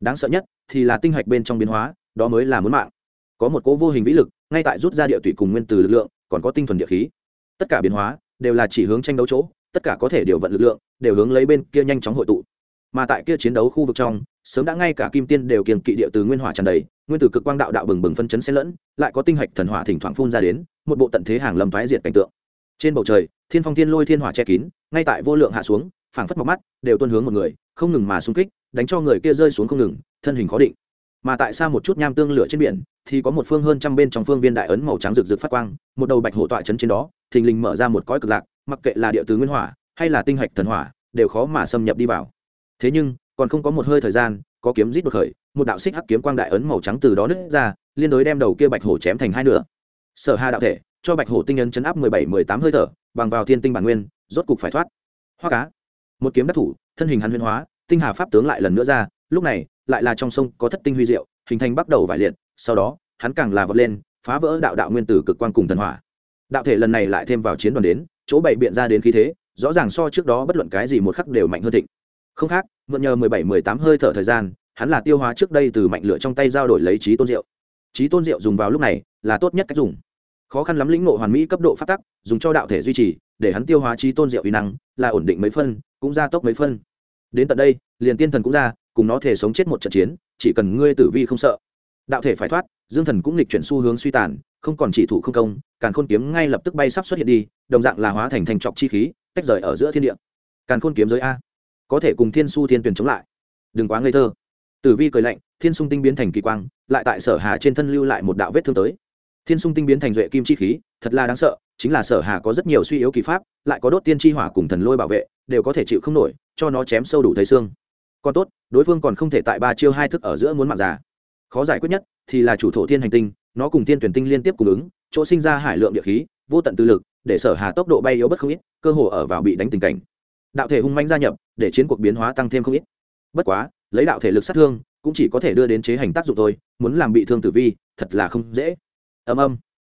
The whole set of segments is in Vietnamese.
đáng sợ nhất thì là tinh hạch bên trong biến hóa, đó mới là muốn mạng. Có một cỗ vô hình vĩ lực, ngay tại rút ra địa tủy cùng nguyên từ lực lượng, còn có tinh thuần địa khí. Tất cả biến hóa đều là chỉ hướng tranh đấu chỗ, tất cả có thể điều vận lực lượng, đều hướng lấy bên kia nhanh chóng hội tụ. Mà tại kia chiến đấu khu vực trong, sớm đã ngay cả kim tiên đều kiềng kỵ địa từ nguyên hỏa tràn đầy, nguyên từ cực quang đạo đạo bừng bừng phân chấn xen lẫn, lại có tinh hạch thần hỏa thỉnh thoảng phun ra đến, một bộ tận thế hàng lâm thoái diệt cảnh tượng. Trên bầu trời, thiên phong thiên lôi thiên hỏa che kín, ngay tại vô lượng hạ xuống phảng phất mọc mắt, đều tuân hướng một người, không ngừng mà xung kích, đánh cho người kia rơi xuống không ngừng, thân hình khó định. Mà tại xa một chút nham tương lửa trên biển, thì có một phương hơn trăm bên trong phương viên đại ấn màu trắng rực rực phát quang, một đầu bạch hổ tọa chấn trên đó, thình lình mở ra một cõi cực lạc, mặc kệ là địa tứ nguyên hỏa, hay là tinh hạch thần hỏa, đều khó mà xâm nhập đi vào. Thế nhưng, còn không có một hơi thời gian, có kiếm rít đột khởi, một đạo xích hắc kiếm quang đại ấn màu trắng từ đó nứt ra, liên đối đem đầu kia bạch hổ chém thành hai nửa. Sở hà đạo thể, cho bạch hổ tinh ấn chấn áp mười bảy, mười tám hơi thở, bằng vào thiên tinh bản nguyên, rốt cục phải thoát. Hoa cá một kiếm đắc thủ, thân hình hắn huyên hóa, tinh hà pháp tướng lại lần nữa ra, lúc này, lại là trong sông có thất tinh huy diệu, hình thành bắt đầu vải liệt, sau đó, hắn càng là vọt lên, phá vỡ đạo đạo nguyên tử cực quan cùng thần hỏa. Đạo thể lần này lại thêm vào chiến đoàn đến, chỗ bảy biện ra đến khí thế, rõ ràng so trước đó bất luận cái gì một khắc đều mạnh hơn thịnh. Không khác, mượn nhờ mười bảy, mười tám hơi thở thời gian, hắn là tiêu hóa trước đây từ mạnh lửa trong tay giao đổi lấy trí tôn rượu trí tôn rượu dùng vào lúc này, là tốt nhất cách dùng. Khó khăn lắm lĩnh ngộ hoàn mỹ cấp độ phát tắc, dùng cho đạo thể duy trì để hắn tiêu hóa trí tôn diệu uy năng, là ổn định mấy phân, cũng gia tốc mấy phân. Đến tận đây, liền tiên thần cũng ra, cùng nó thể sống chết một trận chiến, chỉ cần ngươi tử vi không sợ. Đạo thể phải thoát, dương thần cũng lịch chuyển xu hướng suy tàn, không còn chỉ thủ không công, càn khôn kiếm ngay lập tức bay sắp xuất hiện đi, đồng dạng là hóa thành thành trọc chi khí, tách rời ở giữa thiên địa. Càn khôn kiếm giới a. Có thể cùng thiên su thiên tuyển chống lại. Đừng quá ngây thơ. Tử vi cười lạnh, thiên sung tinh biến thành kỳ quang, lại tại sở hà trên thân lưu lại một đạo vết thương tới. Thiên sung tinh biến thành duệ kim chi khí, thật là đáng sợ chính là sở hà có rất nhiều suy yếu kỳ pháp, lại có đốt tiên chi hỏa cùng thần lôi bảo vệ, đều có thể chịu không nổi, cho nó chém sâu đủ thấy xương. Còn tốt, đối phương còn không thể tại ba chiêu hai thức ở giữa muốn mạng già. Khó giải quyết nhất thì là chủ thổ thiên hành tinh, nó cùng thiên tuyển tinh liên tiếp cung ứng, chỗ sinh ra hải lượng địa khí, vô tận tư lực, để sở hà tốc độ bay yếu bất không ít, cơ hồ ở vào bị đánh tình cảnh. Đạo thể hung manh gia nhập, để chiến cuộc biến hóa tăng thêm không ít. Bất quá, lấy đạo thể lực sát thương, cũng chỉ có thể đưa đến chế hành tác dụng thôi, muốn làm bị thương tử vi, thật là không dễ. Ầm ầm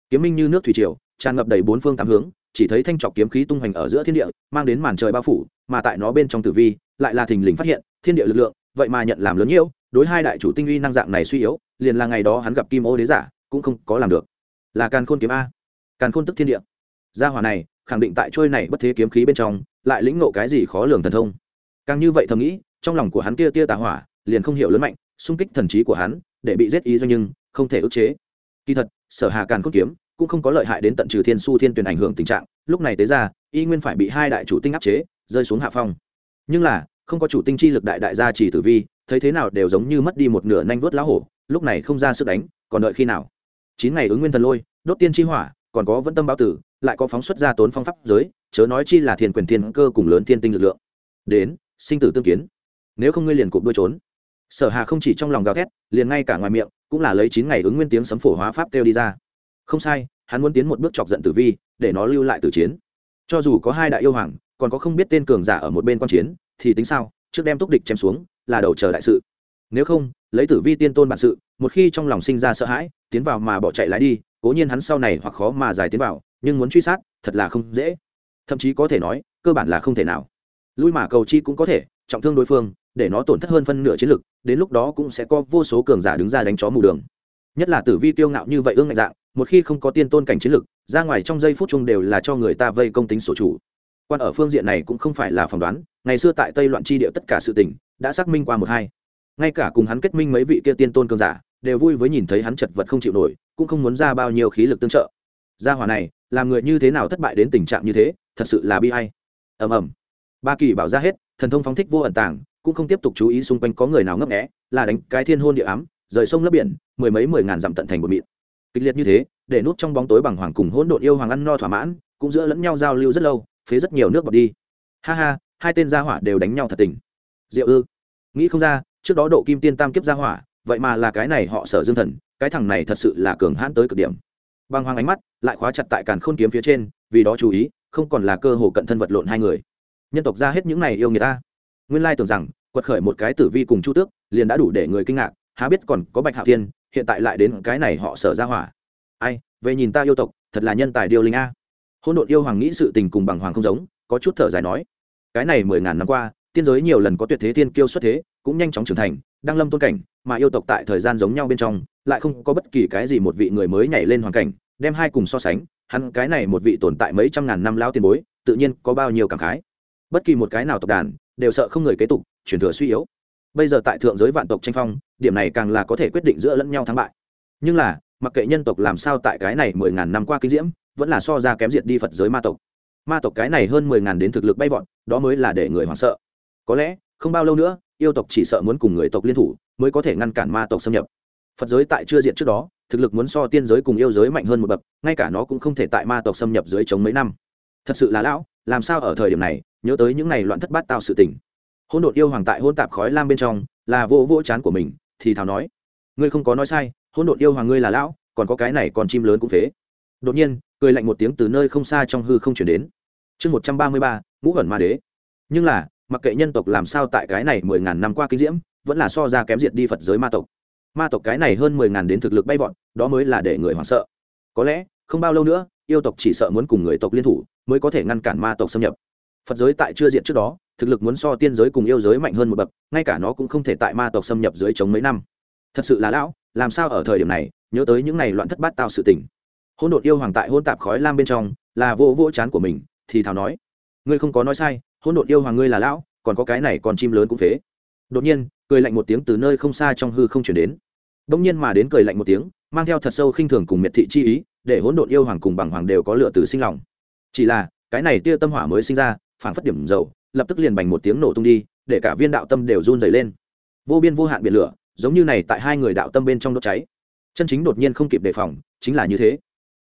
kiếm minh như nước thủy triều tràn ngập đầy bốn phương tám hướng, chỉ thấy thanh trọc kiếm khí tung hoành ở giữa thiên địa, mang đến màn trời bao phủ, mà tại nó bên trong tử vi, lại là thình lình phát hiện, thiên địa lực lượng, vậy mà nhận làm lớn nhiễu đối hai đại chủ tinh uy năng dạng này suy yếu, liền là ngày đó hắn gặp kim ô đế giả, cũng không có làm được. Là càn khôn kiếm a. Càn khôn tức thiên địa. Gia hỏa này, khẳng định tại trôi này bất thế kiếm khí bên trong, lại lĩnh ngộ cái gì khó lường thần thông. Càng như vậy thầm nghĩ, trong lòng của hắn kia tia tà hỏa, liền không hiểu lớn mạnh, xung kích thần trí của hắn, để bị giết ý do nhưng không thể ức chế. Kỳ thật, sở hà càn khôn kiếm cũng không có lợi hại đến tận trừ thiên su thiên tuyển ảnh hưởng tình trạng. Lúc này tế ra, y nguyên phải bị hai đại chủ tinh áp chế, rơi xuống hạ phong. Nhưng là, không có chủ tinh chi lực đại đại gia chỉ tử vi, thấy thế nào đều giống như mất đi một nửa nanh vớt lá hổ, lúc này không ra sức đánh, còn đợi khi nào? Chín ngày ứng nguyên thần lôi, đốt tiên chi hỏa, còn có vẫn tâm báo tử, lại có phóng xuất ra tốn phong pháp giới, chớ nói chi là thiên quyền thiên cơ cùng lớn thiên tinh lực lượng. Đến, sinh tử tương kiến. Nếu không ngươi liền cụp đôi trốn. Sở hà không chỉ trong lòng gào thét, liền ngay cả ngoài miệng, cũng là lấy chín ngày ứng nguyên tiếng sấm phổ hóa pháp kêu đi ra không sai, hắn muốn tiến một bước chọc giận tử vi, để nó lưu lại tử chiến. Cho dù có hai đại yêu hoàng, còn có không biết tên cường giả ở một bên quan chiến, thì tính sao? Trước đem túc địch chém xuống, là đầu chờ đại sự. Nếu không, lấy tử vi tiên tôn bản sự, một khi trong lòng sinh ra sợ hãi, tiến vào mà bỏ chạy lái đi, cố nhiên hắn sau này hoặc khó mà giải tiến vào, nhưng muốn truy sát, thật là không dễ. Thậm chí có thể nói, cơ bản là không thể nào. Lui mà cầu chi cũng có thể, trọng thương đối phương, để nó tổn thất hơn phân nửa chiến lực, đến lúc đó cũng sẽ có vô số cường giả đứng ra đánh chó mù đường. Nhất là tử vi tiêu ngạo như vậy ương ngạnh dạng một khi không có tiên tôn cảnh chiến lực, ra ngoài trong giây phút chung đều là cho người ta vây công tính sổ chủ. Quan ở phương diện này cũng không phải là phỏng đoán, ngày xưa tại tây loạn chi địa tất cả sự tình đã xác minh qua một hai. Ngay cả cùng hắn kết minh mấy vị kia tiên tôn cường giả, đều vui với nhìn thấy hắn chật vật không chịu nổi, cũng không muốn ra bao nhiêu khí lực tương trợ. Gia hỏa này, làm người như thế nào thất bại đến tình trạng như thế, thật sự là bi hay ầm ầm. Ba kỳ bảo ra hết, thần thông phóng thích vô ẩn tàng, cũng không tiếp tục chú ý xung quanh có người nào ngấp nghé, là đánh cái thiên hôn địa ám, rời sông lấp biển, mười mấy mười ngàn dặm tận thành một mịn kịch liệt như thế, để nút trong bóng tối bằng hoàng cùng hỗn độn yêu hoàng ăn no thỏa mãn, cũng giữa lẫn nhau giao lưu rất lâu, phế rất nhiều nước bọt đi. Ha ha, hai tên gia hỏa đều đánh nhau thật tình. Diệu ư? Nghĩ không ra, trước đó độ kim tiên tam kiếp gia hỏa, vậy mà là cái này họ sở dương thần, cái thằng này thật sự là cường hãn tới cực điểm. Băng hoàng ánh mắt lại khóa chặt tại càn khôn kiếm phía trên, vì đó chú ý, không còn là cơ hồ cận thân vật lộn hai người. Nhân tộc ra hết những này yêu người ta. Nguyên lai tưởng rằng, quật khởi một cái tử vi cùng chu tước, liền đã đủ để người kinh ngạc, há biết còn có bạch hạo thiên hiện tại lại đến cái này họ sở ra hỏa. Ai, về nhìn ta yêu tộc, thật là nhân tài điêu linh a. Hôn đột yêu hoàng nghĩ sự tình cùng bằng hoàng không giống, có chút thở dài nói. Cái này mười ngàn năm qua, tiên giới nhiều lần có tuyệt thế thiên kiêu xuất thế, cũng nhanh chóng trưởng thành, đang lâm tôn cảnh, mà yêu tộc tại thời gian giống nhau bên trong, lại không có bất kỳ cái gì một vị người mới nhảy lên hoàn cảnh, đem hai cùng so sánh, hắn cái này một vị tồn tại mấy trăm ngàn năm lao tiền bối, tự nhiên có bao nhiêu cảm khái. Bất kỳ một cái nào tộc đàn, đều sợ không người kế tục, truyền thừa suy yếu bây giờ tại thượng giới vạn tộc tranh phong, điểm này càng là có thể quyết định giữa lẫn nhau thắng bại. Nhưng là, mặc kệ nhân tộc làm sao tại cái này mười ngàn năm qua kinh diễm, vẫn là so ra kém diệt đi phật giới ma tộc. Ma tộc cái này hơn mười ngàn đến thực lực bay vọt, đó mới là để người hoảng sợ. Có lẽ, không bao lâu nữa, yêu tộc chỉ sợ muốn cùng người tộc liên thủ, mới có thể ngăn cản ma tộc xâm nhập. Phật giới tại chưa diện trước đó, thực lực muốn so tiên giới cùng yêu giới mạnh hơn một bậc, ngay cả nó cũng không thể tại ma tộc xâm nhập dưới chống mấy năm. Thật sự là lão, làm sao ở thời điểm này, nhớ tới những ngày loạn thất bát tạo sự tình hôn đột yêu hoàng tại hôn tạp khói lam bên trong, là vô vô chán của mình, thì thào nói, ngươi không có nói sai hôn đột yêu hoàng ngươi là lão, còn có cái này còn chim lớn cũng phế. Đột nhiên, cười lạnh một tiếng từ nơi không xa trong hư không chuyển đến. Chương một trăm ba mươi ba, ngũ ẩn ma đế. Nhưng là, mặc kệ nhân tộc làm sao tại cái này mười ngàn năm qua kinh diễm, vẫn là so ra kém diệt đi phật giới ma tộc. Ma tộc cái này hơn mười ngàn đến thực lực bay vọt, đó mới là để người hoảng sợ. Có lẽ, không bao lâu nữa, yêu tộc chỉ sợ muốn cùng người tộc liên thủ, mới có thể ngăn cản ma tộc xâm nhập. Phật giới tại chưa diện trước đó thực lực muốn so tiên giới cùng yêu giới mạnh hơn một bậc, ngay cả nó cũng không thể tại ma tộc xâm nhập dưới chống mấy năm. Thật sự là lão, làm sao ở thời điểm này, nhớ tới những ngày loạn thất bát tạo sự tình. Hôn đột yêu hoàng tại hôn tạp khói lam bên trong, là vô vỗ chán của mình, thì thảo nói, ngươi không có nói sai hôn đột yêu hoàng ngươi là lão, còn có cái này còn chim lớn cũng phế. Đột nhiên, cười lạnh một tiếng từ nơi không xa trong hư không chuyển đến. Đông nhiên mà đến cười lạnh một tiếng, mang theo thật sâu khinh thường cùng miệt thị chi ý, để hỗn độn yêu hoàng cùng bằng hoàng đều có lựa từ sinh lòng. Chỉ là, cái này tia tâm hỏa mới sinh ra phản phất điểm dầu lập tức liền bành một tiếng nổ tung đi, để cả viên đạo tâm đều run dày lên. Vô biên vô hạn biển lửa, giống như này tại hai người đạo tâm bên trong đốt cháy. Chân chính đột nhiên không kịp đề phòng, chính là như thế.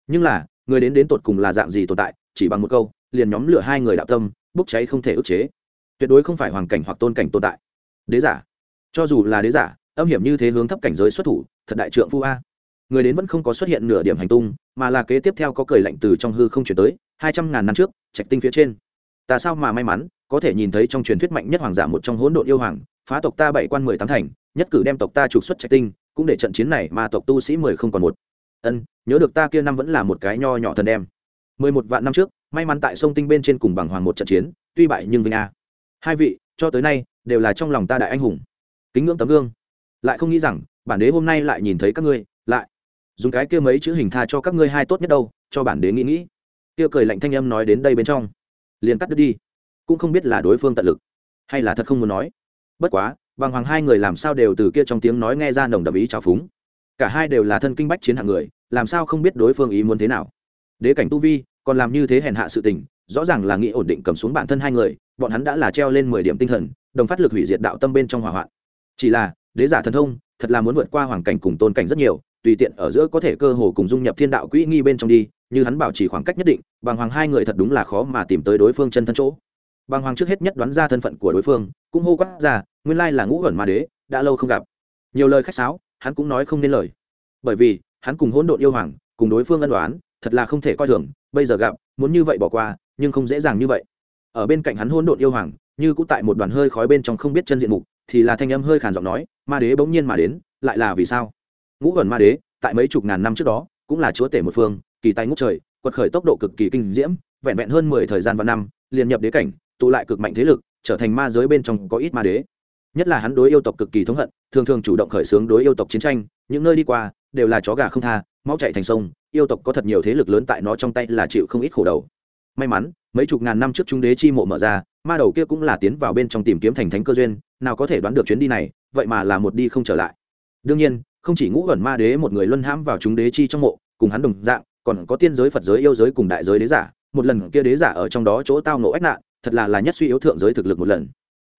Nhưng là, người đến đến tột cùng là dạng gì tồn tại, chỉ bằng một câu, liền nhóm lửa hai người đạo tâm, bốc cháy không thể ức chế. Tuyệt đối không phải hoàn cảnh hoặc tôn cảnh tồn tại. Đế giả. Cho dù là đế giả, âm hiểm như thế hướng thấp cảnh giới xuất thủ, thật đại trượng phu a. Người đến vẫn không có xuất hiện nửa điểm hành tung, mà là kế tiếp theo có cười lạnh từ trong hư không chuyển tới, hai trăm ngàn năm trước, trạch tinh phía trên ta sao mà may mắn, có thể nhìn thấy trong truyền thuyết mạnh nhất hoàng giả một trong hỗn độn yêu hoàng, phá tộc ta bảy quan mười tám thành, nhất cử đem tộc ta trục xuất trạch tinh, cũng để trận chiến này mà tộc tu sĩ mười không còn một. Ân, nhớ được ta kia năm vẫn là một cái nho nhỏ thần đem. Mười một vạn năm trước, may mắn tại sông tinh bên trên cùng bằng hoàng một trận chiến, tuy bại nhưng vinh a. Hai vị, cho tới nay, đều là trong lòng ta đại anh hùng. Kính ngưỡng tấm gương. Lại không nghĩ rằng, bản đế hôm nay lại nhìn thấy các ngươi, lại dùng cái kia mấy chữ hình tha cho các ngươi hai tốt nhất đâu, cho bản đế nghĩ nghĩ. Kia cười lạnh thanh âm nói đến đây bên trong liền cắt đứt đi. Cũng không biết là đối phương tận lực, hay là thật không muốn nói. Bất quá bằng hoàng hai người làm sao đều từ kia trong tiếng nói nghe ra nồng đậm ý trào phúng. Cả hai đều là thân kinh bách chiến hạng người, làm sao không biết đối phương ý muốn thế nào. Đế cảnh tu vi, còn làm như thế hèn hạ sự tình, rõ ràng là nghĩ ổn định cầm xuống bản thân hai người, bọn hắn đã là treo lên mười điểm tinh thần, đồng phát lực hủy diệt đạo tâm bên trong hỏa hoạn. Chỉ là, đế giả thần thông, thật là muốn vượt qua hoàng cảnh cùng tôn cảnh rất nhiều tùy tiện ở giữa có thể cơ hồ cùng dung nhập thiên đạo quỹ nghi bên trong đi, như hắn bảo trì khoảng cách nhất định bằng hoàng hai người thật đúng là khó mà tìm tới đối phương chân thân chỗ. Bằng hoàng trước hết nhất đoán ra thân phận của đối phương, cũng hô quát ra, nguyên lai là ngũ ẩn ma đế, đã lâu không gặp. Nhiều lời khách sáo, hắn cũng nói không nên lời. Bởi vì, hắn cùng hỗn độn yêu hoàng, cùng đối phương ân đoán thật là không thể coi thường, bây giờ gặp, muốn như vậy bỏ qua, nhưng không dễ dàng như vậy. Ở bên cạnh hắn hỗn độn yêu hoàng, như cũng tại một đoàn hơi khói bên trong không biết chân diện mục, thì là thanh âm hơi khàn giọng nói, ma đế bỗng nhiên mà đến, lại là vì sao? Ngũ gần ma đế, tại mấy chục ngàn năm trước đó, cũng là chúa tể một phương, kỳ tay ngút trời, quật khởi tốc độ cực kỳ kinh diễm, vẹn vẹn hơn mười thời gian và năm, liền nhập đế cảnh, tụ lại cực mạnh thế lực, trở thành ma giới bên trong có ít ma đế. Nhất là hắn đối yêu tộc cực kỳ thống hận, thường thường chủ động khởi xướng đối yêu tộc chiến tranh, những nơi đi qua, đều là chó gà không tha, máu chạy thành sông, yêu tộc có thật nhiều thế lực lớn tại nó trong tay là chịu không ít khổ đầu. May mắn, mấy chục ngàn năm trước chúng đế chi mộ mở ra, ma đầu kia cũng là tiến vào bên trong tìm kiếm thành thánh cơ duyên, nào có thể đoán được chuyến đi này, vậy mà là một đi không trở lại. Đương nhiên không chỉ ngũ ẩn ma đế một người luân hãm vào chúng đế chi trong mộ, cùng hắn đồng dạng, còn có tiên giới phật giới yêu giới cùng đại giới đế giả, một lần kia đế giả ở trong đó chỗ tao nộ ách nạn, thật là là nhất suy yếu thượng giới thực lực một lần.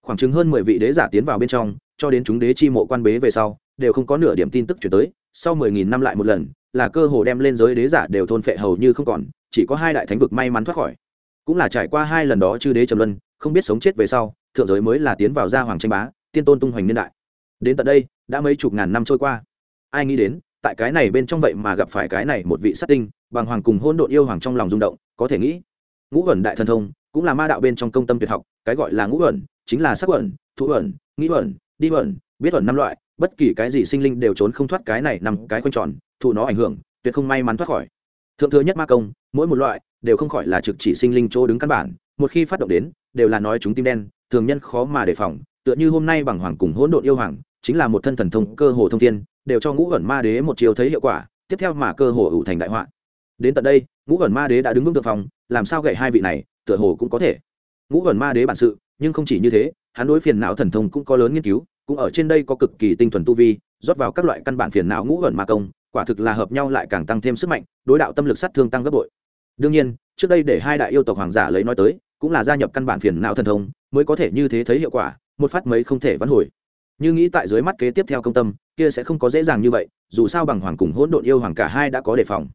Khoảng chừng hơn mười vị đế giả tiến vào bên trong, cho đến chúng đế chi mộ quan bế về sau, đều không có nửa điểm tin tức chuyển tới, sau mười nghìn năm lại một lần, là cơ hồ đem lên giới đế giả đều thôn phệ hầu như không còn, chỉ có hai đại thánh vực may mắn thoát khỏi. Cũng là trải qua hai lần đó chư đế trầm luân, không biết sống chết về sau, thượng giới mới là tiến vào gia hoàng tranh bá, tiên tôn tung hoành niên đại. Đến tận đây, đã mấy chục ngàn năm trôi qua ai nghĩ đến, tại cái này bên trong vậy mà gặp phải cái này một vị sát tinh bằng hoàng cùng hôn độn yêu hoàng trong lòng rung động, có thể nghĩ, ngũ ẩn đại thần thông cũng là ma đạo bên trong công tâm tuyệt học, cái gọi là ngũ ẩn chính là sắc ẩn thụ ẩn nghĩ ẩn đi ẩn biết ẩn năm loại, bất kỳ cái gì sinh linh đều trốn không thoát cái này nằm cái quanh tròn, thụ nó ảnh hưởng, tuyệt không may mắn thoát khỏi. Thượng thừa nhất ma công, mỗi một loại đều không khỏi là trực chỉ sinh linh chỗ đứng căn bản, một khi phát động đến, đều là nói chúng tim đen, thường nhân khó mà đề phòng, tựa như hôm nay bằng hoàng cùng hỗn độn yêu hoàng, chính là một thân thần thông cơ hồ thông tiên đều cho ngũ ẩn ma đế một chiều thấy hiệu quả, tiếp theo mà cơ hồ ủ thành đại họa. Đến tận đây, ngũ ẩn ma đế đã đứng vững được phòng làm sao gậy hai vị này, tựa hồ cũng có thể. Ngũ ẩn ma đế bản sự, nhưng không chỉ như thế, hắn đối phiền não thần thông cũng có lớn nghiên cứu, cũng ở trên đây có cực kỳ tinh thuần tu vi, rót vào các loại căn bản phiền não ngũ ẩn ma công, quả thực là hợp nhau lại càng tăng thêm sức mạnh, đối đạo tâm lực sát thương tăng gấp bội. Đương nhiên, trước đây để hai đại yêu tộc hoàng giả lấy nói tới, cũng là gia nhập căn bản phiền não thần thông, mới có thể như thế thấy hiệu quả, một phát mấy không thể vãn hồi như nghĩ tại dưới mắt kế tiếp theo công tâm, kia sẽ không có dễ dàng như vậy, dù sao bằng hoàng cùng hỗn độn yêu hoàng cả hai đã có đề phòng.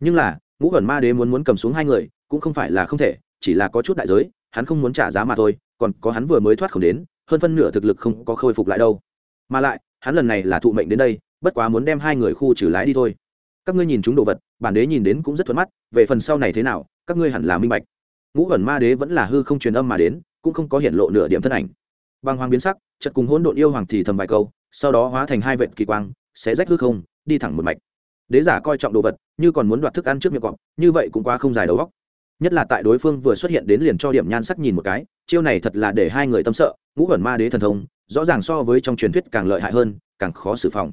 Nhưng là, ngũ ẩn ma đế muốn muốn cầm xuống hai người, cũng không phải là không thể, chỉ là có chút đại giới, hắn không muốn trả giá mà thôi, còn có hắn vừa mới thoát không đến, hơn phân nửa thực lực không có khôi phục lại đâu. Mà lại, hắn lần này là thụ mệnh đến đây, bất quá muốn đem hai người khu trừ lái đi thôi. Các ngươi nhìn chúng đồ vật, bản đế nhìn đến cũng rất thuận mắt, về phần sau này thế nào, các ngươi hẳn là minh bạch. Ngũ ẩn ma đế vẫn là hư không truyền âm mà đến, cũng không có hiện lộ nửa điểm thân ảnh băng hoàng biến sắc, chợt cùng hỗn độn yêu hoàng thì thầm vài câu, sau đó hóa thành hai vệt kỳ quang, xé rách hư không, đi thẳng một mạch. Đế giả coi trọng đồ vật, như còn muốn đoạt thức ăn trước miệng cọp, như vậy cũng quá không dài đầu óc. nhất là tại đối phương vừa xuất hiện đến liền cho điểm nhan sắc nhìn một cái, chiêu này thật là để hai người tâm sợ, ngũ ẩn ma đế thần thông, rõ ràng so với trong truyền thuyết càng lợi hại hơn, càng khó xử phòng.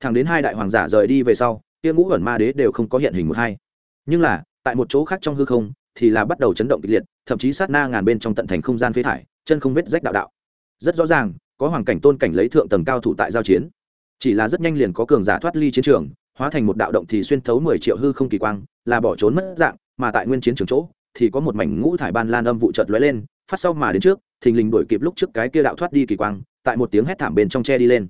Thẳng đến hai đại hoàng giả rời đi về sau, kia ngũ ẩn ma đế đều không có hiện hình một hai. Nhưng là, tại một chỗ khác trong hư không, thì là bắt đầu chấn động kịch liệt, thậm chí sát na ngàn bên trong tận thành không gian phế thải, chân không vết rách đạo đạo rất rõ ràng, có hoàng cảnh tôn cảnh lấy thượng tầng cao thủ tại giao chiến. Chỉ là rất nhanh liền có cường giả thoát ly chiến trường, hóa thành một đạo động thì xuyên thấu mười triệu hư không kỳ quang, là bỏ trốn mất dạng, mà tại nguyên chiến trường chỗ, thì có một mảnh ngũ thải ban lan âm vụ chợt lóe lên, phát sau mà đến trước, thình lình đuổi kịp lúc trước cái kia đạo thoát đi kỳ quang, tại một tiếng hét thảm bên trong tre đi lên.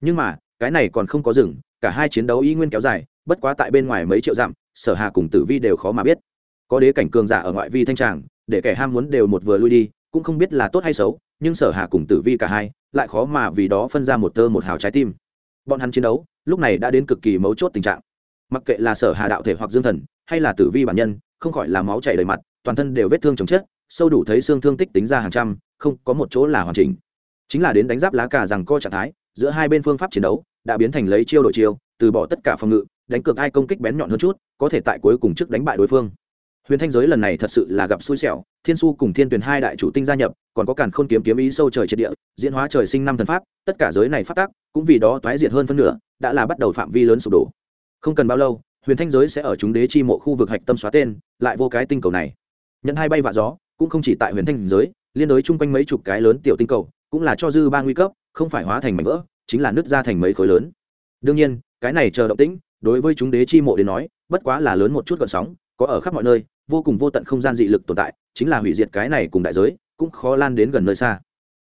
Nhưng mà, cái này còn không có dừng, cả hai chiến đấu y nguyên kéo dài, bất quá tại bên ngoài mấy triệu dặm, sở hà cùng tử vi đều khó mà biết. Có đế cảnh cường giả ở ngoại vi thanh tràng, để kẻ ham muốn đều một vừa lui đi, cũng không biết là tốt hay xấu nhưng sở hà cùng tử vi cả hai lại khó mà vì đó phân ra một tơ một hào trái tim. Bọn hắn chiến đấu, lúc này đã đến cực kỳ mấu chốt tình trạng. Mặc kệ là sở hà đạo thể hoặc dương thần, hay là tử vi bản nhân, không khỏi là máu chảy đầy mặt, toàn thân đều vết thương chồng chết, sâu đủ thấy xương thương tích tính ra hàng trăm, không có một chỗ là hoàn chỉnh. Chính là đến đánh giáp lá cà rằng co trạng thái, giữa hai bên phương pháp chiến đấu đã biến thành lấy chiêu đổi chiêu, từ bỏ tất cả phòng ngự, đánh cược ai công kích bén nhọn hơn chút, có thể tại cuối cùng trước đánh bại đối phương huyền thanh giới lần này thật sự là gặp xui xẻo, thiên su cùng thiên tuyển hai đại chủ tinh gia nhập, còn có càn khôn kiếm kiếm ý sâu trời triệt địa, diễn hóa trời sinh năm thần pháp, tất cả giới này phát tác cũng vì đó toái diệt hơn phân nửa, đã là bắt đầu phạm vi lớn sụp đổ. Không cần bao lâu, huyền thanh giới sẽ ở chúng đế chi mộ khu vực hạch tâm xóa tên, lại vô cái tinh cầu này. Nhận hai bay vạ gió, cũng không chỉ tại huyền thanh giới, liên đối chung quanh mấy chục cái lớn tiểu tinh cầu, cũng là cho dư ba nguy cấp, không phải hóa thành mảnh vỡ, chính là nứt ra thành mấy khối lớn. Đương nhiên, cái này chờ động tĩnh, đối với chúng đế chi mộ đến nói, bất quá là lớn một chút gợn sóng có ở khắp mọi nơi, vô cùng vô tận không gian dị lực tồn tại, chính là hủy diệt cái này cùng đại giới, cũng khó lan đến gần nơi xa.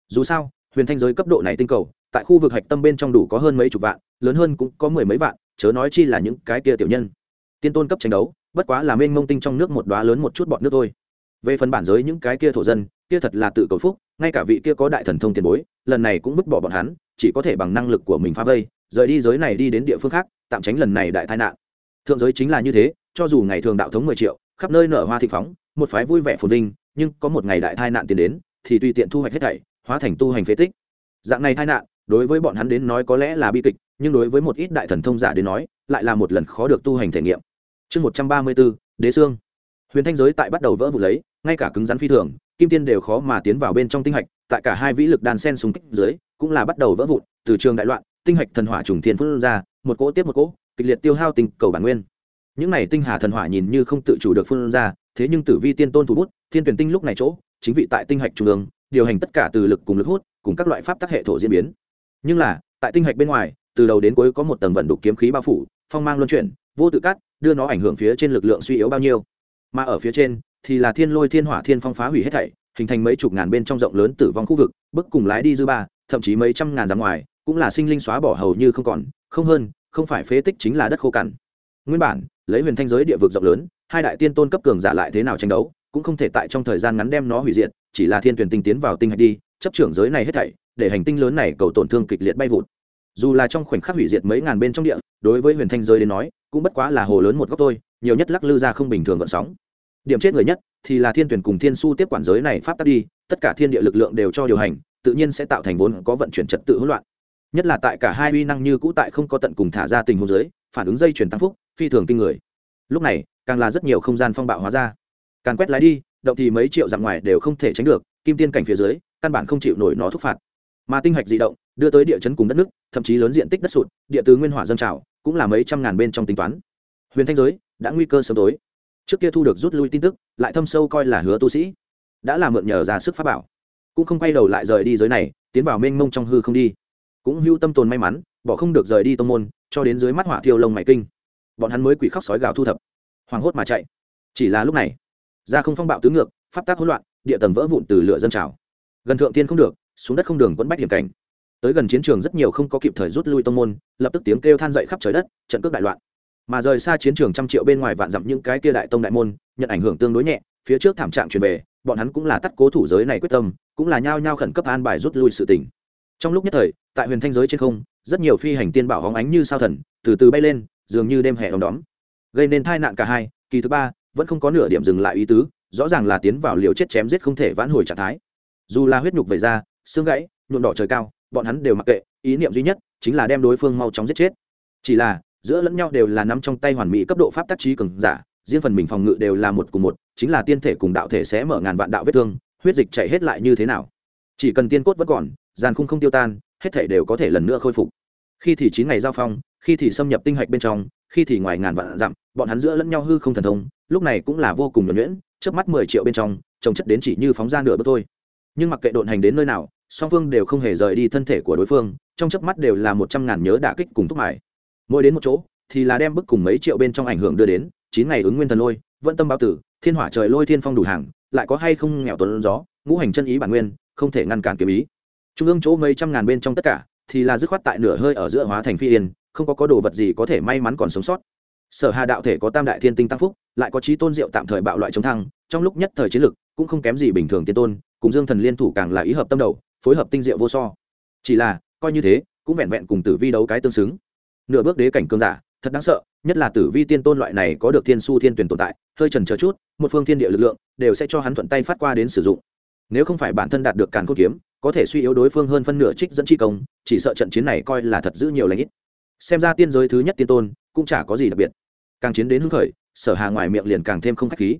Dù sao, huyền thanh giới cấp độ này tinh cầu, tại khu vực hạch tâm bên trong đủ có hơn mấy chục vạn, lớn hơn cũng có mười mấy vạn, chớ nói chi là những cái kia tiểu nhân. Tiên tôn cấp tranh đấu, bất quá là mênh mông tinh trong nước một đoá lớn một chút bọn nước thôi. Về phần bản giới những cái kia thổ dân, kia thật là tự cầu phúc, ngay cả vị kia có đại thần thông tiền bối, lần này cũng vứt bỏ bọn hắn, chỉ có thể bằng năng lực của mình phá vây, rời đi giới này đi đến địa phương khác, tạm tránh lần này đại tai nạn thượng giới chính là như thế, cho dù ngày thường đạo thống mười triệu, khắp nơi nở hoa thị phóng, một phái vui vẻ phồn vinh, nhưng có một ngày đại tai nạn tiến đến, thì tùy tiện thu hoạch hết thảy, hóa thành tu hành phế tích. Dạng này tai nạn, đối với bọn hắn đến nói có lẽ là bi kịch, nhưng đối với một ít đại thần thông giả đến nói, lại là một lần khó được tu hành thể nghiệm. Chương một trăm ba mươi bốn, đế sương. Huyền thanh giới tại bắt đầu vỡ vụ lấy, ngay cả cứng rắn phi thường, kim tiên đều khó mà tiến vào bên trong tinh hạch, tại cả hai vĩ lực đàn sen súng kích dưới, cũng là bắt đầu vỡ vụn, từ trường đại loạn, tinh hạch thần hỏa trùng thiên phun ra, một cỗ tiếp một cỗ kịch liệt tiêu hao tinh cầu bản nguyên. Những này tinh hà thần hỏa nhìn như không tự chủ được phun ra, thế nhưng tử vi tiên tôn thủ bút, thiên tuyển tinh lúc này chỗ, chính vị tại tinh hạch trung ương, điều hành tất cả từ lực cùng lực hút, cùng các loại pháp tắc hệ thổ diễn biến. Nhưng là, tại tinh hạch bên ngoài, từ đầu đến cuối có một tầng vận đục kiếm khí bao phủ, phong mang luân chuyển, vô tự cắt, đưa nó ảnh hưởng phía trên lực lượng suy yếu bao nhiêu. Mà ở phía trên, thì là thiên lôi thiên hỏa thiên phong phá hủy hết thảy, hình thành mấy chục ngàn bên trong rộng lớn tử vong khu vực, bức cùng lái đi dư ba, thậm chí mấy trăm ngàn ra ngoài, cũng là sinh linh xóa bỏ hầu như không còn, không hơn không phải phế tích chính là đất khô cằn. Nguyên bản, lấy huyền thanh giới địa vực rộng lớn, hai đại tiên tôn cấp cường giả lại thế nào tranh đấu, cũng không thể tại trong thời gian ngắn đem nó hủy diệt, chỉ là thiên tuyển tinh tiến vào tinh hạch đi, chấp trưởng giới này hết thảy, để hành tinh lớn này cầu tổn thương kịch liệt bay vụt. Dù là trong khoảnh khắc hủy diệt mấy ngàn bên trong địa, đối với huyền thanh giới đến nói, cũng bất quá là hồ lớn một góc thôi, nhiều nhất lắc lư ra không bình thường gợn sóng. Điểm chết người nhất, thì là thiên tuyển cùng thiên su tiếp quản giới này pháp tắc đi, tất cả thiên địa lực lượng đều cho điều hành, tự nhiên sẽ tạo thành vốn có vận chuyển trật tự hỗn loạn nhất là tại cả hai uy năng như cũ tại không có tận cùng thả ra tình huống giới phản ứng dây chuyển tăng phúc, phi thường kinh người. Lúc này, càng là rất nhiều không gian phong bạo hóa ra. Càng quét lái đi, động thì mấy triệu dặm ngoài đều không thể tránh được, kim tiên cảnh phía dưới, căn bản không chịu nổi nó thúc phạt. Mà tinh hạch di động, đưa tới địa chấn cùng đất nước, thậm chí lớn diện tích đất sụt, địa từ nguyên hỏa dân trào, cũng là mấy trăm ngàn bên trong tính toán. Huyền thanh giới, đã nguy cơ sớm tối. Trước kia thu được rút lui tin tức, lại thâm sâu coi là hứa tu sĩ. Đã là mượn nhờ ra sức pháp bảo. Cũng không quay đầu lại rời đi giới này, tiến vào mênh mông trong hư không đi cũng hưu tâm tồn may mắn, bỏ không được rời đi tông môn, cho đến dưới mắt hỏa thiêu lông mày kinh. Bọn hắn mới quỷ khóc sói gào thu thập. Hoảng hốt mà chạy. Chỉ là lúc này, ra không phong bạo tứ ngược, pháp tác hỗn loạn, địa tầng vỡ vụn từ lửa dân trào. Gần thượng tiên không được, xuống đất không đường vẫn bách hiểm cảnh. Tới gần chiến trường rất nhiều không có kịp thời rút lui tông môn, lập tức tiếng kêu than dậy khắp trời đất, trận cước đại loạn. Mà rời xa chiến trường trăm triệu bên ngoài vạn dặm những cái kia đại tông đại môn, nhận ảnh hưởng tương đối nhẹ, phía trước thảm trạng truyền về, bọn hắn cũng là tắt cố thủ giới này quyết tâm, cũng là nhao nhao khẩn cấp an bài rút lui sự tỉnh trong lúc nhất thời, tại huyền thanh giới trên không, rất nhiều phi hành tiên bảo hóng ánh như sao thần, từ từ bay lên, dường như đêm hè đom đóm. Gây nên tai nạn cả hai, kỳ thứ ba, vẫn không có nửa điểm dừng lại ý tứ, rõ ràng là tiến vào liều chết chém giết không thể vãn hồi trạng thái. Dù là huyết nhục về da xương gãy, nhuộm đỏ trời cao, bọn hắn đều mặc kệ, ý niệm duy nhất chính là đem đối phương mau chóng giết chết. Chỉ là, giữa lẫn nhau đều là nắm trong tay hoàn mỹ cấp độ pháp tác trí cường giả, riêng phần mình phòng ngự đều là một cùng một, chính là tiên thể cùng đạo thể sẽ mở ngàn vạn đạo vết thương, huyết dịch chảy hết lại như thế nào. Chỉ cần tiên cốt vẫn còn giàn khung không tiêu tan, hết thể đều có thể lần nữa khôi phục. Khi thì chín ngày giao phong, khi thì xâm nhập tinh hạch bên trong, khi thì ngoài ngàn vạn dặm, bọn hắn giữa lẫn nhau hư không thần thông, lúc này cũng là vô cùng nhuẩn nhuyễn trước mắt mười triệu bên trong, trồng chất đến chỉ như phóng ra nửa bước thôi. Nhưng mặc kệ độn hành đến nơi nào, song phương đều không hề rời đi thân thể của đối phương, trong chớp mắt đều là một trăm ngàn nhớ đả kích cùng thúc mải mỗi đến một chỗ, thì là đem bức cùng mấy triệu bên trong ảnh hưởng đưa đến, chín ngày ứng nguyên thần lôi vận tâm bao tử, thiên hỏa trời lôi thiên phong đủ hàng, lại có hay không nghèo tuấn gió, ngũ hành chân ý bản nguyên, không thể ngăn cản kiếm ý trung ương chỗ mấy trăm ngàn bên trong tất cả thì là dứt khoát tại nửa hơi ở giữa hóa thành phi yên, không có có đồ vật gì có thể may mắn còn sống sót. Sở hà đạo thể có tam đại thiên tinh tăng phúc, lại có trí tôn diệu tạm thời bạo loại chống thăng, trong lúc nhất thời chiến lực cũng không kém gì bình thường tiên tôn, cùng dương thần liên thủ càng là ý hợp tâm đầu, phối hợp tinh diệu vô so. Chỉ là, coi như thế, cũng vẹn vẹn cùng tử vi đấu cái tương xứng. Nửa bước đế cảnh cương giả, thật đáng sợ, nhất là tử vi tiên tôn loại này có được thiên su thiên tuyển tồn tại, hơi trần chờ chút, một phương thiên địa lực lượng đều sẽ cho hắn thuận tay phát qua đến sử dụng. Nếu không phải bản thân đạt được càn cốt kiếm có thể suy yếu đối phương hơn phân nửa trích dẫn chi công, chỉ sợ trận chiến này coi là thật giữ nhiều lãnh ít. Xem ra tiên giới thứ nhất tiên tôn, cũng chả có gì đặc biệt. Càng chiến đến hưng khởi, sở hà ngoài miệng liền càng thêm không khách khí.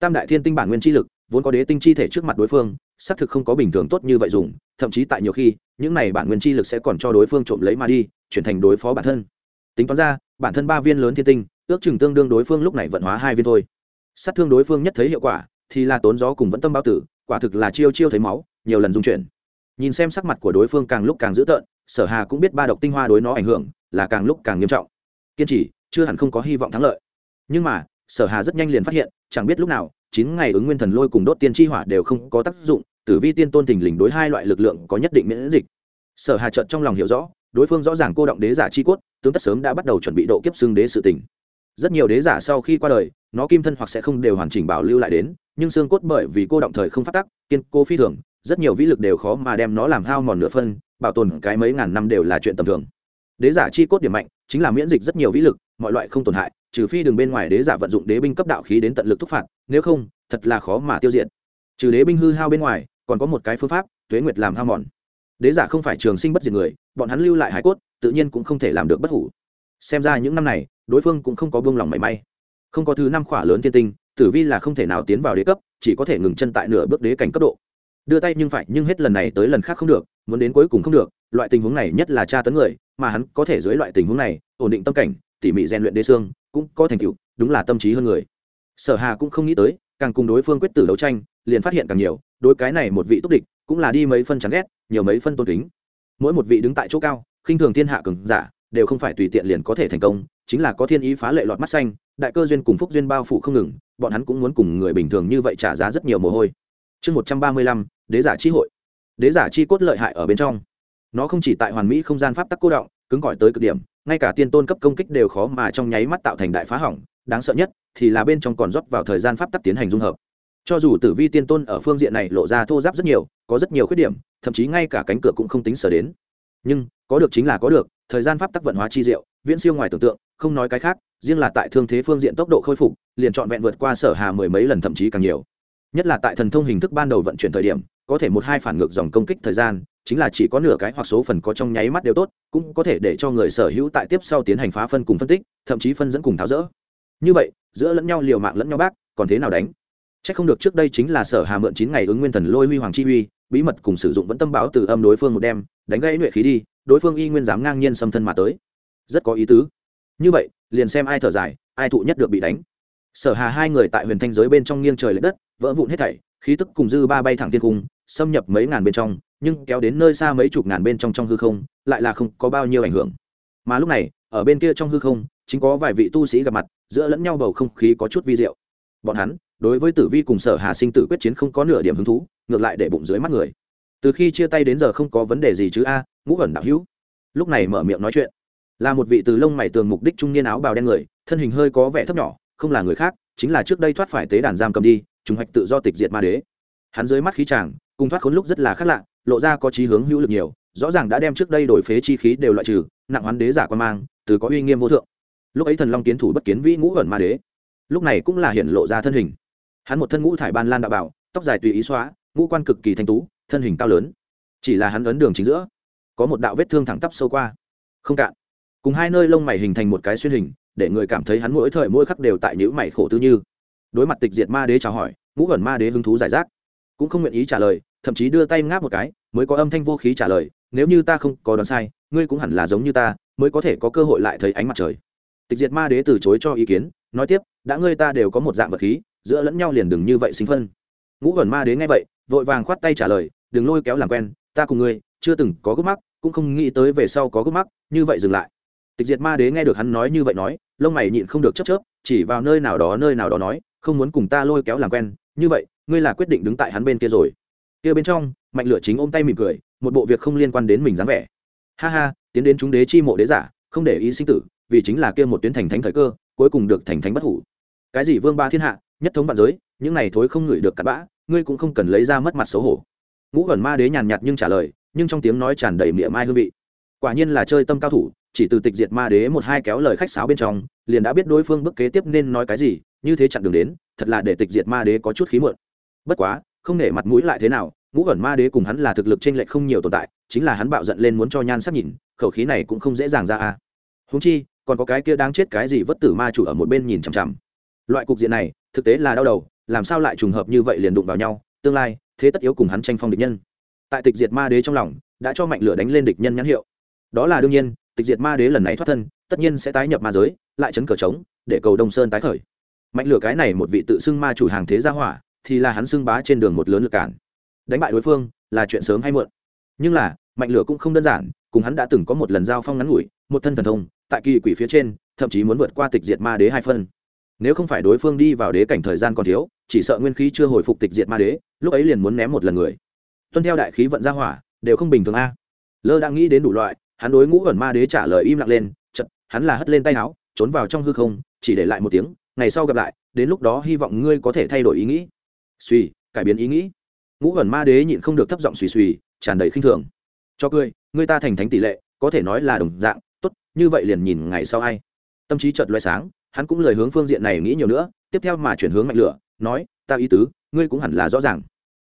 Tam đại thiên tinh bản nguyên chi lực, vốn có đế tinh chi thể trước mặt đối phương, xác thực không có bình thường tốt như vậy dùng, thậm chí tại nhiều khi, những này bản nguyên chi lực sẽ còn cho đối phương trộm lấy mà đi, chuyển thành đối phó bản thân. Tính toán ra, bản thân ba viên lớn thiên tinh, ước chừng tương đương đối phương lúc này vận hóa hai viên thôi. Sát thương đối phương nhất thấy hiệu quả, thì là tốn gió cùng vẫn tâm bao tử, quả thực là chiêu chiêu thấy máu, nhiều lần dung chuyển nhìn xem sắc mặt của đối phương càng lúc càng dữ tợn, sở hà cũng biết ba độc tinh hoa đối nó ảnh hưởng, là càng lúc càng nghiêm trọng. Kiên trì, chưa hẳn không có hy vọng thắng lợi. Nhưng mà, sở hà rất nhanh liền phát hiện, chẳng biết lúc nào, chín ngày ứng nguyên thần lôi cùng đốt tiên chi hỏa đều không có tác dụng, tử vi tiên tôn thình lình đối hai loại lực lượng có nhất định miễn dịch. Sở hà trợt trong lòng hiểu rõ, đối phương rõ ràng cô động đế giả chi cốt, tướng tất sớm đã bắt đầu chuẩn bị độ kiếp xương đế sự tình. Rất nhiều đế giả sau khi qua đời, nó kim thân hoặc sẽ không đều hoàn chỉnh bảo lưu lại đến, nhưng xương cốt bởi vì cô động thời không phát tắc, kiên cô phi thường rất nhiều vĩ lực đều khó mà đem nó làm hao mòn nửa phân, bảo tồn cái mấy ngàn năm đều là chuyện tầm thường. Đế giả chi cốt điểm mạnh, chính là miễn dịch rất nhiều vĩ lực, mọi loại không tổn hại, trừ phi đường bên ngoài đế giả vận dụng đế binh cấp đạo khí đến tận lực thúc phạt, nếu không, thật là khó mà tiêu diệt. Trừ đế binh hư hao bên ngoài, còn có một cái phương pháp, tuế nguyệt làm hao mòn. Đế giả không phải trường sinh bất diệt người, bọn hắn lưu lại hải cốt, tự nhiên cũng không thể làm được bất hủ. Xem ra những năm này, đối phương cũng không có buông lòng mảy may. Không có thứ năm khỏa lớn thiên tinh, tử vi là không thể nào tiến vào đế cấp, chỉ có thể ngừng chân tại nửa bước đế cảnh cấp độ đưa tay nhưng phải, nhưng hết lần này tới lần khác không được, muốn đến cuối cùng không được, loại tình huống này nhất là tra tấn người, mà hắn có thể dưới loại tình huống này, ổn định tâm cảnh, tỉ mỉ rèn luyện đế xương, cũng có thành tựu, đúng là tâm trí hơn người. Sở hà cũng không nghĩ tới, càng cùng đối phương quyết tử đấu tranh, liền phát hiện càng nhiều, đối cái này một vị túc địch, cũng là đi mấy phân chán ghét, nhiều mấy phân tôn kính. Mỗi một vị đứng tại chỗ cao, khinh thường thiên hạ cường giả, đều không phải tùy tiện liền có thể thành công, chính là có thiên ý phá lệ lọt mắt xanh, đại cơ duyên cùng phúc duyên bao phủ không ngừng, bọn hắn cũng muốn cùng người bình thường như vậy trả giá rất nhiều mồ hôi chương một trăm ba mươi lăm, đế giả chi hội. Đế giả chi cốt lợi hại ở bên trong. Nó không chỉ tại hoàn mỹ không gian pháp tắc cô động, cứng cỏi tới cực điểm, ngay cả tiên tôn cấp công kích đều khó mà trong nháy mắt tạo thành đại phá hỏng. Đáng sợ nhất thì là bên trong còn rót vào thời gian pháp tắc tiến hành dung hợp. Cho dù tử vi tiên tôn ở phương diện này lộ ra thô giáp rất nhiều, có rất nhiều khuyết điểm, thậm chí ngay cả cánh cửa cũng không tính sở đến. Nhưng, có được chính là có được, thời gian pháp tắc vận hóa chi diệu, viễn siêu ngoài tưởng tượng, không nói cái khác, riêng là tại thương thế phương diện tốc độ khôi phục, liền trọn vẹn vượt qua sở hà mười mấy lần thậm chí càng nhiều nhất là tại thần thông hình thức ban đầu vận chuyển thời điểm, có thể một hai phản ngược dòng công kích thời gian, chính là chỉ có nửa cái hoặc số phần có trong nháy mắt đều tốt, cũng có thể để cho người sở hữu tại tiếp sau tiến hành phá phân cùng phân tích, thậm chí phân dẫn cùng tháo rỡ. Như vậy, giữa lẫn nhau liều mạng lẫn nhau bác, còn thế nào đánh? C h ắ c không được trước đây chính là sở hà mượn chín ngày ứng nguyên thần lôi huy hoàng chi uy, bí mật cùng sử dụng vẫn tâm báo từ âm đối phương một đêm đánh gãy nhuệ khí đi, đối phương y nguyên dám ngang nhiên xâm thân mà tới. Rất có ý tứ. Như vậy, liền xem ai thở dài, ai thụ nhất được bị đánh sở hà hai người tại huyền thanh giới bên trong nghiêng trời l ệ đất, vỡ vụn hết thảy, khí tức cùng dư ba bay thẳng thiên cung, xâm nhập mấy ngàn bên trong, nhưng kéo đến nơi xa mấy chục ngàn bên trong trong hư không, lại là không có bao nhiêu ảnh hưởng. Mà lúc này, ở bên kia trong hư không, chính có vài vị tu sĩ gặp mặt, giữa lẫn nhau bầu không khí có chút vi diệu. Bọn hắn, đối với tử vi cùng sở hà sinh tử quyết chiến không có nửa điểm hứng thú, ngược lại để bụng dưới mắt người. Từ khi chia tay đến giờ không có vấn đề gì chứ a, ngũ ẩn đạo hữu. Lúc này mở miệng nói chuyện. Là một vị từ lông mày tường mục đích trung niên áo bào đen người, thân hình hơi có vẻ thấp nhỏ không là người khác, chính là trước đây thoát phải tế đàn giam cầm đi, trùng hoạch tự do tịch diệt ma đế. Hắn dưới mắt khí chàng, cùng thoát khốn lúc rất là khác lạ, lộ ra có chí hướng hữu lực nhiều, rõ ràng đã đem trước đây đổi phế chi khí đều loại trừ, nặng hoán đế giả quan mang, từ có uy nghiêm vô thượng. Lúc ấy thần long kiến thủ bất kiến vĩ ngũ ẩn ma đế. Lúc này cũng là hiện lộ ra thân hình. Hắn một thân ngũ thải ban lan đạo bảo, tóc dài tùy ý xóa, ngũ quan cực kỳ thanh tú, thân hình cao lớn. Chỉ là hắn ấn đường chính giữa, có một đạo vết thương thẳng tắp sâu qua. Không cạn. Cùng hai nơi lông mày hình thành một cái xuyên hình để người cảm thấy hắn mỗi thời mỗi khắc đều tại nhữ mày khổ tư như. Đối mặt tịch diệt ma đế chào hỏi, ngũ gần ma đế hứng thú giải rác. Cũng không nguyện ý trả lời, thậm chí đưa tay ngáp một cái, mới có âm thanh vô khí trả lời, nếu như ta không có đoán sai, ngươi cũng hẳn là giống như ta, mới có thể có cơ hội lại thấy ánh mặt trời. Tịch diệt ma đế từ chối cho ý kiến, nói tiếp, đã ngươi ta đều có một dạng vật khí, giữa lẫn nhau liền đừng như vậy sinh phân. Ngũ gần ma đế nghe vậy, vội vàng khoát tay trả lời, đừng lôi kéo làm quen, ta cùng ngươi, chưa từng có gốc mắc, cũng không nghĩ tới về sau có gốc mắc, như vậy dừng lại tịch diệt ma đế nghe được hắn nói như vậy nói, lông mày nhịn không được chấp chớp, chỉ vào nơi nào đó, nơi nào đó nói, không muốn cùng ta lôi kéo làm quen, như vậy, ngươi là quyết định đứng tại hắn bên kia rồi. Kia bên trong, mạnh lửa chính ôm tay mỉm cười, một bộ việc không liên quan đến mình dáng vẻ. Ha ha, tiến đến chúng đế chi mộ đế giả, không để ý sinh tử, vì chính là kia một tuyến thành thánh thời cơ, cuối cùng được thành thánh bất hủ. Cái gì vương ba thiên hạ, nhất thống vạn giới, những này thối không ngửi được cặn bã, ngươi cũng không cần lấy ra mất mặt xấu hổ. Ngũ ẩn ma đế nhàn nhạt nhưng trả lời, nhưng trong tiếng nói tràn đầy mỉa mai hương vị. Quả nhiên là chơi tâm cao thủ chỉ từ tịch diệt ma đế một hai kéo lời khách sáo bên trong, liền đã biết đối phương bước kế tiếp nên nói cái gì, như thế chặn đường đến, thật là để tịch diệt ma đế có chút khí muộn. Bất quá, không nể mặt mũi lại thế nào, ngũ ẩn ma đế cùng hắn là thực lực trên lệch không nhiều tồn tại, chính là hắn bạo giận lên muốn cho nhan sắc nhìn, khẩu khí này cũng không dễ dàng ra a. À. húng chi, còn có cái kia đáng chết cái gì vất tử ma chủ ở một bên nhìn chằm chằm. Loại cục diện này, thực tế là đau đầu, làm sao lại trùng hợp như vậy liền đụng vào nhau, tương lai, thế tất yếu cùng hắn tranh phong địch nhân. Tại tịch diệt ma đế trong lòng, đã cho mạnh lửa đánh lên địch nhân nhãn hiệu. Đó là đương nhiên tịch diệt ma đế lần này thoát thân, tất nhiên sẽ tái nhập ma giới, lại chấn cờ trống, để cầu đông sơn tái khởi. Mạnh lửa cái này một vị tự xưng ma chủ hàng thế gia hỏa, thì là hắn xưng bá trên đường một lớn lực cản. Đánh bại đối phương là chuyện sớm hay muộn. Nhưng là, mạnh lửa cũng không đơn giản, cùng hắn đã từng có một lần giao phong ngắn ngủi, một thân thần thông, tại kỳ quỷ phía trên, thậm chí muốn vượt qua tịch diệt ma đế hai phân. Nếu không phải đối phương đi vào đế cảnh thời gian còn thiếu, chỉ sợ nguyên khí chưa hồi phục tịch diệt ma đế, lúc ấy liền muốn ném một lần người. Tuân theo đại khí vận ra hỏa, đều không bình thường a. Lơ đang nghĩ đến đủ loại hắn đối ngũ ẩn ma đế trả lời im lặng lên, chật, hắn là hất lên tay áo, trốn vào trong hư không, chỉ để lại một tiếng, ngày sau gặp lại, đến lúc đó hy vọng ngươi có thể thay đổi ý nghĩ. Suy cải biến ý nghĩ. Ngũ ẩn ma đế nhịn không được thấp giọng suy suy, tràn đầy khinh thường. Cho cười, ngươi ta thành thánh tỷ lệ, có thể nói là đồng dạng, tốt, như vậy liền nhìn ngày sau ai. Tâm trí chợt loay sáng, hắn cũng lời hướng phương diện này nghĩ nhiều nữa, tiếp theo mà chuyển hướng mạnh lửa, nói, ta ý tứ, ngươi cũng hẳn là rõ ràng.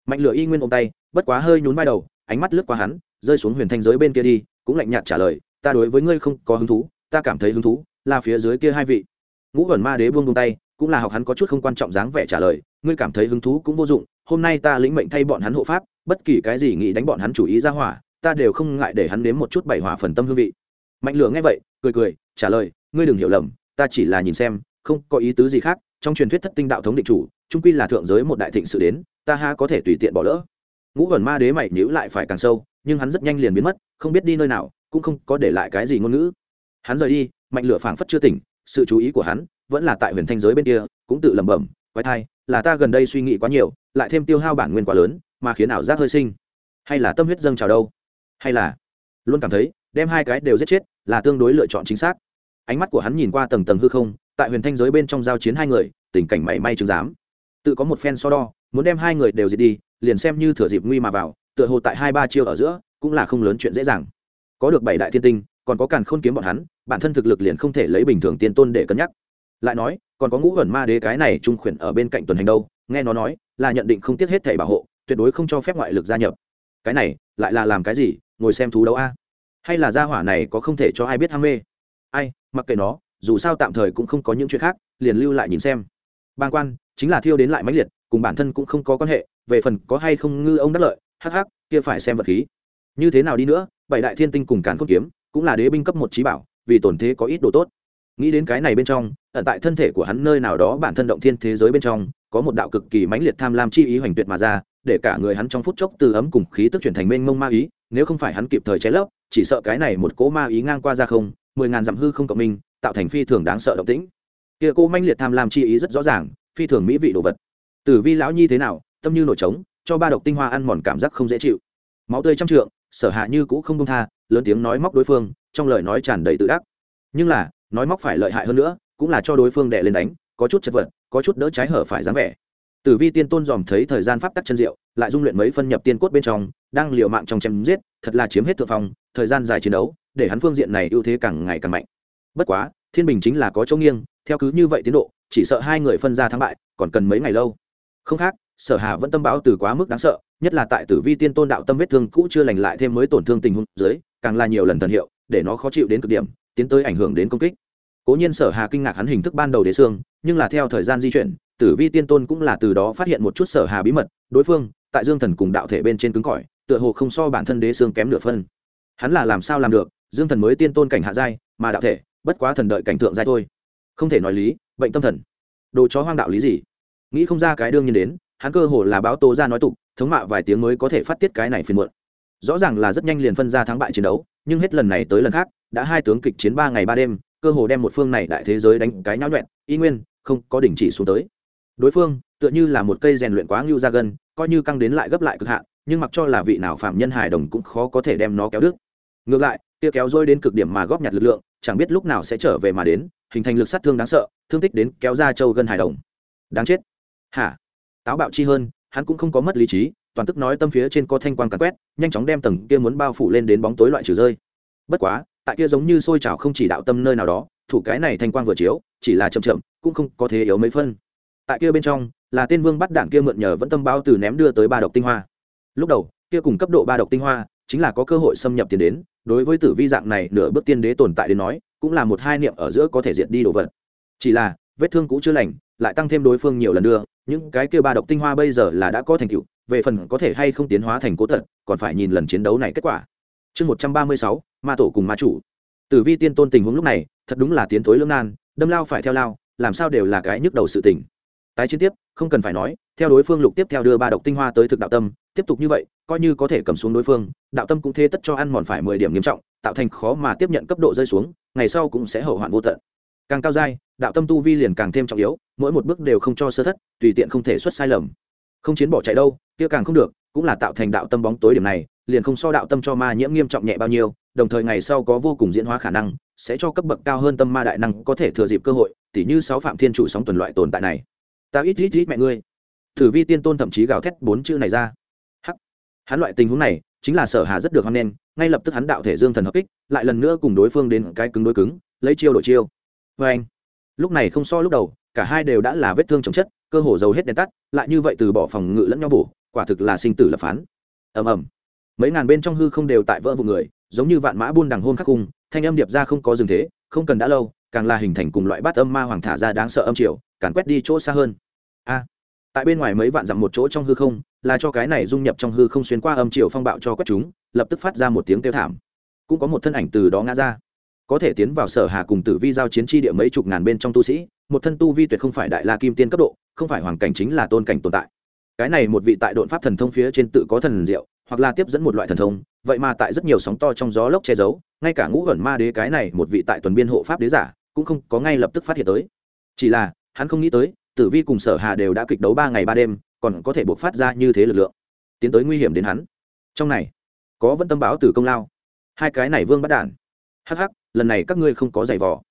Mạnh lửa y nguyên ôm tay, bất quá hơi nhún vai đầu, ánh mắt lướt qua hắn, rơi xuống huyền thanh giới bên kia đi cũng lạnh nhạt trả lời, ta đối với ngươi không có hứng thú, ta cảm thấy hứng thú là phía dưới kia hai vị. Ngũ vẩn ma đế buông buông tay, cũng là học hắn có chút không quan trọng dáng vẻ trả lời, ngươi cảm thấy hứng thú cũng vô dụng, hôm nay ta lĩnh mệnh thay bọn hắn hộ pháp, bất kỳ cái gì nghĩ đánh bọn hắn chủ ý ra hỏa, ta đều không ngại để hắn nếm một chút bảy hỏa phần tâm hương vị. Mạnh lửa nghe vậy, cười cười, trả lời, ngươi đừng hiểu lầm, ta chỉ là nhìn xem, không có ý tứ gì khác, trong truyền thuyết thất tinh đạo thống định chủ, trung quy là thượng giới một đại thịnh sự đến, ta ha có thể tùy tiện bỏ lỡ. Ngũ vẩn ma đế mày nhữ lại phải càng sâu, nhưng hắn rất nhanh liền biến mất không biết đi nơi nào, cũng không có để lại cái gì ngôn ngữ. Hắn rời đi, mạnh lửa phảng phất chưa tỉnh, sự chú ý của hắn vẫn là tại huyền thanh giới bên kia, cũng tự lẩm bẩm, quái thai, là ta gần đây suy nghĩ quá nhiều, lại thêm tiêu hao bản nguyên quá lớn, mà khiến ảo giác hơi sinh. Hay là tâm huyết dâng trào đâu? Hay là luôn cảm thấy, đem hai cái đều giết chết là tương đối lựa chọn chính xác. Ánh mắt của hắn nhìn qua tầng tầng hư không, tại huyền thanh giới bên trong giao chiến hai người, tình cảnh mảy may chứng giám. Tự có một phen so đo, muốn đem hai người đều diệt đi, liền xem như thừa dịp nguy mà vào, tựa hồ tại hai ba chiêu ở giữa cũng là không lớn chuyện dễ dàng. Có được bảy đại thiên tinh, còn có càn khôn kiếm bọn hắn, bản thân thực lực liền không thể lấy bình thường tiên tôn để cân nhắc. Lại nói, còn có ngũ ẩn ma đế cái này trung khuyển ở bên cạnh tuần hành đâu, nghe nó nói, là nhận định không tiếc hết thẻ bảo hộ, tuyệt đối không cho phép ngoại lực gia nhập. Cái này, lại là làm cái gì, ngồi xem thú đấu a? Hay là gia hỏa này có không thể cho ai biết ham mê? Ai, mặc kệ nó, dù sao tạm thời cũng không có những chuyện khác, liền lưu lại nhìn xem. Bang quan, chính là thiêu đến lại mãnh liệt, cùng bản thân cũng không có quan hệ, về phần có hay không ngư ông đắc lợi, hắc hắc, kia phải xem vật khí như thế nào đi nữa, bảy đại thiên tinh cùng càn khôn kiếm, cũng là đế binh cấp một trí bảo, vì tổn thế có ít đồ tốt. Nghĩ đến cái này bên trong, ẩn tại thân thể của hắn nơi nào đó bản thân động thiên thế giới bên trong, có một đạo cực kỳ mãnh liệt tham lam chi ý hoành tuyệt mà ra, để cả người hắn trong phút chốc từ ấm cùng khí tức chuyển thành mênh mông ma ý, nếu không phải hắn kịp thời cháy lấp, chỉ sợ cái này một cỗ ma ý ngang qua ra không, mười ngàn dặm hư không cộng minh, tạo thành phi thường đáng sợ động tĩnh. Kia cỗ mãnh liệt tham lam chi ý rất rõ ràng, phi thường mỹ vị đồ vật. Tử vi lão nhi thế nào, tâm như nổi trống, cho ba độc tinh hoa ăn mòn cảm giác không dễ chịu. Máu tươi trăm trượng sở hạ như cũ không công tha, lớn tiếng nói móc đối phương, trong lời nói tràn đầy tự đắc. Nhưng là, nói móc phải lợi hại hơn nữa, cũng là cho đối phương đệ lên đánh, có chút chật vật, có chút đỡ trái hở phải dáng vẻ. Tử vi tiên tôn dòm thấy thời gian pháp tắc chân diệu, lại dung luyện mấy phân nhập tiên cốt bên trong, đang liều mạng trong chém giết, thật là chiếm hết thượng phong, thời gian dài chiến đấu, để hắn phương diện này ưu thế càng ngày càng mạnh. Bất quá, thiên bình chính là có chỗ nghiêng, theo cứ như vậy tiến độ, chỉ sợ hai người phân ra thắng bại, còn cần mấy ngày lâu. Không khác sở hà vẫn tâm báo từ quá mức đáng sợ, nhất là tại tử vi tiên tôn đạo tâm vết thương cũ chưa lành lại thêm mới tổn thương tình huống dưới, càng là nhiều lần thần hiệu, để nó khó chịu đến cực điểm, tiến tới ảnh hưởng đến công kích. Cố nhiên sở hà kinh ngạc hắn hình thức ban đầu đế xương, nhưng là theo thời gian di chuyển, tử vi tiên tôn cũng là từ đó phát hiện một chút sở hà bí mật, đối phương, tại dương thần cùng đạo thể bên trên cứng cỏi, tựa hồ không so bản thân đế xương kém nửa phân. Hắn là làm sao làm được, dương thần mới tiên tôn cảnh hạ giai, mà đạo thể, bất quá thần đợi cảnh thượng giai thôi. Không thể nói lý, bệnh tâm thần. Đồ chó hoang đạo lý gì? Nghĩ không ra cái đương nhiên đến hắn cơ hồ là báo tố ra nói tục, thống mạ vài tiếng mới có thể phát tiết cái này phiền muộn. Rõ ràng là rất nhanh liền phân ra thắng bại chiến đấu, nhưng hết lần này tới lần khác, đã hai tướng kịch chiến ba ngày ba đêm, cơ hồ đem một phương này đại thế giới đánh cái nháo nhuẹn y nguyên, không có đỉnh chỉ xuống tới. Đối phương, tựa như là một cây rèn luyện quá ngưu ra gân, coi như căng đến lại gấp lại cực hạn, nhưng mặc cho là vị nào phạm nhân hài đồng cũng khó có thể đem nó kéo đứt. Ngược lại, kia kéo dôi đến cực điểm mà góp nhặt lực lượng, chẳng biết lúc nào sẽ trở về mà đến, hình thành lực sát thương đáng sợ, thương tích đến kéo ra châu gân hài đồng. Đáng chết. Hả? Táo bạo chi hơn, hắn cũng không có mất lý trí, toàn tức nói tâm phía trên có thanh quang cắn quét, nhanh chóng đem tầng kia muốn bao phủ lên đến bóng tối loại trừ rơi. Bất quá, tại kia giống như sôi trào không chỉ đạo tâm nơi nào đó, thủ cái này thanh quang vừa chiếu, chỉ là chậm chậm, cũng không có thế yếu mấy phân. Tại kia bên trong, là tên vương bắt đảng kia mượn nhờ vẫn tâm bao từ ném đưa tới ba độc tinh hoa. Lúc đầu, kia cùng cấp độ ba độc tinh hoa, chính là có cơ hội xâm nhập tiền đến, đối với tử vi dạng này nửa bước tiên đế tồn tại đến nói, cũng là một hai niệm ở giữa có thể diệt đi đồ vật. Chỉ là vết thương cũ chưa lành, lại tăng thêm đối phương nhiều lần đưa, những cái kia ba độc tinh hoa bây giờ là đã có thành tựu, về phần có thể hay không tiến hóa thành cố thật còn phải nhìn lần chiến đấu này kết quả. Chương một trăm ba mươi sáu, ma tổ cùng ma chủ. Tử vi tiên tôn tình huống lúc này, thật đúng là tiến thối lưỡng nan, đâm lao phải theo lao, làm sao đều là cái nhức đầu sự tình. Tái chiến tiếp, không cần phải nói, theo đối phương lục tiếp theo đưa ba độc tinh hoa tới thực đạo tâm, tiếp tục như vậy, coi như có thể cầm xuống đối phương, đạo tâm cũng thế tất cho ăn mòn phải mười điểm nghiêm trọng, tạo thành khó mà tiếp nhận cấp độ rơi xuống, ngày sau cũng sẽ hậu hoạn vô tận. Càng cao dai đạo tâm tu vi liền càng thêm trọng yếu, mỗi một bước đều không cho sơ thất, tùy tiện không thể xuất sai lầm. Không chiến bỏ chạy đâu, kia càng không được, cũng là tạo thành đạo tâm bóng tối điểm này, liền không so đạo tâm cho ma nhiễm nghiêm trọng nhẹ bao nhiêu, đồng thời ngày sau có vô cùng diễn hóa khả năng, sẽ cho cấp bậc cao hơn tâm ma đại năng có thể thừa dịp cơ hội, tỉ như sáu phạm thiên chủ sóng tuần loại tồn tại này. Ta ít ít ít mẹ ngươi. Thử vi tiên tôn thậm chí gào thét bốn chữ này ra. Hắc. Hắn loại tình huống này, chính là sở hà rất được hoan nghênh, ngay lập tức hắn đạo thể dương thần hợp kích, lại lần nữa cùng đối phương đến cái cứng đối cứng, lấy chiêu đổi chiêu. Vê anh lúc này không so lúc đầu, cả hai đều đã là vết thương chồng chất, cơ hồ dầu hết đèn tắt, lại như vậy từ bỏ phòng ngự lẫn nhau bổ, quả thực là sinh tử lập phán. Ầm ầm. Mấy ngàn bên trong hư không đều tại vỡ vụ người, giống như vạn mã buôn đằng hôn khắc cung thanh âm điệp ra không có dừng thế, không cần đã lâu, càng là hình thành cùng loại bát âm ma hoàng thả ra đáng sợ âm triều, càn quét đi chỗ xa hơn. A. Tại bên ngoài mấy vạn dặm một chỗ trong hư không, là cho cái này dung nhập trong hư không xuyên qua âm triều phong bạo cho quét chúng, lập tức phát ra một tiếng kêu thảm. Cũng có một thân ảnh từ đó ngã ra có thể tiến vào sở hà cùng tử vi giao chiến tri địa mấy chục ngàn bên trong tu sĩ, một thân tu vi tuyệt không phải đại la kim tiên cấp độ, không phải hoàng cảnh chính là tôn cảnh tồn tại. Cái này một vị tại độn pháp thần thông phía trên tự có thần diệu, hoặc là tiếp dẫn một loại thần thông, vậy mà tại rất nhiều sóng to trong gió lốc che giấu, ngay cả ngũ ẩn ma đế cái này một vị tại tuần biên hộ pháp đế giả, cũng không có ngay lập tức phát hiện tới. Chỉ là, hắn không nghĩ tới, tử vi cùng sở hà đều đã kịch đấu ba ngày ba đêm, còn có thể buộc phát ra như thế lực lượng. Tiến tới nguy hiểm đến hắn. Trong này, có vẫn tâm báo từ công lao. Hai cái này vương bắt đản hắc hắc lần này các ngươi không có giày vò.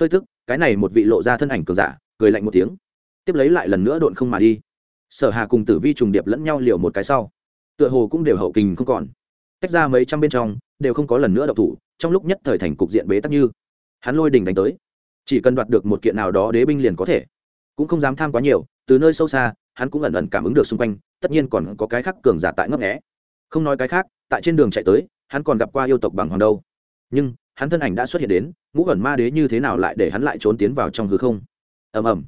Hơi thức, cái này một vị lộ ra thân ảnh cường giả, cười lạnh một tiếng. Tiếp lấy lại lần nữa độn không mà đi. Sở hà cùng tử vi trùng điệp lẫn nhau liều một cái sau. Tựa hồ cũng đều hậu kình không còn. Tách ra mấy trăm bên trong, đều không có lần nữa đậu thủ, trong lúc nhất thời thành cục diện bế tắc như. Hắn lôi đình đánh tới. Chỉ cần đoạt được một kiện nào đó đế binh liền có thể. Cũng không dám tham quá nhiều, từ nơi sâu xa, hắn cũng ẩn ẩn cảm ứng được xung quanh, tất nhiên còn có cái khác cường giả tại ngấp nghẽ không nói cái khác, tại trên đường chạy tới, hắn còn gặp qua yêu tộc bằng hoàng đâu. Nhưng hắn thân ảnh đã xuất hiện đến, ngũ ẩn ma đế như thế nào lại để hắn lại trốn tiến vào trong hư không? Ầm ầm.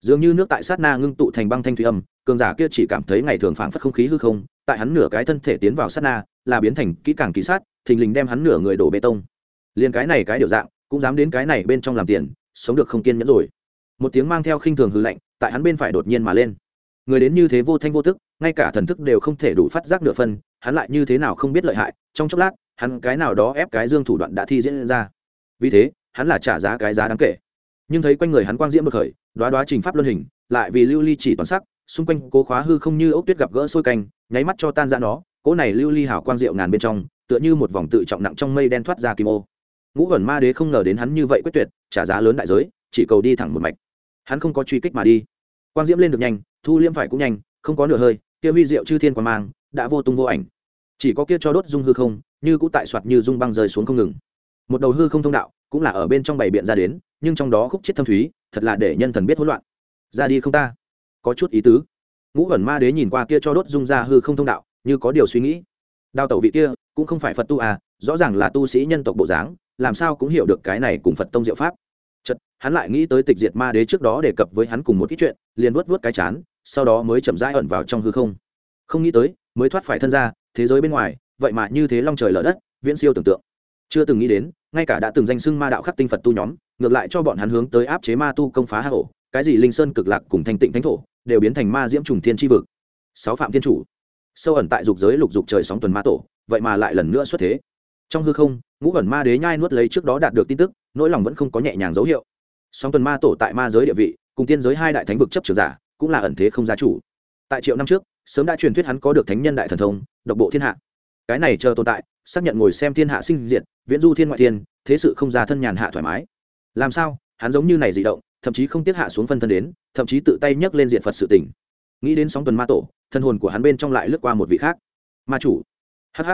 Dường như nước tại sát na ngưng tụ thành băng thanh thủy âm, cường giả kia chỉ cảm thấy ngày thường phảng phất không khí hư không, tại hắn nửa cái thân thể tiến vào sát na, là biến thành kỹ càng kỹ sát, thình lình đem hắn nửa người đổ bê tông. Liền cái này cái điều dạng, cũng dám đến cái này bên trong làm tiền, sống được không kiên nhẫn rồi. Một tiếng mang theo khinh thường hư lạnh, tại hắn bên phải đột nhiên mà lên. Người đến như thế vô thanh vô tức, ngay cả thần thức đều không thể đủ phát giác nửa phân, hắn lại như thế nào không biết lợi hại, trong chốc lát hắn cái nào đó ép cái dương thủ đoạn đã thi diễn ra. Vì thế, hắn là trả giá cái giá đáng kể. Nhưng thấy quanh người hắn quang diễm bậc khởi đoá đoá trình pháp luân hình, lại vì lưu ly chỉ toàn sắc, xung quanh cố khóa hư không như ốc tuyết gặp gỡ sôi canh nháy mắt cho tan ra nó, cỗ này lưu ly hảo quang diệu ngàn bên trong, tựa như một vòng tự trọng nặng trong mây đen thoát ra kim ô. Ngũ vẩn ma đế không ngờ đến hắn như vậy quyết tuyệt, trả giá lớn đại giới, chỉ cầu đi thẳng một mạch. Hắn không có truy kích mà đi. Quang diễm lên được nhanh, thu liễm phải cũng nhanh, không có nửa hơi, kia huy diệu chư thiên quang mang, đã vô tung vô ảnh. Chỉ có kia cho đốt dung hư không như cũ tại soạt như dung băng rơi xuống không ngừng. Một đầu hư không thông đạo cũng là ở bên trong bảy biện ra đến, nhưng trong đó khúc chết thâm thúy, thật là để nhân thần biết hỗn loạn. Ra đi không ta? Có chút ý tứ. Ngũ ẩn ma đế nhìn qua kia cho đốt dung ra hư không thông đạo, như có điều suy nghĩ. Đào tẩu vị kia, cũng không phải phật tu à rõ ràng là tu sĩ nhân tộc bộ dáng, làm sao cũng hiểu được cái này cùng phật tông diệu pháp. Chật hắn lại nghĩ tới tịch diệt ma đế trước đó đề cập với hắn cùng một ít chuyện, liền vuốt vuốt cái chán, sau đó mới chậm rãi ẩn vào trong hư không. Không nghĩ tới, mới thoát phải thân ra, thế giới bên ngoài vậy mà như thế long trời lở đất, viễn siêu tưởng tượng. Chưa từng nghĩ đến, ngay cả đã từng danh xưng ma đạo khắc tinh phật tu nhóm, ngược lại cho bọn hắn hướng tới áp chế ma tu công phá hạ ổ, cái gì linh sơn cực lạc cùng thanh tịnh thánh thổ, đều biến thành ma diễm trùng thiên tri vực. Sáu phạm thiên chủ. Sâu ẩn tại dục giới lục dục trời sóng tuần ma tổ, vậy mà lại lần nữa xuất thế. Trong hư không, ngũ ẩn ma đế nhai nuốt lấy trước đó đạt được tin tức, nỗi lòng vẫn không có nhẹ nhàng dấu hiệu. Sóng tuần ma tổ tại ma giới địa vị, cùng tiên giới hai đại thánh vực chấp trường giả, cũng là ẩn thế không gia chủ. Tại triệu năm trước, sớm đã truyền thuyết hắn có được thánh nhân đại thần thông, độc bộ thiên hạ cái này chờ tồn tại, xác nhận ngồi xem thiên hạ sinh diệt, viễn du thiên ngoại thiên, thế sự không ra thân nhàn hạ thoải mái. Làm sao? Hắn giống như này dị động, thậm chí không tiết hạ xuống phân thân đến, thậm chí tự tay nhấc lên diện phật sự tỉnh nghĩ đến sóng tuần ma tổ, thân hồn của hắn bên trong lại lướt qua một vị khác. Ma chủ. Hh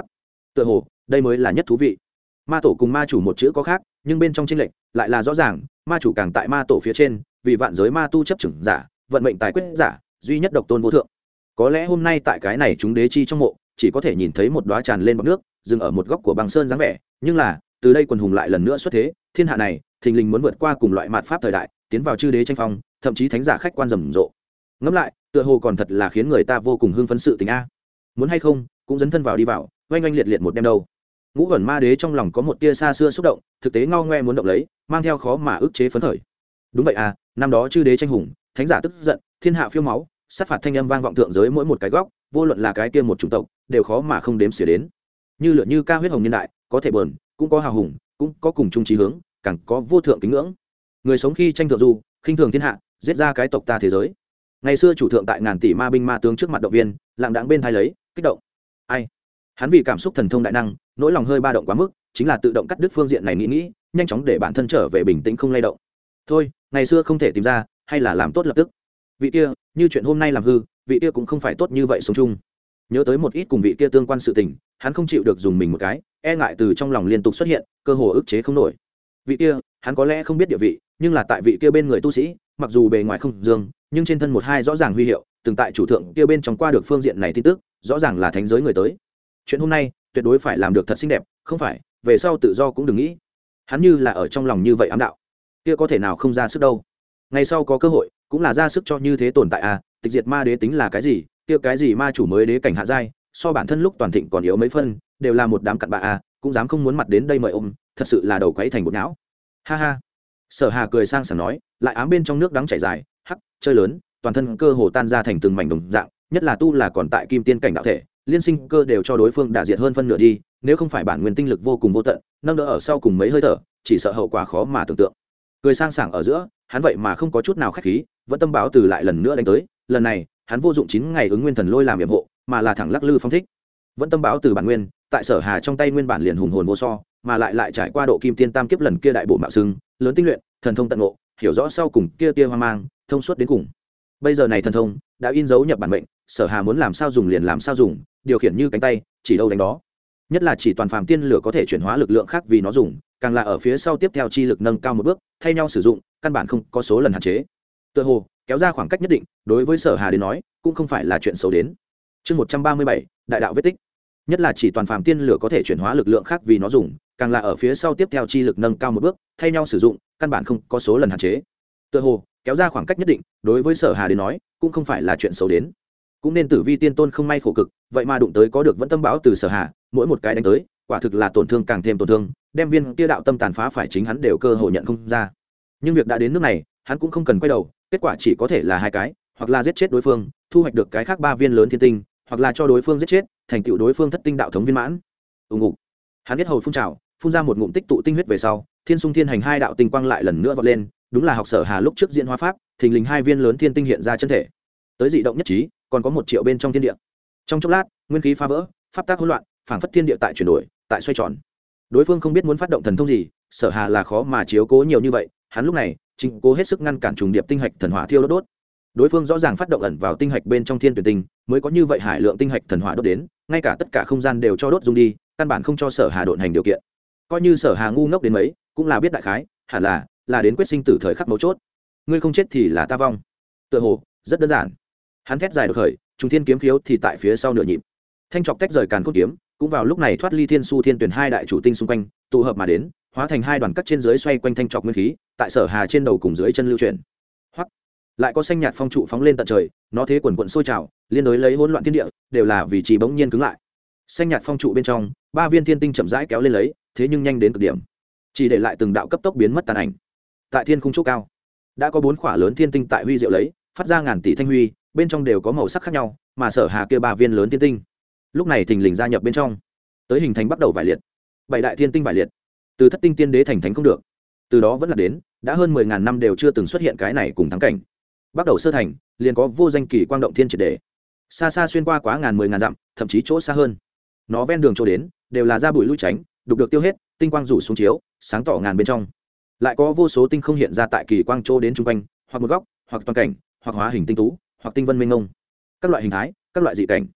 tựa hồ, đây mới là nhất thú vị. Ma tổ cùng ma chủ một chữ có khác, nhưng bên trong tranh lệch lại là rõ ràng, ma chủ càng tại ma tổ phía trên, vì vạn giới ma tu chấp chừng giả, vận mệnh tài quyết giả, duy nhất độc tôn vô thượng. Có lẽ hôm nay tại cái này chúng đế chi trong mộ chỉ có thể nhìn thấy một đóa tràn lên bọc nước, dừng ở một góc của băng sơn dáng vẻ, nhưng là, từ đây quần hùng lại lần nữa xuất thế, thiên hạ này, thình lình muốn vượt qua cùng loại mạt pháp thời đại, tiến vào chư đế tranh phong, thậm chí thánh giả khách quan rầm rộ. Ngẫm lại, tựa hồ còn thật là khiến người ta vô cùng hưng phấn sự tình a. Muốn hay không, cũng dấn thân vào đi vào, oanh oanh liệt liệt một đêm đâu. Ngũ ẩn ma đế trong lòng có một tia xa xưa xúc động, thực tế ngao ngoe muốn động lấy, mang theo khó mà ức chế phấn khởi. Đúng vậy à năm đó chư đế tranh hùng, thánh giả tức giận, thiên hạ phiêu máu, sát phạt thanh âm vang vọng thượng giới mỗi một cái góc, vô luận là cái kia một chủng tộc đều khó mà không đếm xỉa đến. Như lựa như ca huyết hồng nhân đại, có thể bờn cũng có hào hùng, cũng có cùng chung trí hướng, càng có vô thượng kính ngưỡng. Người sống khi tranh thượng du, khinh thường thiên hạ, giết ra cái tộc ta thế giới. Ngày xưa chủ thượng tại ngàn tỷ ma binh ma tướng trước mặt động viên, lạng đáng bên thai lấy, kích động. Ai? Hắn vì cảm xúc thần thông đại năng, nỗi lòng hơi ba động quá mức, chính là tự động cắt đứt phương diện này nghĩ nghĩ, nhanh chóng để bản thân trở về bình tĩnh không lay động. Thôi, ngày xưa không thể tìm ra, hay là làm tốt lập tức. Vị kia, như chuyện hôm nay làm hư, vị kia cũng không phải tốt như vậy sống chung nhớ tới một ít cùng vị kia tương quan sự tình, hắn không chịu được dùng mình một cái e ngại từ trong lòng liên tục xuất hiện, cơ hồ ức chế không nổi. Vị kia, hắn có lẽ không biết địa vị, nhưng là tại vị kia bên người tu sĩ, mặc dù bề ngoài không dương, nhưng trên thân một hai rõ ràng huy hiệu, từng tại chủ thượng kia bên trong qua được phương diện này tin tức, rõ ràng là thánh giới người tới. Chuyện hôm nay, tuyệt đối phải làm được thật xinh đẹp, không phải, về sau tự do cũng đừng nghĩ. Hắn như là ở trong lòng như vậy ám đạo. Kia có thể nào không ra sức đâu? Ngày sau có cơ hội, cũng là ra sức cho như thế tồn tại à tịch diệt ma đế tính là cái gì kia cái gì ma chủ mới đế cảnh hạ giai so bản thân lúc toàn thịnh còn yếu mấy phân đều là một đám cặn bạ à cũng dám không muốn mặt đến đây mời ông, thật sự là đầu quấy thành bột não. Ha ha. Sở hà cười sang sảng nói lại ám bên trong nước đắng chảy dài hắc chơi lớn toàn thân cơ hồ tan ra thành từng mảnh đồng dạng nhất là tu là còn tại kim tiên cảnh đạo thể liên sinh cơ đều cho đối phương đả diệt hơn phân nửa đi nếu không phải bản nguyên tinh lực vô cùng vô tận nâng đỡ ở sau cùng mấy hơi thở chỉ sợ hậu quả khó mà tưởng tượng. Cười sang sảng ở giữa hắn vậy mà không có chút nào khách khí vẫn tâm báo từ lại lần nữa đánh tới lần này hắn vô dụng chín ngày ứng nguyên thần lôi làm nhiệm hộ, mà là thẳng lắc lư phong thích. Vẫn tâm báo từ bản nguyên, tại sở hà trong tay nguyên bản liền hùng hồn vô so, mà lại lại trải qua độ kim tiên tam kiếp lần kia đại bộ mạo xưng, lớn tinh luyện, thần thông tận ngộ, hiểu rõ sau cùng kia tia hoang mang, thông suốt đến cùng. Bây giờ này thần thông, đã in dấu nhập bản mệnh, sở hà muốn làm sao dùng liền làm sao dùng, điều khiển như cánh tay, chỉ đâu đánh đó. Nhất là chỉ toàn phàm tiên lửa có thể chuyển hóa lực lượng khác vì nó dùng, càng là ở phía sau tiếp theo chi lực nâng cao một bước, thay nhau sử dụng, căn bản không có số lần hạn chế. Tựa hồ kéo ra khoảng cách nhất định, đối với sở hà đến nói, cũng không phải là chuyện xấu đến. Chương một trăm ba mươi bảy, đại đạo vết tích. Nhất là chỉ toàn phàm tiên lửa có thể chuyển hóa lực lượng khác vì nó dùng, càng là ở phía sau tiếp theo chi lực nâng cao một bước, thay nhau sử dụng, căn bản không có số lần hạn chế. Tựa hồ, kéo ra khoảng cách nhất định, đối với sở hà đến nói, cũng không phải là chuyện xấu đến. Cũng nên tử vi tiên tôn không may khổ cực, vậy mà đụng tới có được vẫn tâm báo từ sở hà, mỗi một cái đánh tới, quả thực là tổn thương càng thêm tổn thương, đem viên kia đạo tâm tàn phá phải chính hắn đều cơ hội nhận không ra. Nhưng việc đã đến nước này, hắn cũng không cần quay đầu kết quả chỉ có thể là hai cái, hoặc là giết chết đối phương, thu hoạch được cái khác ba viên lớn thiên tinh, hoặc là cho đối phương giết chết, thành tựu đối phương thất tinh đạo thống viên mãn. Ùng ục hắn biết hầu phun trào, phun ra một ngụm tích tụ tinh huyết về sau, thiên sung thiên hành hai đạo tinh quang lại lần nữa vọt lên, đúng là học sở hà lúc trước diễn hóa pháp, thình lình hai viên lớn thiên tinh hiện ra chân thể. Tới dị động nhất trí, còn có một triệu bên trong thiên địa. Trong chốc lát, nguyên khí phá vỡ, pháp tác hỗn loạn, phảng phất thiên địa tại chuyển đổi, tại xoay tròn. Đối phương không biết muốn phát động thần thông gì, sở hà là khó mà chiếu cố nhiều như vậy hắn lúc này chính cố hết sức ngăn cản trùng điệp tinh hạch thần hỏa thiêu đốt đốt. Đối phương rõ ràng phát động ẩn vào tinh hạch bên trong thiên tuyển tinh, mới có như vậy hải lượng tinh hạch thần hỏa đốt đến, ngay cả tất cả không gian đều cho đốt dung đi, căn bản không cho sở hà độn hành điều kiện. Coi như sở hà ngu ngốc đến mấy, cũng là biết đại khái, hẳn là là đến quyết sinh tử thời khắc mấu chốt. Ngươi không chết thì là ta vong. Tựa hồ, rất đơn giản. Hắn thét dài được khởi, trùng thiên kiếm khiếu thì tại phía sau nửa nhịp. Thanh trọc tách rời càn cốt kiếm, cũng vào lúc này thoát ly thiên su thiên tuyển hai đại chủ tinh xung quanh, tụ hợp mà đến hóa thành hai đoàn cắt trên dưới xoay quanh thanh trọc nguyên khí, tại sở hà trên đầu cùng dưới chân lưu chuyển. Hoặc lại có xanh nhạt phong trụ phóng lên tận trời, nó thế quần quận sôi trào, liên đối lấy hỗn loạn thiên địa, đều là vì chỉ bỗng nhiên cứng lại. Xanh nhạt phong trụ bên trong, ba viên thiên tinh chậm rãi kéo lên lấy, thế nhưng nhanh đến cực điểm. Chỉ để lại từng đạo cấp tốc biến mất tàn ảnh. Tại thiên khung chỗ cao, đã có bốn khỏa lớn thiên tinh tại huy diệu lấy, phát ra ngàn tỷ thanh huy, bên trong đều có màu sắc khác nhau, mà sở hà kia ba viên lớn thiên tinh, lúc này thình lình gia nhập bên trong. Tới hình thành bắt đầu vải liệt. Bảy đại thiên tinh vải liệt từ thất tinh tiên đế thành thánh không được. Từ đó vẫn là đến, đã hơn mười ngàn năm đều chưa từng xuất hiện cái này cùng thắng cảnh. Bắt đầu sơ thành, liền có vô danh kỳ quang động thiên triệt đề. Xa xa xuyên qua quá ngàn mười ngàn dặm, thậm chí chỗ xa hơn. Nó ven đường chỗ đến, đều là ra bụi lui tránh, đục được tiêu hết, tinh quang rủ xuống chiếu, sáng tỏ ngàn bên trong. Lại có vô số tinh không hiện ra tại kỳ quang chỗ đến chung quanh, hoặc một góc, hoặc toàn cảnh, hoặc hóa hình tinh tú, hoặc tinh vân minh ngông các loại hình thái, các loại dị cảnh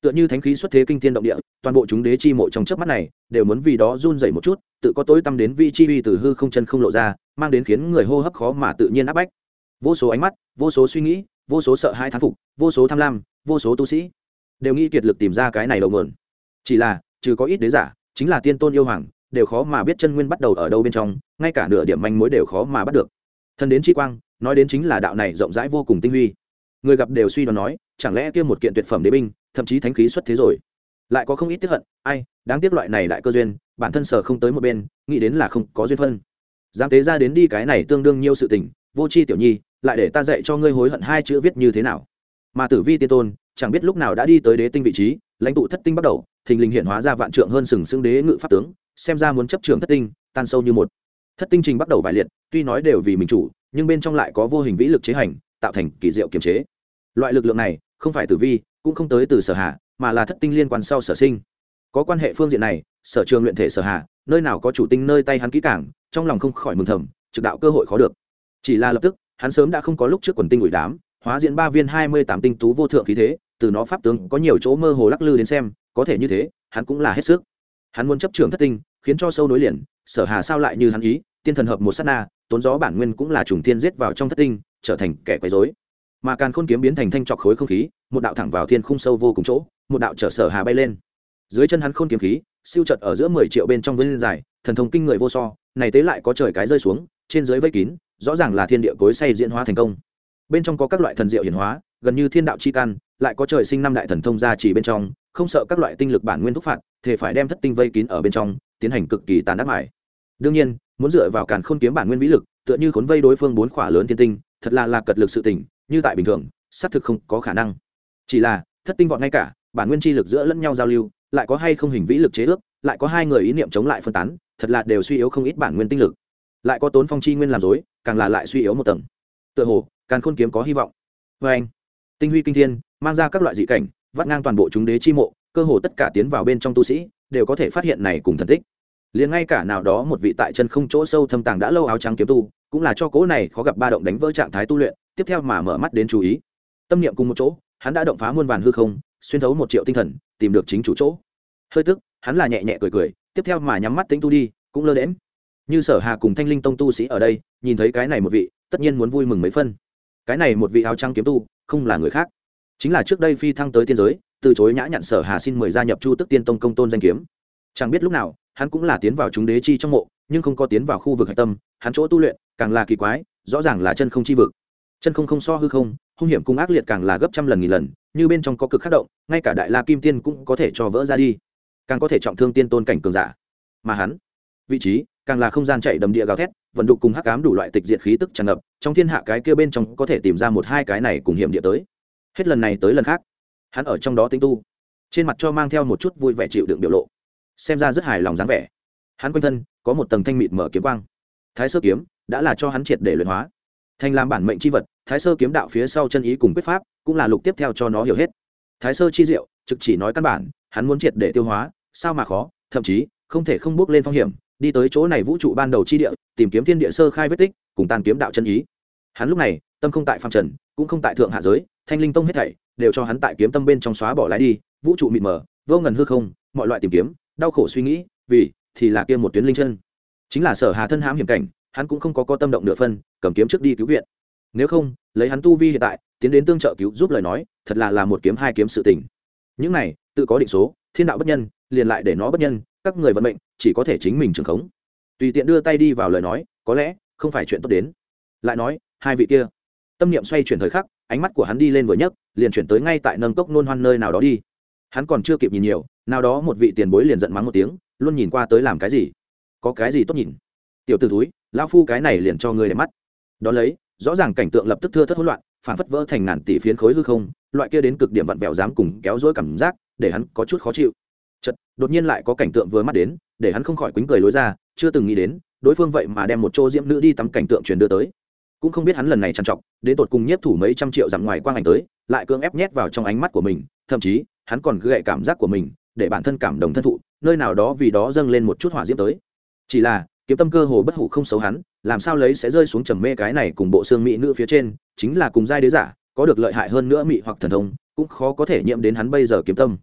tựa như thánh khí xuất thế kinh thiên động địa, toàn bộ chúng đế chi mộ trong chớp mắt này đều muốn vì đó run dậy một chút, tự có tối tâm đến vị chi uy từ hư không chân không lộ ra, mang đến khiến người hô hấp khó mà tự nhiên áp bách. Vô số ánh mắt, vô số suy nghĩ, vô số sợ hãi thán phục, vô số tham lam, vô số tu sĩ đều nghĩ kiệt lực tìm ra cái này đầu nguồn. Chỉ là, trừ có ít đế giả, chính là tiên tôn yêu hoàng, đều khó mà biết chân nguyên bắt đầu ở đâu bên trong, ngay cả nửa điểm manh mối đều khó mà bắt được. Thân đến chi quang, nói đến chính là đạo này rộng rãi vô cùng tinh huy. Người gặp đều suy đoán nói chẳng lẽ kia một kiện tuyệt phẩm đế binh, thậm chí thánh khí xuất thế rồi? Lại có không ít tiếp hận, ai, đáng tiếc loại này đại cơ duyên, bản thân sở không tới một bên, nghĩ đến là không có duyên phân. Dám tế ra đến đi cái này tương đương nhiều sự tình, vô c h i tiểu nhi, lại để ta dạy cho ngươi hối hận hai chữ viết như thế nào. Mà tử vi tiên tôn, chẳng biết lúc nào đã đi tới đế tinh vị trí, lãnh tụ thất tinh bắt đầu, thình lình hiện hóa ra vạn trượng hơn sừng xưng đế ngự pháp tướng, xem ra muốn chấp trường thất tinh, tan sâu như một. Thất tinh trình bắt đầu vải liệt, tuy nói đều vì mình chủ, nhưng bên trong lại có vô hình vĩ lực chế hành, tạo thành kỳ diệu kiềm chế. Loại lực lượng này không phải tử vi, cũng không tới từ sở hạ, mà là thất tinh liên quan sau sở sinh. Có quan hệ phương diện này, sở trường luyện thể sở hạ, nơi nào có chủ tinh nơi tay hắn kỹ cảng trong lòng không khỏi mừng thầm, trực đạo cơ hội khó được. Chỉ là lập tức, hắn sớm đã không có lúc trước quần tinh ủi đám, hóa diện ba viên hai mươi tám tinh tú vô thượng khí thế, từ nó pháp tướng có nhiều chỗ mơ hồ lắc lư đến xem, có thể như thế, hắn cũng là hết sức. Hắn muốn chấp trường thất tinh, khiến cho sâu nối liền, sở hà sao lại như hắn ý, tiên thần hợp một sát na, tốn gió bản nguyên cũng là trùng tiên giết vào trong thất tinh, trở thành kẻ quấy rối mà càn khôn kiếm biến thành thanh trọc khối không khí, một đạo thẳng vào thiên khung sâu vô cùng chỗ, một đạo trở sở hà bay lên. Dưới chân hắn khôn kiếm khí, siêu chợt ở giữa mười triệu bên trong vân dài, thần thông kinh người vô so, này tế lại có trời cái rơi xuống, trên dưới vây kín, rõ ràng là thiên địa cối say diễn hóa thành công. Bên trong có các loại thần diệu hiển hóa, gần như thiên đạo chi căn lại có trời sinh năm đại thần thông ra chỉ bên trong, không sợ các loại tinh lực bản nguyên thúc phạt thể phải đem thất tinh vây kín ở bên trong, tiến hành cực kỳ tàn ác mải đương nhiên, muốn dựa vào càn khôn kiếm bản nguyên vĩ lực, tựa như khốn vây đối phương bốn khỏa lớn thiên tinh thật là là cật lực sự tỉnh như tại bình thường, xác thực không có khả năng. Chỉ là, thất tinh vọt ngay cả, bản nguyên chi lực giữa lẫn nhau giao lưu, lại có hay không hình vĩ lực chế ước, lại có hai người ý niệm chống lại phân tán, thật là đều suy yếu không ít bản nguyên tinh lực. Lại có tốn phong chi nguyên làm dối càng là lại suy yếu một tầng. Tựa hồ, càng khôn kiếm có hy vọng. Vê anh, tinh huy kinh thiên, mang ra các loại dị cảnh, vắt ngang toàn bộ chúng đế chi mộ, cơ hồ tất cả tiến vào bên trong tu sĩ, đều có thể phát hiện này cùng thần tích. Liền ngay cả nào đó một vị tại chân không chỗ sâu thâm tàng đã lâu áo trắng kiếm tu cũng là cho cố này khó gặp ba động đánh vỡ trạng thái tu luyện, tiếp theo mà mở mắt đến chú ý. Tâm niệm cùng một chỗ, hắn đã động phá muôn vàn hư không, xuyên thấu một triệu tinh thần, tìm được chính chủ chỗ. Hơi tức, hắn là nhẹ nhẹ cười cười, tiếp theo mà nhắm mắt tính tu đi, cũng lơ đễm như sở hà cùng thanh linh tông tu sĩ ở đây, nhìn thấy cái này một vị, tất nhiên muốn vui mừng mấy phân. Cái này một vị áo trắng kiếm tu, không là người khác. Chính là trước đây phi thăng tới tiên giới, từ chối nhã nhặn sở hà xin mời gia nhập chu tức tiên tông công tôn danh kiếm. Chẳng biết lúc nào hắn cũng là tiến vào chúng đế chi trong mộ, nhưng không có tiến vào khu vực hạch tâm, hắn chỗ tu luyện càng là kỳ quái, rõ ràng là chân không chi vực. Chân không không so hư không, hung hiểm cung ác liệt càng là gấp trăm lần nghìn lần, như bên trong có cực khắc động, ngay cả đại la kim tiên cũng có thể cho vỡ ra đi. Càng có thể trọng thương tiên tôn cảnh cường giả. Mà hắn, vị trí, càng là không gian chạy đầm địa gào thét, vận đục cùng hắc cám đủ loại tịch diệt khí tức tràn ngập, trong thiên hạ cái kia bên trong có thể tìm ra một hai cái này cùng hiểm địa tới. Hết lần này tới lần khác, hắn ở trong đó tính tu, trên mặt cho mang theo một chút vui vẻ chịu đựng biểu lộ xem ra rất hài lòng dáng vẻ. Hắn quanh thân, có một tầng thanh mịt mở kiếm quang. Thái sơ kiếm đã là cho hắn triệt để luyện hóa. Thành làm bản mệnh c h i vật, thái sơ kiếm đạo phía sau chân ý cùng quyết pháp, cũng là lục tiếp theo cho nó hiểu hết. Thái sơ chi diệu, trực chỉ nói căn bản, hắn muốn triệt để tiêu hóa, sao mà khó, thậm chí, không thể không bước lên phong hiểm, đi tới chỗ này vũ trụ ban đầu chi địa, tìm kiếm thiên địa sơ khai vết tích, cùng tàn kiếm đạo chân ý. Hắn lúc này, tâm không tại phạm trần, cũng không tại thượng hạ giới, thanh linh tông hết thảy, đều cho hắn tại kiếm tâm bên trong xóa bỏ lái đi, vũ trụ mịt mờ, vô ngần hư không, mọi loại tìm kiếm đau khổ suy nghĩ, vì, thì là kia một tuyến linh chân. Chính là sở hà thân hãm hiểm cảnh, hắn cũng không có có tâm động nửa phân, cầm kiếm trước đi cứu viện. Nếu không, lấy hắn tu vi hiện tại, tiến đến tương trợ cứu giúp lời nói, thật là là một kiếm hai kiếm sự tình. Những này, tự có định số, thiên đạo bất nhân, liền lại để nó bất nhân, các người vận mệnh, chỉ có thể chính mình trường khống. Tùy tiện đưa tay đi vào lời nói, có lẽ, không phải chuyện tốt đến. Lại nói, hai vị kia. Tâm niệm xoay chuyển thời khắc, ánh mắt của hắn đi lên vừa nhấc, liền chuyển tới ngay tại nâng cốc nôn hoan nơi nào đó đi hắn còn chưa kịp nhìn nhiều, nào đó một vị tiền bối liền giận mắng một tiếng, luôn nhìn qua tới làm cái gì? Có cái gì tốt nhìn? Tiểu t ử túi lao phu cái này liền cho ngươi để mắt. Đón lấy, rõ ràng cảnh tượng lập tức thưa thất hỗn loạn, phản phất vỡ thành ngàn tỷ phiến khối hư không, loại kia đến cực điểm vặn vẹo dám cùng kéo dối cảm giác, để hắn có chút khó chịu. Chật đột nhiên lại có cảnh tượng vừa mắt đến, để hắn không khỏi quýnh cười lối ra, chưa từng nghĩ đến, đối phương vậy mà đem một chỗ diễm nữ đi tắm cảnh tượng truyền đưa tới. Cũng không biết hắn lần này trằn trọc, đến tột cùng nhiếp thủ mấy trăm triệu dặm ngoài quang ảnh tới, lại cưỡng ép nhét vào trong ánh mắt của mình, thậm chí hắn còn gợi cảm giác của mình, để bản thân cảm động thân thụ, nơi nào đó vì đó dâng lên một chút hỏa diễm tới. Chỉ là, kiếm tâm cơ hồ bất hủ không xấu hắn, làm sao lấy sẽ rơi xuống trầm mê cái này cùng bộ xương mỹ nữ phía trên, chính là cùng giai đế giả, có được lợi hại hơn nữa mỹ hoặc thần thông, cũng khó có thể nhiễm đến hắn bây giờ kiếm tâm.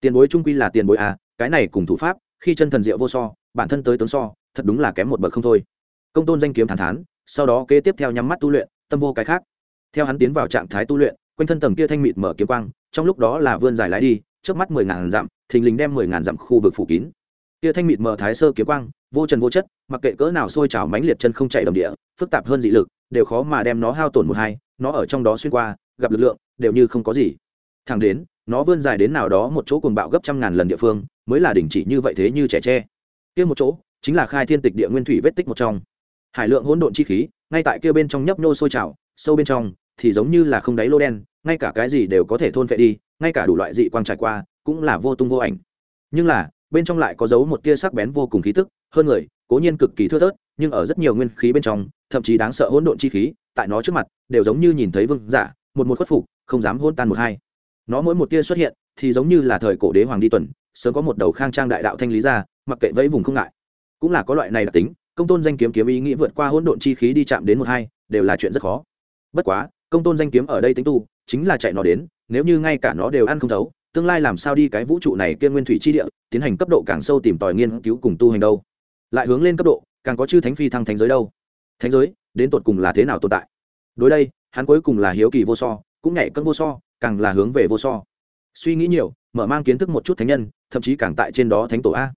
Tiền bối trung quy là tiền bối à cái này cùng thủ pháp, khi chân thần diệu vô so, bản thân tới tướng so, thật đúng là kém một bậc không thôi. Công tôn danh kiếm thản thán sau đó kế tiếp theo nhắm mắt tu luyện, tâm vô cái khác. Theo hắn tiến vào trạng thái tu luyện, quanh thân tầng kia thanh mịt mở kiếm quang trong lúc đó là vươn dài lái đi, trước mắt mười ngàn dặm, thình lình đem mười ngàn dặm khu vực phủ kín. Kia thanh mịt mờ thái sơ kiếm quang, vô trần vô chất, mặc kệ cỡ nào sôi trào mãnh liệt chân không chạy đồng địa, phức tạp hơn dị lực, đều khó mà đem nó hao tổn một hai, nó ở trong đó xuyên qua, gặp lực lượng, đều như không có gì. Thẳng đến, nó vươn dài đến nào đó một chỗ cuồng bạo gấp trăm ngàn lần địa phương, mới là đình chỉ như vậy thế như trẻ tre. Kia một chỗ, chính là khai thiên tịch địa nguyên thủy vết tích một trong. Hải lượng hỗn độn chi khí, ngay tại kia bên trong nhấp nhô sôi trào, sâu bên trong, thì giống như là không đáy lô đen ngay cả cái gì đều có thể thôn phệ đi, ngay cả đủ loại dị quang trải qua, cũng là vô tung vô ảnh. Nhưng là, bên trong lại có dấu một tia sắc bén vô cùng khí tức, hơn người, cố nhiên cực kỳ thưa thớt, nhưng ở rất nhiều nguyên khí bên trong, thậm chí đáng sợ hỗn độn chi khí, tại nó trước mặt, đều giống như nhìn thấy vương giả, một một khuất phục, không dám hôn tan một hai. Nó mỗi một tia xuất hiện, thì giống như là thời cổ đế hoàng đi tuần, sớm có một đầu khang trang đại đạo thanh lý ra, mặc kệ vẫy vùng không ngại. Cũng là có loại này đặc tính, công tôn danh kiếm kiếm ý nghĩ vượt qua hỗn độn chi khí đi chạm đến một hai, đều là chuyện rất khó. Bất quá, công tôn danh kiếm ở đây tính tu chính là chạy nó đến, nếu như ngay cả nó đều ăn không thấu, tương lai làm sao đi cái vũ trụ này kia nguyên thủy chi địa, tiến hành cấp độ càng sâu tìm tòi nghiên cứu cùng tu hành đâu. Lại hướng lên cấp độ, càng có chư thánh phi thăng thánh giới đâu. Thánh giới, đến tột cùng là thế nào tồn tại? Đối đây, hắn cuối cùng là hiếu kỳ vô so, cũng nhảy cân vô so, càng là hướng về vô so. Suy nghĩ nhiều, mở mang kiến thức một chút thánh nhân, thậm chí càng tại trên đó thánh tổ a.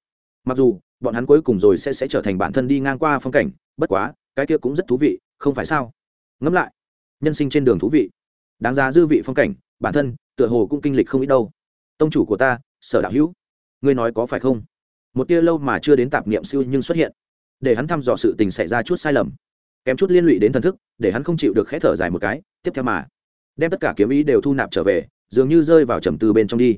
Mặc dù, bọn hắn cuối cùng rồi sẽ sẽ trở thành bản thân đi ngang qua phong cảnh, bất quá, cái kia cũng rất thú vị, không phải sao? Ngẫm lại, nhân sinh trên đường thú vị đáng giá dư vị phong cảnh, bản thân, tựa hồ cũng kinh lịch không ít đâu. Tông chủ của ta, sở đạo hữu, ngươi nói có phải không? Một tia lâu mà chưa đến tạp niệm siêu nhưng xuất hiện, để hắn thăm dò sự tình xảy ra chút sai lầm. Kém chút liên lụy đến thần thức, để hắn không chịu được khẽ thở dài một cái, tiếp theo mà, đem tất cả kiếm ý đều thu nạp trở về, dường như rơi vào trầm tư bên trong đi.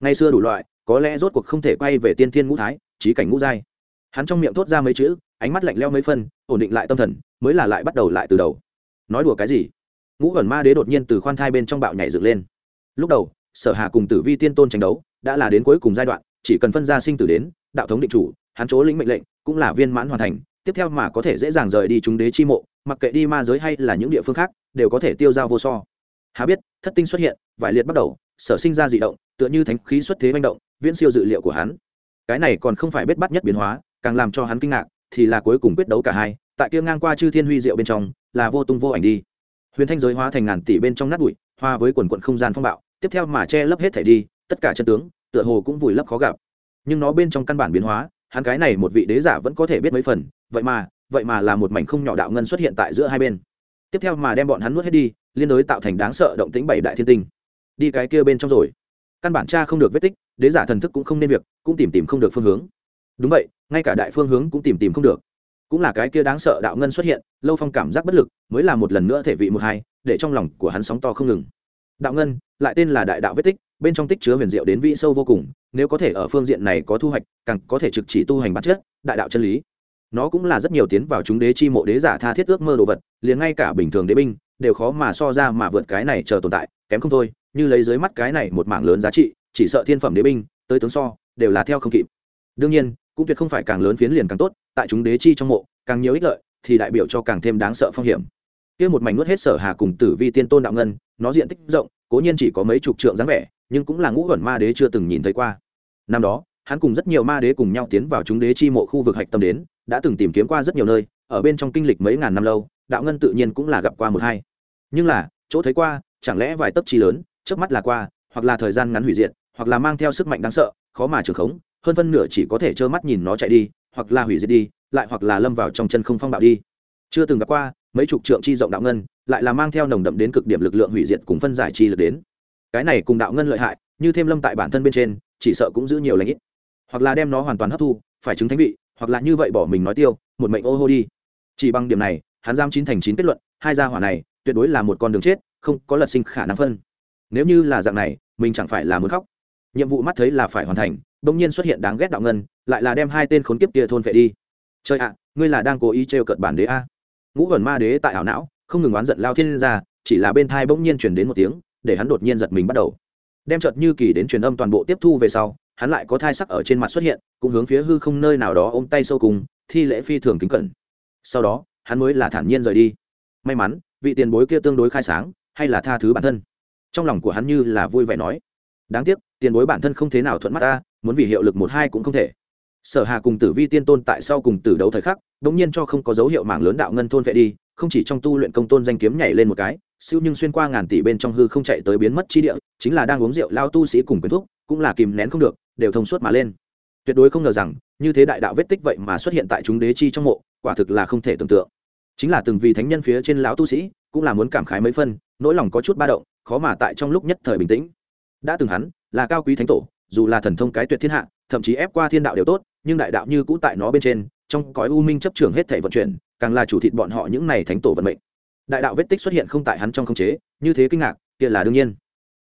Ngày xưa đủ loại, có lẽ rốt cuộc không thể quay về tiên thiên ngũ thái trí cảnh ngũ giai. Hắn trong miệng thốt ra mấy chữ, ánh mắt lạnh leo mấy phân, ổn định lại tâm thần, mới là lại bắt đầu lại từ đầu. Nói đùa cái gì? Ngũ ẩn ma đế đột nhiên từ khoan thai bên trong bạo nhảy dựng lên. Lúc đầu, sở hà cùng tử vi tiên tôn tranh đấu, đã là đến cuối cùng giai đoạn, chỉ cần phân ra sinh tử đến, đạo thống định chủ, hắn chỗ lĩnh mệnh lệnh, cũng là viên mãn hoàn thành, tiếp theo mà có thể dễ dàng rời đi chúng đế chi mộ, mặc kệ đi ma giới hay là những địa phương khác, đều có thể tiêu dao vô so. Hà biết, thất tinh xuất hiện, vải liệt bắt đầu, sở sinh ra dị động, tựa như thánh khí xuất thế manh động, viễn siêu dự liệu của hắn. Cái này còn không phải biết bắt nhất biến hóa, càng làm cho hắn kinh ngạc, thì là cuối cùng quyết đấu cả hai, tại kia ngang qua chư thiên huy diệu bên trong, là vô tung vô ảnh đi huyền thanh giới hóa thành ngàn tỷ bên trong nát bụi hoa với quần quận không gian phong bạo, tiếp theo mà che lấp hết thể đi, tất cả chân tướng, tựa hồ cũng vùi lấp khó gặp. Nhưng nó bên trong căn bản biến hóa, hắn cái này một vị đế giả vẫn có thể biết mấy phần, vậy mà vậy mà là một mảnh không nhỏ đạo ngân xuất hiện tại giữa hai bên. Tiếp theo mà đem bọn hắn nuốt hết đi, liên đối tạo thành đáng sợ động tĩnh bảy đại thiên tinh. Đi cái kia bên trong rồi. Căn bản cha không được vết tích, đế giả thần thức cũng không nên việc, cũng tìm tìm không được phương hướng. Đúng vậy, ngay cả đại phương hướng cũng tìm tìm không được cũng là cái kia đáng sợ đạo ngân xuất hiện, lâu phong cảm giác bất lực, mới là một lần nữa thể vị một hai, để trong lòng của hắn sóng to không ngừng. Đạo ngân, lại tên là đại đạo vết tích, bên trong tích chứa huyền diệu đến vĩ sâu vô cùng, nếu có thể ở phương diện này có thu hoạch, càng có thể trực chỉ tu hành bản chất, đại đạo chân lý. Nó cũng là rất nhiều tiến vào chúng đế chi mộ đế giả tha thiết ước mơ đồ vật, liền ngay cả bình thường đế binh, đều khó mà so ra mà vượt cái này chờ tồn tại, kém không thôi, như lấy dưới mắt cái này một mảng lớn giá trị, chỉ sợ thiên phẩm đế binh, tới tướng so, đều là theo không kịp. Đương nhiên cũng tuyệt không phải càng lớn phiến liền càng tốt, tại chúng đế chi trong mộ, càng nhiều ích lợi, thì đại biểu cho càng thêm đáng sợ phong hiểm. Kia một mảnh nuốt hết sở hà cùng tử vi tiên tôn đạo ngân, nó diện tích rộng, cố nhiên chỉ có mấy chục trượng dáng vẻ, nhưng cũng là ngũ ẩn ma đế chưa từng nhìn thấy qua. Năm đó, hắn cùng rất nhiều ma đế cùng nhau tiến vào chúng đế chi mộ khu vực hạch tâm đến, đã từng tìm kiếm qua rất nhiều nơi, ở bên trong kinh lịch mấy ngàn năm lâu, đạo ngân tự nhiên cũng là gặp qua một hai. Nhưng là, chỗ thấy qua, chẳng lẽ vài tấc chi lớn trước mắt là qua, hoặc là thời gian ngắn hủy diệt, hoặc là mang theo sức mạnh đáng sợ, khó mà trường khống hơn phân nửa chỉ có thể trơ mắt nhìn nó chạy đi, hoặc là hủy diệt đi, lại hoặc là lâm vào trong chân không phong bạo đi. Chưa từng gặp qua, mấy chục trượng chi rộng đạo ngân, lại là mang theo nồng đậm đến cực điểm lực lượng hủy diệt cùng phân giải chi lực đến. Cái này cùng đạo ngân lợi hại, như thêm lâm tại bản thân bên trên, chỉ sợ cũng giữ nhiều lãnh ít. Hoặc là đem nó hoàn toàn hấp thu, phải chứng thánh vị, hoặc là như vậy bỏ mình nói tiêu, một mệnh ô hô đi. Chỉ bằng điểm này, hắn giam chín thành chín kết luận, hai gia hỏa này, tuyệt đối là một con đường chết, không có lật sinh khả năng phân. Nếu như là dạng này, mình chẳng phải là muốn khóc. Nhiệm vụ mắt thấy là phải hoàn thành bỗng nhiên xuất hiện đáng ghét đạo ngân, lại là đem hai tên khốn kiếp kia thôn phệ đi. Chơi ạ, ngươi là đang cố ý trêu cợt bản đế a? Ngũ vẩn ma đế tại ảo não, không ngừng oán giận lao thiên ra, chỉ là bên thai bỗng nhiên chuyển đến một tiếng, để hắn đột nhiên giật mình bắt đầu. Đem chợt như kỳ đến truyền âm toàn bộ tiếp thu về sau, hắn lại có thai sắc ở trên mặt xuất hiện, cũng hướng phía hư không nơi nào đó ôm tay sâu cùng, thi lễ phi thường kính cẩn. Sau đó, hắn mới là thản nhiên rời đi. May mắn, vị tiền bối kia tương đối khai sáng, hay là tha thứ bản thân. Trong lòng của hắn như là vui vẻ nói. Đáng tiếc tiền bối bản thân không thế nào thuận mắt ta, muốn vì hiệu lực một hai cũng không thể. Sở hà cùng tử vi tiên tôn tại sau cùng tử đấu thời khắc đống nhiên cho không có dấu hiệu mảng lớn đạo ngân thôn vệ đi, không chỉ trong tu luyện công tôn danh kiếm nhảy lên một cái, siêu nhưng xuyên qua ngàn tỷ bên trong hư không chạy tới biến mất chi địa, chính là đang uống rượu lao tu sĩ cùng quyến thúc, cũng là kìm nén không được, đều thông suốt mà lên. Tuyệt đối không ngờ rằng, như thế đại đạo vết tích vậy mà xuất hiện tại chúng đế chi trong mộ, quả thực là không thể tưởng tượng. Chính là từng vì thánh nhân phía trên lão tu sĩ, cũng là muốn cảm khái mấy phân, nỗi lòng có chút ba động, khó mà tại trong lúc nhất thời bình tĩnh đã từng hắn là cao quý thánh tổ, dù là thần thông cái tuyệt thiên hạ, thậm chí ép qua thiên đạo đều tốt, nhưng đại đạo như cũ tại nó bên trên, trong cõi u minh chấp trường hết thể vận chuyển, càng là chủ thịt bọn họ những này thánh tổ vận mệnh. Đại đạo vết tích xuất hiện không tại hắn trong không chế, như thế kinh ngạc, kia là đương nhiên.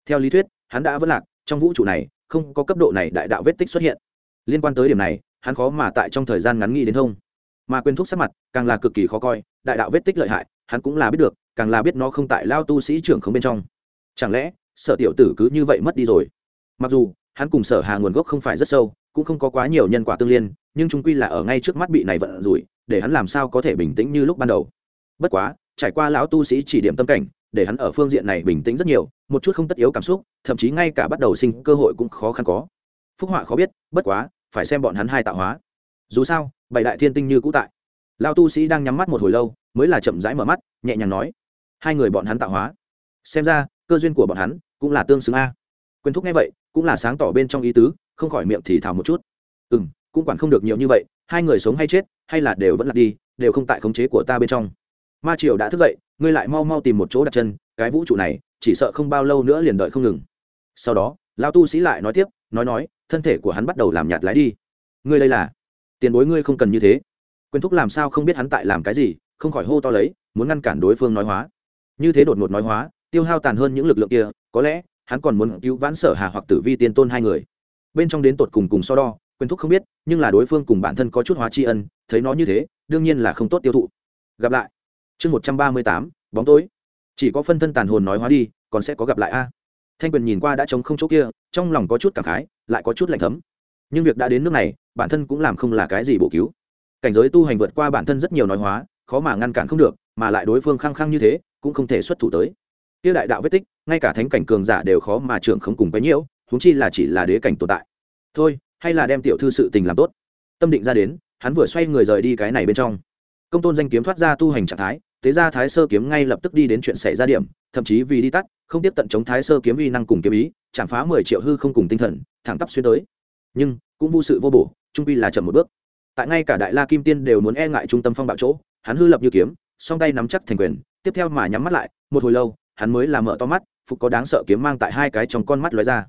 Theo lý thuyết, hắn đã vẫn lạc, trong vũ trụ này, không có cấp độ này đại đạo vết tích xuất hiện. Liên quan tới điểm này, hắn khó mà tại trong thời gian ngắn nghĩ đến thông. Mà quên thuốc sắc mặt, càng là cực kỳ khó coi, đại đạo vết tích lợi hại, hắn cũng là biết được, càng là biết nó không tại lao tu sĩ trưởng không bên trong. Chẳng lẽ sở tiểu tử cứ như vậy mất đi rồi. Mặc dù, hắn cùng sở hà nguồn gốc không phải rất sâu, cũng không có quá nhiều nhân quả tương liên, nhưng chúng quy là ở ngay trước mắt bị này vận rủi, để hắn làm sao có thể bình tĩnh như lúc ban đầu. Bất quá, trải qua lão tu sĩ chỉ điểm tâm cảnh, để hắn ở phương diện này bình tĩnh rất nhiều, một chút không tất yếu cảm xúc, thậm chí ngay cả bắt đầu sinh cơ hội cũng khó khăn có. Phúc họa khó biết, bất quá, phải xem bọn hắn hai tạo hóa. Dù sao, bảy đại thiên tinh như cũ tại. Lao tu sĩ đang nhắm mắt một hồi lâu, mới là chậm rãi mở mắt, nhẹ nhàng nói, hai người bọn hắn tạo hóa. Xem ra, cơ duyên của bọn hắn cũng là tương xứng a. Quyền thúc nghe vậy, cũng là sáng tỏ bên trong ý tứ, không khỏi miệng thì thào một chút. Ừ m cũng quản không được nhiều như vậy, hai người sống hay chết, hay là đều vẫn là đi, đều không tại khống chế của ta bên trong. Ma triều đã thức dậy, ngươi lại mau mau tìm một chỗ đặt chân, cái vũ trụ này, chỉ sợ không bao lâu nữa liền đợi không ngừng. Sau đó lao tu sĩ lại nói tiếp, nói nói, thân thể của hắn bắt đầu làm nhạt lái đi. Ngươi đây là? Tiền bối ngươi không cần như thế. Quyền thúc làm sao không biết hắn tại làm cái gì, không khỏi hô to lấy, muốn ngăn cản đối phương nói hóa. Như thế đột ngột nói hóa, tiêu hao tàn hơn những lực lượng kia có lẽ, hắn còn muốn cứu vãn sở hà hoặc tử vi tiên tôn hai người. Bên trong đến tột cùng cùng so đo, quyền thúc không biết, nhưng là đối phương cùng bản thân có chút hóa tri ân, thấy nó như thế, đương nhiên là không tốt tiêu thụ. Gặp lại. Chương một trăm ba mươi tám, bóng tối. Chỉ có phân thân tàn hồn nói hóa đi, còn sẽ có gặp lại a. Thanh quyền nhìn qua đã trống không chỗ kia, trong lòng có chút cảm khái, lại có chút lạnh thấm. Nhưng việc đã đến nước này, bản thân cũng làm không là cái gì bổ cứu. Cảnh giới tu hành vượt qua bản thân rất nhiều nói hóa, khó mà ngăn cản không được, mà lại đối phương khăng khăng như thế, cũng không thể xuất thủ tới kia đại đạo vết tích, ngay cả thánh cảnh cường giả đều khó mà trưởng không cùng bấy nhiễu huống chi là chỉ là đế cảnh tồn tại. Thôi, hay là đem tiểu thư sự tình làm tốt. Tâm định ra đến, hắn vừa xoay người rời đi cái này bên trong. Công tôn danh kiếm thoát ra tu hành trạng thái thế ra thái sơ kiếm ngay lập tức đi đến chuyện xảy ra điểm, thậm chí vì đi tắt, không tiếp tận chống thái sơ kiếm uy năng cùng kiếm ý, chạm phá mười triệu hư không cùng tinh thần, thẳng tắp xuyên tới. Nhưng, cũng vô sự vô bổ, trung quy là chậm một bước. Tại ngay cả đại la kim tiên đều muốn e ngại trung tâm phong bạo chỗ, hắn hư lập như kiếm, song tay nắm chắc thành quyền, tiếp theo mà nhắm mắt lại, một hồi lâu hắn mới làm mở to mắt, phục có đáng sợ kiếm mang tại hai cái trong con mắt lóe ra.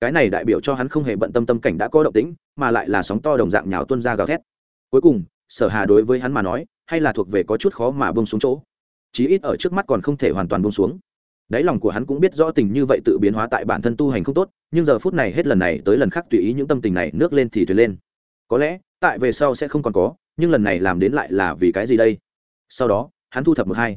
Cái này đại biểu cho hắn không hề bận tâm tâm cảnh đã có động tĩnh, mà lại là sóng to đồng dạng nhào tuân ra gào thét. Cuối cùng, sở hà đối với hắn mà nói, hay là thuộc về có chút khó mà bông xuống chỗ. Chí ít ở trước mắt còn không thể hoàn toàn bông xuống. Đáy lòng của hắn cũng biết rõ tình như vậy tự biến hóa tại bản thân tu hành không tốt, nhưng giờ phút này hết lần này tới lần khác tùy ý những tâm tình này nước lên thì thuyền lên. Có lẽ, tại về sau sẽ không còn có, nhưng lần này làm đến lại là vì cái gì đây? Sau đó, hắn thu thập một hai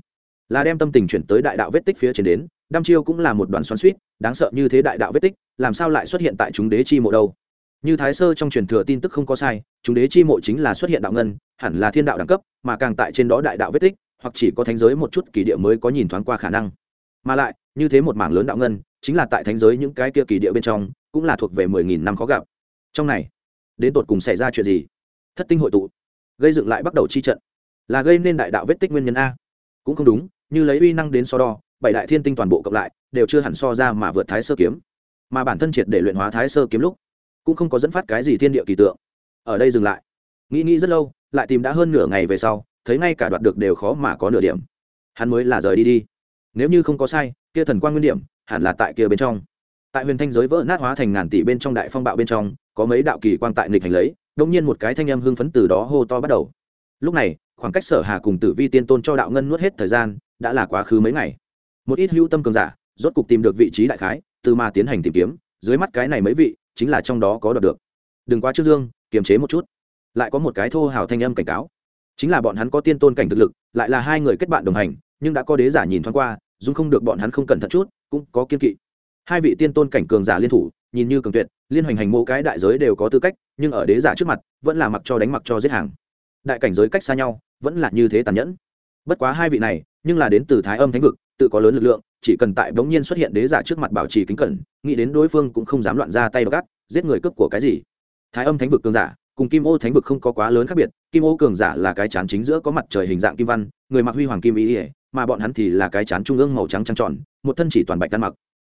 là đem tâm tình chuyển tới đại đạo vết tích phía trên đến, đăm chiêu cũng là một đoàn xoắn suýt đáng sợ như thế đại đạo vết tích, làm sao lại xuất hiện tại chúng đế chi mộ đâu? Như thái sơ trong truyền thừa tin tức không có sai, chúng đế chi mộ chính là xuất hiện đạo ngân, hẳn là thiên đạo đẳng cấp, mà càng tại trên đó đại đạo vết tích, hoặc chỉ có thánh giới một chút kỳ địa mới có nhìn thoáng qua khả năng. Mà lại, như thế một mảng lớn đạo ngân, chính là tại thánh giới những cái kia kỳ địa bên trong, cũng là thuộc về mười nghìn năm khó gặp. Trong này, đến tột cùng xảy ra chuyện gì? Thất tinh hội tụ, gây dựng lại bắt đầu chi trận, là gây nên đại đạo vết tích nguyên nhân a cũng không đúng, như lấy uy năng đến so đo, bảy đại thiên tinh toàn bộ cộng lại, đều chưa hẳn so ra mà vượt thái sơ kiếm. Mà bản thân triệt để luyện hóa thái sơ kiếm lúc, cũng không có dẫn phát cái gì thiên địa kỳ tượng. Ở đây dừng lại. Nghĩ nghĩ rất lâu, lại tìm đã hơn nửa ngày về sau, thấy ngay cả đoạt được đều khó mà có nửa điểm. Hắn mới là rời đi đi. Nếu như không có sai, kia thần quan nguyên điểm, hẳn là tại kia bên trong. Tại huyền thanh giới vỡ nát hóa thành ngàn tỷ bên trong đại phong bạo bên trong, có mấy đạo kỳ quan tại nghịch hành lấy đông nhiên một cái thanh âm hưng phấn từ đó hô to bắt đầu. Lúc này khoảng cách sở hà cùng tử vi tiên tôn cho đạo ngân nuốt hết thời gian, đã là quá khứ mấy ngày. Một ít hữu tâm cường giả, rốt cục tìm được vị trí đại khái, từ mà tiến hành tìm kiếm, dưới mắt cái này mấy vị, chính là trong đó có đoạt được. Đừng quá trước dương, kiềm chế một chút. Lại có một cái thô hào thanh âm cảnh cáo. Chính là bọn hắn có tiên tôn cảnh thực lực, lại là hai người kết bạn đồng hành, nhưng đã có đế giả nhìn thoáng qua, dung không được bọn hắn không cẩn thận chút, cũng có kiên kỵ. Hai vị tiên tôn cảnh cường giả liên thủ, nhìn như cường tuyệt, liên hoành hành mô cái đại giới đều có tư cách, nhưng ở đế giả trước mặt, vẫn là mặc cho đánh mặc cho giết hàng đại cảnh giới cách xa nhau, vẫn là như thế tàn nhẫn. Bất quá hai vị này, nhưng là đến từ thái âm thánh vực, tự có lớn lực lượng, chỉ cần tại bỗng nhiên xuất hiện đế giả trước mặt bảo trì kính cẩn, nghĩ đến đối phương cũng không dám loạn ra tay gắt, giết người cướp của cái gì. Thái âm thánh vực cường giả, cùng kim ô thánh vực không có quá lớn khác biệt, kim ô cường giả là cái chán chính giữa có mặt trời hình dạng kim văn, người mặc huy hoàng kim ý ỉa mà bọn hắn thì là cái chán trung ương màu trắng trăng tròn, một thân chỉ toàn bạch đan mặc.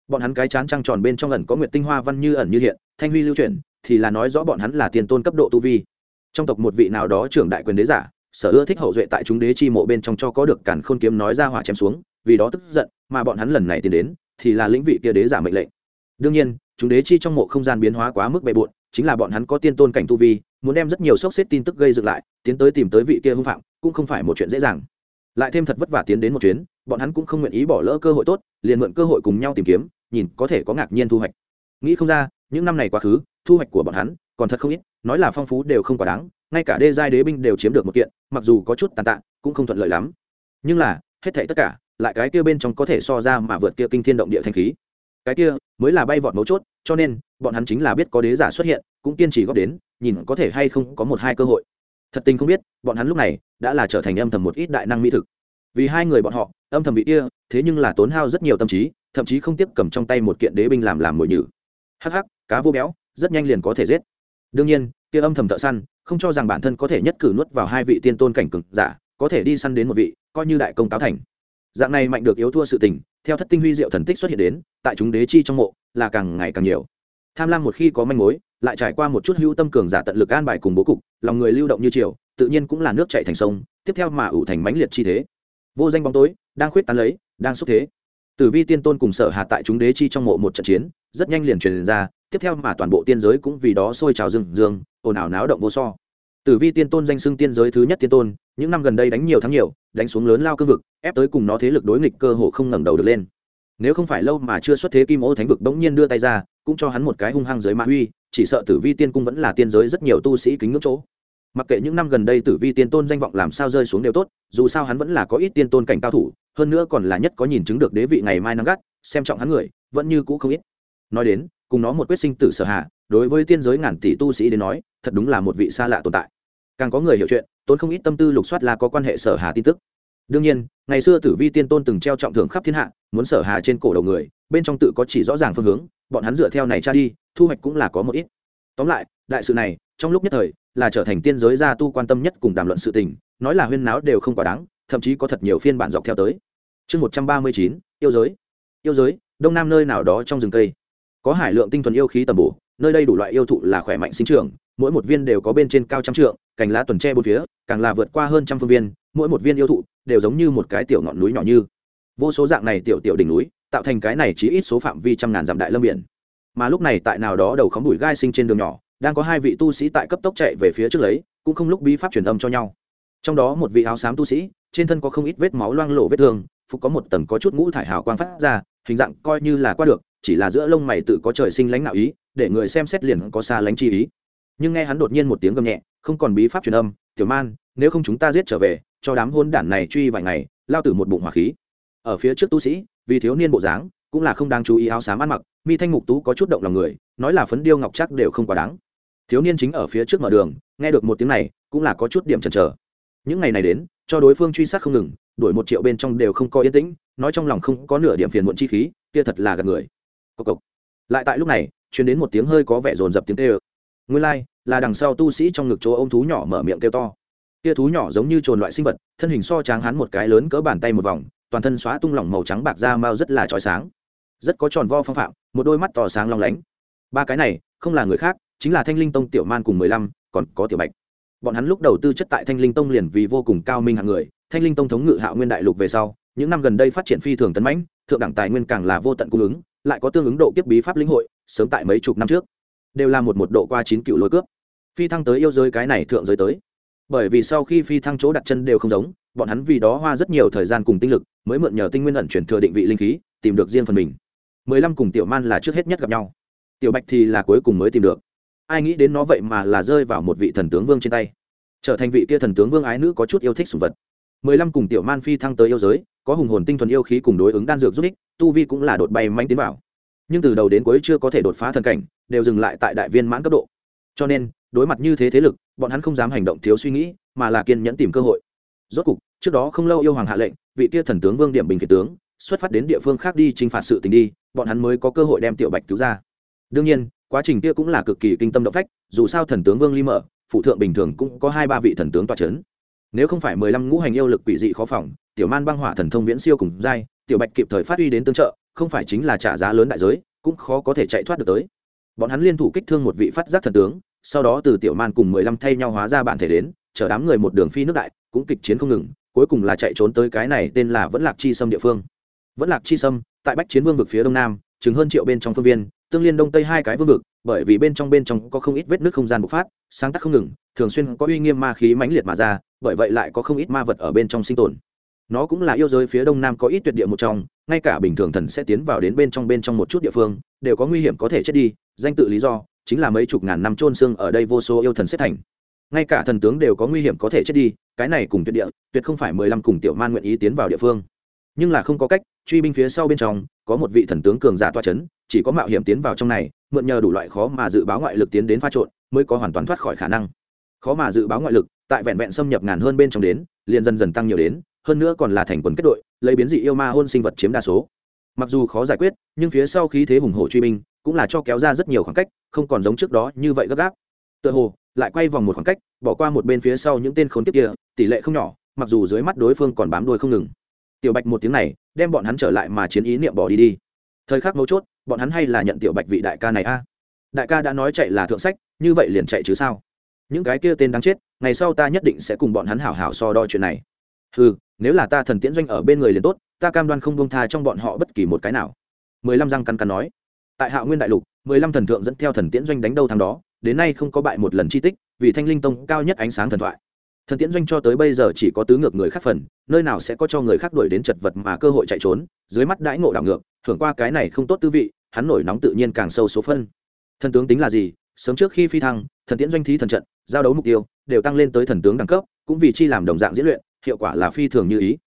Bọn hắn cái chán trăng tròn bên trong ẩn có nguyệt tinh hoa văn như ẩn như hiện, thanh huy lưu chuyển, thì là nói rõ bọn hắn là tiền tôn cấp độ tu vi trong tộc một vị nào đó trưởng đại quyền đế giả, sở ưa thích hậu duệ tại chúng đế chi mộ bên trong cho có được cản khôn kiếm nói ra hỏa chém xuống, vì đó tức giận, mà bọn hắn lần này tiến đến, thì là lĩnh vị kia đế giả mệnh lệnh. Đương nhiên, chúng đế chi trong mộ không gian biến hóa quá mức bề bộn, chính là bọn hắn có tiên tôn cảnh tu vi, muốn đem rất nhiều sốc xếp tin tức gây dựng lại, tiến tới tìm tới vị kia hưng phạm, cũng không phải một chuyện dễ dàng. Lại thêm thật vất vả tiến đến một chuyến, bọn hắn cũng không nguyện ý bỏ lỡ cơ hội tốt, liền mượn cơ hội cùng nhau tìm kiếm, nhìn có thể có ngạc nhiên thu hoạch. Nghĩ không ra, những năm này quá khứ, thu hoạch của bọn hắn còn thật không ít, nói là phong phú đều không quá đáng, ngay cả đê giai đế binh đều chiếm được một kiện, mặc dù có chút tàn tạ, cũng không thuận lợi lắm. Nhưng là, hết thảy tất cả, lại cái kia bên trong có thể so ra mà vượt kia kinh thiên động địa thanh khí. Cái kia mới là bay vọt mấu chốt, cho nên, bọn hắn chính là biết có đế giả xuất hiện, cũng kiên trì góp đến, nhìn có thể hay không có một hai cơ hội. Thật tình không biết, bọn hắn lúc này đã là trở thành âm thầm một ít đại năng mỹ thực. Vì hai người bọn họ, âm thầm vị kia, thế nhưng là tốn hao rất nhiều tâm trí, thậm chí không tiếp cầm trong tay một kiện đế binh làm làm mồi nhử. Hắc hắc, cá vô béo, rất nhanh liền có thể giết đương nhiên, kia âm thầm thợ săn, không cho rằng bản thân có thể nhất cử nuốt vào hai vị tiên tôn cảnh cực giả, có thể đi săn đến một vị, coi như đại công táo thành. Dạng này mạnh được yếu thua sự tình, theo thất tinh huy diệu thần tích xuất hiện đến, tại chúng đế chi trong mộ, là càng ngày càng nhiều. Tham lam một khi có manh mối, lại trải qua một chút hữu tâm cường giả tận lực an bài cùng bố cục, lòng người lưu động như chiều tự nhiên cũng là nước chạy thành sông, tiếp theo mà ủ thành mãnh liệt chi thế. Vô danh bóng tối, đang khuyết tán lấy, đang xúc thế. Tử vi tiên tôn cùng sở hạ tại chúng đế chi trong mộ một trận chiến, rất nhanh liền truyền ra tiếp theo mà toàn bộ tiên giới cũng vì đó sôi trào rừng dương ồn ào náo động vô so. Tử vi tiên tôn danh xưng tiên giới thứ nhất tiên tôn, những năm gần đây đánh nhiều thắng nhiều, đánh xuống lớn lao cương vực, ép tới cùng nó thế lực đối nghịch cơ hồ không ngẩng đầu được lên. Nếu không phải lâu mà chưa xuất thế kim ô thánh vực bỗng nhiên đưa tay ra, cũng cho hắn một cái hung hăng dưới mã huy chỉ sợ tử vi tiên cung vẫn là tiên giới rất nhiều tu sĩ kính ngưỡng chỗ. Mặc kệ những năm gần đây tử vi tiên tôn danh vọng làm sao rơi xuống đều tốt, dù sao hắn vẫn là có ít tiên tôn cảnh cao thủ, hơn nữa còn là nhất có nhìn chứng được đế vị ngày mai nắng gắt, xem trọng hắn người, vẫn như cũ không ít. Nói đến cùng nó một quyết sinh tử sở hạ đối với tiên giới ngàn tỷ tu sĩ đến nói, thật đúng là một vị xa lạ tồn tại. Càng có người hiểu chuyện, tốn không ít tâm tư lục soát là có quan hệ sở hà tin tức. Đương nhiên, ngày xưa tử vi tiên tôn từng treo trọng thưởng khắp thiên hạ, muốn sở hà trên cổ đầu người, bên trong tự có chỉ rõ ràng phương hướng, bọn hắn dựa theo này tra đi, thu hoạch cũng là có một ít. Tóm lại, đại sự này, trong lúc nhất thời, là trở thành tiên giới gia tu quan tâm nhất cùng đàm luận sự tình, nói là huyên náo đều không quá đáng, thậm chí có thật nhiều phiên bản dọc theo tới. Chương một trăm ba mươi chín, yêu giới. Yêu giới, đông nam nơi nào đó trong rừng cây có hải lượng tinh thuần yêu khí tầm bổ, nơi đây đủ loại yêu thụ là khỏe mạnh sinh trưởng, mỗi một viên đều có bên trên cao trăm trượng, cành lá tuần tre bốn phía, càng là vượt qua hơn trăm phương viên, mỗi một viên yêu thụ đều giống như một cái tiểu ngọn núi nhỏ như. Vô số dạng này tiểu tiểu đỉnh núi, tạo thành cái này chỉ ít số phạm vi trăm ngàn dặm đại lâm biển. Mà lúc này tại nào đó đầu khóm bụi gai sinh trên đường nhỏ, đang có hai vị tu sĩ tại cấp tốc chạy về phía trước lấy, cũng không lúc bí pháp truyền âm cho nhau. Trong đó một vị áo xám tu sĩ, trên thân có không ít vết máu loang lộ vết thương, phục có một tầng có chút ngũ thải hào quang phát ra hình dạng coi như là qua được, chỉ là giữa lông mày tự có trời sinh lãnh nạo ý, để người xem xét liền có xa lánh chi ý. Nhưng nghe hắn đột nhiên một tiếng gầm nhẹ, không còn bí pháp truyền âm, tiểu man, nếu không chúng ta giết trở về, cho đám hôn đản này truy vài ngày, lao tử một bụng hỏa khí. Ở phía trước tu sĩ, vì thiếu niên bộ dáng, cũng là không đáng chú ý áo xám ăn mặc, mi thanh mục tú có chút động lòng người, nói là phấn điêu ngọc chắc đều không quá đáng. Thiếu niên chính ở phía trước mở đường, nghe được một tiếng này, cũng là có chút điểm chần chờ. Những ngày này đến, cho đối phương truy sát không ngừng đuổi một triệu bên trong đều không có yên tĩnh nói trong lòng không có nửa điểm phiền muộn chi khí kia thật là gạt người. Cộc cộc. lại tại lúc này chuyển đến một tiếng hơi có vẻ rồn rập tiếng kêu. Nguyên lai、like, là đằng sau tu sĩ trong ngực chỗ ô m thú nhỏ mở miệng kêu to. Kia thú nhỏ giống như trồn loại sinh vật thân hình so tráng hắn một cái lớn cỡ bàn tay một vòng toàn thân xóa tung lỏng màu trắng bạc da mao rất là trói sáng. Rất có tròn vo phong phạm một đôi mắt tỏ sáng long lánh. Ba cái này không là người khác chính là thanh linh tông tiểu man cùng mười lăm còn có tiểu bạch. Bọn hắn lúc đầu tư chất tại thanh linh tông liền vì vô cùng cao minh hạng người thanh linh tông thống ngự hạo nguyên đại lục về sau, những năm gần đây phát triển phi thường tấn mãnh, thượng đẳng tài nguyên càng là vô tận cung ứng, lại có tương ứng độ kiếp bí pháp lĩnh hội, sớm tại mấy chục năm trước, đều là một một độ qua chín cựu lối cướp. Phi thăng tới yêu giới cái này thượng giới tới. Bởi vì sau khi phi thăng chỗ đặt chân đều không giống, bọn hắn vì đó hoa rất nhiều thời gian cùng tinh lực, mới mượn nhờ tinh nguyên ẩn chuyển thừa định vị linh khí, tìm được riêng phần mình. Mười lăm cùng tiểu man là trước hết nhất gặp nhau. Tiểu bạch thì là cuối cùng mới tìm được. Ai nghĩ đến nó vậy mà là rơi vào một vị thần tướng vương trên tay. Trở thành vị kia thần tướng vương ái nữ có chút yêu thích sùng vật mười lăm cùng tiểu man phi thăng tới yêu giới, có hùng hồn tinh thuần yêu khí cùng đối ứng đan dược giúp ích, tu vi cũng là đột bay manh tiến vào. Nhưng từ đầu đến cuối chưa có thể đột phá thần cảnh, đều dừng lại tại đại viên mãn cấp độ. Cho nên, đối mặt như thế thế lực, bọn hắn không dám hành động thiếu suy nghĩ, mà là kiên nhẫn tìm cơ hội. Rốt cục, trước đó không lâu yêu hoàng hạ lệnh, vị kia thần tướng vương điểm bình kiệt tướng, xuất phát đến địa phương khác đi t r i n h phạt sự tình đi, bọn hắn mới có cơ hội đem tiểu bạch cứu ra. Đương nhiên, quá trình kia cũng là cực kỳ kinh tâm động phách, dù sao thần tướng vương ly mở, phụ thượng bình thường cũng có hai ba vị thần tướng toa c h ấ n nếu không phải mười lăm ngũ hành yêu lực quỷ dị khó phòng, tiểu man băng hỏa thần thông viễn siêu cùng giai, tiểu bạch kịp thời phát huy đến tương trợ, không phải chính là trả giá lớn đại giới, cũng khó có thể chạy thoát được tới. Bọn hắn liên thủ kích thương một vị phát giác thần tướng, sau đó từ tiểu man cùng mười lăm thay nhau hóa ra bản thể đến, chở đám người một đường phi nước đại, cũng kịch chiến không ngừng, cuối cùng là chạy trốn tới cái này tên là vẫn lạc chi sâm địa phương. Vẫn lạc chi sâm, tại bách chiến vương vực phía đông nam chứng hơn triệu bên trong phương viên, tương liên đông tây hai cái vương vực, bởi vì bên trong bên trong có không ít vết nước không gian bộc phát, sáng tác không ngừng thường xuyên có uy nghiêm ma khí mãnh liệt mà ra, bởi vậy lại có không ít ma vật ở bên trong sinh tồn. Nó cũng là yêu giới phía đông nam có ít tuyệt địa một trong, ngay cả bình thường thần sẽ tiến vào đến bên trong bên trong một chút địa phương, đều có nguy hiểm có thể chết đi, danh tự lý do chính là mấy chục ngàn năm trôn xương ở đây vô số yêu thần xếp thành. Ngay cả thần tướng đều có nguy hiểm có thể chết đi, cái này cùng tuyệt địa, tuyệt không phải mười lăm cùng tiểu man nguyện ý tiến vào địa phương. Nhưng là không có cách, truy binh phía sau bên trong, có một vị thần tướng cường giả toa c h ấ n chỉ có mạo hiểm tiến vào trong này, mượn nhờ đủ loại khó mà dự báo ngoại lực tiến đến pha trộn, mới có hoàn toàn thoát khỏi khả năng khó mà dự báo ngoại lực, tại vẹn vẹn xâm nhập ngàn hơn bên trong đến, liền dần dần tăng nhiều đến, hơn nữa còn là thành quần kết đội, lấy biến dị yêu ma hôn sinh vật chiếm đa số. Mặc dù khó giải quyết, nhưng phía sau khí thế hùng hổ truy binh cũng là cho kéo ra rất nhiều khoảng cách, không còn giống trước đó như vậy gấp gáp. Tựa hồ, lại quay vòng một khoảng cách, bỏ qua một bên phía sau những tên khốn kiếp kia, tỷ lệ không nhỏ, mặc dù dưới mắt đối phương còn bám đuôi không ngừng. Tiểu bạch một tiếng này, đem bọn hắn trở lại mà chiến ý niệm bỏ đi đi. Thời khắc mấu chốt, bọn hắn hay là nhận tiểu bạch vị đại ca này a? Đại ca đã nói chạy là thượng sách, như vậy liền chạy chứ sao? Những cái kia tên đáng chết, ngày sau ta nhất định sẽ cùng bọn hắn hảo hảo so đo chuyện này. Ừ nếu là ta thần tiễn doanh ở bên người liền tốt, ta cam đoan không bông tha trong bọn họ bất kỳ một cái nào. Mười lăm răng căn căn nói. Tại hạ nguyên đại lục, mười lăm thần thượng dẫn theo thần tiễn doanh đánh đâu thằng đó, đến nay không có bại một lần chi tích, vì thanh linh tông cao nhất ánh sáng thần thoại. Thần tiễn doanh cho tới bây giờ chỉ có tứ ngược người khác phần, nơi nào sẽ có cho người khác đuổi đến chật vật mà cơ hội chạy trốn, dưới mắt đãi ngộ đảo ngược thưởng qua cái này không tốt tư vị, hắn nổi nóng tự nhiên càng sâu số phân. Thần tướng tính là gì sớm trước khi phi thăng, thần tiễn doanh thí thần trận, giao đấu mục tiêu, đều tăng lên tới thần tướng đẳng cấp, cũng vì chi làm đồng dạng diễn luyện, hiệu quả là phi thường như ý.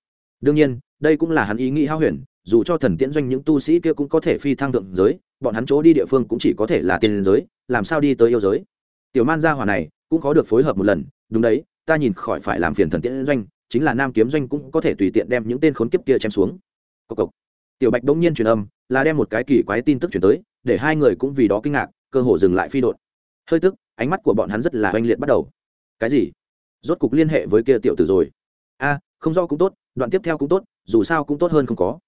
Đương nhiên, đây cũng là hắn ý nghĩ hao huyền, dù cho thần tiễn doanh những tu sĩ kia cũng có thể phi thăng thượng giới, bọn hắn chỗ đi địa phương cũng chỉ có thể là tiền giới, làm sao đi tới yêu giới? Tiểu man gia hỏa này cũng có được phối hợp một lần, đúng đấy, ta nhìn khỏi phải làm phiền thần tiễn doanh, chính là nam kiếm doanh cũng có thể tùy tiện đem những tên khốn kiếp kia chém xuống. Cộc cộc. Tiểu bạch đông nhiên truyền âm, là đem một cái kỳ quái tin tức chuyển tới, để hai người cũng vì đó kinh ngạc cơ hồ dừng lại phi đột. Hơi tức, ánh mắt của bọn hắn rất là oanh liệt bắt đầu. Cái gì? Rốt cục liên hệ với kia tiểu tử rồi. A, không do cũng tốt, đoạn tiếp theo cũng tốt, dù sao cũng tốt hơn không có.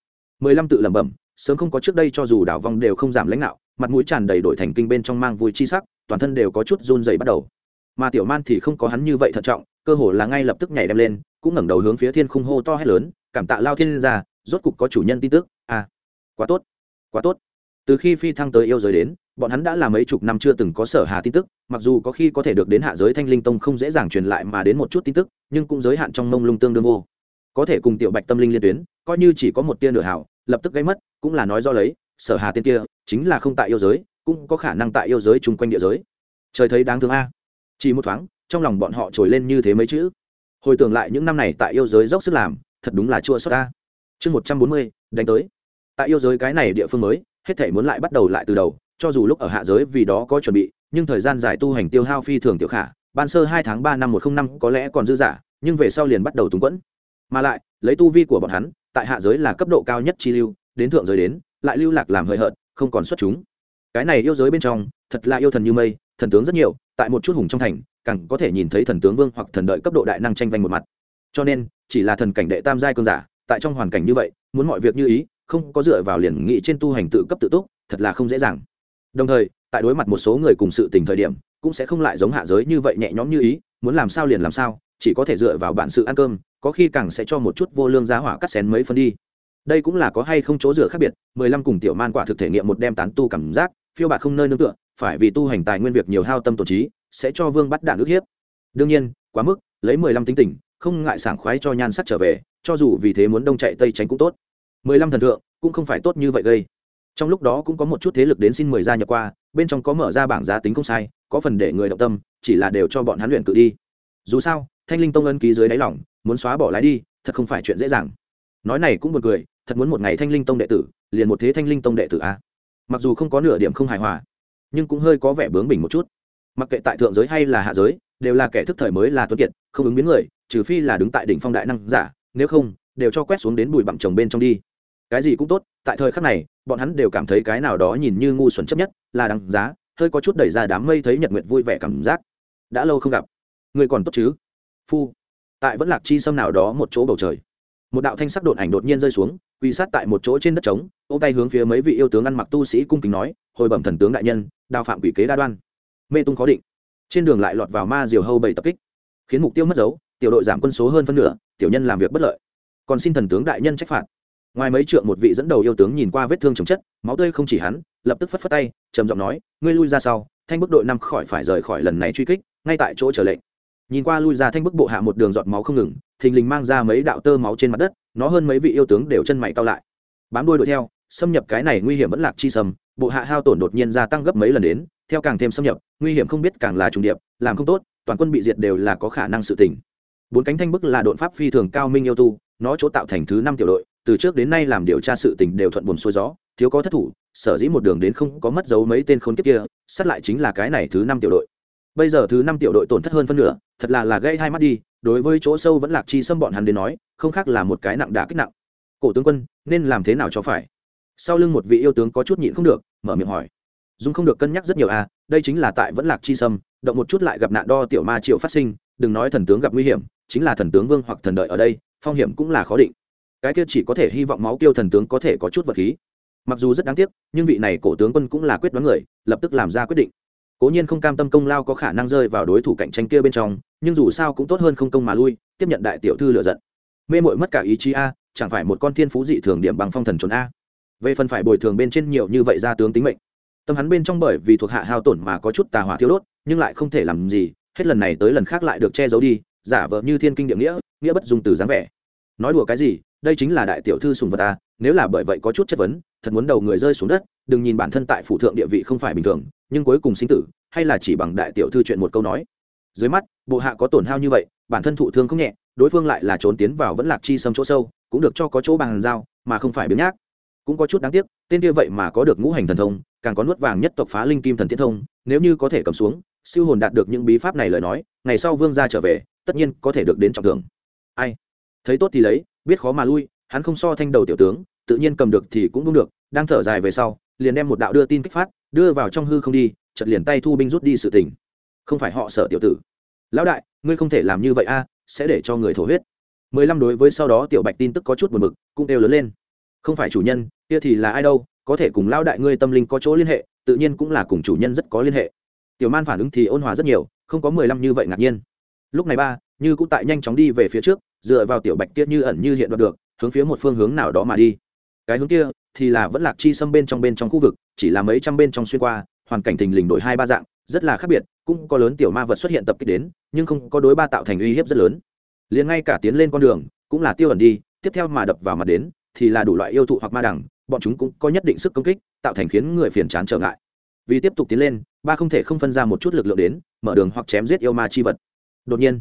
Mười lăm tự lẩm bẩm, sớm không có trước đây cho dù đảo vong đều không giảm lãnh đạo mặt mũi tràn đầy đổi thành kinh bên trong mang vui chi sắc, toàn thân đều có chút run dày bắt đầu. Mà tiểu man thì không có hắn như vậy thận trọng, cơ hồ là ngay lập tức nhảy đem lên, cũng ngẩng đầu hướng phía thiên khung hô to hét lớn, cảm tạ lao thiên ra rốt cục có chủ nhân tin tức. À quá tốt quá tốt. Từ khi phi thăng tới yêu giới đến bọn hắn đã là mấy chục năm chưa từng có sở hà tin tức, mặc dù có khi có thể được đến hạ giới thanh linh tông không dễ dàng truyền lại mà đến một chút tin tức, nhưng cũng giới hạn trong mông lung tương đương vô. Có thể cùng tiểu bạch tâm linh liên tuyến, coi như chỉ có một tia nửa hảo, lập tức gây mất, cũng là nói do lấy, sở hà tiên kia, chính là không tại yêu giới, cũng có khả năng tại yêu giới chung quanh địa giới. Trời thấy đáng thương a. Chỉ một thoáng, trong lòng bọn họ trồi lên như thế mấy chữ. Hồi tưởng lại những năm này tại yêu giới dốc sức làm, thật đúng là chua xót ta chương một trăm bốn mươi, đánh tới. Tại yêu giới cái này địa phương mới, hết thể muốn lại bắt đầu lại từ đầu cho dù lúc ở hạ giới vì đó có chuẩn bị, nhưng thời gian dài tu hành tiêu hao phi thường tiểu khả, ban sơ hai tháng ba năm một không năm có lẽ còn dư giả nhưng về sau liền bắt đầu túng quẫn. Mà lại, lấy tu vi của bọn hắn, tại hạ giới là cấp độ cao nhất chi lưu, đến thượng giới đến, lại lưu lạc làm hời hợt, không còn xuất chúng. Cái này yêu giới bên trong, thật là yêu thần như mây, thần tướng rất nhiều, tại một chút hùng trong thành, càng có thể nhìn thấy thần tướng vương hoặc thần đợi cấp độ đại năng tranh vanh một mặt. Cho nên, chỉ là thần cảnh đệ tam giai cương giả, tại trong hoàn cảnh như vậy, muốn mọi việc như ý, không có dựa vào liền nghị trên tu hành tự cấp tự túc, thật là không dễ dàng đồng thời, tại đối mặt một số người cùng sự tình thời điểm, cũng sẽ không lại giống hạ giới như vậy nhẹ nhõm như ý, muốn làm sao liền làm sao, chỉ có thể dựa vào bản sự ăn cơm, có khi càng sẽ cho một chút vô lương giá hỏa cắt xén mấy phân đi. Đây cũng là có hay không chỗ dựa khác biệt, mười lăm cùng tiểu man quả thực thể nghiệm một đem tán tu cảm giác, phiêu bạt không nơi nương tựa, phải vì tu hành tài nguyên việc nhiều hao tâm tổ trí, sẽ cho vương bắt đạn ước hiếp. Đương nhiên, quá mức, lấy mười lăm tính tình, không ngại sảng khoái cho nhan sắc trở về, cho dù vì thế muốn đông chạy tây tránh cũng tốt. Mười lăm thần thượng, cũng không phải tốt như vậy gây trong lúc đó cũng có một chút thế lực đến xin mười gia nhập qua, bên trong có mở ra bảng giá tính không sai, có phần để người động tâm, chỉ là đều cho bọn hắn luyện cự đi. Dù sao, thanh linh tông ân ký dưới đáy lỏng muốn xóa bỏ lái đi, thật không phải chuyện dễ dàng. Nói này cũng một người thật muốn một ngày thanh linh tông đệ tử, liền một thế thanh linh tông đệ tử a. Mặc dù không có nửa điểm không hài hòa, nhưng cũng hơi có vẻ bướng bỉnh một chút. Mặc kệ tại thượng giới hay là hạ giới, đều là kẻ thức thời mới là tuấn kiệt, không ứng biến người, trừ phi là đứng tại đỉnh phong đại năng giả, nếu không, đều cho quét xuống đến bụi bặm chồng bên trong đi cái gì cũng tốt, tại thời khắc này, bọn hắn đều cảm thấy cái nào đó nhìn như ngu xuẩn chấp nhất, là đằng giá, hơi có chút đẩy ra đám mây thấy nhật nguyện vui vẻ cảm giác. Đã lâu không gặp. Người còn tốt chứ? Phu. Tại vẫn lạc chi sâm nào đó một chỗ bầu trời. Một đạo thanh sắc đột ảnh đột nhiên rơi xuống quy sát tại một chỗ trên đất trống ô tay hướng phía mấy vị yêu tướng ăn mặc tu sĩ cung kính nói, hồi bẩm thần tướng đại nhân đào phạm quỷ kế đa đoan. Mê tung khó định. Trên đường lại lọt vào ma diều hâu bảy tập kích. Khiến mục tiêu mất dấu, tiểu đội giảm quân số hơn phân nửa, tiểu nhân làm việc bất lợi. Còn xin thần tướng đại nhân trách phạt ngoài mấy trượng một vị dẫn đầu yêu tướng nhìn qua vết thương chồng chất, máu tươi không chỉ hắn, lập tức phất phất tay, trầm giọng nói, ngươi lui ra sau, thanh bức đội năm khỏi phải rời khỏi lần này truy kích, ngay tại chỗ trở lệnh. Nhìn qua lui ra thanh bức bộ hạ một đường giọt máu không ngừng, thình lình mang ra mấy đạo tơ máu trên mặt đất, nó hơn mấy vị yêu tướng đều chân mày cao lại. Bám đuôi đuổi theo, xâm nhập cái này nguy hiểm vẫn lạc chi sầm, bộ hạ hao tổn đột nhiên gia tăng gấp mấy lần đến, theo càng thêm xâm nhập, nguy hiểm không biết càng là trùng điệp, làm không tốt, toàn quân bị diệt đều là có khả năng sự tỉnh bốn cánh thanh bức là đột pháp phi thường cao minh yêu tu, nó chỗ tạo thành thứ năm tiểu đội từ trước đến nay làm điều tra sự tình đều thuận buồn xuôi gió, thiếu có thất thủ, sở dĩ một đường đến không có mất dấu mấy tên khốn kiếp kia, sát lại chính là cái này thứ năm tiểu đội. Bây giờ thứ năm tiểu đội tổn thất hơn phân nửa, thật là là gây hai mắt đi, đối với chỗ sâu vẫn lạc chi xâm bọn hắn đến nói, không khác là một cái nặng đả kích nặng. Cổ tướng quân, nên làm thế nào cho phải? Sau lưng một vị yêu tướng có chút nhịn không được, mở miệng hỏi. Dung không được cân nhắc rất nhiều à đây chính là tại vẫn lạc chi sâm động một chút lại gặp nạn đo tiểu ma triệu phát sinh, đừng nói thần tướng gặp nguy hiểm, chính là thần tướng vương hoặc thần đợi ở đây, phong hiểm cũng là khó định cái kia chỉ có thể hy vọng máu tiêu thần tướng có thể có chút vật khí. Mặc dù rất đáng tiếc, nhưng vị này cổ tướng quân cũng là quyết đoán người, lập tức làm ra quyết định. Cố nhiên không cam tâm công lao có khả năng rơi vào đối thủ cạnh tranh kia bên trong, nhưng dù sao cũng tốt hơn không công mà lui, tiếp nhận đại tiểu thư lựa giận. Mê mội mất cả ý chí a, chẳng phải một con thiên phú dị thường điểm bằng phong thần trốn a. Về phần phải bồi thường bên trên nhiều như vậy ra tướng tính mệnh. Tâm hắn bên trong bởi vì thuộc hạ hao tổn mà có chút tà hỏa thiếu đốt, nhưng lại không thể làm gì, hết lần này tới lần khác lại được che giấu đi, giả vờ như thiên kinh địa nghĩa nghĩa bất dùng từ dáng vẻ. Nói đùa cái gì đây chính là đại tiểu thư sùng vật ta, nếu là bởi vậy có chút chất vấn, thật muốn đầu người rơi xuống đất, đừng nhìn bản thân tại phủ thượng địa vị không phải bình thường, nhưng cuối cùng sinh tử, hay là chỉ bằng đại tiểu thư chuyện một câu nói. Dưới mắt, bộ hạ có tổn hao như vậy, bản thân thụ thương không nhẹ, đối phương lại là trốn tiến vào vẫn lạc chi xâm chỗ sâu, cũng được cho có chỗ bằng giao, mà không phải biến nhác. Cũng có chút đáng tiếc, tên kia vậy mà có được ngũ hành thần thông, càng có nuốt vàng nhất tộc phá linh kim thần tiết thông, nếu như có thể cầm xuống, siêu hồn đạt được những bí pháp này lời nói, ngày sau vương gia trở về, tất nhiên có thể được đến trọng thưởng. Ai? Thấy tốt thì lấy biết khó mà lui, hắn không so thanh đầu tiểu tướng, tự nhiên cầm được thì cũng đúng được, đang thở dài về sau, liền đem một đạo đưa tin kích phát, đưa vào trong hư không đi chật liền tay thu binh rút đi sự tình. Không phải họ sợ tiểu tử. Lão đại, ngươi không thể làm như vậy a, sẽ để cho người thổ huyết. Mười lăm đối với sau đó tiểu bạch tin tức có chút buồn bực, cũng đều lớn lên. Không phải chủ nhân, kia thì là ai đâu, có thể cùng lão đại ngươi tâm linh có chỗ liên hệ, tự nhiên cũng là cùng chủ nhân rất có liên hệ. Tiểu man phản ứng thì ôn hòa rất nhiều, không có mười lăm như vậy ngạc nhiên. Lúc này ba, như cũng tại nhanh chóng đi về phía trước dựa vào tiểu bạch kia như ẩn như hiện đoạt được, hướng phía một phương hướng nào đó mà đi. Cái hướng kia thì là vẫn lạc chi xâm bên trong bên trong khu vực, chỉ là mấy trăm bên trong xuyên qua, hoàn cảnh thình lình đổi hai ba dạng, rất là khác biệt, cũng có lớn tiểu ma vật xuất hiện tập kích đến, nhưng không có đối ba tạo thành uy hiếp rất lớn. Liền ngay cả tiến lên con đường, cũng là tiêu ẩn đi, tiếp theo mà đập vào mặt đến, thì là đủ loại yêu thụ hoặc ma đẳng, bọn chúng cũng có nhất định sức công kích, tạo thành khiến người phiền chán trở ngại. Vì tiếp tục tiến lên, ba không thể không phân ra một chút lực lượng đến, mở đường hoặc chém giết yêu ma chi vật. Đột nhiên,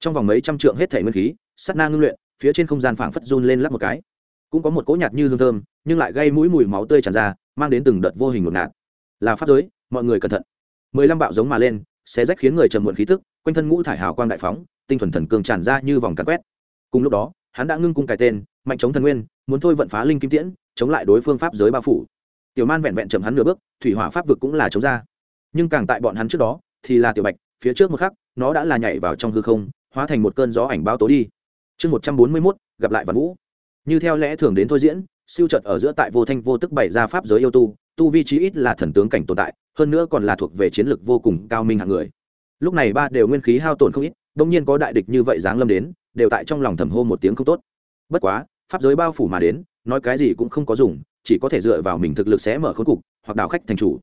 trong vòng mấy trăm trượng hết thể nguyên khí sắt na ngưng luyện, phía trên không gian phảng phất run lên lắp một cái. Cũng có một cỗ nhạt như hương thơm, nhưng lại gây mũi mùi máu tươi tràn ra, mang đến từng đợt vô hình ngột ngạt. Là pháp giới, mọi người cẩn thận. Mười lăm bạo giống mà lên sẽ rách khiến người trầm muộn khí tức, quanh thân ngũ thải hào quang đại phóng, tinh thuần thần cường tràn ra như vòng cắn quét. Cùng lúc đó, hắn đã ngưng cung cài tên, mạnh chống thần nguyên, muốn thôi vận phá linh kim tiễn, chống lại đối phương pháp giới bao phủ. Tiểu man vẹn vẹn chậm hắn nửa bước, thủy hỏa pháp vực cũng là chống ra. Nhưng càng tại bọn hắn trước đó, thì là tiểu bạch, phía trước một khắc, nó đã là nhảy vào trong hư không, hóa thành một cơn gió ảnh bao tố đi chương một trăm bốn mươi mốt, gặp lại văn vũ. Như theo lẽ thường đến thôi diễn, siêu trật ở giữa tại vô thanh vô tức bày ra pháp giới yêu tu tu vi trí ít là thần tướng cảnh tồn tại, hơn nữa còn là thuộc về chiến lược vô cùng cao minh hạng người. Lúc này ba đều nguyên khí hao tổn không ít, đông nhiên có đại địch như vậy giáng lâm đến, đều tại trong lòng thầm hô một tiếng không tốt. Bất quá, pháp giới bao phủ mà đến, nói cái gì cũng không có dùng, chỉ có thể dựa vào mình thực lực sẽ mở khốn cục, hoặc đào khách thành chủ.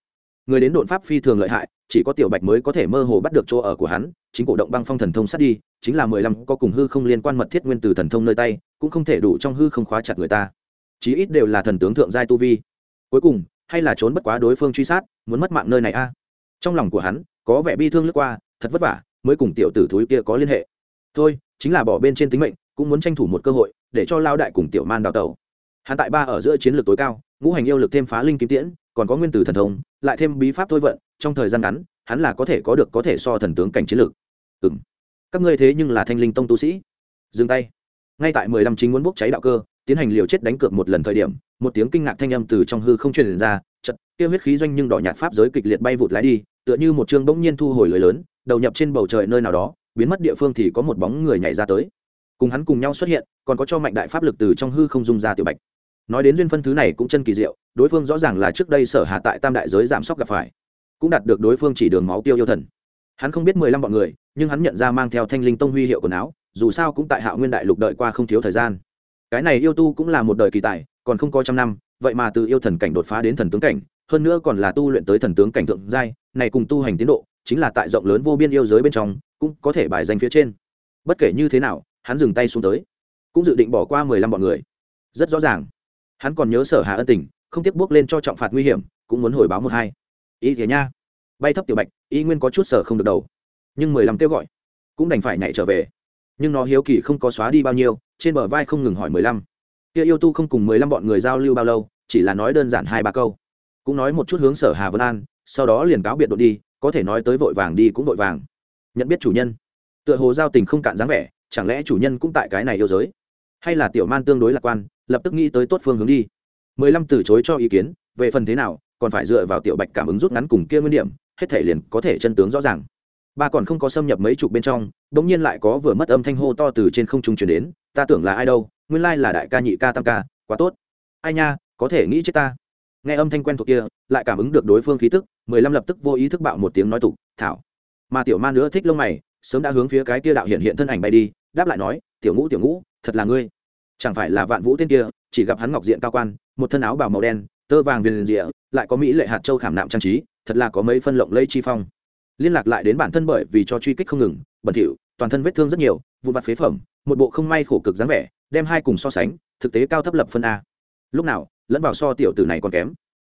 Người đến độn pháp phi thường lợi hại, chỉ có tiểu bạch mới có thể mơ hồ bắt được chỗ ở của hắn, chính cổ động băng phong thần thông sát đi chính là mười lăm có cùng hư không liên quan mật thiết nguyên từ thần thông nơi tay, cũng không thể đủ trong hư không khóa chặt người ta. Chí ít đều là thần tướng thượng giai tu vi. Cuối cùng, hay là trốn bất quá đối phương truy sát, muốn mất mạng nơi này a? Trong lòng của hắn, có vẻ bi thương lướt qua, thật vất vả, mới cùng tiểu tử thúi kia có liên hệ. Thôi, chính là bỏ bên trên tính mệnh, cũng muốn tranh thủ một cơ hội, để cho lao đại cùng tiểu man đào tẩu. Hắn tại ba ở giữa chiến lược tối cao, ngũ hành yêu lực thêm phá linh kiếm tiễn, còn có nguyên tử thần thông, lại thêm bí pháp thôi vận, trong thời gian ngắn, hắn là có thể có được có thể so thần tướng cảnh chiến lược. Ừ các ngươi thế nhưng là thanh linh tông tu sĩ. Dừng tay. Ngay tại mười lăm chính muốn bốc cháy đạo cơ, tiến hành liều chết đánh cược một lần thời điểm, một tiếng kinh ngạc thanh âm từ trong hư không truyền ra chật kia huyết khí doanh nhưng đỏ nhạt pháp giới kịch liệt bay vụt lái đi, tựa như một chương bỗng nhiên thu hồi lưới lớn, đầu nhập trên bầu trời nơi nào đó, biến mất địa phương thì có một bóng người nhảy ra tới. Cùng hắn cùng nhau xuất hiện, còn có cho mạnh đại pháp lực từ trong hư không dung ra tiểu bạch. Nói đến duyên phân thứ này cũng chân kỳ diệu, đối phương rõ ràng là trước đây sở hạ tại tam đại giới giảm sóc gặp phải, cũng đạt được đối phương chỉ đường máu tiêu yêu thần hắn không biết mười lăm bọn người, nhưng hắn nhận ra mang theo thanh linh tông huy hiệu quần áo, dù sao cũng tại hạ nguyên đại lục đợi qua không thiếu thời gian. Cái này yêu tu cũng là một đời kỳ tài, còn không có trăm năm, vậy mà từ yêu thần cảnh đột phá đến thần tướng cảnh, hơn nữa còn là tu luyện tới thần tướng cảnh thượng giai, này cùng tu hành tiến độ, chính là tại rộng lớn vô biên yêu giới bên trong, cũng có thể bài danh phía trên. Bất kể như thế nào, hắn dừng tay xuống tới, cũng dự định bỏ qua mười lăm bọn người. Rất rõ ràng, hắn còn nhớ sở hà ân tình, không tiếp bước lên cho trọng phạt nguy hiểm, cũng muốn hồi báo một hai. Ý thế nha bay thấp tiểu bạch, y nguyên có chút sở không được đầu. Nhưng mười lăm kêu gọi, cũng đành phải nhảy trở về. Nhưng nó hiếu kỳ không có xóa đi bao nhiêu, trên bờ vai không ngừng hỏi mười lăm. Kia yêu tu không cùng mười lăm bọn người giao lưu bao lâu, chỉ là nói đơn giản hai ba câu. Cũng nói một chút hướng sở hà vân an, sau đó liền cáo biệt đội đi, có thể nói tới vội vàng đi cũng vội vàng. Nhận biết chủ nhân. Tựa hồ giao tình không cạn dáng vẻ, chẳng lẽ chủ nhân cũng tại cái này yêu giới? Hay là tiểu man tương đối lạc quan, lập tức nghĩ tới tốt phương hướng đi. mười lăm từ chối cho ý kiến, về phần thế nào, còn phải dựa vào tiểu bạch cảm ứng rút ngắn cùng kia nguyên điểm hết thể liền có thể chân tướng rõ ràng. Ba còn không có xâm nhập mấy chục bên trong đ ỗ n g nhiên lại có vừa mất âm thanh hô to từ trên không trung chuyển đến, ta tưởng là ai đâu, nguyên lai là đại ca nhị ca tam ca, quá tốt. Ai nha, có thể nghĩ chết ta. Nghe âm thanh quen thuộc kia, lại cảm ứng được đối phương khí tức, mười lăm lập tức vô ý thức bạo một tiếng nói tục, thảo. Mà tiểu man nữa thích lông mày, sớm đã hướng phía cái kia đạo hiện hiện thân ảnh bay đi, đáp lại nói, tiểu ngũ tiểu ngũ, thật là ngươi. Chẳng phải là vạn vũ tên kia, chỉ gặp hắn ngọc diện cao quan, một thân áo bào màu đen, tơ vàng viền rịa, lại có mỹ lệ hạt châu khảm nạm trang trí thật là có mấy phân lộng lây chi phong. Liên lạc lại đến bản thân bởi vì cho truy kích không ngừng, bẩn thỉu, toàn thân vết thương rất nhiều, vụn vặt phế phẩm, một bộ không may khổ cực dáng vẻ, đem hai cùng so sánh, thực tế cao thấp lập phân a. Lúc nào, lẫn vào so tiểu tử này còn kém.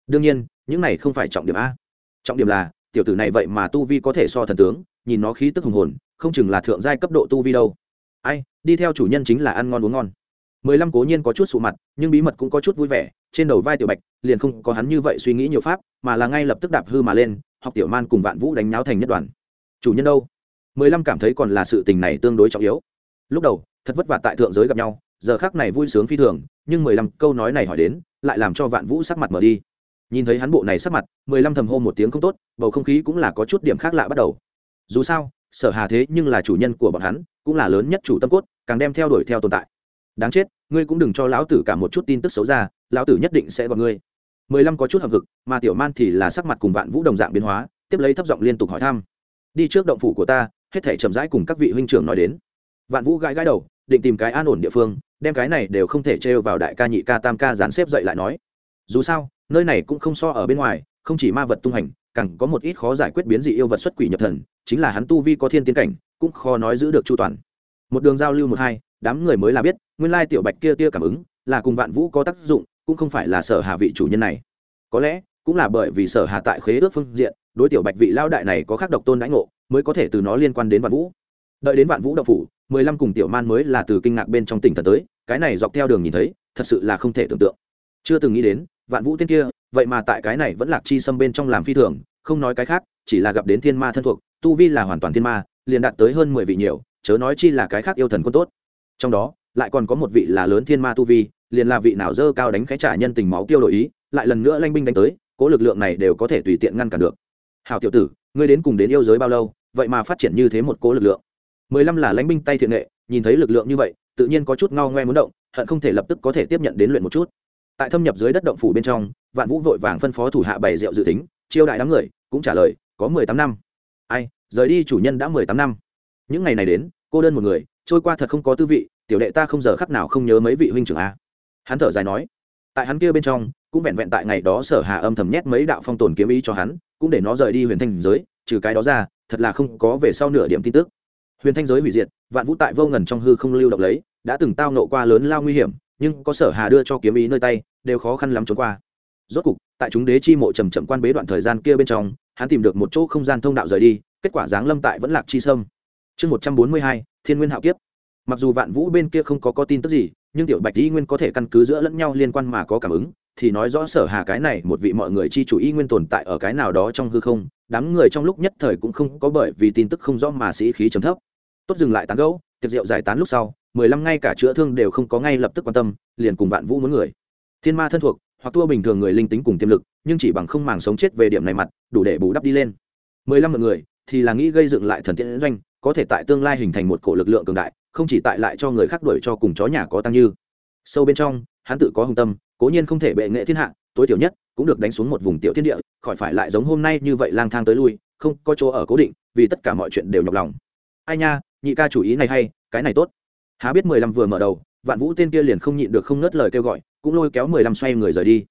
Đương nhiên, những này không phải trọng điểm a. Trọng điểm là, tiểu tử này vậy mà tu vi có thể so thần tướng, nhìn nó khí tức hùng hồn, không chừng là thượng giai cấp độ tu vi đâu. Ai, đi theo chủ nhân chính là ăn ngon uống ngon. Mười lăm cố nhiên có chút sụ mặt, nhưng bí mật cũng có chút vui vẻ trên đầu vai tiểu bạch liền không có hắn như vậy suy nghĩ nhiều pháp, mà là ngay lập tức đạp hư mà lên, học tiểu man cùng vạn vũ đánh nháo thành nhất đoàn. Chủ nhân đâu? Mười lăm cảm thấy còn là sự tình này tương đối trọng yếu. Lúc đầu, thật vất vả tại thượng giới gặp nhau, giờ khác này vui sướng phi thường, nhưng mười lăm câu nói này hỏi đến, lại làm cho vạn vũ sắc mặt mở đi. Nhìn thấy hắn bộ này sắc mặt, mười lăm thầm hô một tiếng không tốt, bầu không khí cũng là có chút điểm khác lạ bắt đầu. Dù sao, sở hà thế nhưng là chủ nhân của bọn hắn, cũng là lớn nhất chủ tâm cốt, càng đem theo đuổi theo tồn tại đáng chết, ngươi cũng đừng cho lão tử cả một chút tin tức xấu ra, lão tử nhất định sẽ gọi ngươi. Mười lăm có chút hợp vực, mà tiểu man thì là sắc mặt cùng vạn vũ đồng dạng biến hóa, tiếp lấy thấp giọng liên tục hỏi thăm. Đi trước động phủ của ta, hết thể chậm rãi cùng các vị huynh trưởng nói đến. Vạn vũ gãi gãi đầu, định tìm cái an ổn địa phương, đem cái này đều không thể trêu vào đại ca nhị ca tam ca dán xếp dậy lại nói. Dù sao, nơi này cũng không so ở bên ngoài, không chỉ ma vật tung hành, càng có một ít khó giải quyết biến dị yêu vật xuất quỷ nhập thần, chính là hắn tu vi có thiên tiến cảnh, cũng khó nói giữ được chu toàn. Một đường giao lưu một hai, đám người mới là biết nguyên lai tiểu bạch kia tia cảm ứng là cùng vạn vũ có tác dụng, cũng không phải là sở hà vị chủ nhân này. Có lẽ, cũng là bởi vì sở hà tại khế ước phương diện, đối tiểu bạch vị lao đại này có khác độc tôn đãi ngộ, mới có thể từ nó liên quan đến vạn vũ. Đợi đến vạn vũ đậu phủ, mười lăm cùng tiểu man mới là từ kinh ngạc bên trong tỉnh thần tới, cái này dọc theo đường nhìn thấy, thật sự là không thể tưởng tượng. Chưa từng nghĩ đến, vạn vũ tên kia, vậy mà tại cái này vẫn lạc chi xâm bên trong làm phi thường, không nói cái khác, chỉ là gặp đến thiên ma thân thuộc, tu vi là hoàn toàn thiên ma, liền đạt tới hơn mười vị nhiều, chớ nói chi là cái khác yêu thần quân tốt. Trong đó lại còn có một vị là lớn thiên ma tu vi, liền là vị nào dơ cao đánh khái trả nhân tình máu tiêu đổi ý, lại lần nữa lanh binh đánh tới, cố lực lượng này đều có thể tùy tiện ngăn cản được. Hào tiểu tử, ngươi đến cùng đến yêu giới bao lâu, vậy mà phát triển như thế một cố lực lượng. Mười lăm là lãnh binh tay thiện nghệ, nhìn thấy lực lượng như vậy, tự nhiên có chút ngao ngoe muốn động, hận không thể lập tức có thể tiếp nhận đến luyện một chút. Tại thâm nhập dưới đất động phủ bên trong, vạn vũ vội vàng phân phó thủ hạ bày rượu dự tính, chiêu đại đám người, cũng trả lời, có mười tám năm. Ai, rời đi, chủ nhân đã mười tám năm. Những ngày này đến, cô đơn một người, trôi qua thật không có tư vị tiểu đệ ta không giờ khắc nào không nhớ mấy vị huynh trưởng a. Hắn thở dài nói, tại hắn kia bên trong, cũng vẹn vẹn tại ngày đó sở hà âm thầm nhét mấy đạo phong tồn kiếm ý cho hắn, cũng để nó rời đi huyền thanh giới, trừ cái đó ra, thật là không có về sau nửa điểm tin tức. Huyền thanh giới hủy diệt, vạn vũ tại vô ngần trong hư không lưu động lấy, đã từng tao nộ qua lớn lao nguy hiểm, nhưng có sở hà đưa cho kiếm ý nơi tay, đều khó khăn lắm trốn qua. Rốt cục, tại chúng đế chi mộ trầm chậm quan bế đoạn thời gian kia bên trong, hắn tìm được một chỗ không gian thông đạo rời đi, kết quả giáng lâm tại vẫn lạc chi sâm. Chương một trăm bốn mươi hai, thiên nguyên hạo kiếp mặc dù vạn vũ bên kia không có có tin tức gì, nhưng tiểu bạch y nguyên có thể căn cứ giữa lẫn nhau liên quan mà có cảm ứng, thì nói rõ sở hà cái này một vị mọi người chi chủ y nguyên tồn tại ở cái nào đó trong hư không, đám người trong lúc nhất thời cũng không có bởi vì tin tức không rõ mà sĩ khí chấm thấp. Tốt dừng lại tán gẫu, tiệc rượu giải tán lúc sau, mười lăm ngay cả chữa thương đều không có ngay lập tức quan tâm, liền cùng vạn vũ muốn người. Thiên ma thân thuộc, hoặc tua bình thường người linh tính cùng tiềm lực, nhưng chỉ bằng không màng sống chết về điểm này mặt, đủ để bù đắp đi lên. mười lăm người, thì là nghĩ gây dựng lại thần tiễn doanh, có thể tại tương lai hình thành một cổ lực lượng cường đại không chỉ tại lại cho người khác đuổi cho cùng chó nhà có tăng như. Sâu bên trong, hắn tự có hùng tâm, cố nhiên không thể bệ nghệ thiên hạ, tối thiểu nhất cũng được đánh xuống một vùng tiểu thiên địa, khỏi phải lại giống hôm nay như vậy lang thang tới lui, không có chỗ ở cố định, vì tất cả mọi chuyện đều nhọc lòng. Ai nha, nhị ca chủ ý này hay, cái này tốt. Há biết mười lăm vừa mở đầu, vạn vũ tên kia liền không nhịn được không ngớt lời kêu gọi, cũng lôi kéo mười lăm xoay người rời đi.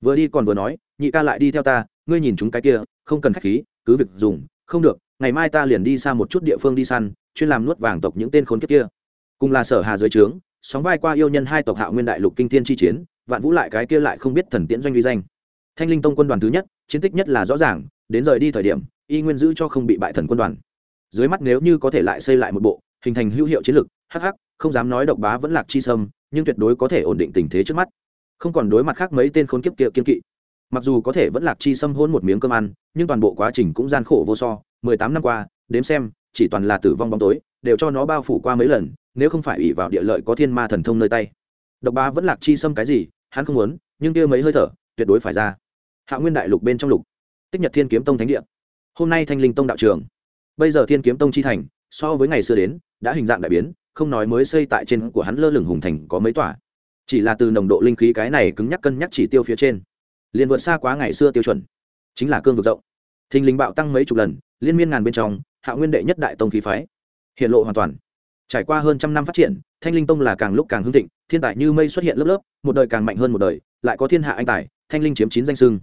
Vừa đi còn vừa nói, nhị ca lại đi theo ta, ngươi nhìn chúng cái kia, không cần khách khí, cứ việc dùng, không được, ngày mai ta liền đi xa một chút địa phương đi săn chuyên làm nuốt vàng tộc những tên khốn kiếp kia. Cùng là sở hà dưới trướng, sóng vai qua yêu nhân hai tộc hạo nguyên đại lục kinh thiên chi chiến, vạn vũ lại cái kia lại không biết thần tiễn doanh uy danh. Thanh linh tông quân đoàn thứ nhất, chiến tích nhất là rõ ràng, đến rời đi thời điểm, y nguyên giữ cho không bị bại thần quân đoàn. Dưới mắt nếu như có thể lại xây lại một bộ, hình thành hữu hiệu chiến lược hắc hắc, không dám nói độc bá vẫn lạc chi sâm, nhưng tuyệt đối có thể ổn định tình thế trước mắt. Không còn đối mặt khác mấy tên khốn kiếp kia kiên kỵ. Mặc dù có thể vẫn lạc chi sâm hôn một miếng cơm ăn, nhưng toàn bộ quá trình cũng gian khổ vô so, mười tám năm qua, đếm xem chỉ toàn là tử vong bóng tối, đều cho nó bao phủ qua mấy lần, nếu không phải ủy vào địa lợi có thiên ma thần thông nơi tay. Độc bá vẫn lạc chi xâm cái gì, hắn không muốn, nhưng kia mấy hơi thở, tuyệt đối phải ra. Hạ nguyên đại lục bên trong lục. Tích nhật thiên kiếm tông thánh địa. Hôm nay thanh linh tông đạo trường. Bây giờ thiên kiếm tông chi thành, so với ngày xưa đến, đã hình dạng đại biến, không nói mới xây tại trên của hắn lơ lửng hùng thành có mấy tòa. Chỉ là từ nồng độ linh khí cái này cứng nhắc cân nhắc chỉ tiêu phía trên, liền vượt xa quá ngày xưa tiêu chuẩn. Chính là cương vực rộng. Thình linh bạo tăng mấy chục lần, liên miên ngàn bên trong hạ nguyên đệ nhất đại tông khí phái. Hiện lộ hoàn toàn. Trải qua hơn trăm năm phát triển, thanh linh tông là càng lúc càng hưng thịnh, thiên tài như mây xuất hiện lớp lớp, một đời càng mạnh hơn một đời, lại có thiên hạ anh tài, thanh linh chiếm chín danh sưng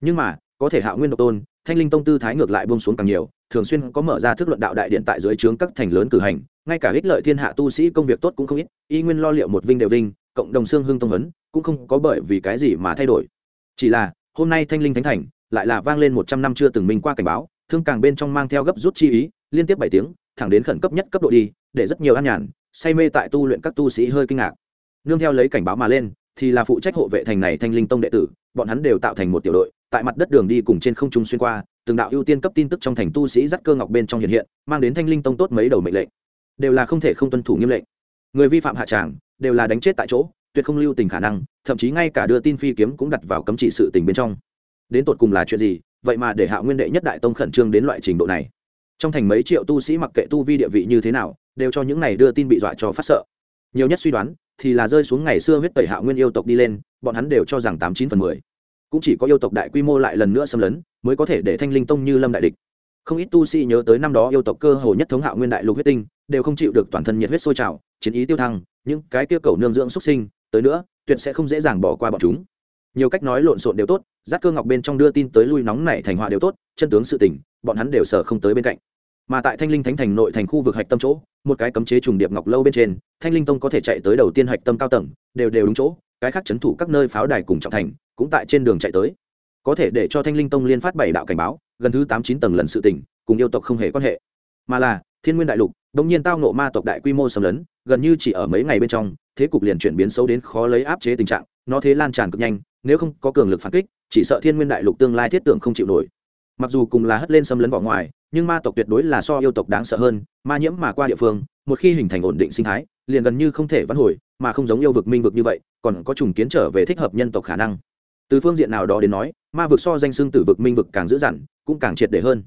nhưng mà, có thể hạ nguyên độc tôn, thanh linh tông tư thái ngược lại bông xuống càng nhiều, thường xuyên có mở ra thức luận đạo đại điện tại dưới trướng các thành lớn cử hành, ngay cả ích lợi thiên hạ tu sĩ công việc tốt cũng không ít, y nguyên lo liệu một vinh đều vinh, cộng đồng xương hưng tông vấn cũng không có bởi vì cái gì mà thay đổi. Chỉ là, hôm nay thanh linh thánh thành, lại là vang lên một trăm năm chưa từng minh qua cảnh báo thương càng bên trong mang theo gấp rút chi ý, liên tiếp bảy tiếng, thẳng đến khẩn cấp nhất cấp độ đi, để rất nhiều an nhàn, say mê tại tu luyện các tu sĩ hơi kinh ngạc. Nương theo lấy cảnh báo mà lên, thì là phụ trách hộ vệ thành này thanh linh tông đệ tử, bọn hắn đều tạo thành một tiểu đội, tại mặt đất đường đi cùng trên không trung xuyên qua, từng đạo ưu tiên cấp tin tức trong thành tu sĩ dắt cơ ngọc bên trong hiện hiện, mang đến thanh linh tông tốt mấy đầu mệnh lệnh. Đều là không thể không tuân thủ nghiêm lệnh. Người vi phạm hạ tràng, đều là đánh chết tại chỗ, tuyệt không lưu tình khả năng, thậm chí ngay cả đưa tin phi kiếm cũng đặt vào cấm chỉ sự tình bên trong. Đến tột cùng là chuyện gì vậy mà để hạ nguyên đệ nhất đại tông khẩn trương đến loại trình độ này. Trong thành mấy triệu tu sĩ mặc kệ tu vi địa vị như thế nào, đều cho những này đưa tin bị dọa cho phát sợ. Nhiều nhất suy đoán, thì là rơi xuống ngày xưa huyết tẩy hạ nguyên yêu tộc đi lên, bọn hắn đều cho rằng tám chín phần mười. Cũng chỉ có yêu tộc đại quy mô lại lần nữa xâm lấn, mới có thể để thanh linh tông như lâm đại địch. Không ít tu sĩ nhớ tới năm đó yêu tộc cơ hồ nhất thống hạo nguyên đại lục huyết tinh, đều không chịu được toàn thân nhiệt huyết sôi trào, chiến ý tiêu thăng, những cái tiêu cầu nương dưỡng xuất sinh, tới nữa, tuyệt sẽ không dễ dàng bỏ qua bọn chúng nhiều cách nói lộn xộn đều tốt, giác cơ ngọc bên trong đưa tin tới lui nóng này thành họa đều tốt, chân tướng sự tình, bọn hắn đều sở không tới bên cạnh. Mà tại thanh linh thánh thành nội thành khu vực hạch tâm chỗ, một cái cấm chế trùng điệp ngọc lâu bên trên, thanh linh tông có thể chạy tới đầu tiên hạch tâm cao tầng, đều đều đúng chỗ, cái khác chấn thủ các nơi pháo đài cùng trọng thành, cũng tại trên đường chạy tới. Có thể để cho thanh linh tông liên phát bảy đạo cảnh báo, gần thứ tám chín tầng lần sự tỉnh cùng yêu tộc không hề quan hệ. Mà là, thiên nguyên đại lục đông nhiên tao nộ ma tộc đại quy mô xâm lấn, gần như chỉ ở mấy ngày bên trong, thế cục liền chuyển biến xấu đến khó lấy áp chế tình trạng nó thế lan tràn cực nhanh, nếu không có cường lực phản kích, chỉ sợ thiên nguyên đại lục tương lai thiết tưởng không chịu nổi. Mặc dù cùng là hất lên xâm lấn vỏ ngoài, nhưng ma tộc tuyệt đối là so yêu tộc đáng sợ hơn, ma nhiễm mà qua địa phương, một khi hình thành ổn định sinh thái, liền gần như không thể vãn hồi, mà không giống yêu vực minh vực như vậy, còn có trùng kiến trở về thích hợp nhân tộc khả năng. Từ phương diện nào đó đến nói, ma vực so danh xưng tử vực minh vực càng dữ dằn, cũng càng triệt để hơn.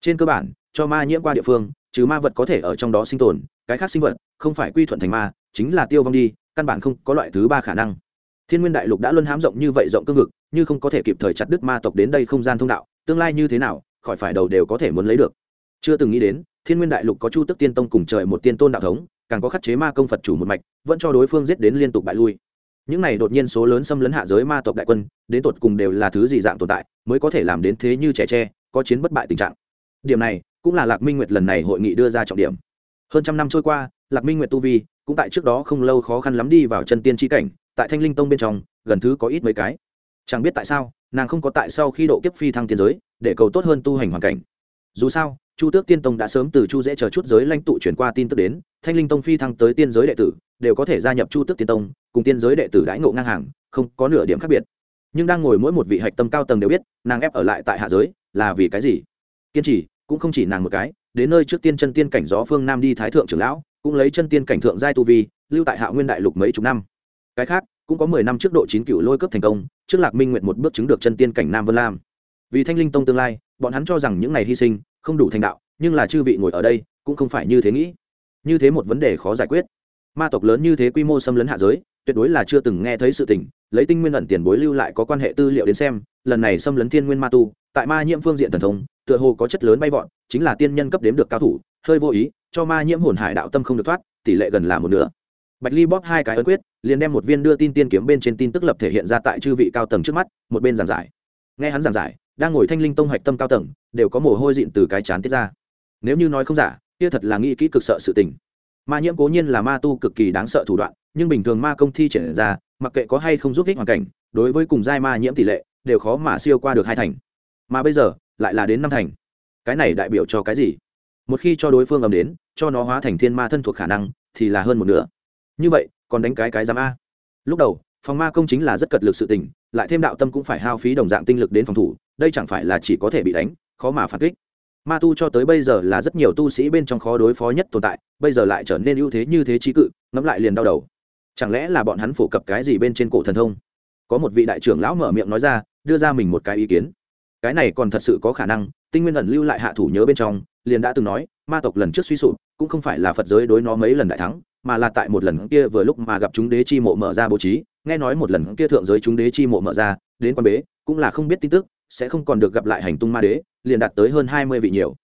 Trên cơ bản, cho ma nhiễm qua địa phương, trừ ma vật có thể ở trong đó sinh tồn, cái khác sinh vật không phải quy thuận thành ma, chính là tiêu vong đi, căn bản không có loại thứ ba khả năng thiên nguyên đại lục đã luôn hám rộng như vậy rộng cương vực, như không có thể kịp thời chặt đứt ma tộc đến đây không gian thông đạo, tương lai như thế nào, khỏi phải đầu đều có thể muốn lấy được. Chưa từng nghĩ đến, thiên nguyên đại lục có chu tức tiên tông cùng trời một tiên tôn đạo thống, càng có khắc chế ma công phật chủ một mạch, vẫn cho đối phương giết đến liên tục bại lui. Những này đột nhiên số lớn xâm lấn hạ giới ma tộc đại quân, đến tột cùng đều là thứ gì dạng tồn tại, mới có thể làm đến thế như trẻ tre, có chiến bất bại tình trạng. Điểm này, cũng là lạc minh nguyệt lần này hội nghị đưa ra trọng điểm. Hơn trăm năm trôi qua, lạc minh nguyệt tu vi, cũng tại trước đó không lâu khó khăn lắm đi vào chân tiên tri cảnh tại thanh linh tông bên trong, gần thứ có ít mấy cái. Chẳng biết tại sao, nàng không có tại sau khi độ kiếp phi thăng tiên giới, để cầu tốt hơn tu hành hoàn cảnh. Dù sao, chu tước tiên tông đã sớm từ chu dễ chờ chút giới lãnh tụ chuyển qua tin tức đến, thanh linh tông phi thăng tới tiên giới đệ tử, đều có thể gia nhập chu tước tiên tông, cùng tiên giới đệ tử đãi ngộ ngang hàng, không có nửa điểm khác biệt. Nhưng đang ngồi mỗi một vị hạch tâm cao tầng đều biết, nàng ép ở lại tại hạ giới, là vì cái gì? Kiên trì, cũng không chỉ nàng một cái, đến nơi trước tiên chân tiên cảnh gió phương nam đi thái thượng trưởng lão, cũng lấy chân tiên cảnh thượng giai tu vi, lưu tại hạ nguyên đại lục mấy chục năm cái khác, cũng có mười năm trước độ chín cựu lôi cấp thành công, trước lạc minh nguyện một bước chứng được chân tiên cảnh nam vân lam. Vì thanh linh tông tương lai, bọn hắn cho rằng những này hy sinh, không đủ thành đạo, nhưng là chư vị ngồi ở đây, cũng không phải như thế nghĩ. Như thế một vấn đề khó giải quyết. Ma tộc lớn như thế quy mô xâm lấn hạ giới, tuyệt đối là chưa từng nghe thấy sự tình, lấy tinh nguyên ẩn tiền bối lưu lại có quan hệ tư liệu đến xem, lần này xâm lấn thiên nguyên ma tu, tại ma nhiễm phương diện thần thông, tựa hồ có chất lớn bay vọt, chính là tiên nhân cấp đếm được cao thủ, hơi vô ý, cho ma nhiễm hồn hải đạo tâm không được thoát, tỷ lệ gần là một nửa. Bạch ly bóp hai cái ấn quyết liền đem một viên đưa tin tiên kiếm bên trên tin tức lập thể hiện ra tại chư vị cao tầng trước mắt, một bên giảng giải. Nghe hắn giảng giải, đang ngồi thanh linh tông hạch tâm cao tầng, đều có mồ hôi dịn từ cái chán tiết ra. Nếu như nói không giả, kia thật là nghĩ kỹ cực sợ sự tình. Ma nhiễm cố nhiên là ma tu cực kỳ đáng sợ thủ đoạn, nhưng bình thường ma công thi triển ra, mặc kệ có hay không giúp ích hoàn cảnh, đối với cùng giai ma nhiễm tỷ lệ, đều khó mà siêu qua được hai thành. Mà bây giờ, lại là đến năm thành. Cái này đại biểu cho cái gì? Một khi cho đối phương ầm đến, cho nó hóa thành thiên ma thân thuộc khả năng, thì là hơn một nửa. Như vậy còn đánh cái cái giám a. Lúc đầu, phòng ma công chính là rất cật lực sự tình, lại thêm đạo tâm cũng phải hao phí đồng dạng tinh lực đến phòng thủ, đây chẳng phải là chỉ có thể bị đánh, khó mà phản kích. Ma tu cho tới bây giờ là rất nhiều tu sĩ bên trong khó đối phó nhất tồn tại, bây giờ lại trở nên ưu thế như thế trí cự, ngẫm lại liền đau đầu. Chẳng lẽ là bọn hắn phổ cập cái gì bên trên cổ thần thông? Có một vị đại trưởng lão mở miệng nói ra, đưa ra mình một cái ý kiến. Cái này còn thật sự có khả năng, tinh nguyên ẩn lưu lại hạ thủ nhớ bên trong, liền đã từng nói, ma tộc lần trước suy sụp, cũng không phải là phật giới đối nó mấy lần đại thắng mà là tại một lần kia vừa lúc mà gặp chúng đế chi mộ mở ra bố trí, nghe nói một lần kia thượng giới chúng đế chi mộ mở ra, đến quan bế, cũng là không biết tin tức, sẽ không còn được gặp lại hành tung ma đế, liền đạt tới hơn hai mươi vị nhiều.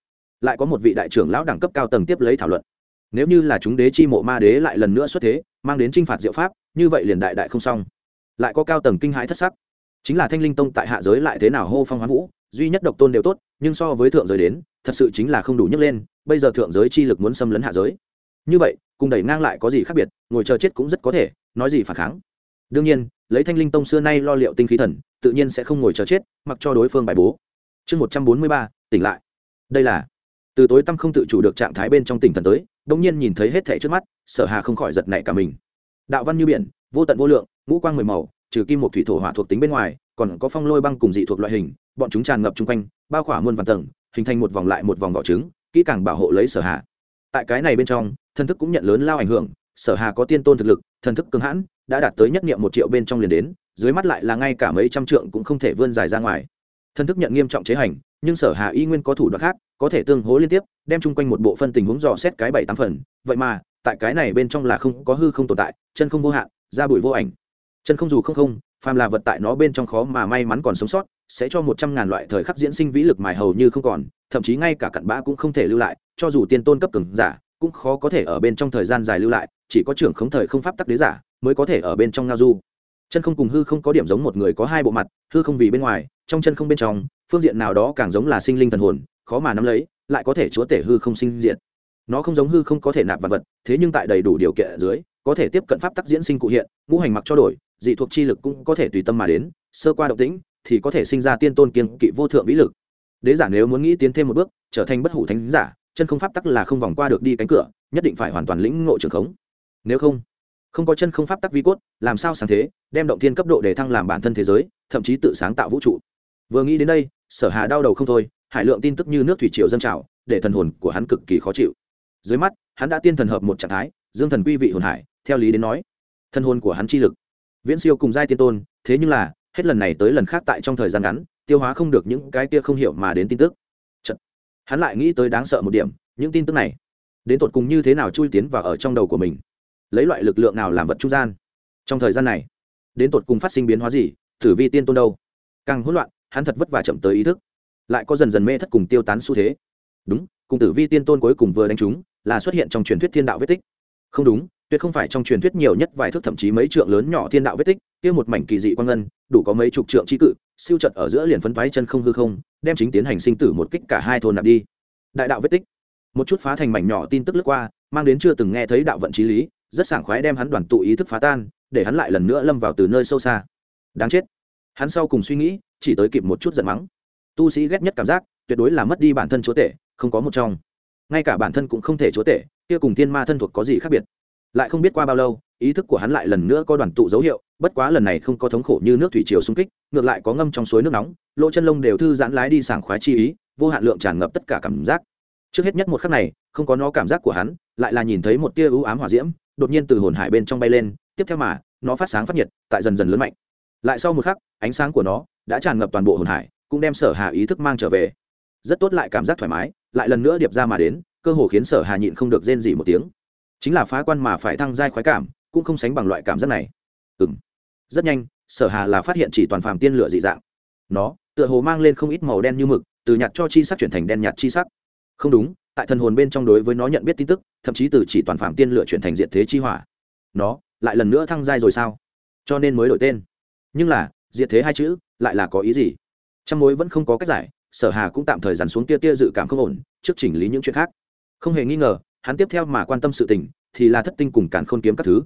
Lại có một vị đại trưởng lão đẳng cấp cao tầng tiếp lấy thảo luận. Nếu như là chúng đế chi mộ ma đế lại lần nữa xuất thế, mang đến t r i n h phạt diệu pháp, như vậy liền đại đại không xong. Lại có cao tầng kinh hãi thất sắc. Chính là thanh linh tông tại hạ giới lại thế nào hô phong hoán vũ, duy nhất độc tôn đều tốt, nhưng so với thượng giới đến, thật sự chính là không đủ nhấc lên, bây giờ thượng giới chi lực muốn xâm lấn hạ giới. Như vậy cùng đẩy ngang lại có gì khác biệt, ngồi chờ chết cũng rất có thể, nói gì phản kháng. Đương nhiên, lấy thanh linh tông xưa nay lo liệu tinh khí thần, tự nhiên sẽ không ngồi chờ chết, mặc cho đối phương bài bố. Chương một trăm bốn mươi ba, tỉnh lại. Đây là, từ tối tăm không tự chủ được trạng thái bên trong tỉnh thần tới đông nhiên nhìn thấy hết thẻ trước mắt, sở hà không khỏi giật nảy cả mình. Đạo văn như biển, vô tận vô lượng, ngũ quang mười màu, trừ kim một thủy thổ hỏa thuộc tính bên ngoài, còn có phong lôi băng cùng dị thuộc loại hình, bọn chúng tràn ngập chung quanh, bao khỏa muôn vàn tầng, hình thành một vòng lại một vòng vỏ trứng, kỹ càng bảo hộ lấy sở hà tại cái này bên trong, thần thức cũng nhận lớn lao ảnh hưởng, sở hà có tiên tôn thực lực, thần thức cường hãn, đã đạt tới nhất niệm một triệu bên trong liền đến, dưới mắt lại là ngay cả mấy trăm trượng cũng không thể vươn dài ra ngoài. Thân thức nhận nghiêm trọng chế hành, nhưng sở hà y nguyên có thủ đoạn khác, có thể tương hố liên tiếp, đem chung quanh một bộ phân tình huống dò xét cái bảy tám phần. Vậy mà, tại cái này bên trong là không có hư không tồn tại, chân không vô hạn, ra bụi vô ảnh. Chân không dù không không, phàm là vật tại nó bên trong khó mà may mắn còn sống sót sẽ cho một trăm ngàn loại thời khắc diễn sinh vĩ lực mài hầu như không còn, thậm chí ngay cả cặn bã cũng không thể lưu lại, cho dù tiên tôn cấp cường giả, cũng khó có thể ở bên trong thời gian dài lưu lại, chỉ có trưởng không thời không pháp tắc đế giả mới có thể ở bên trong ngao du. Chân không cùng hư không có điểm giống một người có hai bộ mặt, hư không vì bên ngoài, trong chân không bên trong, phương diện nào đó càng giống là sinh linh thần hồn, khó mà nắm lấy, lại có thể chúa tể hư không sinh diện nó không giống hư không có thể nạp vật vật, thế nhưng tại đầy đủ điều kiện ở dưới, có thể tiếp cận pháp tắc diễn sinh cụ hiện, ngũ hành mặc cho đổi, dị thuộc chi lực cũng có thể tùy tâm mà đến, sơ qua động tĩnh thì có thể sinh ra tiên tôn kiên kỵ vô thượng vĩ lực. Đế giả nếu muốn nghĩ tiến thêm một bước, trở thành bất hủ thánh giả, chân không pháp tắc là không vòng qua được đi cánh cửa, nhất định phải hoàn toàn lĩnh ngộ trường khống. Nếu không không có chân không pháp tắc vi cốt, làm sao sáng thế, đem động thiên cấp độ để thăng làm bản thân thế giới, thậm chí tự sáng tạo vũ trụ. Vừa nghĩ đến đây, sở hà đau đầu không thôi, hải lượng tin tức như nước thủy triều dâng trào, để thần hồn của hắn cực kỳ khó chịu. Dưới mắt, hắn đã tiên thần hợp một trạng thái, dương thần quy vị hồn hải, theo lý đến nói thân hồn của hắn chi lực. Viễn siêu cùng giai tiên tôn, thế nhưng là hết lần này tới lần khác tại trong thời gian ngắn, tiêu hóa không được những cái kia không hiểu mà đến tin tức. Chật. hắn lại nghĩ tới đáng sợ một điểm, những tin tức này, đến tột cùng như thế nào chui tiến vào ở trong đầu của mình? Lấy loại lực lượng nào làm vật trung gian? Trong thời gian này, đến tột cùng phát sinh biến hóa gì? Thử vi tiên tôn đâu? Càng hỗn loạn, hắn thật vất vả chậm tới ý thức. Lại có dần dần mê thất cùng tiêu tán xu thế. Đúng, cùng tử vi tiên tôn cuối cùng vừa đánh chúng là xuất hiện trong truyền thuyết thiên đạo vết tích không đúng, tuyệt không phải trong truyền thuyết nhiều nhất vài thước thậm chí mấy trượng lớn nhỏ thiên đạo vết tích, kia một mảnh kỳ dị quang ngân, đủ có mấy chục trượng trí cự, siêu trận ở giữa liền phấn thoái chân không hư không, đem chính tiến hành sinh tử một kích cả hai thôn nạp đi. Đại đạo vết tích. Một chút phá thành mảnh nhỏ tin tức lướt qua, mang đến chưa từng nghe thấy đạo vận trí lý, rất sảng khoái đem hắn đoàn tụ ý thức phá tan, để hắn lại lần nữa lâm vào từ nơi sâu xa. Đáng chết. Hắn sau cùng suy nghĩ, chỉ tới kịp một chút giận mắng. Tu sĩ ghét nhất cảm giác, tuyệt đối là mất đi bản thân chúa tể, không có một trong. Ngay cả bản thân cũng không thể chúa tể kia cùng thiên ma thân thuộc có gì khác biệt? Lại không biết qua bao lâu, ý thức của hắn lại lần nữa có đoàn tụ dấu hiệu, bất quá lần này không có thống khổ như nước thủy triều xung kích, ngược lại có ngâm trong suối nước nóng, lỗ chân lông đều thư giãn lái đi sảng khoái chi ý, vô hạn lượng tràn ngập tất cả cảm giác. Trước hết nhất một khắc này, không có nó cảm giác của hắn, lại là nhìn thấy một tia ưu ám hỏa diễm, đột nhiên từ hồn hải bên trong bay lên, tiếp theo mà, nó phát sáng phát nhiệt, tại dần dần lớn mạnh. Lại sau một khắc, ánh sáng của nó đã tràn ngập toàn bộ hồn hải, cũng đem sở hà ý thức mang trở về. Rất tốt lại cảm giác thoải mái, lại lần nữa điệp ra mà đến cơ hồ khiến sở hà nhịn không được rên gì một tiếng. Chính là phá quan mà phải thăng giai khoái cảm, cũng không sánh bằng loại cảm giác này. Ừm. Rất nhanh, sở hà là phát hiện chỉ toàn phàm tiên lửa dị dạng. Nó, tựa hồ mang lên không ít màu đen như mực, từ nhạt cho chi sắc chuyển thành đen nhạt chi sắc. Không đúng, tại thần hồn bên trong đối với nó nhận biết tin tức, thậm chí từ chỉ toàn phàm tiên lửa chuyển thành diện thế chi hỏa. Nó, lại lần nữa thăng giai rồi sao? Cho nên mới đổi tên. Nhưng là, diệt thế hai chữ, lại là có ý gì? Trong mối vẫn không có cách giải, sở hà cũng tạm thời dàn xuống tia tia dự cảm không ổn, trước chỉnh lý những chuyện khác không hề nghi ngờ, hắn tiếp theo mà quan tâm sự tình thì là thất tinh cùng cản khôn kiếm các thứ.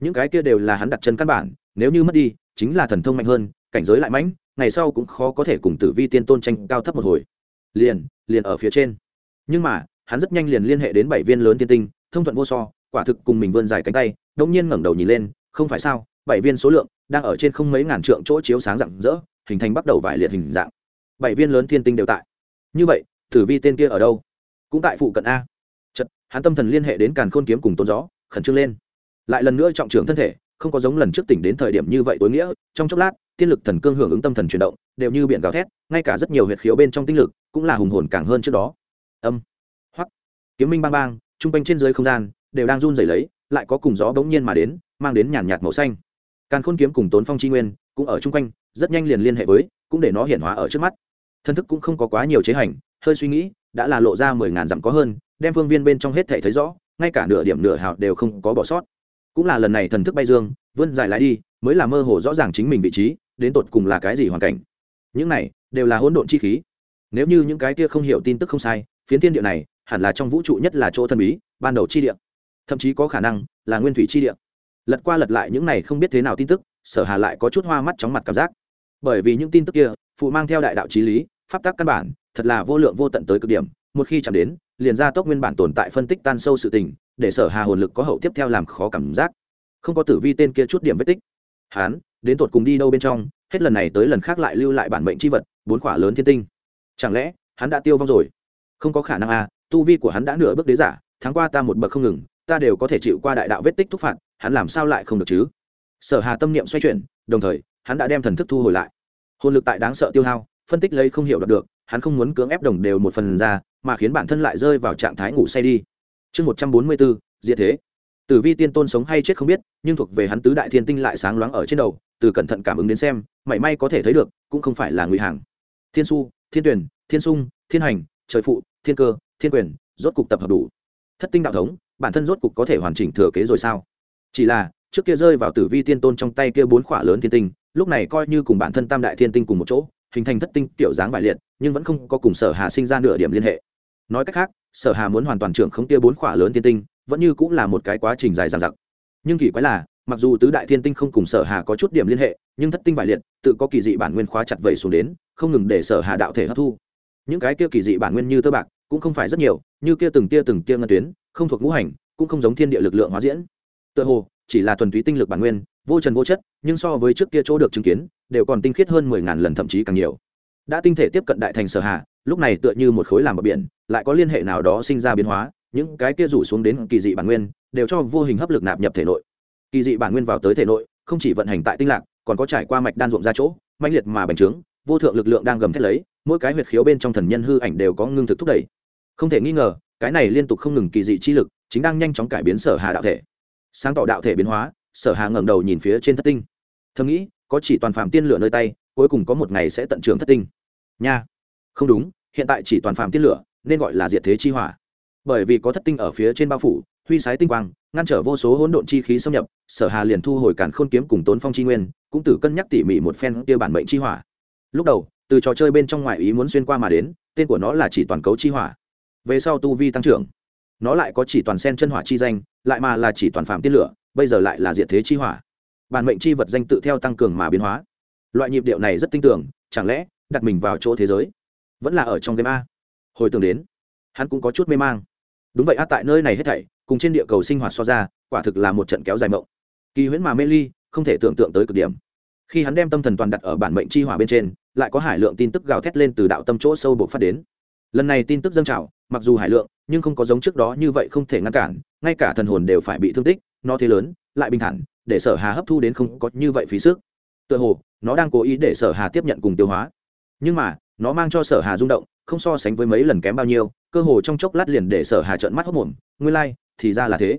Những cái kia đều là hắn đặt chân căn bản, nếu như mất đi, chính là thần thông mạnh hơn, cảnh giới lại mãnh, ngày sau cũng khó có thể cùng tử vi tiên tôn tranh cao thấp một hồi. Liền liền ở phía trên. Nhưng mà, hắn rất nhanh liền liên hệ đến bảy viên lớn tiên tinh, thông thuận vô so, quả thực cùng mình vươn dài cánh tay đông nhiên ngẩng đầu nhìn lên, không phải sao, bảy viên số lượng đang ở trên không mấy ngàn trượng chỗ chiếu sáng rạng rỡ, hình thành bắt đầu vải liệt hình dạng. Bảy viên lớn thiên tinh đều tại. Như vậy, tử vi tên kia ở đâu? Cũng tại phụ cận a hắn tâm thần liên hệ đến càn khôn kiếm cùng tôn gió, khẩn trương lên. Lại lần nữa trọng trưởng thân thể, không có giống lần trước tỉnh đến thời điểm như vậy tối nghĩa, trong chốc lát, tiên lực thần cương hưởng ứng tâm thần chuyển động, đều như biển gào thét, ngay cả rất nhiều huyệt khiếu bên trong tinh lực cũng là hùng hồn càng hơn trước đó. Âm. Hoắc. Kiếm minh bang bang, trung quanh trên dưới không gian, đều đang run rẩy lấy, lại có cùng gió bỗng nhiên mà đến, mang đến nhàn nhạt màu xanh. Càn khôn kiếm cùng tốn phong chi nguyên, cũng ở chung quanh, rất nhanh liền liên hệ với, cũng để nó hiện hóa ở trước mắt. Thân thức cũng không có quá nhiều chế hành, hơi suy nghĩ, đã là lộ ra mười ngàn dặm có hơn đem phương viên bên trong hết thể thấy rõ, ngay cả nửa điểm nửa hào đều không có bỏ sót. Cũng là lần này thần thức bay dương, vươn dài lái đi, mới là mơ hồ rõ ràng chính mình vị trí, đến tột cùng là cái gì hoàn cảnh. Những này đều là hỗn độn chi khí. Nếu như những cái kia không hiểu tin tức không sai, phiến thiên địa này hẳn là trong vũ trụ nhất là chỗ thần bí, ban đầu chi địa. Thậm chí có khả năng là nguyên thủy chi địa. Lật qua lật lại những này không biết thế nào tin tức, sở hà lại có chút hoa mắt chóng mặt cảm giác. Bởi vì những tin tức kia, phụ mang theo đại đạo trí lý, pháp tắc căn bản, thật là vô lượng vô tận tới cực điểm một khi chạm đến, liền ra tốc nguyên bản tồn tại phân tích tan sâu sự tình, để sở hà hồn lực có hậu tiếp theo làm khó cảm giác. Không có tử vi tên kia chút điểm vết tích. Hán, đến tột cùng đi đâu bên trong, hết lần này tới lần khác lại lưu lại bản mệnh c h i vật, bốn khỏa lớn thiên tinh. Chẳng lẽ, hắn đã tiêu vong rồi? Không có khả năng à tu vi của hắn đã nửa bước đế giả, tháng qua ta một bậc không ngừng, ta đều có thể chịu qua đại đạo vết tích thúc phạt, hắn làm sao lại không được chứ? Sở hà tâm niệm xoay chuyển, đồng thời, hắn đã đem thần thức thu hồi lại. Hồn lực tại đáng sợ tiêu hao, phân tích lấy không hiểu được, hắn không muốn cưỡng ép đồng đều một phần ra mà khiến bản thân lại rơi vào trạng thái ngủ say đi. Chương một trăm bốn mươi bốn, diệt thế. Tử vi tiên tôn sống hay chết không biết, nhưng thuộc về hắn tứ đại thiên tinh lại sáng loáng ở trên đầu, từ cẩn thận cảm ứng đến xem, mảy may có thể thấy được, cũng không phải là nguy hàng. Thiên su, thiên tuyển, thiên sung, thiên hành, trời phụ, thiên cơ, thiên quyền, rốt cục tập hợp đủ. Thất tinh đạo thống, bản thân rốt cục có thể hoàn chỉnh thừa kế rồi sao? Chỉ là, trước kia rơi vào tử vi tiên tôn trong tay kia bốn khỏa lớn thiên tinh, lúc này coi như cùng bản thân tam đại thiên tinh cùng một chỗ, hình thành thất tinh kiểu dáng vải liệt, nhưng vẫn không có cùng sở hà sinh ra nửa điểm liên hệ nói cách khác, sở hà muốn hoàn toàn trưởng không kia bốn khỏa lớn thiên tinh, vẫn như cũng là một cái quá trình dài dằng dặc. Nhưng kỳ quái là, mặc dù tứ đại thiên tinh không cùng sở hà có chút điểm liên hệ, nhưng thất tinh vải liệt, tự có kỳ dị bản nguyên khóa chặt vẩy xuống đến, không ngừng để sở hà đạo thể hấp thu. Những cái kia kỳ dị bản nguyên như tơ bạc, cũng không phải rất nhiều, như kia từng tia từng tia ngân tuyến, không thuộc ngũ hành, cũng không giống thiên địa lực lượng hóa diễn. Tựa hồ, chỉ là thuần túy tinh lực bản nguyên, vô trần vô chất, nhưng so với trước kia chỗ được chứng kiến, đều còn tinh khiết hơn mười ngàn lần, thậm chí càng nhiều đã tinh thể tiếp cận đại thành sở hạ lúc này tựa như một khối làm bờ biển, lại có liên hệ nào đó sinh ra biến hóa, những cái kia rủ xuống đến kỳ dị bản nguyên, đều cho vô hình hấp lực nạp nhập thể nội. Kỳ dị bản nguyên vào tới thể nội, không chỉ vận hành tại tinh lạc, còn có trải qua mạch đan ruộng ra chỗ mạnh liệt mà bành trướng, vô thượng lực lượng đang gầm thét lấy, mỗi cái huyệt khiếu bên trong thần nhân hư ảnh đều có ngưng thực thúc đẩy. Không thể nghi ngờ, cái này liên tục không ngừng kỳ dị chi lực, chính đang nhanh chóng cải biến sở hà đạo thể. Sáng tỏ đạo thể biến hóa, sở hà ngẩng đầu nhìn phía trên thất tinh. Thầm nghĩ, có chỉ toàn phạm tiên lửa nơi tay cuối cùng có một ngày sẽ tận trường thất tinh. Nha. Không đúng, hiện tại chỉ toàn phạm tiên lửa, nên gọi là diệt thế chi hỏa. Bởi vì có thất tinh ở phía trên bao phủ, huy sái tinh quang, ngăn trở vô số hỗn độn chi khí xâm nhập, sở hà liền thu hồi cản khôn kiếm cùng tốn phong chi nguyên, cũng tử cân nhắc tỉ mỉ một phen kia bản mệnh chi hỏa. Lúc đầu, từ trò chơi bên trong ngoại ý muốn xuyên qua mà đến, tên của nó là chỉ toàn cấu chi hỏa. Về sau tu vi tăng trưởng, nó lại có chỉ toàn sen chân hỏa chi danh, lại mà là chỉ toàn phạm tiên lửa, bây giờ lại là diệt thế chi hỏa. Bản mệnh chi vật danh tự theo tăng cường mà biến hóa loại nhịp điệu này rất tinh tưởng chẳng lẽ đặt mình vào chỗ thế giới? Vẫn là ở trong game a. Hồi tưởng đến, hắn cũng có chút mê mang. Đúng vậy a, tại nơi này hết thảy, cùng trên địa cầu sinh hoạt so ra, quả thực là một trận kéo dài mộng. Kỳ huyễn mà mê ly, không thể tưởng tượng tới cực điểm. Khi hắn đem tâm thần toàn đặt ở bản mệnh chi hỏa bên trên, lại có hải lượng tin tức gào thét lên từ đạo tâm chỗ sâu buộc phát đến. Lần này tin tức dâng trào, mặc dù hải lượng, nhưng không có giống trước đó như vậy không thể ngăn cản, ngay cả thần hồn đều phải bị thương tích, nó thế lớn, lại bình thản, để sở hà hấp thu đến không có như vậy phí sức tựa hồ nó đang cố ý để sở hà tiếp nhận cùng tiêu hóa. Nhưng mà nó mang cho sở hà rung động không so sánh với mấy lần kém bao nhiêu cơ hồ trong chốc lát liền để sở hà trợn mắt hốc mồm nguyên lai like, thì ra là thế.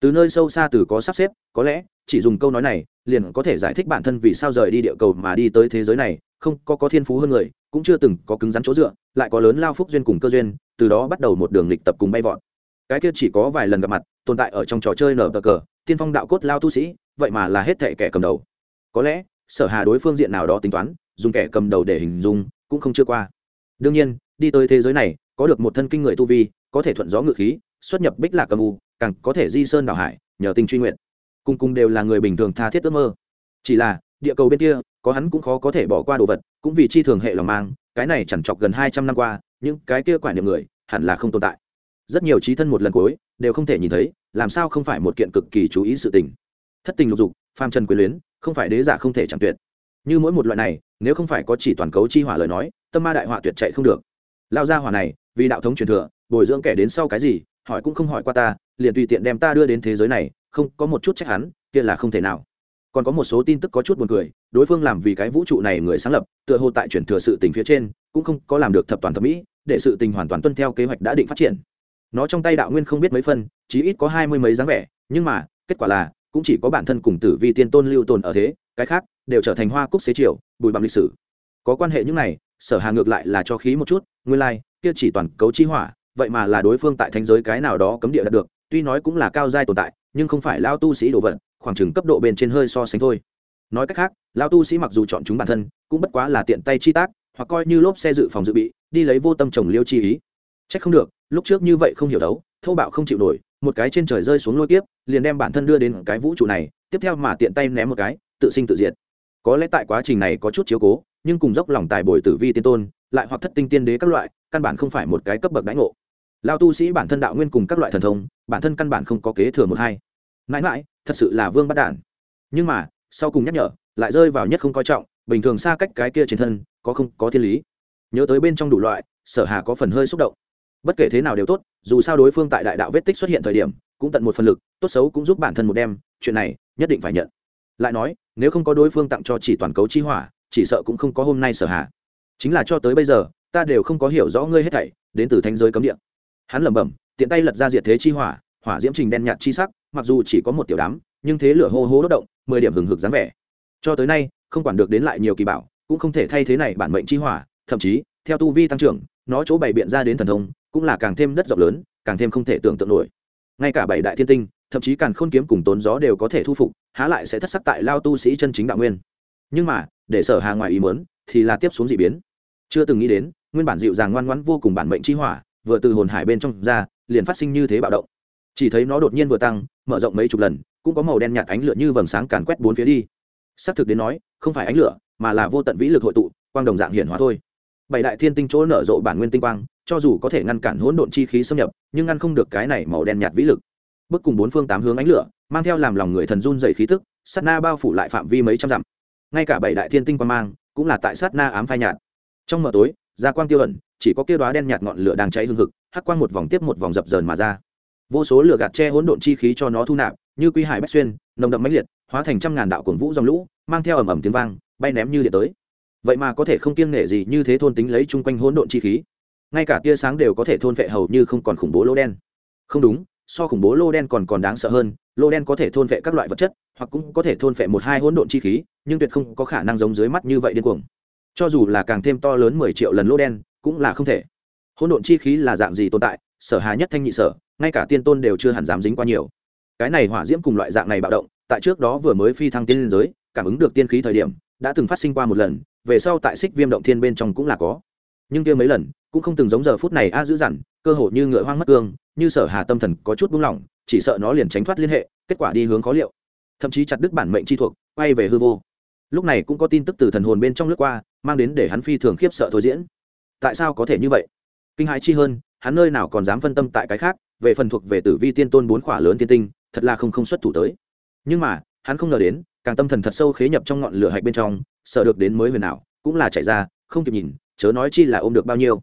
Từ nơi sâu xa từ có sắp xếp có lẽ chỉ dùng câu nói này liền có thể giải thích bản thân vì sao rời đi địa cầu mà đi tới thế giới này không có có thiên phú hơn người cũng chưa từng có cứng rắn chỗ dựa lại có lớn lao phúc duyên cùng cơ duyên từ đó bắt đầu một đường lịch tập cùng bay vọt. Cái kia chỉ có vài lần gặp mặt tồn tại ở trong trò chơi nở cờ tiên phong đạo cốt lao tu sĩ vậy mà là hết thệ kẻ cầm đầu. Có lẽ sở hà đối phương diện nào đó tính toán, dùng kẻ cầm đầu để hình dung, cũng không chưa qua. Đương nhiên, đi tới thế giới này, có được một thân kinh người tu vi, có thể thuận gió ngự khí, xuất nhập bích lạc cầm u, càng có thể di sơn đảo hải, nhờ tình truy nguyện. Cùng cùng đều là người bình thường tha thiết ước mơ. Chỉ là, địa cầu bên kia, có hắn cũng khó có thể bỏ qua đồ vật, cũng vì chi thường hệ lòng mang, cái này chẳng chọc gần hai trăm năm qua, những cái kia quả niệm người, hẳn là không tồn tại. Rất nhiều trí thân một lần cuối, đều không thể nhìn thấy, làm sao không phải một kiện cực kỳ chú ý sự tình. Thất tình lục dục, phàm trần quyền luyến không phải đế giả không thể chẳng tuyệt. Như mỗi một loại này, nếu không phải có chỉ toàn cấu chi hỏa lời nói, tâm ma đại họa tuyệt chạy không được. Lao ra hỏa này, vì đạo thống truyền thừa, bồi dưỡng kẻ đến sau cái gì, hỏi cũng không hỏi qua ta, liền tùy tiện đem ta đưa đến thế giới này, không, có một chút trách hắn, kia là không thể nào. Còn có một số tin tức có chút buồn cười, đối phương làm vì cái vũ trụ này người sáng lập, tựa hồ tại chuyển thừa sự tình phía trên, cũng không có làm được thập toàn thẩm mỹ, để sự tình hoàn toàn tuân theo kế hoạch đã định phát triển. Nó trong tay đạo nguyên không biết mấy phân, chí ít có hai mươi mấy dáng vẻ, nhưng mà, kết quả là cũng chỉ có bản thân cùng tử vi tiên tôn lưu tồn ở thế cái khác đều trở thành hoa cúc xế chiều bùi bằng lịch sử. Có quan hệ những này sở hà ngược lại là cho khí một chút nguyên lai、like, kia chỉ toàn cấu chi hỏa vậy mà là đối phương tại thanh giới cái nào đó cấm địa đạt được tuy nói cũng là cao giai tồn tại nhưng không phải lao tu sĩ đồ vật khoảng chừng cấp độ bên trên hơi so sánh thôi. Nói cách khác lao tu sĩ mặc dù chọn chúng bản thân cũng bất quá là tiện tay chi tác hoặc coi như lốp xe dự phòng dự bị đi lấy vô tâm trồng liêu chi ý. Trách không được lúc trước như vậy không hiểu đấu thâu bạo không chịu nổi một cái trên trời rơi xuống lôi kiếp, liền đem bản thân đưa đến cái vũ trụ này tiếp theo mà tiện tay ném một cái tự sinh tự diệt. Có lẽ tại quá trình này có chút chiếu cố nhưng cùng dốc lòng tài bồi tử vi tiên tôn lại hoặc thất tinh tiên đế các loại căn bản không phải một cái cấp bậc đánh ngộ. Lao tu sĩ bản thân đạo nguyên cùng các loại thần thông bản thân căn bản không có kế thừa một hai. Mãi mãi thật sự là vương bắt đản. Nhưng mà sau cùng nhắc nhở lại rơi vào nhất không coi trọng bình thường xa cách cái kia trên thân có không có thiên lý. Nhớ tới bên trong đủ loại sở hà có phần hơi xúc động bất kể thế nào đều tốt, dù sao đối phương tại đại đạo vết tích xuất hiện thời điểm, cũng tận một phần lực, tốt xấu cũng giúp bản thân một đêm chuyện này nhất định phải nhận. Lại nói, nếu không có đối phương tặng cho chỉ toàn cấu chi hỏa, chỉ sợ cũng không có hôm nay sở hạ. chính là cho tới bây giờ, ta đều không có hiểu rõ ngươi hết thảy, đến từ thanh giới cấm địa. Hắn lẩm bẩm, tiện tay lật ra diệt thế chi hỏa hỏa diễm trình đen nhạt chi sắc, mặc dù chỉ có một tiểu đám, nhưng thế lửa hô hô đốt động, mười điểm hừng hực dáng vẻ. Cho tới nay, không quản được đến lại nhiều kỳ bảo, cũng không thể thay thế này bản mệnh chi hỏa, thậm chí, theo tu vi tăng trưởng, nó chỗ bày biện ra đến thần thông cũng là càng thêm đất rộng lớn, càng thêm không thể tưởng tượng nổi. Ngay cả bảy đại thiên tinh, thậm chí càng khôn kiếm cùng tốn gió đều có thể thu phục, há lại sẽ thất sắc tại lao tu sĩ chân chính đạo nguyên. Nhưng mà, để sở hà ngoài ý mớn thì là tiếp xuống d ị biến. Chưa từng nghĩ đến, nguyên bản dịu dàng ngoan ngoãn vô cùng bản mệnh chi hỏa, vừa từ hồn hải bên trong ra, liền phát sinh như thế bạo động. Chỉ thấy nó đột nhiên vừa tăng, mở rộng mấy chục lần, cũng có màu đen nhạt ánh lửa như vầng sáng càn quét bốn phía đi. Xác thực đến nói, không phải ánh lửa, mà là vô tận vĩ lực hội tụ, quang đồng dạng hiển hóa thôi bảy đại thiên tinh chỗ nở rộ bản nguyên tinh quang, cho dù có thể ngăn cản hỗn độn chi khí xâm nhập, nhưng ngăn không được cái này màu đen nhạt vĩ lực. Bước cùng bốn phương tám hướng ánh lửa, mang theo làm lòng người thần run dày khí tức, sát na bao phủ lại phạm vi mấy trăm dặm. Ngay cả bảy đại thiên tinh quang mang, cũng là tại sát na ám phai nhạt. Trong mờ tối gia quang tiêu ẩn, chỉ có kia đóa đen nhạt ngọn lửa đang cháy hương hực, hắc quang một vòng tiếp một vòng dập dờn mà ra. Vô số lửa gạt che hỗn độn chi khí cho nó thu nạp, như quy hải bách xuyên, nồng đậm mãnh liệt, hóa thành trăm ngàn đạo cuồng vũ dòng lũ, mang theo ầm ầm tiếng vang, bay ném như điện tới vậy mà có thể không kiêng nể gì như thế thôn tính lấy chung quanh hỗn độn chi khí. Ngay cả tia sáng đều có thể thôn vệ hầu như không còn khủng bố lô đen. Không đúng, so khủng bố lô đen còn còn đáng sợ hơn, lô đen có thể thôn vệ các loại vật chất, hoặc cũng có thể thôn vệ một hai hỗn độn chi khí, nhưng tuyệt không có khả năng giống dưới mắt như vậy điên cuồng. Cho dù là càng thêm to lớn mười triệu lần lô đen, cũng là không thể. Hỗn độn chi khí là dạng gì tồn tại? Sở hà nhất thanh nhị sở, ngay cả tiên tôn đều chưa hẳn dám dính qua nhiều. Cái này hỏa diễm cùng loại dạng này bạo động, tại trước đó vừa mới phi thăng tiên liên giới, cảm ứng được tiên khí thời điểm, đã từng phát sinh qua một lần về sau tại xích viêm động thiên bên trong cũng là có. Nhưng kia mấy lần, cũng không từng giống giờ phút này a dữ dằn, cơ hội như ngựa hoang mất cương, như sở hà tâm thần có chút buông lỏng, chỉ sợ nó liền tránh thoát liên hệ, kết quả đi hướng khó liệu. Thậm chí chặt đứt bản mệnh chi thuộc, quay về hư vô. Lúc này cũng có tin tức từ thần hồn bên trong lướt qua, mang đến để hắn phi thường khiếp sợ thôi diễn. Tại sao có thể như vậy? Kinh hãi chi hơn, hắn nơi nào còn dám phân tâm tại cái khác, về phần thuộc về tử vi tiên tôn bốn khỏa lớn tiên tinh, thật là không không xuất thủ tới. Nhưng mà, hắn không ngờ đến, càng tâm thần thật sâu khế nhập trong ngọn lửa hạch bên trong sợ được đến mới huyền nào cũng là chạy ra, không kịp nhìn, chớ nói chi là ôm được bao nhiêu.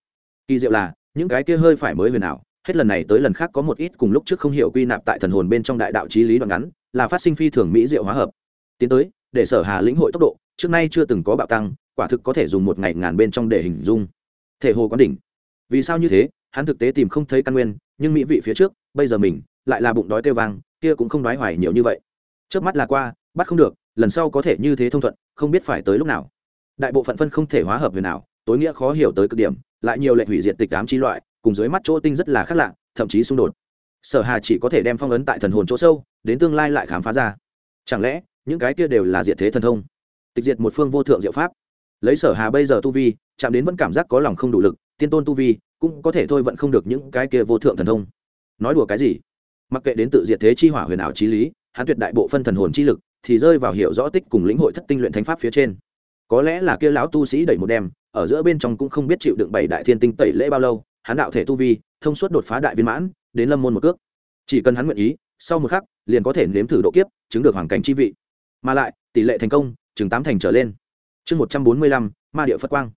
Kỳ diệu là, những cái kia hơi phải mới huyền nào hết lần này tới lần khác có một ít cùng lúc trước không hiểu quy nạp tại thần hồn bên trong đại đạo trí lý đoạn ngắn, là phát sinh phi thường mỹ diệu hóa hợp. Tiến tới, để sở hà lĩnh hội tốc độ, trước nay chưa từng có bạo tăng, quả thực có thể dùng một ngày ngàn bên trong để hình dung. Thể hồ quán đỉnh. Vì sao như thế, hắn thực tế tìm không thấy căn nguyên, nhưng mỹ vị phía trước, bây giờ mình, lại là bụng đói kêu vang, kia cũng không đói hoài nhiều như vậy. Trước mắt là qua, bắt không được, lần sau có thể như thế thông thuận không biết phải tới lúc nào. Đại bộ phận phân không thể hóa hợp huyền nào tối nghĩa khó hiểu tới cực điểm, lại nhiều lệ hủy diệt tịch ám chi loại, cùng dưới mắt chỗ tinh rất là khác lạ, thậm chí xung đột. Sở hà chỉ có thể đem phong ấn tại thần hồn chỗ sâu, đến tương lai lại khám phá ra. Chẳng lẽ, những cái kia đều là diệt thế thần thông? Tịch diệt một phương vô thượng diệu pháp. Lấy sở hà bây giờ tu vi, chạm đến vẫn cảm giác có lòng không đủ lực, tiên tôn tu vi, cũng có thể thôi vẫn không được những cái kia vô thượng thần thông. Nói đùa cái gì? Mặc kệ đến tự diệt thế chi hỏa huyền ảo trí lý, hắn tuyệt đại bộ phân thần hồn chi lực thì rơi vào hiểu rõ tích cùng lĩnh hội thất tinh luyện thánh pháp phía trên. Có lẽ là kia lão tu sĩ đẩy một đêm, ở giữa bên trong cũng không biết chịu đựng bảy đại thiên tinh tẩy lễ bao lâu, hắn đạo thể tu vi, thông suốt đột phá đại viên mãn, đến lâm môn một cước. Chỉ cần hắn nguyện ý, sau một khắc, liền có thể nếm thử độ kiếp, chứng được hoàng cảnh chi vị. Mà lại, tỷ lệ thành công, chừng tám thành trở lên. Chương một trăm bốn mươi lăm, ma địa phật quang.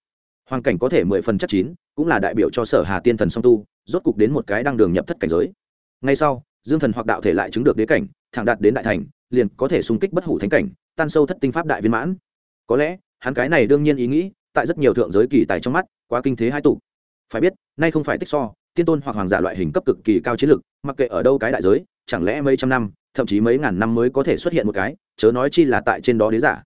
Hoàng cảnh có thể mười phần chắc chín, cũng là đại biểu cho sở hà tiên thần song tu, rốt cục đến một cái đăng đường nhập thất cảnh giới. Ngay sau, dương thần hoặc đạo thể lại chứng được đế cảnh thẳng đạt đến đại thành, liền có thể xung kích bất hủ thánh cảnh, tan sâu thất tinh pháp đại viên mãn. Có lẽ, hắn cái này đương nhiên ý nghĩ, tại rất nhiều thượng giới kỳ tài trong mắt, quá kinh thế hai tụ. Phải biết, nay không phải tích so, tiên tôn hoặc hoàng giả loại hình cấp cực kỳ cao chiến lực, mặc kệ ở đâu cái đại giới, chẳng lẽ mấy trăm năm, thậm chí mấy ngàn năm mới có thể xuất hiện một cái, chớ nói chi là tại trên đó đế giả.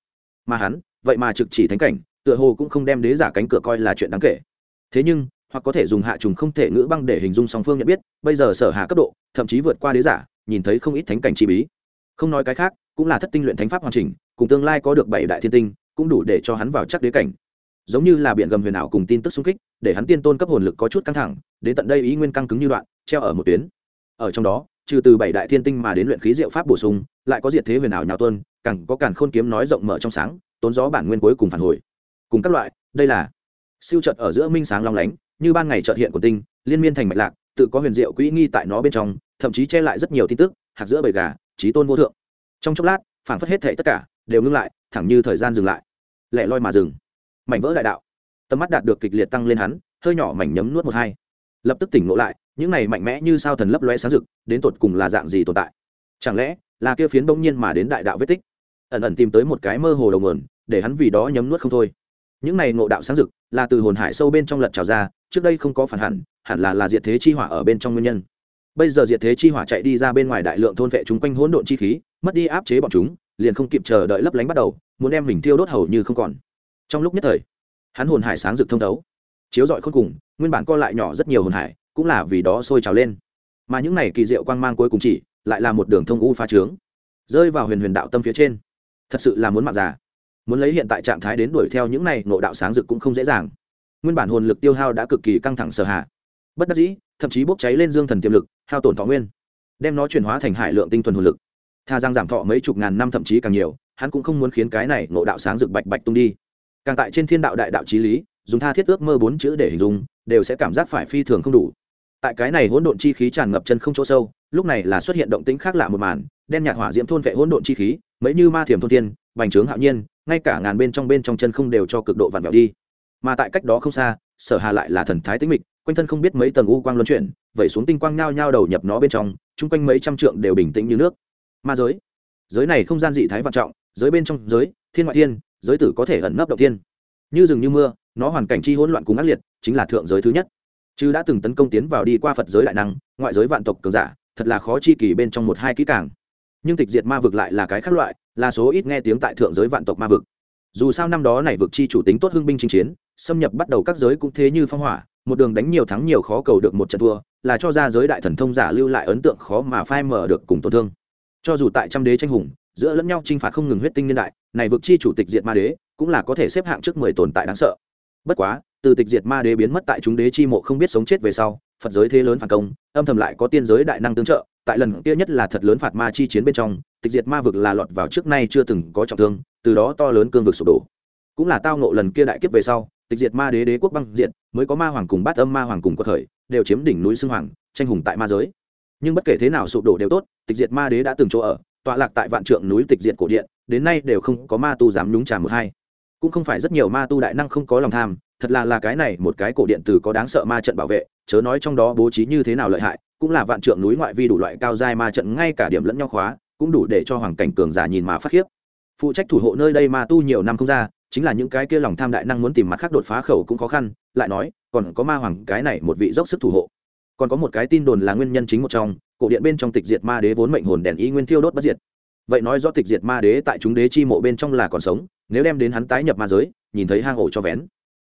Mà hắn, vậy mà trực chỉ thánh cảnh, tựa hồ cũng không đem đế giả cánh cửa coi là chuyện đáng kể. Thế nhưng, hoặc có thể dùng hạ trùng không thể ngữ băng để hình dung song phương nhận biết, bây giờ sở hạ cấp độ, thậm chí vượt qua đế giả nhìn thấy không ít thánh cảnh chi bí. Không nói cái khác, cũng là thất tinh luyện thánh pháp hoàn chỉnh, cùng tương lai có được bảy đại thiên tinh, cũng đủ để cho hắn vào chắc đế cảnh. Giống như là biển gầm huyền ảo cùng tin tức xung kích, để hắn tiên tôn cấp hồn lực có chút căng thẳng, đến tận đây ý nguyên căng cứng như đoạn, treo ở một tuyến. Ở trong đó, trừ từ bảy đại thiên tinh mà đến luyện khí diệu pháp bổ sung, lại có diệt thế huyền ảo nhào tuân càng có càn khôn kiếm nói rộng mở trong sáng, tốn gió bản nguyên cuối cùng phản hồi. Cùng các loại, đây là siêu trợt ở giữa minh sáng long lánh, như ban ngày trợt hiện của tinh, liên miên thành mạch lạc, tự có huyền diệu quỹ nghi tại nó bên trong thậm chí che lại rất nhiều tin tức, hạt giữa bầy gà, trí tôn vô thượng. Trong chốc lát, phảng phất hết thể tất cả đều ngưng lại, thẳng như thời gian dừng lại. Lẻ loi mà dừng. Mảnh vỡ đại đạo. Tầm mắt đạt được kịch liệt tăng lên hắn, hơi nhỏ mảnh nhấm nuốt một hai. Lập tức tỉnh ngộ lại, những này mạnh mẽ như sao thần lấp loe sáng rực, đến tột cùng là dạng gì tồn tại? Chẳng lẽ là kia phiến bỗng nhiên mà đến đại đạo vết tích? Ẩn ẩn tìm tới một cái mơ hồ đầu nguồn, để hắn vì đó nhấm nuốt không thôi. Những này ngộ đạo sáng rực là từ hồn hải sâu bên trong lật trào ra, trước đây không có phản hẳn hẳn là là diệt thế chi hỏa ở bên trong nguyên nhân bây giờ diệt thế chi hỏa chạy đi ra bên ngoài đại lượng thôn vệ chúng quanh hỗn độn chi khí, mất đi áp chế bọn chúng, liền không kịp chờ đợi lấp lánh bắt đầu, muốn đem mình tiêu đốt hầu như không còn. Trong lúc nhất thời, hắn hồn hải sáng rực thông thấu, chiếu rọi khôn cùng, nguyên bản co lại nhỏ rất nhiều hồn hải, cũng là vì đó sôi trào lên. Mà những này kỳ diệu quang mang cuối cùng chỉ, lại là một đường thông u pha trướng, rơi vào huyền huyền đạo tâm phía trên. Thật sự là muốn mạng già. Muốn lấy hiện tại trạng thái đến đuổi theo những này nộ đạo sáng rực cũng không dễ dàng. Nguyên bản hồn lực tiêu hao đã cực kỳ căng thẳng sở hạ. Bất đắc dĩ thậm chí bốc cháy lên dương thần tiềm lực hao tổn thọ nguyên đem nó chuyển hóa thành hải lượng tinh thuần hồn lực. Tha giang giảm thọ mấy chục ngàn năm thậm chí càng nhiều hắn cũng không muốn khiến cái này ngộ đạo sáng rực bạch bạch tung đi. Càng tại trên thiên đạo đại đạo trí lý dùng tha thiết ước mơ bốn chữ để hình dung đều sẽ cảm giác phải phi thường không đủ. Tại cái này hỗn độn chi khí tràn ngập chân không chỗ sâu lúc này là xuất hiện động tĩnh khác lạ một màn đen nhạt hỏa diễm thôn vệ hỗn độn chi khí mấy như ma thiểm thôn thiên, bành trướng hạo nhiên ngay cả ngàn bên trong bên trong chân không đều cho cực độ vặn vẹo đi. Mà tại cách đó không xa sở hà lại là thần thái tĩnh mịch quanh thân không biết mấy tầng u quang luân chuyển, vẩy xuống tinh quang nhao nhao đầu nhập nó bên trong, chung quanh mấy trăm trượng đều bình tĩnh như nước. Ma giới. Giới này không gian dị thái vạn trọng, giới bên trong giới, thiên ngoại thiên, giới tử có thể ẩn nấp động thiên. Như rừng như mưa, nó hoàn cảnh chi hỗn loạn cùng ác liệt, chính là thượng giới thứ nhất. Chứ đã từng tấn công tiến vào đi qua phật giới đại năng, ngoại giới vạn tộc cường giả, thật là khó chi kỳ bên trong một hai kỹ càng. Nhưng tịch diệt ma vực lại là cái khác loại, là số ít nghe tiếng tại thượng giới vạn tộc ma vực. Dù sao năm đó này vực chi chủ tính tốt hưng binh chinh chiến, xâm nhập bắt đầu các giới cũng thế như phong hỏa một đường đánh nhiều thắng nhiều khó cầu được một trận thua, là cho ra giới đại thần thông giả lưu lại ấn tượng khó mà phai mở được cùng tổn thương. Cho dù tại trăm đế tranh hùng, giữa lẫn nhau chinh phạt không ngừng huyết tinh niên đại, này vực chi chủ tịch diệt ma đế, cũng là có thể xếp hạng trước mười tồn tại đáng sợ. Bất quá, từ tịch diệt ma đế biến mất tại chúng đế chi mộ không biết sống chết về sau, phật giới thế lớn phản công, âm thầm lại có tiên giới đại năng tương trợ, tại lần kia nhất là thật lớn phạt ma chi chiến bên trong, tịch diệt ma vực là lọt vào trước nay chưa từng có trọng thương, từ đó to lớn cương vực sụp đổ. Cũng là tao nộ lần kia đại kiếp về sau tịch diệt ma đế đế quốc băng diệt, mới có ma hoàng cùng bát âm ma hoàng cùng có thời đều chiếm đỉnh núi xương hoàng, tranh hùng tại ma giới. Nhưng bất kể thế nào sụp đổ đều tốt, tịch diệt ma đế đã từng chỗ ở, tọa lạc tại vạn trượng núi tịch diệt cổ điện, đến nay đều không có ma tu dám nhúng trà một hai. Cũng không phải rất nhiều ma tu đại năng không có lòng tham, thật là là cái này một cái cổ điện từ có đáng sợ ma trận bảo vệ, chớ nói trong đó bố trí như thế nào lợi hại, cũng là vạn trượng núi ngoại vi đủ loại cao giai ma trận ngay cả điểm lẫn nhau khóa, cũng đủ để cho hoàng cảnh cường giả nhìn mà phát khiếp. Phụ trách thủ hộ nơi đây ma tu nhiều năm không ra chính là những cái kia lòng tham đại năng muốn tìm mặt khác đột phá khẩu cũng khó khăn, lại nói, còn có ma hoàng cái này một vị dốc sức thủ hộ. Còn có một cái tin đồn là nguyên nhân chính một trong, cổ điện bên trong tịch diệt ma đế vốn mệnh hồn đèn y nguyên thiêu đốt bất diệt. Vậy nói do tịch diệt ma đế tại chúng đế chi mộ bên trong là còn sống, nếu đem đến hắn tái nhập ma giới, nhìn thấy hang ổ cho vén.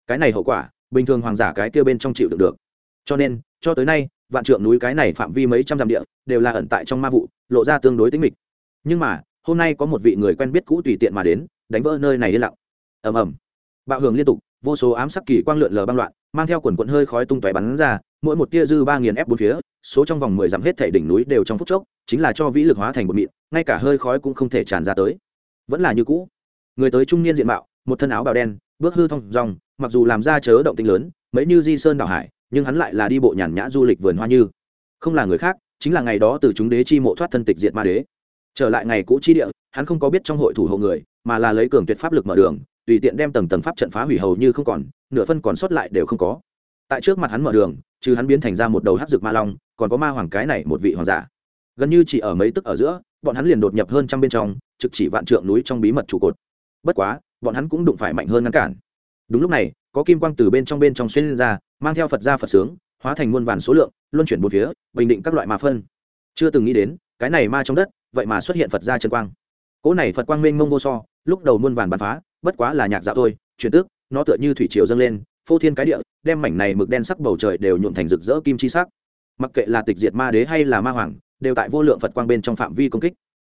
Cái này hậu quả, bình thường hoàng giả cái kia bên trong chịu được được. Cho nên, cho tới nay, vạn trượng núi cái này phạm vi mấy trăm dặm địa, đều là ẩn tại trong ma vụ, lộ ra tương đối tính mịch. Nhưng mà, hôm nay có một vị người quen biết cũ tùy tiện mà đến, đánh vỡ nơi này yên lặng ầm ầm. Bạo hưởng liên tục, vô số ám sắc kỳ quang lượn lờ băng loạn, mang theo quần quận hơi khói tung tóe bắn ra, mỗi một tia dư ba nghìn ép bốn phía, số trong vòng mười dặm hết thể đỉnh núi đều trong phút chốc, chính là cho vĩ lực hóa thành một mịn, ngay cả hơi khói cũng không thể tràn ra tới. Vẫn là như cũ. Người tới trung niên diện mạo, một thân áo bào đen, bước hư thông dòng, mặc dù làm ra chớ động tinh lớn, mấy như di sơn đảo hải, nhưng hắn lại là đi bộ nhàn nhã du lịch vườn hoa như. Không là người khác, chính là ngày đó từ chúng đế chi mộ thoát thân tịch diệt ma đế. Trở lại ngày cũ chi địa, hắn không có biết trong hội thủ hộ người, mà là lấy cường tuyệt pháp lực mở đường tùy tiện đem tầng tầng pháp trận phá hủy hầu như không còn, nửa phân còn sót lại đều không có. Tại trước mặt hắn mở đường, trừ hắn biến thành ra một đầu hát dược ma long, còn có ma hoàng cái này một vị hoàng giả. Gần như chỉ ở mấy tức ở giữa, bọn hắn liền đột nhập hơn trăm bên trong, trực chỉ vạn trượng núi trong bí mật trụ cột. Bất quá, bọn hắn cũng đụng phải mạnh hơn ngăn cản. Đúng lúc này, có kim quang từ bên trong bên trong xuyên lên ra, mang theo phật gia phật sướng, hóa thành muôn vàn số lượng, luân chuyển bốn phía, bình định các loại ma phân. Chưa từng nghĩ đến, cái này ma trong đất, vậy mà xuất hiện phật gia chân quang. Cỗ này phật quang mênh mông vô so, lúc đầu muôn vàn bắn phá bất quá là nhạc dạo thôi chuyển tức nó tựa như thủy triều dâng lên phô thiên cái địa đem mảnh này mực đen sắc bầu trời đều nhuộm thành rực rỡ kim chi sắc. Mặc kệ là tịch diệt ma đế hay là ma hoàng đều tại vô lượng phật quang bên trong phạm vi công kích.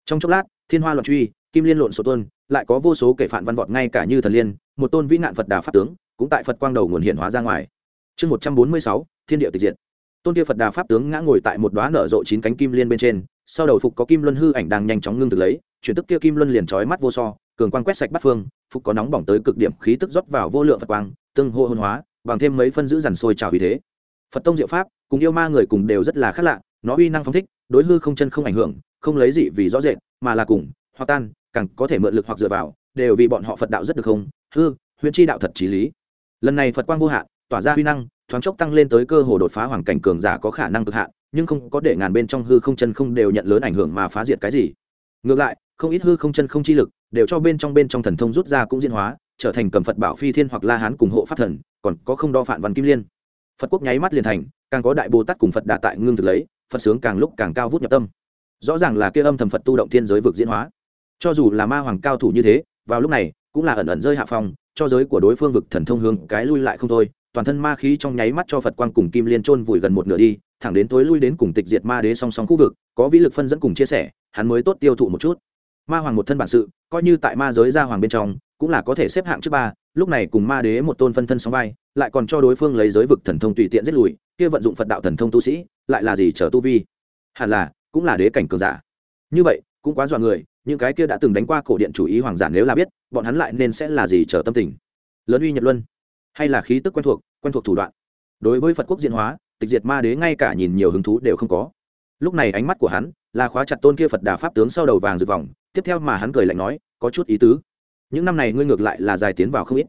Trong chốc lát thiên hoa loạn truy kim liên lộn sổ tôn, lại có vô số kể phản văn vọt ngay cả như thần liên một tôn vĩ nạn phật đà pháp tướng cũng tại phật quang đầu nguồn hiện hóa ra ngoài. Chương một trăm bốn mươi sáu thiên địa tịch diệt. Tôn kia phật đà pháp tướng ngã ngồi tại một đoá nở rộ chín cánh kim liên bên trên sau đầu phục có kim luân hư ảnh đang nhanh chóng ngưng thực lấy chuyển tức kia kim luân liền trói mắt vô so cường quang quét sạch bắt phương phục có nóng bỏng tới cực điểm khí tức rót vào vô lượng phật quang, tương hô hôn hóa, bằng thêm mấy phân giữ dằn sôi trào vì thế. Phật tông diệu pháp, cùng yêu ma người cùng đều rất là khác lạ, nó uy năng phóng thích, đối hư không chân không ảnh hưởng, không lấy gì vì rõ rệt, mà là cùng, hoặc tan, càng có thể mượn lực hoặc dựa vào, đều vì bọn họ phật đạo rất được không? Hư, huyễn chi đạo thật trí lý. Lần này phật quang vô hạn, tỏa ra huy năng, thoáng chốc tăng lên tới cơ hồ đột phá hoàng cảnh cường giả có khả năng cực hạn, nhưng không có để ngàn bên trong hư không chân không đều nhận lớn ảnh hưởng mà phá diệt cái gì. Ngược lại không ít hư không chân không chi lực, đều cho bên trong bên trong thần thông rút ra cũng diễn hóa, trở thành cầm phật bảo phi thiên hoặc la hán cùng hộ pháp thần, còn có không đo phản văn kim liên. Phật quốc nháy mắt liền thành, càng có đại bồ tát cùng phật đà tại ngưng thực lấy, phật sướng càng lúc càng cao vút nhập tâm. Rõ ràng là kia âm thầm phật tu động thiên giới vực diễn hóa. Cho dù là ma hoàng cao thủ như thế, vào lúc này, cũng là ẩn ẩn rơi hạ phong, cho giới của đối phương vực thần thông hướng cái lui lại không thôi, toàn thân ma khí trong nháy mắt cho phật quang cùng kim liên chôn vùi gần một nửa đi, thẳng đến tối lui đến cùng tịch diệt ma đế song song khu vực, có vĩ lực phân dẫn cùng chia sẻ, hắn mới tốt tiêu thụ một chút ma hoàng một thân bản sự, coi như tại ma giới gia hoàng bên trong, cũng là có thể xếp hạng trước ba, lúc này cùng ma đế một tôn phân thân sóng vai, lại còn cho đối phương lấy giới vực thần thông tùy tiện giết lùi, kia vận dụng phật đạo thần thông tu sĩ, lại là gì chờ tu vi? Hẳn là, cũng là đế cảnh cường giả. Như vậy, cũng quá dọa người, những cái kia đã từng đánh qua cổ điện chủ ý hoàng giả nếu là biết, bọn hắn lại nên sẽ là gì chờ tâm tình? Lớn uy nhật luân, hay là khí tức quen thuộc quen thuộc thủ đoạn? Đối với phật quốc diễn hóa, tịch diệt ma đế ngay cả nhìn nhiều hứng thú đều không có lúc này ánh mắt của hắn là khóa chặt tôn kia phật đà pháp tướng sau đầu vàng rực vòng, tiếp theo mà hắn cười lạnh nói, có chút ý tứ. Những năm này ngươi ngược lại là dài tiến vào không ít.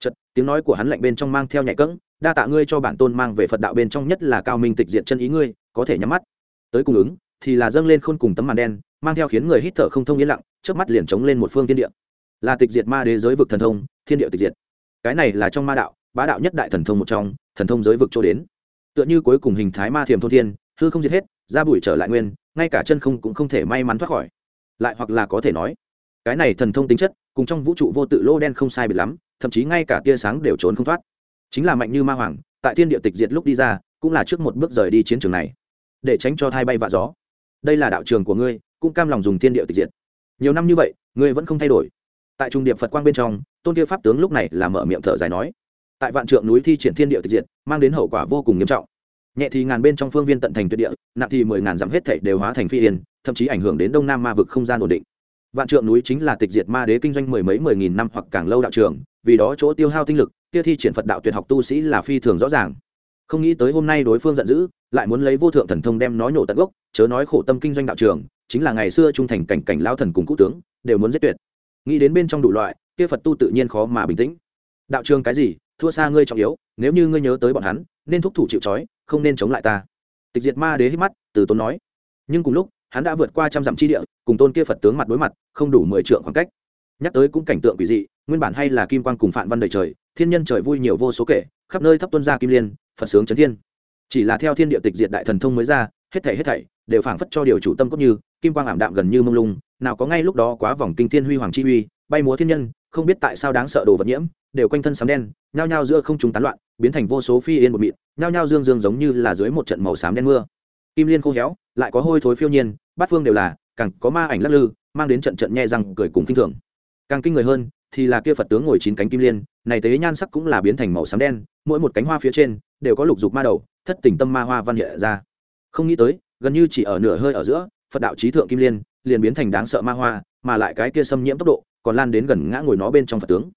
Chật tiếng nói của hắn lạnh bên trong mang theo nhạy cẫng, đa tạ ngươi cho bản tôn mang về phật đạo bên trong nhất là cao minh tịch diệt chân ý ngươi, có thể nhắm mắt. Tới cung ứng, thì là dâng lên khôn cùng tấm màn đen, mang theo khiến người hít thở không thông yên lặng trước mắt liền chống lên một phương thiên địa. Là tịch diệt ma đế giới vực thần thông, thiên địa tịch diệt. Cái này là trong ma đạo, bá đạo nhất đại thần thông một trong, thần thông giới vực chỗ đến. Tựa như cuối cùng hình thái ma thiềm thôn thiên, hư không diệt hết ra bụi trở lại nguyên, ngay cả chân không cũng không thể may mắn thoát khỏi. Lại hoặc là có thể nói, cái này thần thông tính chất, cùng trong vũ trụ vô tự lô đen không sai biệt lắm, thậm chí ngay cả tia sáng đều trốn không thoát. Chính là mạnh như ma hoàng, tại thiên địa tịch diệt lúc đi ra, cũng là trước một bước rời đi chiến trường này, để tránh cho thai bay vạ gió. Đây là đạo trường của ngươi, cũng cam lòng dùng thiên địa tịch diệt. Nhiều năm như vậy, ngươi vẫn không thay đổi. Tại trung điệp phật quang bên trong, tôn kia pháp tướng lúc này là mở miệng thở dài nói, tại vạn trượng núi thi triển thiên địa tịch diệt, mang đến hậu quả vô cùng nghiêm trọng nhẹ thì ngàn bên trong phương viên tận thành tuyệt địa, nặng thì mười ngàn dặm hết thảy đều hóa thành phi yên, thậm chí ảnh hưởng đến đông nam ma vực không gian ổn định. Vạn trượng núi chính là tịch diệt ma đế kinh doanh mười mấy mười nghìn năm hoặc càng lâu đạo trường, vì đó chỗ tiêu hao tinh lực, kia thi triển phật đạo tuyệt học tu sĩ là phi thường rõ ràng. Không nghĩ tới hôm nay đối phương giận dữ, lại muốn lấy vô thượng thần thông đem nó nhổ tận gốc, chớ nói khổ tâm kinh doanh đạo trường, chính là ngày xưa trung thành cảnh cảnh lao thần cùng cũ tướng, đều muốn giết tuyệt. Nghĩ đến bên trong đủ loại, kia phật tu tự nhiên khó mà bình tĩnh. Đạo trường cái gì? Thua xa ngươi trọng yếu, nếu như ngươi nhớ tới bọn hắn nên thúc thủ chịu trói, không nên chống lại ta. Tịch diệt ma đế hít mắt, từ tôn nói. Nhưng cùng lúc, hắn đã vượt qua trăm dặm chi địa, cùng tôn kia phật tướng mặt đối mặt, không đủ mười trượng khoảng cách. Nhắc tới cũng cảnh tượng quỷ dị, nguyên bản hay là kim quang cùng phạn văn đầy trời, thiên nhân trời vui nhiều vô số kể, khắp nơi thấp tuân gia kim liên, phật sướng trấn thiên. Chỉ là theo thiên địa tịch diệt đại thần thông mới ra, hết thảy hết thảy đều phảng phất cho điều chủ tâm cốt như, kim quang ảm đạm gần như mông lung, nào có ngay lúc đó quá vòng kinh thiên huy hoàng chi uy, bay múa thiên nhân, không biết tại sao đáng sợ đồ vật nhiễm đều quanh thân sấm đen, nhao nhao giữa không trung tán loạn, biến thành vô số phi yên một mịn, nhao nhao dương dương giống như là dưới một trận màu xám đen mưa. Kim liên khô héo, lại có hôi thối phiêu nhiên, bát phương đều là, càng có ma ảnh lắc lư, mang đến trận trận nhẹ răng cười cùng kinh thường. Càng kinh người hơn, thì là kia phật tướng ngồi chín cánh kim liên, này tế nhan sắc cũng là biến thành màu xám đen, mỗi một cánh hoa phía trên, đều có lục dục ma đầu, thất tình tâm ma hoa văn hiện ra. Không nghĩ tới, gần như chỉ ở nửa hơi ở giữa, phật đạo trí thượng kim liên, liền biến thành đáng sợ ma hoa, mà lại cái kia xâm nhiễm tốc độ, còn lan đến gần ngã ngồi nó bên trong phật tướng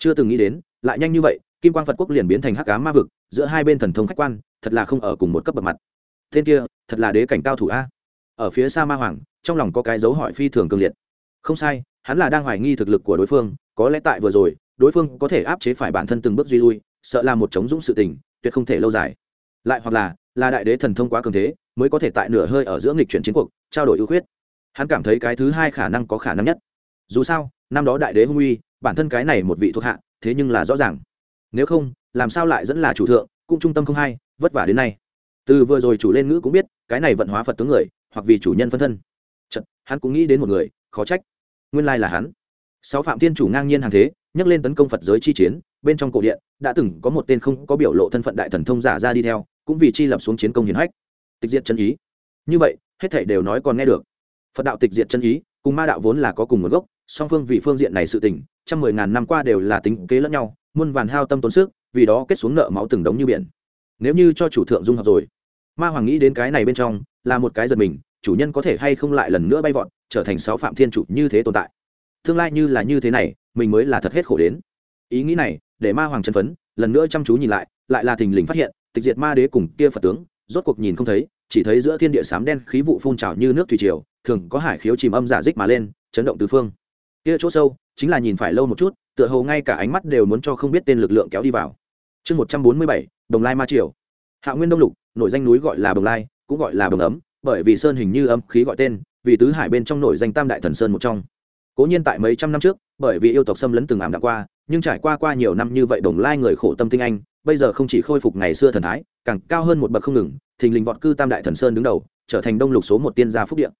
chưa từng nghĩ đến, lại nhanh như vậy, kim quang phật quốc liền biến thành hắc cá ma vực, giữa hai bên thần thông khách quan, thật là không ở cùng một cấp bậc mặt. Tên kia, thật là đế cảnh cao thủ a. Ở phía xa ma hoàng, trong lòng có cái dấu hỏi phi thường cường liệt. Không sai, hắn là đang hoài nghi thực lực của đối phương, có lẽ tại vừa rồi, đối phương có thể áp chế phải bản thân từng bước duy lui, sợ là một chống dũng sự tình, tuyệt không thể lâu dài. Lại hoặc là là đại đế thần thông quá cường thế, mới có thể tại nửa hơi ở giữa nghịch chuyển chiến cuộc, trao đổi ưu khuyết. Hắn cảm thấy cái thứ hai khả năng có khả năng nhất. Dù sao, năm đó đại đế hung uy bản thân cái này một vị thuộc hạ thế nhưng là rõ ràng. Nếu không làm sao lại dẫn là chủ thượng cũng trung tâm không hay vất vả đến nay. Từ vừa rồi chủ lên ngữ cũng biết cái này vận hóa phật tướng người hoặc vì chủ nhân phân thân. Chật, hắn cũng nghĩ đến một người khó trách. Nguyên lai là hắn. Sáu phạm thiên chủ ngang nhiên hàng thế nhắc lên tấn công phật giới chi chiến bên trong cổ điện đã từng có một tên không có biểu lộ thân phận đại thần thông giả ra đi theo cũng vì chi lập xuống chiến công hiển hách. Tịch diệt chân ý. Như vậy hết thảy đều nói còn nghe được. Phật đạo tịch diệt chân ý cùng ma đạo vốn là có cùng nguồn gốc song phương vì phương diện này sự tình, trăm mười ngàn năm qua đều là tính kế lẫn nhau, muôn vàn hao tâm tốn sức, vì đó kết xuống nợ máu từng đống như biển. Nếu như cho chủ thượng dung hợp rồi, ma hoàng nghĩ đến cái này bên trong, là một cái giật mình, chủ nhân có thể hay không lại lần nữa bay vọt, trở thành sáu phạm thiên chủ như thế tồn tại. Tương lai như là như thế này, mình mới là thật hết khổ đến. Ý nghĩ này, để ma hoàng chân phấn, lần nữa chăm chú nhìn lại lại là thình lình phát hiện, tịch diệt ma đế cùng kia phật tướng, rốt cuộc nhìn không thấy, chỉ thấy giữa thiên địa sám đen khí vụ phun trào như nước thủy triều, thường có hải khiếu chìm âm giả dích mà lên, chấn động tứ phương kia chỗ sâu, chính là nhìn phải lâu một chút, tựa hồ ngay cả ánh mắt đều muốn cho không biết tên lực lượng kéo đi vào. Chương một trăm bốn mươi bảy, đồng lai ma triều. Hạ nguyên đông lục, nổi danh núi gọi là đồng lai, cũng gọi là đồng ấm, bởi vì sơn hình như âm khí gọi tên, vì tứ hải bên trong nổi danh tam đại thần sơn một trong. Cố nhiên tại mấy trăm năm trước, bởi vì yêu tộc xâm lấn từng ảm đạm qua, nhưng trải qua qua nhiều năm như vậy đồng lai người khổ tâm tinh anh, bây giờ không chỉ khôi phục ngày xưa thần thái, càng cao hơn một bậc không ngừng, thình lình vọt cư tam đại thần sơn đứng đầu, trở thành đông lục số một tiên gia phúc điện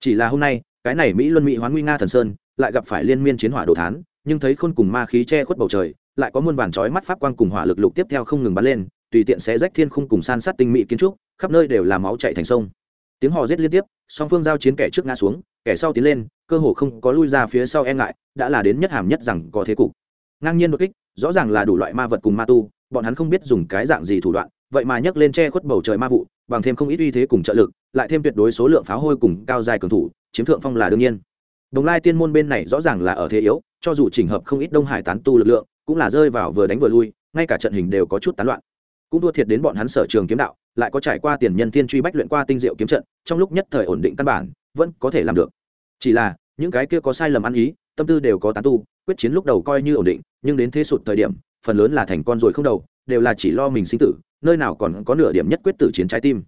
chỉ là hôm nay, cái này mỹ luân mỹ hoán nguy nga thần sơn lại gặp phải liên miên chiến hỏa đồ thán, nhưng thấy khôn cùng ma khí che khuất bầu trời, lại có muôn vàn chói mắt pháp quang cùng hỏa lực lục tiếp theo không ngừng bắn lên, tùy tiện sẽ rách thiên khung cùng san sát tinh mỹ kiến trúc, khắp nơi đều là máu chạy thành sông. Tiếng hò rít liên tiếp, song phương giao chiến kẻ trước ngã xuống, kẻ sau tiến lên, cơ hồ không có lui ra phía sau e ngại, đã là đến nhất hàm nhất rằng có thế cục. Ngang nhiên đột kích, rõ ràng là đủ loại ma vật cùng ma tu, bọn hắn không biết dùng cái dạng gì thủ đoạn, vậy mà nhấc lên che khuất bầu trời ma vụ, bằng thêm không ít uy thế cùng trợ lực, lại thêm tuyệt đối số lượng pháo hôi cùng cao dài cường thủ, chiếm thượng phong là đương nhiên đồng lai tiên môn bên này rõ ràng là ở thế yếu, cho dù chỉnh hợp không ít đông hải tán tu lực lượng, cũng là rơi vào vừa đánh vừa lui, ngay cả trận hình đều có chút tán loạn. Cũng thua thiệt đến bọn hắn sở trường kiếm đạo, lại có trải qua tiền nhân tiên truy bách luyện qua tinh diệu kiếm trận, trong lúc nhất thời ổn định căn bản, vẫn có thể làm được. Chỉ là, những cái kia có sai lầm ăn ý, tâm tư đều có tán tu, quyết chiến lúc đầu coi như ổn định, nhưng đến thế sụt thời điểm, phần lớn là thành con rồi không đầu, đều là chỉ lo mình sinh tử, nơi nào còn có nửa điểm nhất quyết tử chiến trái tim.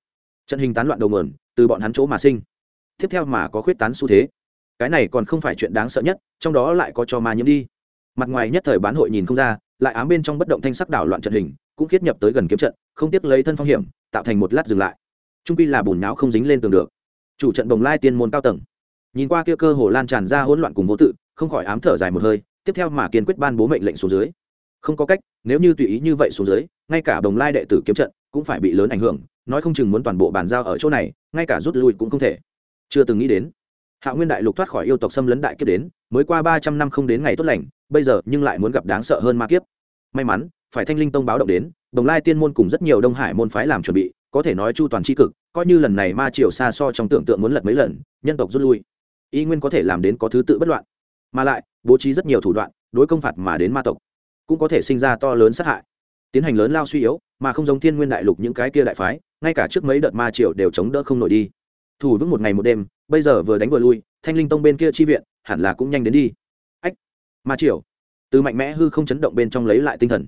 Trận hình tán loạn đầu mườn từ bọn hắn chỗ mà sinh. Tiếp theo mà có khuyết tán xu thế cái này còn không phải chuyện đáng sợ nhất, trong đó lại có cho ma nhiễm đi. Mặt ngoài nhất thời bán hội nhìn không ra, lại ám bên trong bất động thanh sắc đảo loạn trận hình, cũng kết nhập tới gần kiếm trận, không tiếc lấy thân phong hiểm, tạo thành một lát dừng lại. Trung pi là bùn não không dính lên tường được. Chủ trận đồng lai tiên môn cao tầng. Nhìn qua kia cơ hồ lan tràn ra hỗn loạn cùng vô tự, không khỏi ám thở dài một hơi, tiếp theo mà kiên quyết ban bố mệnh lệnh xuống dưới. Không có cách, nếu như tùy ý như vậy xuống dưới, ngay cả đồng lai đệ tử kiếm trận cũng phải bị lớn ảnh hưởng, nói không chừng muốn toàn bộ bàn giao ở chỗ này, ngay cả rút lui cũng không thể. Chưa từng nghĩ đến hạ nguyên đại lục thoát khỏi yêu tộc xâm lấn đại kiếp đến, mới qua ba trăm năm không đến ngày tốt lành, bây giờ nhưng lại muốn gặp đáng sợ hơn ma kiếp. May mắn, phải thanh linh tông báo động đến, đồng lai tiên môn cùng rất nhiều đông hải môn phái làm chuẩn bị, có thể nói chu toàn tri cực, coi như lần này ma triều xa so trong tưởng tượng muốn lật mấy lần, nhân tộc rút lui. Y nguyên có thể làm đến có thứ tự bất loạn. Mà lại, bố trí rất nhiều thủ đoạn, đối công phạt mà đến ma tộc, cũng có thể sinh ra to lớn sát hại. Tiến hành lớn lao suy yếu, mà không giống thiên nguyên đại lục những cái kia đại phái, ngay cả trước mấy đợt ma triều đều chống đỡ không nổi đi thủ vững một ngày một đêm, bây giờ vừa đánh vừa lui, thanh linh tông bên kia chi viện, hẳn là cũng nhanh đến đi. Ách, ma triều. Từ mạnh mẽ hư không chấn động bên trong lấy lại tinh thần.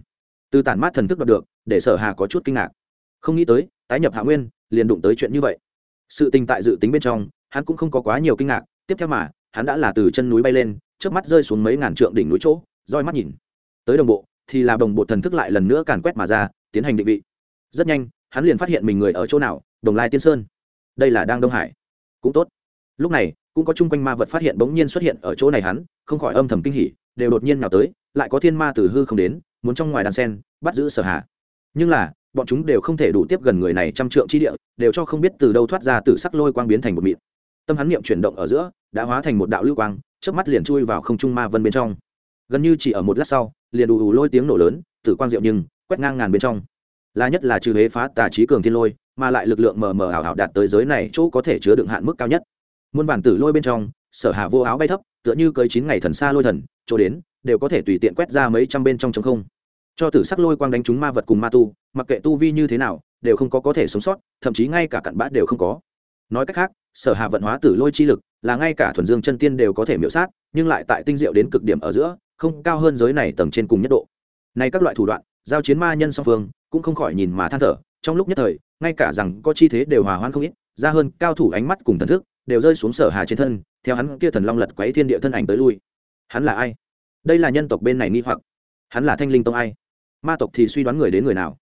Từ tản mát thần thức đọc được, để sở hà có chút kinh ngạc. Không nghĩ tới, tái nhập hạ nguyên, liền đụng tới chuyện như vậy. Sự tình tại dự tính bên trong, hắn cũng không có quá nhiều kinh ngạc, tiếp theo mà, hắn đã là từ chân núi bay lên trước mắt rơi xuống mấy ngàn trượng đỉnh núi chỗ, roi mắt nhìn. Tới đồng bộ, thì là đồng bộ thần thức lại lần nữa càn quét mà ra, tiến hành định vị. Rất nhanh, hắn liền phát hiện mình người ở chỗ nào, đồng lai tiên sơn đây là đang đông hải. Cũng tốt. Lúc này cũng có chung quanh ma vật phát hiện bỗng nhiên xuất hiện ở chỗ này hắn không khỏi âm thầm kinh hỉ đều đột nhiên nào tới lại có thiên ma từ hư không đến muốn trong ngoài đàn sen bắt giữ sở hạ nhưng là bọn chúng đều không thể đủ tiếp gần người này trăm trượng chi địa đều cho không biết từ đâu thoát ra từ sắc lôi quang biến thành một mịt tâm hắn niệm chuyển động ở giữa đã hóa thành một đạo lưu quang trước mắt liền chui vào không trung ma vân bên trong. Gần như chỉ ở một lát sau liền đủ, đủ lôi tiếng nổ lớn tử quang diệu nhưng quét ngang ngàn bên trong là nhất là trừ hế phá tà trí cường thiên lôi, mà lại lực lượng mờ mờ ảo ảo đạt tới giới này chỗ có thể chứa đựng hạn mức cao nhất. Muôn bản tử lôi bên trong, sở hạ vô áo bay thấp, tựa như cưới chín ngày thần xa lôi thần, chỗ đến, đều có thể tùy tiện quét ra mấy trăm bên trong trống không. Cho tử sắc lôi quang đánh trúng ma vật cùng ma tu, mặc kệ tu vi như thế nào, đều không có có thể sống sót, thậm chí ngay cả cặn bã đều không có. Nói cách khác, sở hạ vận hóa tử lôi chi lực, là ngay cả thuần dương chân tiên đều có thể miễu sát, nhưng lại tại tinh diệu đến cực điểm ở giữa, không cao hơn giới này tầng trên cùng nhất độ. Nay các loại thủ đoạn giao chiến ma nhân song phương cũng không khỏi nhìn mà than thở, trong lúc nhất thời, ngay cả rằng có chi thế đều hòa hoan không ít, ra hơn cao thủ ánh mắt cùng thần thức đều rơi xuống sở hà trên thân, theo hắn kia thần long lật quấy thiên địa thân ảnh tới lui. Hắn là ai? Đây là nhân tộc bên này nghi hoặc. Hắn là thanh linh tông ai? Ma tộc thì suy đoán người đến người nào?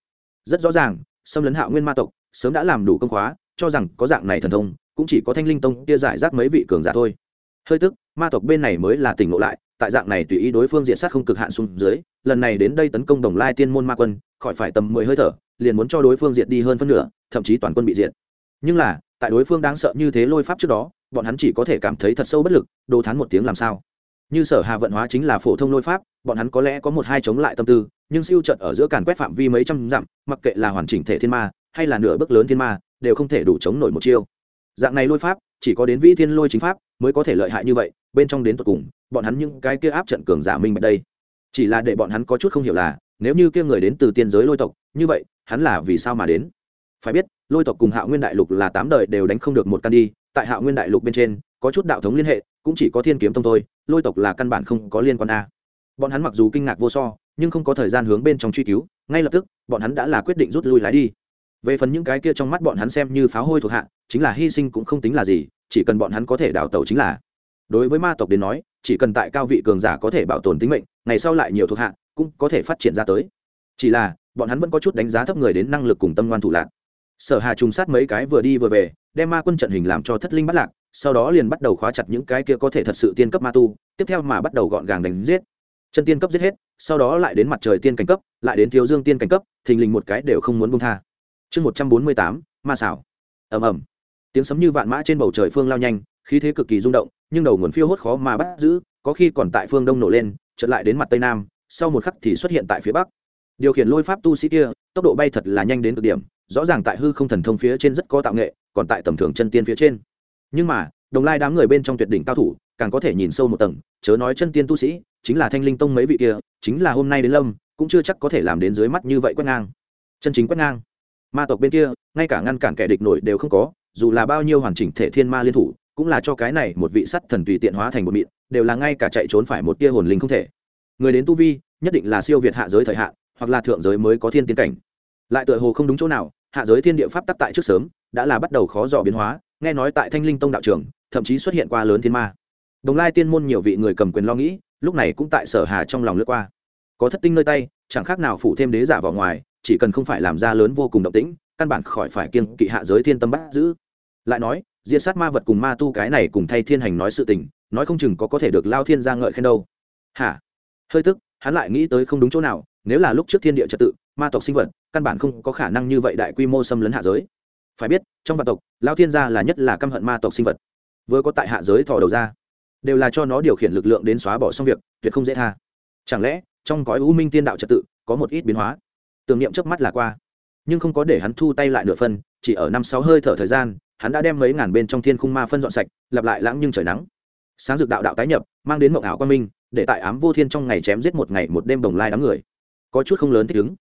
Rất rõ ràng, xâm lấn hạo nguyên ma tộc, sớm đã làm đủ công khóa, cho rằng có dạng này thần thông, cũng chỉ có thanh linh tông kia giải rác mấy vị cường giả thôi. Hơi tức, ma tộc bên này mới là tỉnh ngộ lại tại dạng này tùy ý đối phương diện sát không cực hạn xuống dưới, lần này đến đây tấn công đồng lai tiên môn ma quân, khỏi phải tầm mười hơi thở, liền muốn cho đối phương diệt đi hơn phân nửa, thậm chí toàn quân bị diệt. Nhưng là, tại đối phương đáng sợ như thế lôi pháp trước đó, bọn hắn chỉ có thể cảm thấy thật sâu bất lực đồ thán một tiếng làm sao? Như sở hà vận hóa chính là phổ thông lôi pháp, bọn hắn có lẽ có một hai chống lại tâm tư, nhưng siêu trận ở giữa càn quét phạm vi mấy trăm dặm, mặc kệ là hoàn chỉnh thể thiên ma, hay là nửa bước lớn thiên ma, đều không thể đủ chống nổi một chiêu. Dạng này lôi pháp, chỉ có đến vĩ thiên lôi chính pháp mới có thể lợi hại như vậy bên trong đến tột cùng, bọn hắn những cái kia áp trận cường giả minh bạch đây. Chỉ là để bọn hắn có chút không hiểu là, nếu như kia người đến từ tiên giới lôi tộc, như vậy, hắn là vì sao mà đến? Phải biết, lôi tộc cùng hạo nguyên đại lục là tám đời đều đánh không được một căn đi, tại hạo nguyên đại lục bên trên, có chút đạo thống liên hệ, cũng chỉ có thiên kiếm tông thôi, lôi tộc là căn bản không có liên quan a. Bọn hắn mặc dù kinh ngạc vô so, nhưng không có thời gian hướng bên trong truy cứu, ngay lập tức, bọn hắn đã là quyết định rút lui lái đi. Về phần những cái kia trong mắt bọn hắn xem như pháo hôi thuộc hạ, chính là hy sinh cũng không tính là gì, chỉ cần bọn hắn có thể đào tẩu chính là đối với ma tộc đến nói, chỉ cần tại cao vị cường giả có thể bảo tồn tính mệnh, ngày sau lại nhiều thuộc hạ, cũng có thể phát triển ra tới. Chỉ là, bọn hắn vẫn có chút đánh giá thấp người đến năng lực cùng tâm ngoan thủ lạc. Sở hà trùng sát mấy cái vừa đi vừa về, đem ma quân trận hình làm cho thất linh bắt lạc, sau đó liền bắt đầu khóa chặt những cái kia có thể thật sự tiên cấp ma tu, tiếp theo mà bắt đầu gọn gàng đánh giết. Chân tiên cấp giết hết, sau đó lại đến mặt trời tiên cảnh cấp, lại đến thiếu dương tiên cảnh cấp, thình lình một cái đều không muốn bông tha. Chương một trăm bốn mươi tám, ma xảo. Ầm ầm. Tiếng sấm như vạn mã trên bầu trời phương lao nhanh, khí thế cực kỳ rung động nhưng đầu nguồn phiêu hốt khó mà bắt giữ, có khi còn tại phương đông nổ lên, chợt lại đến mặt tây nam, sau một khắc thì xuất hiện tại phía bắc. Điều khiển lôi pháp tu sĩ kia, tốc độ bay thật là nhanh đến cực điểm, rõ ràng tại hư không thần thông phía trên rất có tạo nghệ, còn tại tầm thường chân tiên phía trên. Nhưng mà, đồng lai đám người bên trong tuyệt đỉnh cao thủ, càng có thể nhìn sâu một tầng, chớ nói chân tiên tu sĩ, chính là thanh linh tông mấy vị kia, chính là hôm nay đến lâm, cũng chưa chắc có thể làm đến dưới mắt như vậy quét ngang. Chân chính quét ngang. Ma tộc bên kia, ngay cả ngăn cản kẻ địch nổi đều không có, dù là bao nhiêu hoàn chỉnh thể thiên ma liên thủ cũng là cho cái này một vị sắt thần tùy tiện hóa thành một mịn, đều là ngay cả chạy trốn phải một tia hồn linh không thể. Người đến tu vi, nhất định là siêu việt hạ giới thời hạn, hoặc là thượng giới mới có thiên tiến cảnh. Lại tựa hồ không đúng chỗ nào, hạ giới thiên địa pháp tắc tại trước sớm, đã là bắt đầu khó dò biến hóa, nghe nói tại thanh linh tông đạo trường, thậm chí xuất hiện qua lớn thiên ma. Đồng lai tiên môn nhiều vị người cầm quyền lo nghĩ, lúc này cũng tại sở hà trong lòng lướt qua. Có thất tinh nơi tay, chẳng khác nào phủ thêm đế giả vào ngoài, chỉ cần không phải làm ra lớn vô cùng động tĩnh, căn bản khỏi phải kiêng kỵ hạ giới thiên tâm bắt giữ. Lại nói diện sát ma vật cùng ma tu cái này cùng thay thiên hành nói sự tình, nói không chừng có có thể được lao thiên ra ngợi khen đâu. Hả? Hơi tức, hắn lại nghĩ tới không đúng chỗ nào, nếu là lúc trước thiên địa trật tự, ma tộc sinh vật, căn bản không có khả năng như vậy đại quy mô xâm lấn hạ giới. Phải biết, trong vạn tộc, lao thiên gia là nhất là căm hận ma tộc sinh vật. Vừa có tại hạ giới thò đầu ra, đều là cho nó điều khiển lực lượng đến xóa bỏ xong việc, tuyệt không dễ tha. Chẳng lẽ, trong gói u minh tiên đạo trật tự, có một ít biến hóa? Tưởng niệm trước mắt là qua, nhưng không có để hắn thu tay lại nửa phân chỉ ở năm sáu hơi thở thời gian hắn đã đem mấy ngàn bên trong thiên khung ma phân dọn sạch, lặp lại lãng nhưng trời nắng. Sáng dược đạo đạo tái nhập, mang đến mộng ảo quan minh, để tại ám vô thiên trong ngày chém giết một ngày một đêm đồng lai đám người. Có chút không lớn thích ứng.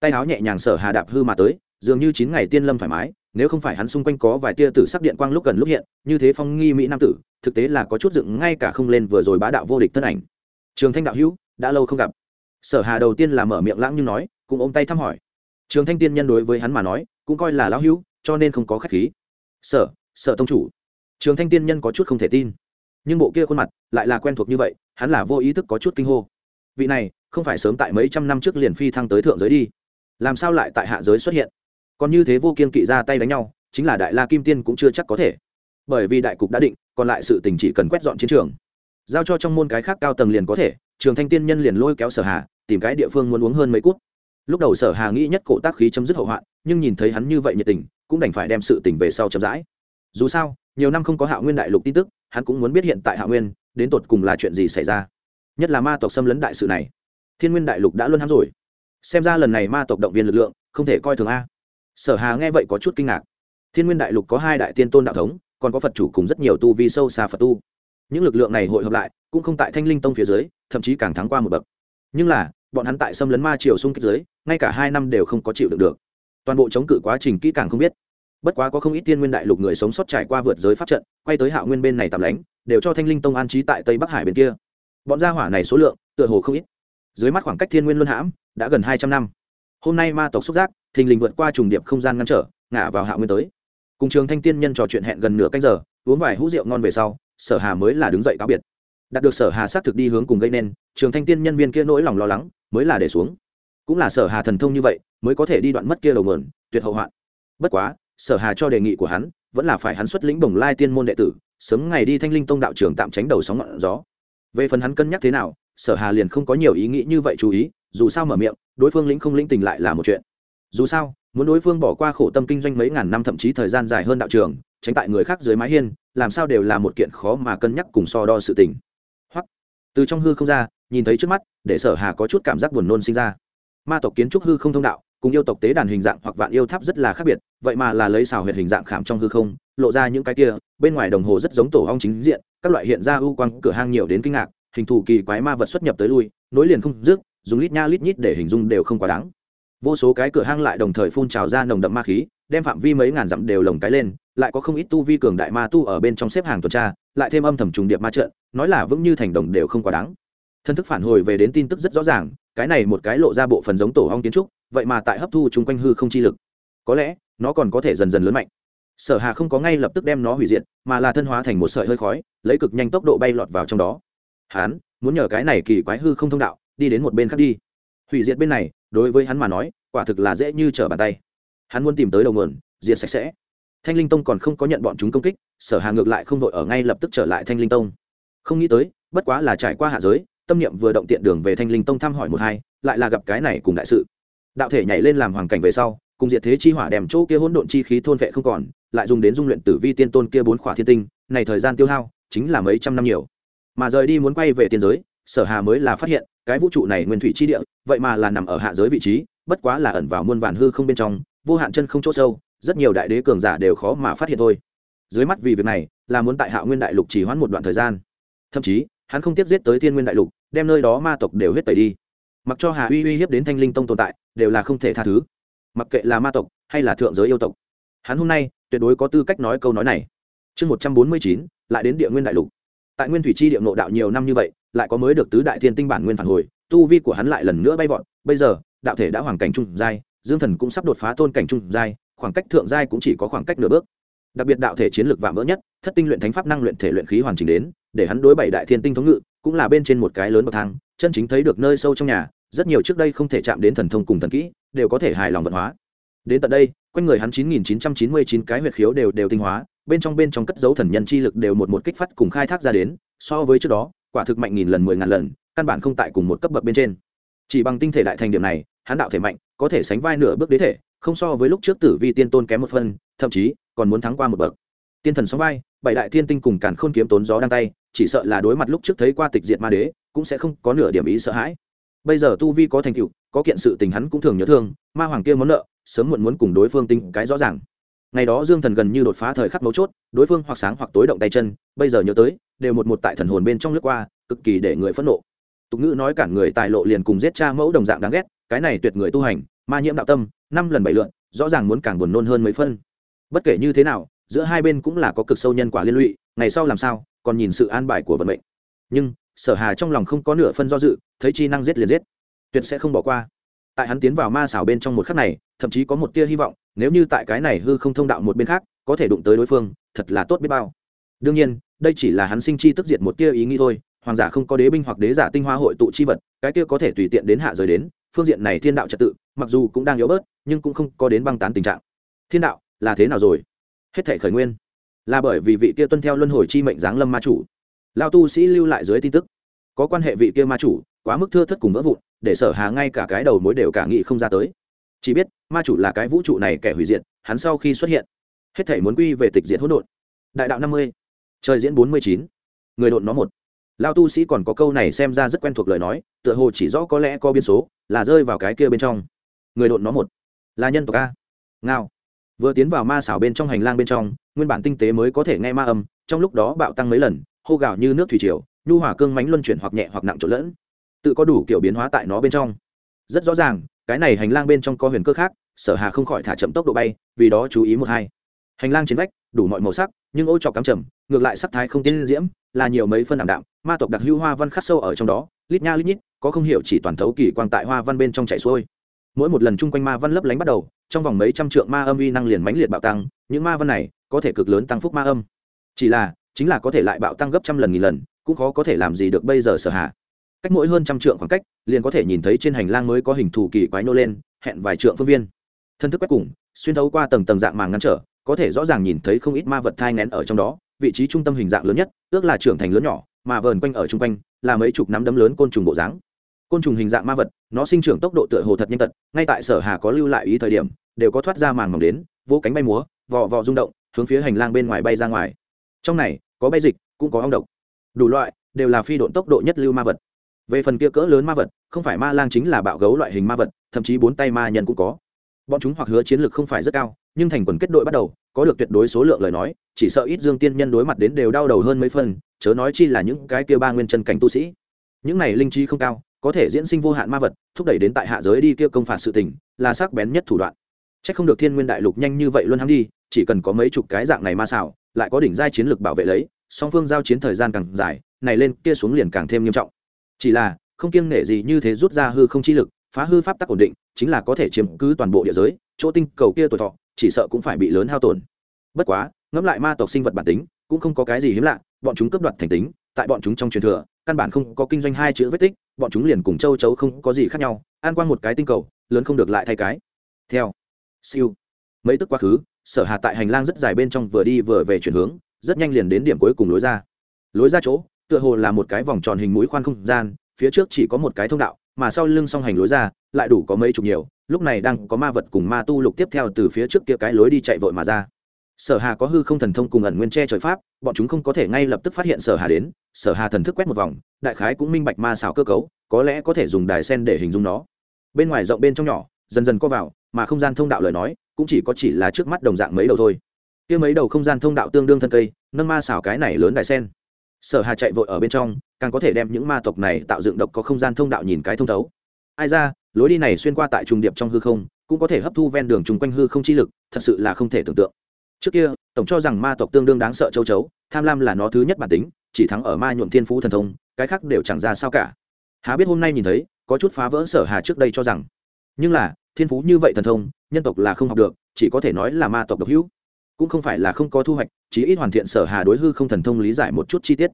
Tay áo nhẹ nhàng sở hà đạp hư mà tới, dường như chín ngày tiên lâm thoải mái, nếu không phải hắn xung quanh có vài tia tử sắc điện quang lúc gần lúc hiện, như thế phong nghi mỹ nam tử, thực tế là có chút dựng ngay cả không lên vừa rồi bá đạo vô địch thân ảnh. Trường thanh đạo hữu, đã lâu không gặp. Sở hà đầu tiên là mở miệng lãng như nói, cũng ôm tay thăm hỏi. Trường thanh tiên nhân đối với hắn mà nói, cũng coi là lão hữu, cho nên không có khách khí sở sở tông chủ. Trường thanh tiên nhân có chút không thể tin. Nhưng bộ kia khuôn mặt lại là quen thuộc như vậy, hắn là vô ý thức có chút kinh hô. Vị này, không phải sớm tại mấy trăm năm trước liền phi thăng tới thượng giới đi. Làm sao lại tại hạ giới xuất hiện? Còn như thế vô kiên kỵ ra tay đánh nhau, chính là đại la kim tiên cũng chưa chắc có thể. Bởi vì đại cục đã định, còn lại sự tình chỉ cần quét dọn chiến trường. Giao cho trong môn cái khác cao tầng liền có thể, trường thanh tiên nhân liền lôi kéo sở hà, tìm cái địa phương muốn uống hơn mấy cút. Lúc đầu sở hà nghĩ nhất cổ tác khí chấm dứt hậu hoạn, nhưng nhìn thấy hắn như vậy nhiệt tình cũng đành phải đem sự tình về sau chậm rãi. Dù sao, nhiều năm không có hạ nguyên đại lục tin tức, hắn cũng muốn biết hiện tại hạ nguyên, đến tột cùng là chuyện gì xảy ra. Nhất là ma tộc xâm lấn đại sự này. Thiên nguyên đại lục đã luôn hám rồi. Xem ra lần này ma tộc động viên lực lượng, không thể coi thường a. Sở hà nghe vậy có chút kinh ngạc. Thiên nguyên đại lục có hai đại tiên tôn đạo thống, còn có phật chủ cùng rất nhiều tu vi sâu xa phật tu. Những lực lượng này hội hợp lại, cũng không tại thanh linh tông phía dưới, thậm chí càng thắng qua một bậc. Nhưng là, bọn hắn tại xâm lấn ma triều xung kích dưới, ngay cả hai năm đều không có chịu được được toàn bộ chống cự quá trình kỹ càng không biết. Bất quá có không ít tiên nguyên đại lục người sống sót trải qua vượt giới pháp trận, quay tới hạ nguyên bên này tạm lánh, đều cho thanh linh tông an trí tại tây bắc hải bên kia. Bọn gia hỏa này số lượng, tựa hồ không ít. Dưới mắt khoảng cách thiên nguyên luân hãm, đã gần hai trăm năm. Hôm nay ma tộc xúc giác, thình lình vượt qua trùng điệp không gian ngăn trở, ngả vào hạ nguyên tới. Cùng trường thanh tiên nhân trò chuyện hẹn gần nửa canh giờ, uống vài hũ rượu ngon về sau, sở hà mới là đứng dậy cáo biệt. Đạt được sở hà xác thực đi hướng cùng gây nên, trường thanh tiên nhân viên kia nỗi lòng lo lắng, mới là để xuống. Cũng là sở hà thần thông như vậy mới có thể đi đoạn mất kia đầu mượn tuyệt hậu hoạn. Bất quá, sở hà cho đề nghị của hắn, vẫn là phải hắn xuất lĩnh bồng lai tiên môn đệ tử, sớm ngày đi thanh linh tông đạo trường tạm tránh đầu sóng ngọn gió. Về phần hắn cân nhắc thế nào, sở hà liền không có nhiều ý nghĩ như vậy chú ý, dù sao mở miệng, đối phương lĩnh không lĩnh tình lại là một chuyện. Dù sao, muốn đối phương bỏ qua khổ tâm kinh doanh mấy ngàn năm thậm chí thời gian dài hơn đạo trường, tránh tại người khác dưới mái hiên, làm sao đều là một kiện khó mà cân nhắc cùng so đo sự tình. Hoặc từ trong hư không ra, nhìn thấy trước mắt, để sở hà có chút cảm giác buồn nôn sinh ra. Ma tộc kiến trúc hư không thông đạo cùng yêu tộc tế đàn hình dạng hoặc vạn yêu tháp rất là khác biệt, vậy mà là lấy xào huyệt hình dạng khảm trong hư không, lộ ra những cái kia, bên ngoài đồng hồ rất giống tổ hong chính diện, các loại hiện ra ưu quang cửa hang nhiều đến kinh ngạc, hình thù kỳ quái ma vật xuất nhập tới lui, nối liền không dứt, dùng lít nha lít nhít để hình dung đều không quá đáng. Vô số cái cửa hang lại đồng thời phun trào ra nồng đậm ma khí, đem phạm vi mấy ngàn dặm đều lồng cái lên, lại có không ít tu vi cường đại ma tu ở bên trong xếp hàng tuần tra, lại thêm âm thầm trùng điệp ma trận, nói là vững như thành đồng đều không quá đáng. Thân thức phản hồi về đến tin tức rất rõ ràng cái này một cái lộ ra bộ phần giống tổ hong kiến trúc, vậy mà tại hấp thu chung quanh hư không chi lực. Có lẽ, nó còn có thể dần dần lớn mạnh. Sở hà không có ngay lập tức đem nó hủy diệt, mà là thân hóa thành một sợi hơi khói, lấy cực nhanh tốc độ bay lọt vào trong đó. Hắn, muốn nhờ cái này kỳ quái hư không thông đạo, đi đến một bên khác đi. Hủy diệt bên này, đối với hắn mà nói, quả thực là dễ như trở bàn tay. Hắn muốn tìm tới đầu nguồn, diệt sạch sẽ. Thanh linh tông còn không có nhận bọn chúng công kích, sở hà ngược lại không vội ở ngay lập tức trở lại thanh linh tông. Không nghĩ tới, bất quá là trải qua hạ giới tâm niệm vừa động tiện đường về thanh linh tông thăm hỏi một hai, lại là gặp cái này cùng đại sự. Đạo thể nhảy lên làm hoàng cảnh về sau, cùng diệt thế chi hỏa đem chỗ kia hỗn độn chi khí thôn vệ không còn, lại dùng đến dung luyện tử vi tiên tôn kia bốn khỏa thiên tinh, này thời gian tiêu hao chính là mấy trăm năm nhiều. Mà rời đi muốn quay về tiên giới, sở hà mới là phát hiện, cái vũ trụ này nguyên thủy chi địa, vậy mà là nằm ở hạ giới vị trí, bất quá là ẩn vào muôn vàn hư không bên trong, vô hạn chân không chỗ sâu, rất nhiều đại đế cường giả đều khó mà phát hiện thôi. Dưới mắt vì việc này, là muốn tại hạ nguyên đại lục chỉ hoãn một đoạn thời gian. Thậm chí, hắn không tiếp giết tới thiên nguyên đại lục đem nơi đó ma tộc đều hết tẩy đi. Mặc cho hà uy uy hiếp đến thanh linh tông tồn tại, đều là không thể tha thứ. Mặc kệ là ma tộc hay là thượng giới yêu tộc, hắn hôm nay tuyệt đối có tư cách nói câu nói này. Chương một trăm bốn mươi chín, lại đến địa nguyên đại lục. Tại nguyên thủy chi địa ngộ đạo nhiều năm như vậy, lại có mới được tứ đại thiên tinh bản nguyên phản hồi, tu vi của hắn lại lần nữa bay vọt. Bây giờ, đạo thể đã hoàn cảnh trung giai, dương thần cũng sắp đột phá tôn cảnh trung giai, khoảng cách thượng giai cũng chỉ có khoảng cách nửa bước. Đặc biệt đạo thể chiến lược vạm vỡ nhất, thất tinh luyện thánh pháp năng luyện thể luyện khí hoàn chỉnh đến, để hắn đối bảy đại thiên tinh thống ngự cũng là bên trên một cái lớn bậc thang, chân chính thấy được nơi sâu trong nhà, rất nhiều trước đây không thể chạm đến thần thông cùng thần kỹ, đều có thể hài lòng vận hóa. Đến tận đây, quanh người hắn chín nghìn chín trăm chín mươi chín cái huyệt khiếu đều đều tinh hóa, bên trong bên trong cất dấu thần nhân chi lực đều một một kích phát cùng khai thác ra đến, so với trước đó, quả thực mạnh nghìn lần, mười ngàn lần, căn bản không tại cùng một cấp bậc bên trên. Chỉ bằng tinh thể đại thành điểm này, hắn đạo thể mạnh, có thể sánh vai nửa bước đế thể, không so với lúc trước tử vi tiên tôn kém một phân thậm chí còn muốn thắng qua một bậc. Tiên thần sóng vai, bảy đại thiên tinh cùng càn khôn kiếm tốn gió đang tay chỉ sợ là đối mặt lúc trước thấy qua tịch diệt ma đế, cũng sẽ không có nửa điểm ý sợ hãi. Bây giờ tu vi có thành tựu, có kiện sự tình hắn cũng thường nhớ thương, ma hoàng kia món nợ, sớm muộn muốn cùng đối phương tinh cái rõ ràng. Ngày đó dương thần gần như đột phá thời khắc mấu chốt, đối phương hoặc sáng hoặc tối động tay chân, bây giờ nhớ tới, đều một một tại thần hồn bên trong lướt qua, cực kỳ để người phẫn nộ. Tục ngữ nói cản người tài lộ liền cùng giết cha mẫu đồng dạng đáng ghét, cái này tuyệt người tu hành, ma nhiễm đạo tâm, năm lần bảy lượn, rõ ràng muốn càng buồn nôn hơn mấy phân. Bất kể như thế nào, giữa hai bên cũng là có cực sâu nhân quả liên lụy, ngày sau làm sao còn nhìn sự an bài của vận mệnh. Nhưng, sở hà trong lòng không có nửa phân do dự, thấy chi năng giết liền giết. Tuyệt sẽ không bỏ qua. Tại hắn tiến vào ma xảo bên trong một khắc này, thậm chí có một tia hy vọng, nếu như tại cái này hư không thông đạo một bên khác, có thể đụng tới đối phương, thật là tốt biết bao. Đương nhiên, đây chỉ là hắn sinh chi tức diệt một tia ý nghĩ thôi, hoàng giả không có đế binh hoặc đế giả tinh hoa hội tụ chi vật, cái kia có thể tùy tiện đến hạ rời đến, phương diện này thiên đạo trật tự, mặc dù cũng đang yếu bớt, nhưng cũng không có đến băng tán tình trạng. Thiên đạo là thế nào rồi? Hết thể khởi nguyên là bởi vì vị kia tuân theo luân hồi chi mệnh giáng lâm ma chủ. Lao tu sĩ lưu lại dưới tin tức. Có quan hệ vị kia ma chủ, quá mức thưa thất cùng vỡ vụn, để sở hà ngay cả cái đầu mối đều cả nghị không ra tới. Chỉ biết, ma chủ là cái vũ trụ này kẻ hủy diệt, hắn sau khi xuất hiện, hết thể muốn quy về tịch diệt hỗn độn. Đại đạo năm mươi, trời diễn bốn mươi chín, người độn nó một. Lao tu sĩ còn có câu này xem ra rất quen thuộc lời nói, tựa hồ chỉ rõ có lẽ có biên số, là rơi vào cái kia bên trong. Người độn nó một, là nhân tộc a. Ngao vừa tiến vào ma xảo bên trong hành lang bên trong, nguyên bản tinh tế mới có thể nghe ma âm, trong lúc đó bạo tăng mấy lần, hô gào như nước thủy triều, nhu hỏa cương mánh luân chuyển hoặc nhẹ hoặc nặng trộn lẫn. Tự có đủ kiểu biến hóa tại nó bên trong. Rất rõ ràng, cái này hành lang bên trong có huyền cơ khác, sở hà không khỏi thả chậm tốc độ bay, vì đó chú ý một hai. Hành lang trên vách, đủ mọi màu sắc, nhưng ô trọc cắm trầm, ngược lại sắc thái không tiến diễm, là nhiều mấy phân ảm đạm, ma tộc đặc hưu hoa văn khắc sâu ở trong đó, lít nha lít nhít, có không hiểu chỉ toàn thấu kỳ quang tại hoa văn bên trong chảy xuôi mỗi một lần chung quanh ma văn lấp lánh bắt đầu, trong vòng mấy trăm trượng ma âm uy năng liền mãnh liệt bạo tăng, những ma văn này có thể cực lớn tăng phúc ma âm. Chỉ là, chính là có thể lại bạo tăng gấp trăm lần nghìn lần, cũng khó có thể làm gì được bây giờ sở hạ. Cách mỗi hơn trăm trượng khoảng cách, liền có thể nhìn thấy trên hành lang mới có hình thù kỳ quái nô lên, hẹn vài trượng phương viên. Thân thức quét cùng, xuyên thấu qua tầng tầng dạng màng ngăn trở, có thể rõ ràng nhìn thấy không ít ma vật thai ngén ở trong đó, vị trí trung tâm hình dạng lớn nhất, ước là trưởng thành lớn nhỏ, mà vờn quanh ở chung quanh, là mấy chục nắm đấm lớn côn trùng bộ dáng côn trùng hình dạng ma vật, nó sinh trưởng tốc độ tựa hồ thật nhanh tật, ngay tại sở hà có lưu lại ý thời điểm, đều có thoát ra màng mỏng đến vỗ cánh bay múa, vò vò rung động, hướng phía hành lang bên ngoài bay ra ngoài. Trong này, có bay dịch, cũng có ong độc. Đủ loại, đều là phi độn tốc độ nhất lưu ma vật. Về phần kia cỡ lớn ma vật, không phải ma lang chính là bạo gấu loại hình ma vật, thậm chí bốn tay ma nhân cũng có. Bọn chúng hoặc hứa chiến lược không phải rất cao, nhưng thành quần kết đội bắt đầu, có được tuyệt đối số lượng lời nói, chỉ sợ ít dương tiên nhân đối mặt đến đều đau đầu hơn mấy phần, chớ nói chi là những cái kia ba nguyên chân cảnh tu sĩ. Những này linh trí không cao có thể diễn sinh vô hạn ma vật, thúc đẩy đến tại hạ giới đi kia công phạt sự tình, là sắc bén nhất thủ đoạn. C h ắ c không được thiên nguyên đại lục nhanh như vậy luôn hắn đi, chỉ cần có mấy chục cái dạng này ma xảo, lại có đỉnh giai chiến lược bảo vệ lấy, song phương giao chiến thời gian càng dài, này lên kia xuống liền càng thêm nghiêm trọng. Chỉ là, không kiêng nể gì như thế rút ra hư không chi lực, phá hư pháp tắc ổn định, chính là có thể chiếm cứ toàn bộ địa giới, chỗ tinh cầu kia tuổi thọ, chỉ sợ cũng phải bị lớn hao tổn. Bất quá, ngẫm lại ma tộc sinh vật bản tính, cũng không có cái gì hiếm lạ, bọn chúng cướp đoạt thành tính, tại bọn chúng trong truyền thừa, căn bản không có kinh doanh hai chữ vết tích bọn chúng liền cùng châu chấu không có gì khác nhau, an quan một cái tinh cầu, lớn không được lại thay cái. Theo. Siêu. Mấy tức quá khứ, sở hà tại hành lang rất dài bên trong vừa đi vừa về chuyển hướng, rất nhanh liền đến điểm cuối cùng lối ra. Lối ra chỗ, tựa hồ là một cái vòng tròn hình mũi khoan không gian, phía trước chỉ có một cái thông đạo, mà sau lưng song hành lối ra, lại đủ có mấy chục nhiều, lúc này đang có ma vật cùng ma tu lục tiếp theo từ phía trước kia cái lối đi chạy vội mà ra sở hà có hư không thần thông cùng ẩn nguyên che trời pháp, bọn chúng không có thể ngay lập tức phát hiện sở hà đến. Sở hà thần thức quét một vòng, đại khái cũng minh bạch ma xảo cơ cấu, có lẽ có thể dùng đài sen để hình dung nó. Bên ngoài rộng bên trong nhỏ, dần dần co vào, mà không gian thông đạo lời nói, cũng chỉ có chỉ là trước mắt đồng dạng mấy đầu thôi. Kia mấy đầu không gian thông đạo tương đương thân cây, nâng ma xảo cái này lớn đài sen. Sở hà chạy vội ở bên trong, càng có thể đem những ma tộc này tạo dựng độc có không gian thông đạo nhìn cái thông thấu. Ai ra, lối đi này xuyên qua tại trung điệp trong hư không, cũng có thể hấp thu ven đường chung quanh hư không chi lực, thật sự là không thể tưởng tượng trước kia, tổng cho rằng ma tộc tương đương đáng sợ châu chấu, tham lam là nó thứ nhất bản tính, chỉ thắng ở ma nhuộm thiên phú thần thông, cái khác đều chẳng ra sao cả. Há biết hôm nay nhìn thấy, có chút phá vỡ sở hà trước đây cho rằng. Nhưng là, thiên phú như vậy thần thông, nhân tộc là không học được, chỉ có thể nói là ma tộc độc hữu. Cũng không phải là không có thu hoạch chỉ ít hoàn thiện sở hà đối hư không thần thông lý giải một chút chi tiết.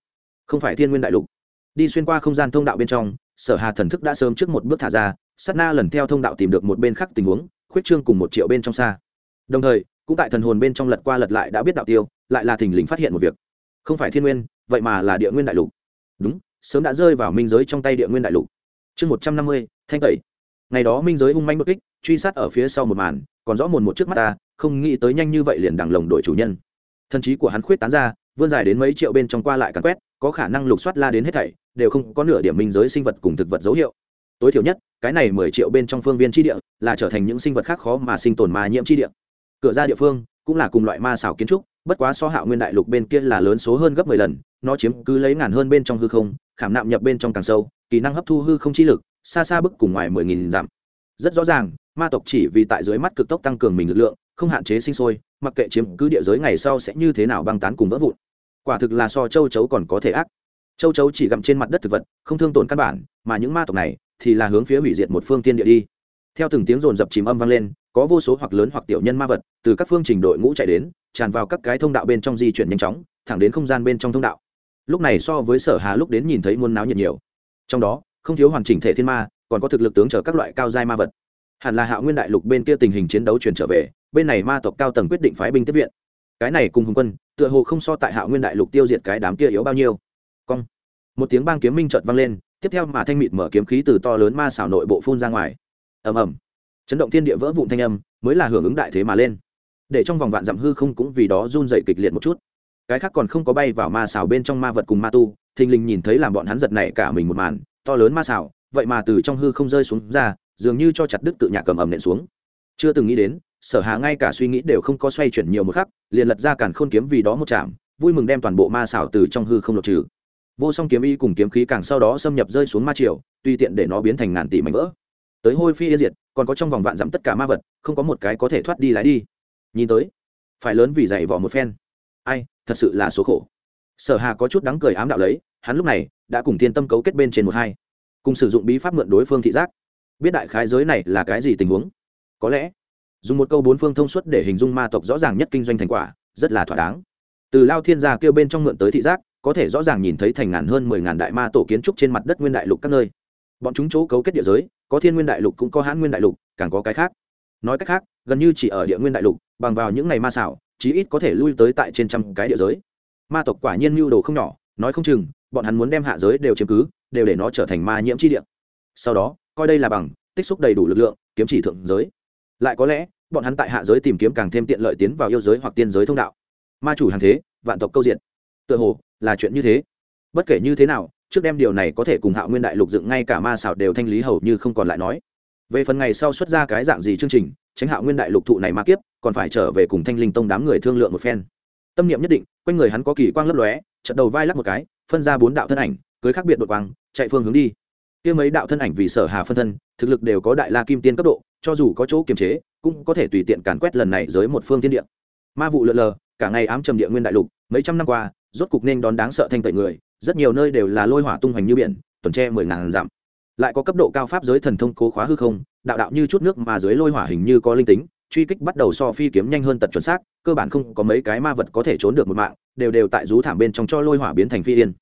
Không phải thiên nguyên đại lục. Đi xuyên qua không gian thông đạo bên trong, sở hà thần thức đã sớm trước một bước thả ra, sát na lần theo thông đạo tìm được một bên khác tình huống, khuyết trương cùng một triệu bên trong xa. Đồng thời cũng tại thần hồn bên trong lật qua lật lại đã biết đạo tiêu, lại là thình lình phát hiện một việc. Không phải thiên nguyên, vậy mà là địa nguyên đại lục. Đúng, sớm đã rơi vào minh giới trong tay địa nguyên đại lục. Chương một trăm năm mươi, thanh tẩy. Ngày đó minh giới hung manh bất kích, truy sát ở phía sau một màn, còn rõ mồn một trước mắt ta, không nghĩ tới nhanh như vậy liền đằng lồng đội chủ nhân. Thần trí của hắn khuyết tán ra, vươn dài đến mấy triệu bên trong qua lại càn quét, có khả năng lục soát la đến hết thảy, đều không có nửa điểm minh giới sinh vật cùng thực vật dấu hiệu. Tối thiểu nhất, cái này mười triệu bên trong phương viên tri địa, là trở thành những sinh vật khác khó mà sinh tồn mà nhiễm tri địa cửa ra địa phương cũng là cùng loại ma xảo kiến trúc, bất quá so hạo nguyên đại lục bên kia là lớn số hơn gấp mười lần, nó chiếm cứ lấy ngàn hơn bên trong hư không, khảm nạm nhập bên trong càng sâu, kỹ năng hấp thu hư không chi lực, xa xa bức cùng ngoài mười nghìn dặm. Rất rõ ràng, ma tộc chỉ vì tại dưới mắt cực tốc tăng cường mình lực lượng, không hạn chế sinh sôi, mặc kệ chiếm cứ địa giới ngày sau sẽ như thế nào băng tán cùng vỡ vụn. Quả thực là so châu chấu còn có thể ác. Châu chấu chỉ gặm trên mặt đất thực vật, không thương tổn căn bản, mà những ma tộc này thì là hướng phía hủy diệt một phương tiên địa đi. Theo từng tiếng rồn rập chìm âm vang lên có vô số hoặc lớn hoặc tiểu nhân ma vật, từ các phương trình đội ngũ chạy đến, tràn vào các cái thông đạo bên trong di chuyển nhanh chóng, thẳng đến không gian bên trong thông đạo. Lúc này so với sở hà lúc đến nhìn thấy muôn náo nhiệt nhiều. Trong đó, không thiếu hoàn chỉnh thể thiên ma, còn có thực lực tướng trở các loại cao giai ma vật. Hẳn là hạo nguyên đại lục bên kia tình hình chiến đấu chuyển trở về, bên này ma tộc cao tầng quyết định phái binh tiếp viện. Cái này cùng hùng quân, tựa hồ không so tại hạo nguyên đại lục tiêu diệt cái đám kia yếu bao nhiêu. Cong. Một tiếng bang kiếm minh trợt vang lên, tiếp theo mà thanh mịt mở kiếm khí từ to lớn ma xảo nội bộ phun ra ngoài. Ầm ầm chấn động thiên địa vỡ vụn thanh âm, mới là hưởng ứng đại thế mà lên. Để trong vòng vạn dặm hư không cũng vì đó run dậy kịch liệt một chút. Cái khác còn không có bay vào ma xảo bên trong ma vật cùng ma tu, thình lình nhìn thấy làm bọn hắn giật nảy cả mình một màn, to lớn ma xảo, vậy mà từ trong hư không rơi xuống ra, dường như cho chặt đứt tự nhà cầm ầm nện xuống. Chưa từng nghĩ đến, sở hà ngay cả suy nghĩ đều không có xoay chuyển nhiều một khắc, liền lật ra cản khôn kiếm vì đó một chạm, vui mừng đem toàn bộ ma xảo từ trong hư không lột trừ. Vô song kiếm y cùng kiếm khí càng sau đó xâm nhập rơi xuống ma triều tùy tiện để nó biến thành ngàn tỷ mảnh vỡ tới hôi phi yên diệt, còn có trong vòng vạn dặm tất cả ma vật, không có một cái có thể thoát đi lái đi. Nhìn tới, phải lớn vì dày vỏ một phen. Ai, thật sự là số khổ. Sở hà có chút đắng cười ám đạo lấy, hắn lúc này đã cùng thiên tâm cấu kết bên trên một hai, cùng sử dụng bí pháp mượn đối phương thị giác. Biết đại khái giới này là cái gì tình huống? Có lẽ, dùng một câu bốn phương thông suốt để hình dung ma tộc rõ ràng nhất kinh doanh thành quả, rất là thỏa đáng. Từ lao thiên gia kêu bên trong mượn tới thị giác, có thể rõ ràng nhìn thấy thành ngàn hơn mười ngàn đại ma tổ kiến trúc trên mặt đất nguyên đại lục các nơi bọn chúng chỗ cấu kết địa giới, có thiên nguyên đại lục cũng có hãn nguyên đại lục, càng có cái khác. Nói cách khác, gần như chỉ ở địa nguyên đại lục, bằng vào những ngày ma xảo, chí ít có thể lui tới tại trên trăm cái địa giới. Ma tộc quả nhiên mưu đồ không nhỏ, nói không chừng, bọn hắn muốn đem hạ giới đều chiếm cứ, đều để nó trở thành ma nhiễm chi địa. Sau đó, coi đây là bằng, tích xúc đầy đủ lực lượng, kiếm chỉ thượng giới. Lại có lẽ, bọn hắn tại hạ giới tìm kiếm càng thêm tiện lợi tiến vào yêu giới hoặc tiên giới thông đạo. Ma chủ hàng thế, vạn tộc câu diện. Tựa hồ, là chuyện như thế. Bất kể như thế nào trước đem điều này có thể cùng hạo nguyên đại lục dựng ngay cả ma xảo đều thanh lý hầu như không còn lại nói. Về phần ngày sau xuất ra cái dạng gì chương trình, tránh hạo nguyên đại lục thụ này ma kiếp, còn phải trở về cùng thanh linh tông đám người thương lượng một phen. Tâm niệm nhất định, quanh người hắn có kỳ quang lấp lóe trận đầu vai lắc một cái, phân ra bốn đạo thân ảnh, cưới khác biệt đột quang, chạy phương hướng đi. Kia mấy đạo thân ảnh vì sở hà phân thân, thực lực đều có đại la kim tiên cấp độ, cho dù có chỗ kiềm chế, cũng có thể tùy tiện càn quét lần này dưới một phương thiên địa. Ma vụ lượn lờ, cả ngày ám trầm địa nguyên đại lục, mấy trăm năm qua, rốt cục nên đón đáng sợ thanh tẩy người rất nhiều nơi đều là lôi hỏa tung hoành như biển, tuần tre mười ngàn dặm. Lại có cấp độ cao pháp giới thần thông cố khóa hư không, đạo đạo như chút nước mà dưới lôi hỏa hình như có linh tính, truy kích bắt đầu so phi kiếm nhanh hơn tật chuẩn xác, cơ bản không có mấy cái ma vật có thể trốn được một mạng, đều đều tại rú thảm bên trong cho lôi hỏa biến thành phi yên.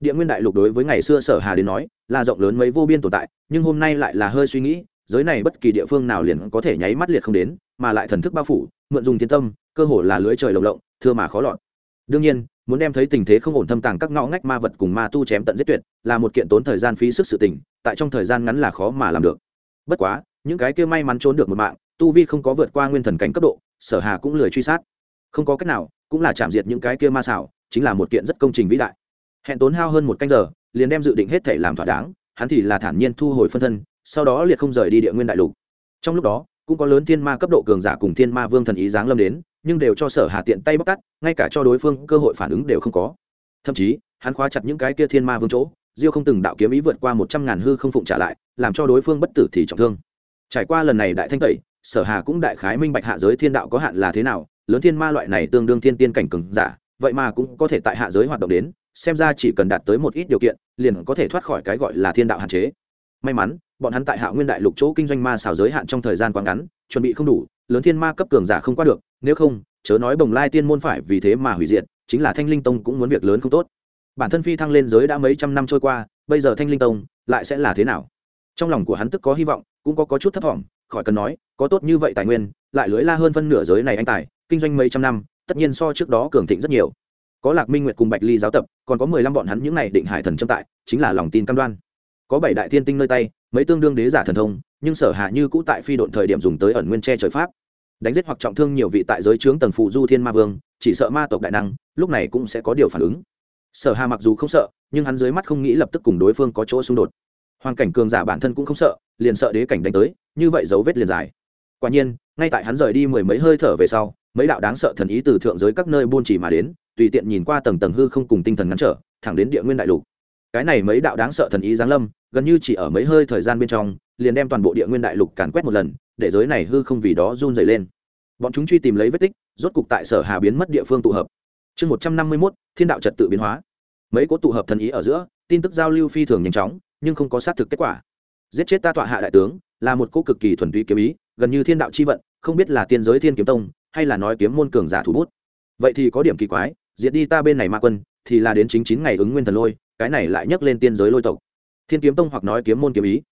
Địa nguyên đại lục đối với ngày xưa sở hà đến nói, là rộng lớn mấy vô biên tồn tại, nhưng hôm nay lại là hơi suy nghĩ, giới này bất kỳ địa phương nào liền có thể nháy mắt liệt không đến, mà lại thần thức bao phủ, mượn dùng thiên tâm, cơ hồ là lưới trời lồng lộng, thưa mà khó lọt. Đương nhiên muốn đem thấy tình thế không ổn thâm tàng các ngõ ngách ma vật cùng ma tu chém tận giết tuyệt, là một kiện tốn thời gian phí sức sự tình, tại trong thời gian ngắn là khó mà làm được. Bất quá, những cái kia may mắn trốn được một mạng, tu vi không có vượt qua nguyên thần cảnh cấp độ, sở hà cũng lười truy sát. Không có cách nào, cũng là chạm diệt những cái kia ma xảo, chính là một kiện rất công trình vĩ đại. Hẹn tốn hao hơn một canh giờ, liền đem dự định hết thể làm thỏa đáng, hắn thì là thản nhiên thu hồi phân thân, sau đó liệt không rời đi địa nguyên đại lục. Trong lúc đó, cũng có lớn thiên ma cấp độ cường giả cùng thiên ma vương thần ý giáng lâm đến nhưng đều cho sở hà tiện tay bóc tắt ngay cả cho đối phương cơ hội phản ứng đều không có. Thậm chí, hắn khóa chặt những cái kia thiên ma vương chỗ, diêu không từng đạo kiếm ý vượt qua một trăm ngàn hư không phụng trả lại, làm cho đối phương bất tử thì trọng thương. Trải qua lần này đại thanh tẩy, sở hà cũng đại khái minh bạch hạ giới thiên đạo có hạn là thế nào, lớn thiên ma loại này tương đương thiên tiên cảnh cường giả, vậy mà cũng có thể tại hạ giới hoạt động đến, xem ra chỉ cần đạt tới một ít điều kiện, liền có thể thoát khỏi cái gọi là thiên đạo hạn chế. May mắn, bọn hắn tại hạ nguyên đại lục chỗ kinh doanh ma xào giới hạn trong thời gian quá ngắn, chuẩn bị không đủ, lớn thiên ma cấp cường giả không qua được nếu không chớ nói bồng lai tiên môn phải vì thế mà hủy diệt chính là thanh linh tông cũng muốn việc lớn không tốt. Bản thân phi thăng lên giới đã mấy trăm năm trôi qua bây giờ thanh linh tông lại sẽ là thế nào? Trong lòng của hắn tức có hy vọng cũng có, có chút thấp thỏm khỏi cần nói có tốt như vậy tài nguyên lại lưới la hơn phân nửa giới này anh tài kinh doanh mấy trăm năm tất nhiên so trước đó cường thịnh rất nhiều. Có lạc minh nguyệt cùng bạch ly giáo tập còn có mười lăm bọn hắn những này định hải thần trâm tại chính là lòng tin cam đoan. Có bảy đại thiên tinh nơi tay mấy tương đương đế giả thần thông nhưng sở hạ như cũ tại phi độn thời điểm dùng tới ẩn nguyên tre trời pháp đánh giết hoặc trọng thương nhiều vị tại giới trướng tầng phụ du thiên ma vương, chỉ sợ ma tộc đại năng, lúc này cũng sẽ có điều phản ứng. Sở hà mặc dù không sợ, nhưng hắn dưới mắt không nghĩ lập tức cùng đối phương có chỗ xung đột. Hoàn cảnh cường giả bản thân cũng không sợ, liền sợ đế cảnh đánh tới, như vậy dấu vết liền dài. Quả nhiên, ngay tại hắn rời đi mười mấy hơi thở về sau, mấy đạo đáng sợ thần ý từ thượng giới các nơi buôn chỉ mà đến, tùy tiện nhìn qua tầng tầng hư không cùng tinh thần ngắn trở, thẳng đến địa nguyên đại lục. Cái này mấy đạo đáng sợ thần ý giáng lâm, gần như chỉ ở mấy hơi thời gian bên trong liền đem toàn bộ địa nguyên đại lục càn quét một lần, để giới này hư không vì đó run dày lên. Bọn chúng truy tìm lấy vết tích, rốt cục tại sở hà biến mất địa phương tụ hợp. Chương một trăm năm mươi mốt, thiên đạo trật tự biến hóa. Mấy có tụ hợp thần ý ở giữa, tin tức giao lưu phi thường nhanh chóng, nhưng không có xác thực kết quả. Giết chết ta tọa hạ đại tướng, là một cô cực kỳ thuần túy kiếm ý, gần như thiên đạo chi vận, không biết là tiên giới thiên kiếm tông, hay là nói kiếm môn cường giả thủ bút. Vậy thì có điểm kỳ quái, diệt đi ta bên này ma quân, thì là đến chính chín ngày ứng nguyên thần lôi, cái này lại nhắc lên tiên giới lôi tộc. Thiên kiếm tông hoặc nói kiếm môn kiếm ý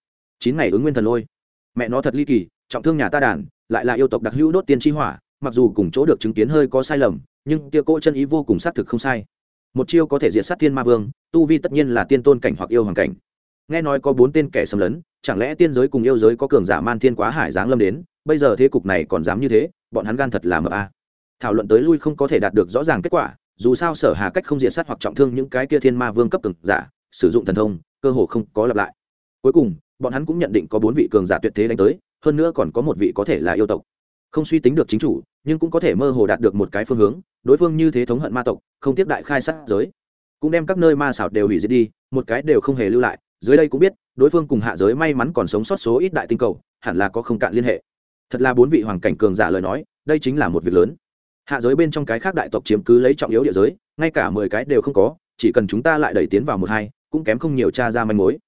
chín ngày ứng nguyên thần lôi. Mẹ nó thật ly kỳ, trọng thương nhà ta đàn, lại là yêu tộc đặc hữu đốt tiên tri hỏa, mặc dù cùng chỗ được chứng kiến hơi có sai lầm, nhưng kia cỗ chân ý vô cùng xác thực không sai. Một chiêu có thể diệt sát thiên ma vương, tu vi tất nhiên là tiên tôn cảnh hoặc yêu hoàng cảnh. Nghe nói có bốn tên kẻ xâm lấn, chẳng lẽ tiên giới cùng yêu giới có cường giả man thiên quá hải giáng lâm đến, bây giờ thế cục này còn dám như thế, bọn hắn gan thật là mờ a. Thảo luận tới lui không có thể đạt được rõ ràng kết quả, dù sao sở hà cách không diệt sát hoặc trọng thương những cái kia thiên ma vương cấp cường giả, sử dụng thần thông, cơ hồ không có lặp lại. Cuối cùng bọn hắn cũng nhận định có bốn vị cường giả tuyệt thế đánh tới, hơn nữa còn có một vị có thể là yêu tộc. Không suy tính được chính chủ, nhưng cũng có thể mơ hồ đạt được một cái phương hướng, đối phương như thế thống hận ma tộc, không tiếp đại khai sát giới. Cũng đem các nơi ma xảo đều hủy diệt đi, một cái đều không hề lưu lại, dưới đây cũng biết, đối phương cùng hạ giới may mắn còn sống sót số ít đại tinh cầu, hẳn là có không cạn liên hệ. Thật là bốn vị hoàng cảnh cường giả lời nói, đây chính là một việc lớn. Hạ giới bên trong cái khác đại tộc chiếm cứ lấy trọng yếu địa giới, ngay cả mười cái đều không có, chỉ cần chúng ta lại đẩy tiến vào một hai, cũng kém không nhiều cha ra manh mối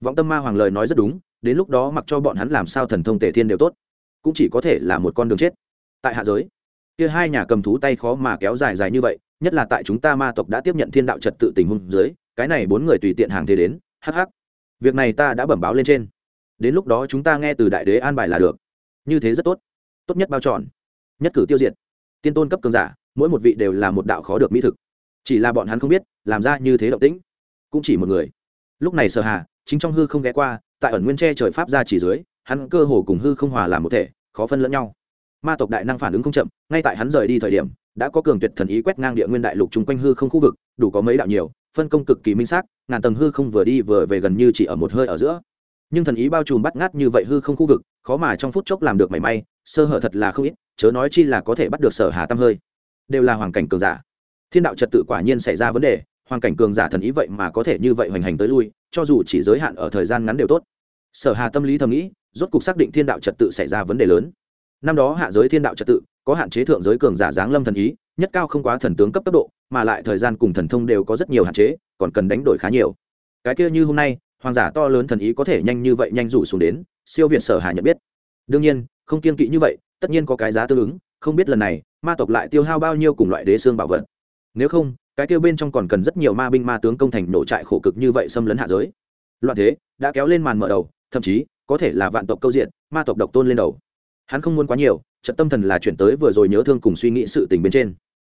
vọng tâm ma hoàng lời nói rất đúng, đến lúc đó mặc cho bọn hắn làm sao thần thông tề thiên đều tốt, cũng chỉ có thể là một con đường chết. Tại hạ giới, kia hai nhà cầm thú tay khó mà kéo dài dài như vậy, nhất là tại chúng ta ma tộc đã tiếp nhận thiên đạo trật tự tình huống dưới, cái này bốn người tùy tiện hàng thế đến hh việc này ta đã bẩm báo lên trên. Đến lúc đó chúng ta nghe từ đại đế an bài là được. Như thế rất tốt. Tốt nhất bao tròn nhất cử tiêu diệt. Tiên tôn cấp cường giả, mỗi một vị đều là một đạo khó được mỹ thực. Chỉ là bọn hắn không biết, làm ra như thế động tĩnh. Cũng chỉ một người. Lúc này sở hà chính trong hư không ghé qua, tại ẩn nguyên tre trời pháp ra chỉ dưới, hắn cơ hồ cùng hư không hòa làm một thể, khó phân lẫn nhau. Ma tộc đại năng phản ứng không chậm, ngay tại hắn rời đi thời điểm, đã có cường tuyệt thần ý quét ngang địa nguyên đại lục chung quanh hư không khu vực, đủ có mấy đạo nhiều, phân công cực kỳ minh xác, ngàn tầng hư không vừa đi vừa về gần như chỉ ở một hơi ở giữa. Nhưng thần ý bao trùm bắt ngát như vậy hư không khu vực, khó mà trong phút chốc làm được mảy may, sơ hở thật là không ít, chớ nói chi là có thể bắt được sở hà tâm hơi. Đều là hoàn cảnh cường giả. Thiên đạo trật tự quả nhiên xảy ra vấn đề hoàng cảnh cường giả thần ý vậy mà có thể như vậy hoành hành tới lui, cho dù chỉ giới hạn ở thời gian ngắn đều tốt. Sở hà tâm lý thầm nghĩ, rốt cục xác định thiên đạo trật tự xảy ra vấn đề lớn. Năm đó hạ giới thiên đạo trật tự, có hạn chế thượng giới cường giả giáng lâm thần ý, nhất cao không quá thần tướng cấp tốc độ, mà lại thời gian cùng thần thông đều có rất nhiều hạn chế, còn cần đánh đổi khá nhiều. Cái kia như hôm nay, hoàng giả to lớn thần ý có thể nhanh như vậy nhanh rủ xuống đến, siêu việt sở hà nhận biết. Đương nhiên, không kiên kỵ như vậy, tất nhiên có cái giá tương ứng, không biết lần này, ma tộc lại tiêu hao bao nhiêu cùng loại đế xương bảo vật. Nếu không cái kêu bên trong còn cần rất nhiều ma binh ma tướng công thành nổ trại khổ cực như vậy xâm lấn hạ giới. Loạn thế, đã kéo lên màn mở đầu, thậm chí, có thể là vạn tộc câu diện, ma tộc độc tôn lên đầu. Hắn không muốn quá nhiều trận tâm thần là chuyển tới vừa rồi nhớ thương cùng suy nghĩ sự tình bên trên.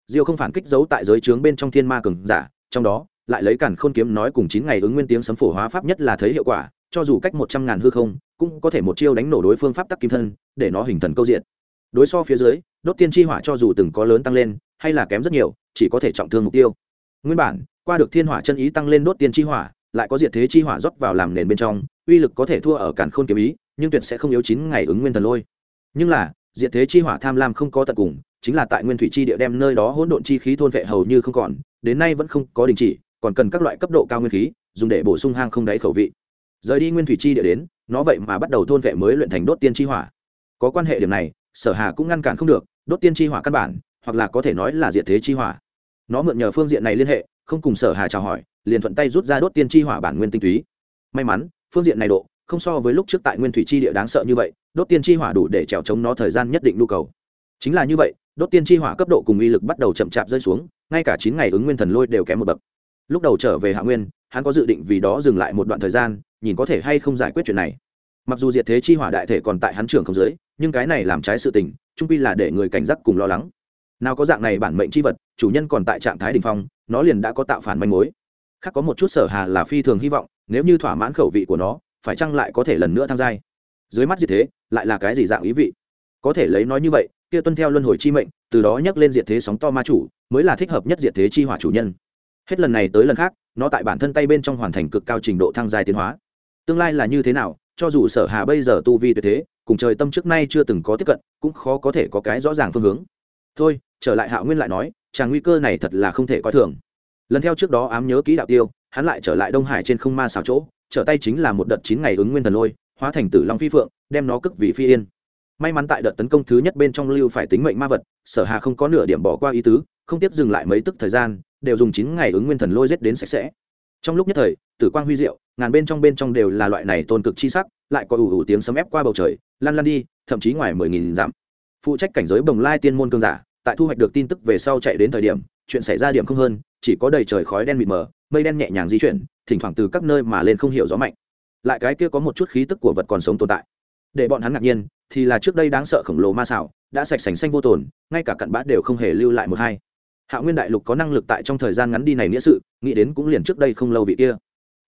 Diêu không phản kích giấu tại giới trướng bên trong thiên ma cường giả, trong đó, lại lấy cản khôn kiếm nói cùng chín ngày ứng nguyên tiếng sấm phổ hóa pháp nhất là thấy hiệu quả, cho dù cách một trăm ngàn hư không, cũng có thể một chiêu đánh nổ đối phương pháp tắc kim thân, để nó hình thần câu diện. Đối so phía dưới, đốt tiên chi hỏa cho dù từng có lớn tăng lên hay là kém rất nhiều, chỉ có thể trọng thương mục tiêu. Nguyên bản, qua được thiên hỏa chân ý tăng lên đốt tiên chi hỏa, lại có diệt thế chi hỏa rót vào làm nền bên trong, uy lực có thể thua ở cản khôn kiếm ý, nhưng tuyệt sẽ không yếu chín ngày ứng nguyên thần lôi. Nhưng là, diệt thế chi hỏa tham lam không có tận cùng, chính là tại nguyên thủy chi địa đem nơi đó hỗn độn chi khí thôn vệ hầu như không còn, đến nay vẫn không có đình chỉ, còn cần các loại cấp độ cao nguyên khí, dùng để bổ sung hang không đáy khẩu vị. Rời đi nguyên thủy chi địa đến, nó vậy mà bắt đầu thôn vệ mới luyện thành đốt tiên chi hỏa. Có quan hệ điểm này, sở hà cũng ngăn cản không được, đốt tiên chi hỏa căn bản hoặc là có thể nói là diện thế chi hỏa. Nó mượn nhờ phương diện này liên hệ, không cùng sở hà chào hỏi, liền thuận tay rút ra đốt tiên chi hỏa bản nguyên tinh túy. May mắn, phương diện này độ, không so với lúc trước tại nguyên thủy chi địa đáng sợ như vậy, đốt tiên chi hỏa đủ để trèo chống nó thời gian nhất định nhu cầu. Chính là như vậy, đốt tiên chi hỏa cấp độ cùng uy lực bắt đầu chậm chạp rơi xuống, ngay cả chín ngày ứng nguyên thần lôi đều kém một bậc. Lúc đầu trở về hạ nguyên, hắn có dự định vì đó dừng lại một đoạn thời gian, nhìn có thể hay không giải quyết chuyện này. Mặc dù diệt thế chi hỏa đại thể còn tại hắn trưởng không dưới, nhưng cái này làm trái sự tình trung quy là để người cảnh giác cùng lo lắng nào có dạng này bản mệnh chi vật, chủ nhân còn tại trạng thái đ ỉ n h phong, nó liền đã có tạo phản manh mối. Khác có một chút sở hà là phi thường hy vọng, nếu như thỏa mãn khẩu vị của nó, phải chăng lại có thể lần nữa thăng giai? dưới mắt diệt thế, lại là cái gì dạng ý vị? Có thể lấy nói như vậy, kia tuân theo luân hồi chi mệnh, từ đó nhắc lên diệt thế sóng to ma chủ, mới là thích hợp nhất diệt thế chi hỏa chủ nhân. Hết lần này tới lần khác, nó tại bản thân tay bên trong hoàn thành cực cao trình độ thăng dài tiến hóa. Tương lai là như thế nào, cho dù sở hà bây giờ tu vi tuyệt thế, cùng trời tâm trước nay chưa từng có tiếp cận, cũng khó có thể có cái rõ ràng phương hướng. Thôi trở lại hạo nguyên lại nói, chàng nguy cơ này thật là không thể coi thường. Lần theo trước đó ám nhớ kỹ đạo tiêu, hắn lại trở lại đông hải trên không ma xào chỗ, trở tay chính là một đợt chín ngày ứng nguyên thần lôi, hóa thành tử long phi phượng, đem nó cức vì phi yên. May mắn tại đợt tấn công thứ nhất bên trong lưu phải tính mệnh ma vật, sở hà không có nửa điểm bỏ qua ý tứ, không tiếp dừng lại mấy tức thời gian, đều dùng chín ngày ứng nguyên thần lôi giết đến sạch sẽ. Trong lúc nhất thời, tử quang huy diệu, ngàn bên trong bên trong đều là loại này tôn cực chi sắc, lại có ủ ủ tiếng sấm ép qua bầu trời, lan lan đi, thậm chí ngoài mười nghìn dặm. Phụ trách cảnh giới bồng lai tiên môn cương giả tại thu hoạch được tin tức về sau chạy đến thời điểm, chuyện xảy ra điểm không hơn, chỉ có đầy trời khói đen mịt mờ, mây đen nhẹ nhàng di chuyển, thỉnh thoảng từ các nơi mà lên không hiểu gió mạnh. Lại cái kia có một chút khí tức của vật còn sống tồn tại. Để bọn hắn ngạc nhiên, thì là trước đây đáng sợ khổng lồ ma xảo, đã sạch sành xanh vô tồn, ngay cả cặn bã đều không hề lưu lại một hai. Hạ nguyên đại lục có năng lực tại trong thời gian ngắn đi này nghĩa sự, nghĩ đến cũng liền trước đây không lâu vị kia.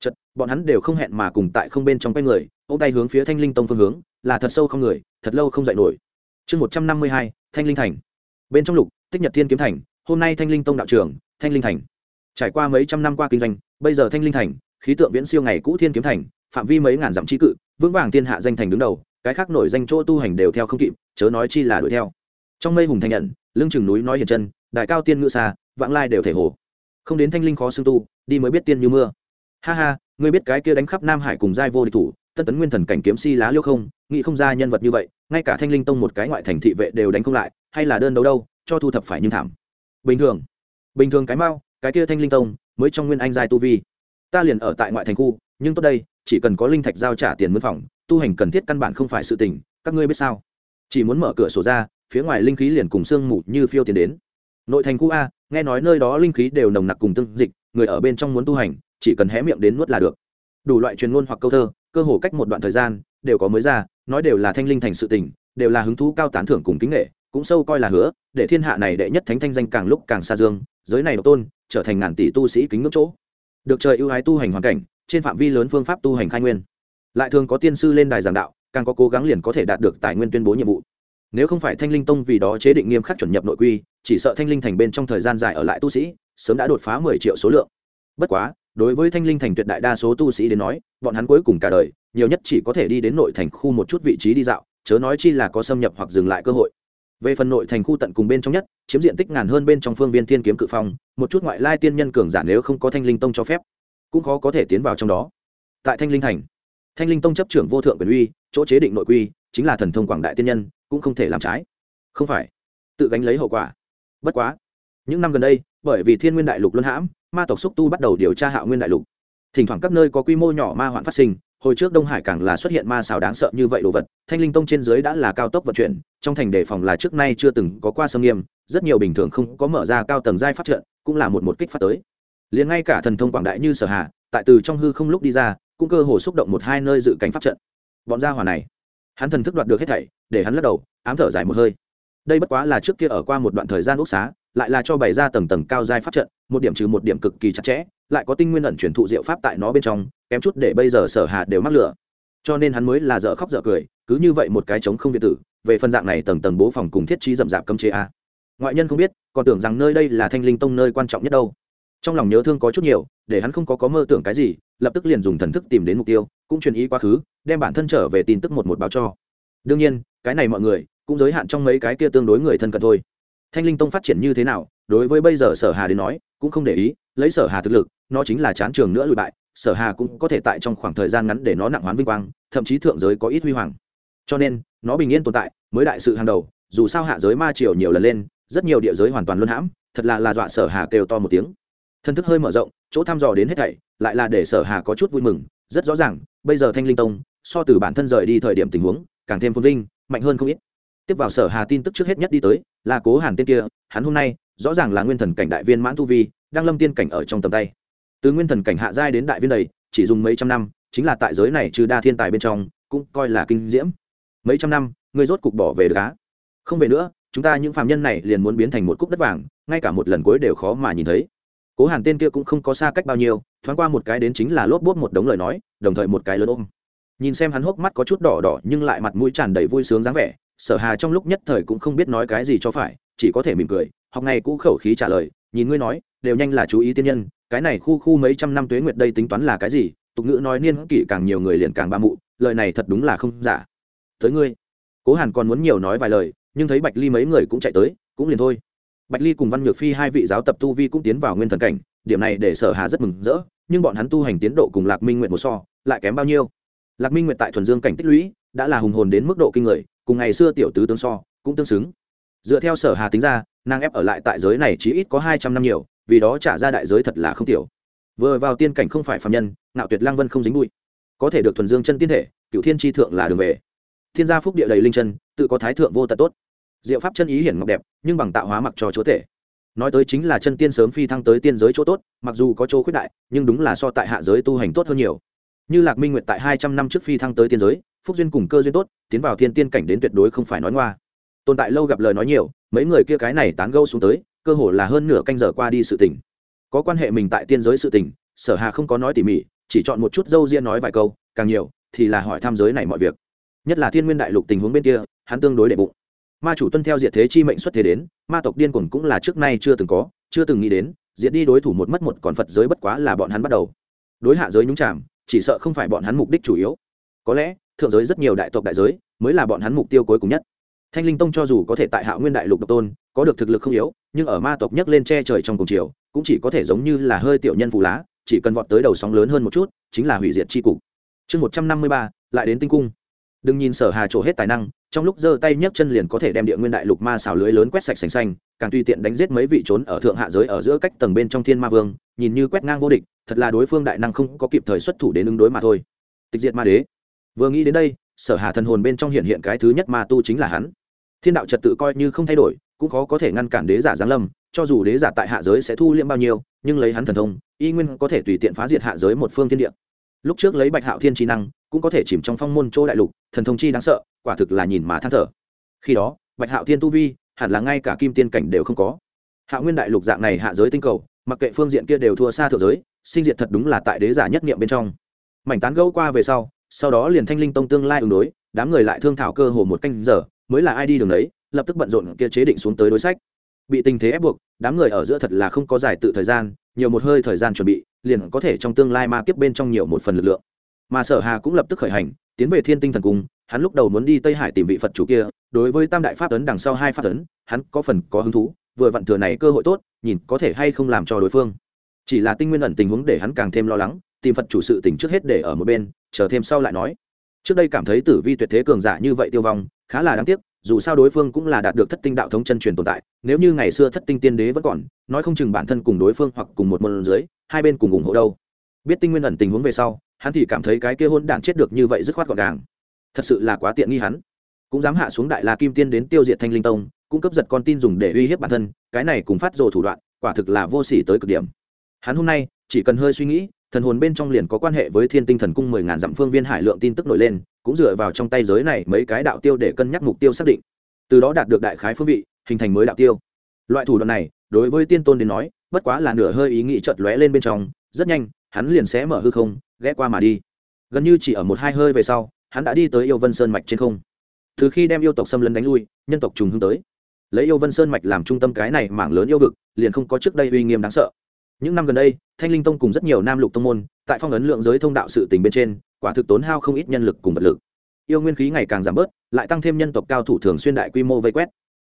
Chật bọn hắn đều không hẹn mà cùng tại không bên trong quay người ô tay hướng phía thanh linh tông phương hướng, là thật sâu không người, thật lâu không dạy nổi. Chương một trăm năm mươi hai, thanh linh thành bên trong lục, tích nhật thiên kiếm thành, hôm nay thanh linh tông đạo trưởng, thanh linh thành. Trải qua mấy trăm năm qua kinh doanh, bây giờ thanh linh thành, khí tượng viễn siêu ngày cũ thiên kiếm thành, phạm vi mấy ngàn dặm trí cự, vững vàng thiên hạ danh thành đứng đầu, cái khác nổi danh chỗ tu hành đều theo không kịp, chớ nói chi là đuổi theo. Trong mây hùng thành nhận, lưng chừng núi nói hiền chân, đại cao tiên ngự xa, vãng lai đều thể hồ. Không đến thanh linh khó xương tu, đi mới biết tiên như mưa. Ha ha, ngươi biết cái kia đánh khắp nam hải cùng giai vô địch thủ tân tấn nguyên thần cảnh kiếm si lá liêu không, nghĩ không ra nhân vật như vậy, ngay cả thanh linh tông một cái ngoại thành thị vệ đều đánh không lại, hay là đơn đấu đâu, cho thu thập phải nhưng thảm. Bình thường bình thường cái mau, cái kia thanh linh tông, mới trong nguyên anh giai tu vi. Ta liền ở tại ngoại thành khu, nhưng tốt đây, chỉ cần có linh thạch giao trả tiền mướn phòng, tu hành cần thiết căn bản không phải sự tình, các ngươi biết sao? Chỉ muốn mở cửa sổ ra, phía ngoài linh khí liền cùng sương mù như phiêu tiền đến. Nội thành khu a, nghe nói nơi đó linh khí đều nồng nặc cùng tương dịch, người ở bên trong muốn tu hành, chỉ cần hé miệng đến nuốt là được. Đủ loại truyền ngôn hoặc câu thơ cơ hồ cách một đoạn thời gian, đều có mới ra, nói đều là thanh linh thành sự tình, đều là hứng thú cao tán thưởng cùng kính nghệ, cũng sâu coi là hứa, để thiên hạ này đệ nhất thánh thanh danh càng lúc càng xa dương, giới này độc tôn, trở thành ngàn tỷ tu sĩ kính ngưỡng chỗ. Được trời ưu ái tu hành hoàn cảnh, trên phạm vi lớn phương pháp tu hành khai nguyên. Lại thường có tiên sư lên đài giảng đạo, càng có cố gắng liền có thể đạt được tài nguyên tuyên bố nhiệm vụ. Nếu không phải thanh linh tông vì đó chế định nghiêm khắc chuẩn nhập nội quy, chỉ sợ thanh linh thành bên trong thời gian dài ở lại tu sĩ, sớm đã đột phá mười triệu số lượng. Bất quá đối với thanh linh thành tuyệt đại đa số tu sĩ đến nói, bọn hắn cuối cùng cả đời, nhiều nhất chỉ có thể đi đến nội thành khu một chút vị trí đi dạo, chớ nói chi là có xâm nhập hoặc dừng lại cơ hội. Về phần nội thành khu tận cùng bên trong nhất, chiếm diện tích ngàn hơn bên trong phương viên thiên kiếm cự phong, một chút ngoại lai tiên nhân cường giả nếu không có thanh linh tông cho phép, cũng khó có thể tiến vào trong đó. Tại thanh linh thành, thanh linh tông chấp trưởng vô thượng quyền uy, chỗ chế định nội quy, chính là thần thông quảng đại tiên nhân, cũng không thể làm trái. Không phải, tự gánh lấy hậu quả. Bất quá, những năm gần đây, bởi vì thiên nguyên đại lục luân hãm ma tộc xúc tu bắt đầu điều tra hạo nguyên đại lục. Thỉnh thoảng các nơi có quy mô nhỏ ma hoạn phát sinh, hồi trước đông hải càng là xuất hiện ma xào đáng sợ như vậy đồ vật, thanh linh tông trên dưới đã là cao tốc vận chuyển, trong thành đề phòng là trước nay chưa từng có qua sâm nghiêm, rất nhiều bình thường không có mở ra cao tầng giai phát trận cũng là một một kích phát tới. Liền ngay cả thần thông quảng đại như sở hạ tại từ trong hư không lúc đi ra, cũng cơ hồ xúc động một hai nơi dự cảnh pháp trận. Bọn gia hỏa này, hắn thần thức đoạt được hết thảy, để hắn lắc đầu, ám thở dài một hơi. Đây bất quá là trước kia ở qua một đoạn thời gian ốc xá lại là cho bày ra tầng tầng cao giai pháp trận, một điểm trừ một điểm cực kỳ chặt chẽ, lại có tinh nguyên ẩn truyền thụ diệu pháp tại nó bên trong, kém chút để bây giờ sở hà đều mắc lửa. Cho nên hắn mới là dở khóc dở cười, cứ như vậy một cái trống không việt tử, về phân dạng này tầng tầng bố phòng cùng thiết trí rậm rạp cấm chế a. Ngoại nhân không biết, còn tưởng rằng nơi đây là thanh linh tông nơi quan trọng nhất đâu. Trong lòng nhớ thương có chút nhiều, để hắn không có có mơ tưởng cái gì, lập tức liền dùng thần thức tìm đến mục tiêu, cũng truyền ý quá khứ, đem bản thân trở về tin tức một một báo cho. Đương nhiên, cái này mọi người, cũng giới hạn trong mấy cái kia tương đối người thân cận thôi thanh linh tông phát triển như thế nào, đối với bây giờ sở hà đến nói, cũng không để ý, lấy sở hà thực lực, nó chính là chán trường nữa lùi bại, sở hà cũng có thể tại trong khoảng thời gian ngắn để nó nặng hoán vinh quang, thậm chí thượng giới có ít huy hoàng. Cho nên, nó bình yên tồn tại, mới đại sự hàng đầu, dù sao hạ giới ma triều nhiều lần lên, rất nhiều địa giới hoàn toàn luân hãm, thật là là dọa sở hà kêu to một tiếng. Thân thức hơi mở rộng, chỗ thăm dò đến hết thảy, lại là để sở hà có chút vui mừng, rất rõ ràng, bây giờ thanh linh tông, so từ bản thân rời đi thời điểm tình huống, càng thêm phồn vinh, mạnh hơn không ít. Tiếp vào sở hà tin tức trước hết nhất đi tới là cố hàn tên kia, hắn hôm nay, rõ ràng là nguyên thần cảnh đại viên mãn tu vi, đang lâm tiên cảnh ở trong tầm tay. Từ nguyên thần cảnh hạ giai đến đại viên đầy, chỉ dùng mấy trăm năm, chính là tại giới này trừ đa thiên tài bên trong, cũng coi là kinh diễm. Mấy trăm năm người rốt cục bỏ về đá không về nữa, chúng ta những phạm nhân này liền muốn biến thành một cúc đất vàng, ngay cả một lần cuối đều khó mà nhìn thấy. Cố hàn tên kia cũng không có xa cách bao nhiêu, thoáng qua một cái đến chính là lốp bốt một đống lời nói, đồng thời một cái lớn ôm. Nhìn xem hắn hốc mắt có chút đỏ đỏ, nhưng lại mặt mũi tràn đầy vui sướng dáng vẻ sở hà trong lúc nhất thời cũng không biết nói cái gì cho phải, chỉ có thể mỉm cười, học này cũ khẩu khí trả lời, nhìn ngươi nói, đều nhanh là chú ý tiên nhân, cái này khu khu mấy trăm năm tuế nguyệt đây tính toán là cái gì? Tục ngữ nói niên kỷ càng nhiều người liền càng ba mụ, lời này thật đúng là không giả. Tới ngươi. Cố hàn còn muốn nhiều nói vài lời, nhưng thấy bạch ly mấy người cũng chạy tới, cũng liền thôi. Bạch ly cùng văn nhược phi hai vị giáo tập tu vi cũng tiến vào nguyên thần cảnh, điểm này để sở hà rất mừng rỡ, nhưng bọn hắn tu hành tiến độ cùng lạc minh nguyện một so, lại kém bao nhiêu? Lạc minh nguyện tại thuần dương cảnh tích lũy đã là hùng hồn đến mức độ kinh người, cùng ngày xưa tiểu tứ tướng so, cũng tương xứng. Dựa theo sở hà tính ra, nàng ép ở lại tại giới này chỉ ít có hai trăm năm nhiều, vì đó trả ra đại giới thật là không tiểu. Vừa vào tiên cảnh không phải phạm nhân nạo tuyệt lang vân không dính bụi. Có thể được thuần dương chân tiên thể, cựu thiên tri thượng là đường về. Thiên gia phúc địa đầy linh chân, tự có thái thượng vô tật tốt. Diệu pháp chân ý hiển ngọc đẹp, nhưng bằng tạo hóa mặc cho chúa thể nói tới chính là chân tiên sớm phi thăng tới tiên giới chỗ tốt, mặc dù có chỗ khuyết đại, nhưng đúng là so tại hạ giới tu hành tốt hơn nhiều. Như lạc minh nguyệt tại hai trăm năm trước phi thăng tới tiên giới phúc duyên cùng cơ duyên tốt, tiến vào thiên tiên cảnh đến tuyệt đối không phải nói ngoa. Tồn tại lâu gặp lời nói nhiều, mấy người kia cái này tán gâu xuống tới, cơ hồ là hơn nửa canh giờ qua đi sự tình. Có quan hệ mình tại tiên giới sự tình, sở hà không có nói tỉ mỉ, chỉ chọn một chút dâu riêng nói vài câu, càng nhiều thì là hỏi tham giới này mọi việc. Nhất là thiên nguyên đại lục tình huống bên kia, hắn tương đối đệ bụng. Ma chủ tuân theo diệt thế chi mệnh xuất thế đến, ma tộc điên cuồng cũng là trước nay chưa từng có, chưa từng nghĩ đến, diệt đi đối thủ một mất một, còn phật giới bất quá là bọn hắn bắt đầu. Đối hạ giới nhúng chạm chỉ sợ không phải bọn hắn mục đích chủ yếu. Có lẽ thượng giới rất nhiều đại tộc đại giới mới là bọn hắn mục tiêu cuối cùng nhất. Thanh linh tông cho dù có thể tại hạ nguyên đại lục độc tôn, có được thực lực không yếu, nhưng ở ma tộc nhấc lên che trời trong cùng chiều, cũng chỉ có thể giống như là hơi tiểu nhân phù lá, chỉ cần vọt tới đầu sóng lớn hơn một chút, chính là hủy diệt c h i cục. Chương một trăm năm mươi ba, lại đến tinh cung. Đừng nhìn sở hà trổ hết tài năng, trong lúc giơ tay nhấc chân liền có thể đem địa nguyên đại lục ma xào lưới lớn quét sạch sành xanh, càng tùy tiện đánh giết mấy vị trốn ở thượng hạ giới ở giữa cách tầng bên trong thiên ma vương, nhìn như quét ngang vô địch, thật là đối phương đại năng không có kịp thời xuất thủ đến ứng đối mà thôi. Tịch diệt ma đế vừa nghĩ đến đây, sở hà thần hồn bên trong hiện hiện cái thứ nhất ma tu chính là hắn. Thiên đạo trật tự coi như không thay đổi, cũng khó có thể ngăn cản đế giả giáng lâm, cho dù đế giả tại hạ giới sẽ thu liễm bao nhiêu, nhưng lấy hắn thần thông, y nguyên có thể tùy tiện phá diệt hạ giới một phương thiên địa. Lúc trước lấy bạch hạo thiên trí năng, cũng có thể chìm trong phong môn chỗ đại lục, thần thông chi đáng sợ, quả thực là nhìn mà than thở. Khi đó, bạch hạo thiên tu vi, hẳn là ngay cả kim tiên cảnh đều không có. Hạ nguyên đại lục dạng này hạ giới tinh cầu, mặc kệ phương diện kia đều thua xa thượng giới, sinh diệt thật đúng là tại đế giả nhất niệm bên trong. Mảnh tán gẫu qua về sau sau đó liền thanh linh tông tương lai ứng đối, đám người lại thương thảo cơ hồ một canh giờ, mới là ai đi đường đấy, lập tức bận rộn kia chế định xuống tới đối sách. Bị tình thế ép buộc, đám người ở giữa thật là không có giải tự thời gian, nhiều một hơi thời gian chuẩn bị, liền có thể trong tương lai ma kiếp bên trong nhiều một phần lực lượng. Mà sở hà cũng lập tức khởi hành, tiến về thiên tinh thần cung, hắn lúc đầu muốn đi tây hải tìm vị phật chủ kia, đối với tam đại pháp ấn đằng sau hai pháp ấn hắn có phần có hứng thú, vừa vặn thừa này cơ hội tốt, nhìn có thể hay không làm cho đối phương. Chỉ là tinh nguyên ẩn tình huống để hắn càng thêm lo lắng, tìm phật chủ sự tình trước hết để ở một bên chờ thêm sau lại nói. Trước đây cảm thấy tử vi tuyệt thế cường giả như vậy tiêu vong, khá là đáng tiếc, dù sao đối phương cũng là đạt được thất tinh đạo thống chân truyền tồn tại, nếu như ngày xưa thất tinh tiên đế vẫn còn, nói không chừng bản thân cùng đối phương hoặc cùng một môn dưới, hai bên cùng ủng hộ đâu. Biết tinh nguyên ẩn tình huống về sau, hắn thì cảm thấy cái kia hôn đản chết được như vậy dứt khoát gọn gàng. Thật sự là quá tiện nghi hắn. Cũng dám hạ xuống đại la kim tiên đến tiêu diệt thanh linh tông cũng cấp giật con tin dùng để uy hiếp bản thân, cái này cùng phát rồ thủ đoạn, quả thực là vô sỉ tới cực điểm. Hắn hôm nay, chỉ cần hơi suy nghĩ thần hồn bên trong liền có quan hệ với thiên tinh thần cung mười ngàn dặm phương viên hải lượng tin tức nổi lên, cũng dựa vào trong tay giới này mấy cái đạo tiêu để cân nhắc mục tiêu xác định. Từ đó đạt được đại khái phương vị, hình thành mới đạo tiêu. Loại thủ đoạn này, đối với tiên tôn đến nói, bất quá là nửa hơi ý nghĩ chợt lóe lên bên trong, rất nhanh, hắn liền sẽ mở hư không, ghé qua mà đi. Gần như chỉ ở một hai hơi về sau, hắn đã đi tới yêu vân sơn mạch trên không. Từ khi đem yêu tộc xâm lấn đánh lui, nhân tộc trùng hướng tới. Lấy yêu vân sơn mạch làm trung tâm cái này mảng lớn yêu vực, liền không có trước đây uy nghiêm đáng sợ những năm gần đây, thanh linh tông cùng rất nhiều nam lục tông môn, tại phong ấn lượng giới thông đạo sự tình bên trên, quả thực tốn hao không ít nhân lực cùng vật lực. Yêu nguyên khí ngày càng giảm bớt, lại tăng thêm nhân tộc cao thủ thường xuyên đại quy mô vây quét.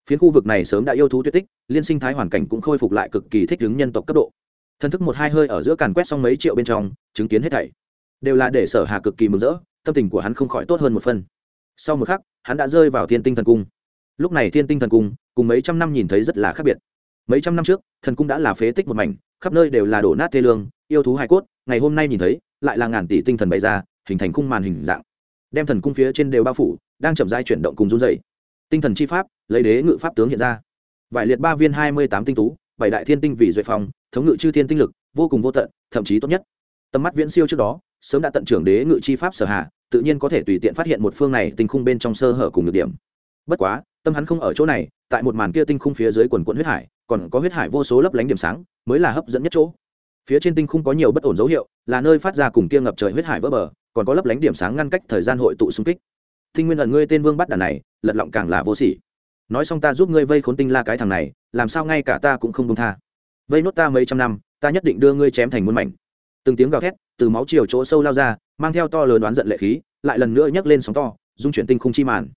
Phiến khu vực này sớm đã yêu thú tuyệt tích, liên sinh thái hoàn cảnh cũng khôi phục lại cực kỳ thích ứng nhân tộc cấp độ. Thân thức một hai hơi ở giữa càn quét xong mấy triệu bên trong, chứng kiến hết thảy. Đều là để sở hà cực kỳ mừng rỡ, tâm tình của hắn không khỏi tốt hơn một phần. Sau một khắc, hắn đã rơi vào thiên tinh thần cung. Lúc này thiên tinh thần cung, cùng mấy trăm năm nhìn thấy rất là khác biệt mấy trăm năm trước, thần cung đã là phế tích một mảnh, khắp nơi đều là đổ nát thê lương, yêu thú hài cốt, ngày hôm nay nhìn thấy, lại là ngàn tỷ tinh thần bày ra, hình thành cung màn hình dạng. Đem thần cung phía trên đều bao phủ, đang chậm rãi chuyển động cùng run dày tinh thần chi pháp, lấy đế ngự pháp tướng hiện ra. Vải liệt ba viên hai mươi tám tinh tú, bảy đại thiên tinh vì duệ phòng thống ngự chư thiên tinh lực, vô cùng vô tận, thậm chí tốt nhất. Tầm mắt viễn siêu trước đó, sớm đã tận trưởng đế ngự chi pháp sở hạ, tự nhiên có thể tùy tiện phát hiện một phương này tinh khung bên trong sơ hở cùng được điểm. Bất quá, tâm hắn không ở chỗ này, tại một màn kia tinh khung phía dưới quần quận huyết hải còn có huyết hải vô số lấp lánh điểm sáng, mới là hấp dẫn nhất chỗ. Phía trên tinh khung có nhiều bất ổn dấu hiệu, là nơi phát ra cùng kia ngập trời huyết hải vỡ bờ, còn có lấp lánh điểm sáng ngăn cách thời gian hội tụ xung kích. Tinh nguyên ẩn ngươi tên vương bắt đàn này, lật lọng càng là vô sỉ. Nói xong ta giúp ngươi vây khốn tinh la cái thằng này, làm sao ngay cả ta cũng không công tha. Vây nốt ta mấy trăm năm, ta nhất định đưa ngươi chém thành muôn mảnh. Từng tiếng gào thét, từ máu chiều chỗ sâu lao ra, mang theo to lớn đoán giận lệ khí, lại lần nữa nhấc lên sóng to, dung chuyển tinh khung chi màn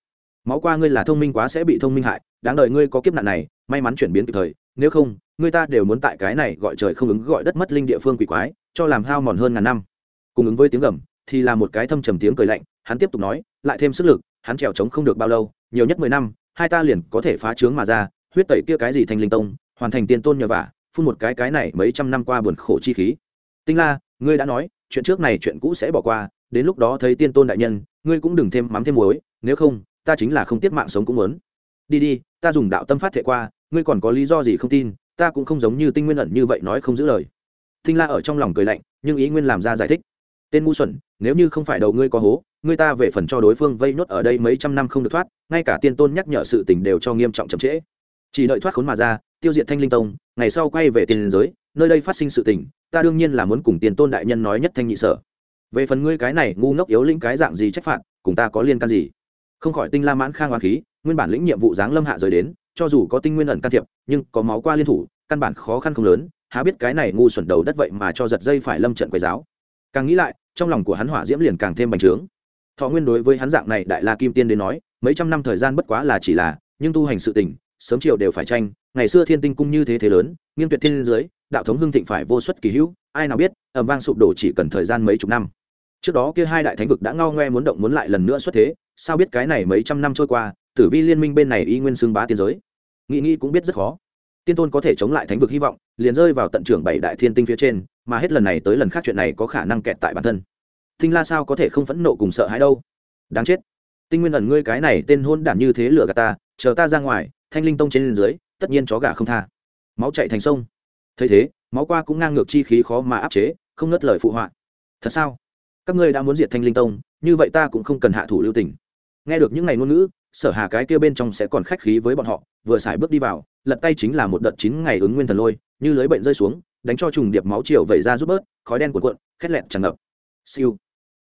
máu qua ngươi là thông minh quá sẽ bị thông minh hại, đáng đời ngươi có kiếp nạn này, may mắn chuyển biến kịp thời, nếu không, ngươi ta đều muốn tại cái này gọi trời không ứng gọi đất mất linh địa phương quỷ quái, cho làm hao mòn hơn ngàn năm. Cùng ứng với tiếng gầm, thì là một cái thâm trầm tiếng cười lạnh, hắn tiếp tục nói, lại thêm sức lực, hắn trèo trống không được bao lâu, nhiều nhất mười năm, hai ta liền có thể phá trướng mà ra, huyết tẩy kia cái gì thành linh tông, hoàn thành tiên tôn nhờ vả, phun một cái cái này mấy trăm năm qua buồn khổ chi khí. Tinh la, ngươi đã nói, chuyện trước này chuyện cũ sẽ bỏ qua, đến lúc đó thấy tiên tôn đại nhân, ngươi cũng đừng thêm mắm thêm muối, nếu không ta chính là không tiếc mạng sống cũng muốn. Đi đi, ta dùng đạo tâm phát thệ qua, ngươi còn có lý do gì không tin, ta cũng không giống như tinh nguyên ẩn như vậy nói không giữ lời. Tinh la ở trong lòng cười lạnh, nhưng ý nguyên làm ra giải thích. Tên ngu xuẩn, nếu như không phải đầu ngươi có hố, ngươi ta về phần cho đối phương vây nhốt ở đây mấy trăm năm không được thoát, ngay cả tiên tôn nhắc nhở sự tình đều cho nghiêm trọng chậm trễ. Chỉ đợi thoát khốn mà ra, tiêu diệt thanh linh tông, ngày sau quay về tiền giới, nơi đây phát sinh sự tình, ta đương nhiên là muốn cùng tiền tôn đại nhân nói nhất thanh nhị sở. Về phần ngươi cái này ngu ngốc yếu linh cái dạng gì trách phạt, cùng ta có liên can gì? Không khỏi tinh la mãn khang hoa khí, nguyên bản lĩnh nhiệm vụ giáng lâm hạ rời đến, cho dù có tinh nguyên ẩn can thiệp, nhưng có máu qua liên thủ, căn bản khó khăn không lớn, há biết cái này ngu xuẩn đầu đất vậy mà cho giật dây phải lâm trận quầy giáo càng nghĩ lại, trong lòng của hắn hỏa diễm liền càng thêm bành trướng. Thọ nguyên đối với hắn dạng này đại la kim tiên đến nói, mấy trăm năm thời gian bất quá là chỉ là, nhưng tu hành sự tình, sớm chiều đều phải tranh, ngày xưa thiên tinh cung như thế thế lớn, nghiêng tuyệt thiên dưới đạo thống hưng thịnh phải vô suất kỳ hữu, ai nào biết ẩm vang sụp đổ chỉ cần thời gian mấy chục năm. Trước đó kia hai đại thánh vực đã ngao ngoe muốn động muốn lại lần nữa xuất thế sao biết cái này mấy trăm năm trôi qua, tử vi liên minh bên này y nguyên xưng bá tiên giới? Nghĩ nghĩ cũng biết rất khó. Tiên tôn có thể chống lại thánh vực hy vọng, liền rơi vào tận trưởng bảy đại thiên tinh phía trên, mà hết lần này tới lần khác chuyện này có khả năng kẹt tại bản thân. Tinh la sao có thể không phẫn nộ cùng sợ hãi đâu? Đáng chết. Tinh nguyên ẩn ngươi cái này tên hôn đản như thế lừa gạt ta, chờ ta ra ngoài, thanh linh tông trên dưới, tất nhiên chó gà không tha. Máu chạy thành sông. Thấy thế, máu qua cũng ngang ngược chi khí khó mà áp chế, không ngất lời phụ họa. Thật sao? Các ngươi đã muốn diệt thanh linh tông, như vậy ta cũng không cần hạ thủ lưu tình nghe được những ngày ngôn ngữ, sở hà cái kia bên trong sẽ còn khách khí với bọn họ, vừa xài bước đi vào, lật tay chính là một đợt chín ngày ứng nguyên thần lôi, như lưới bệnh rơi xuống, đánh cho trùng điệp máu chiều vẩy ra rút bớt, khói đen cuộn cuộn, khét lẹn tràn ngập. Siêu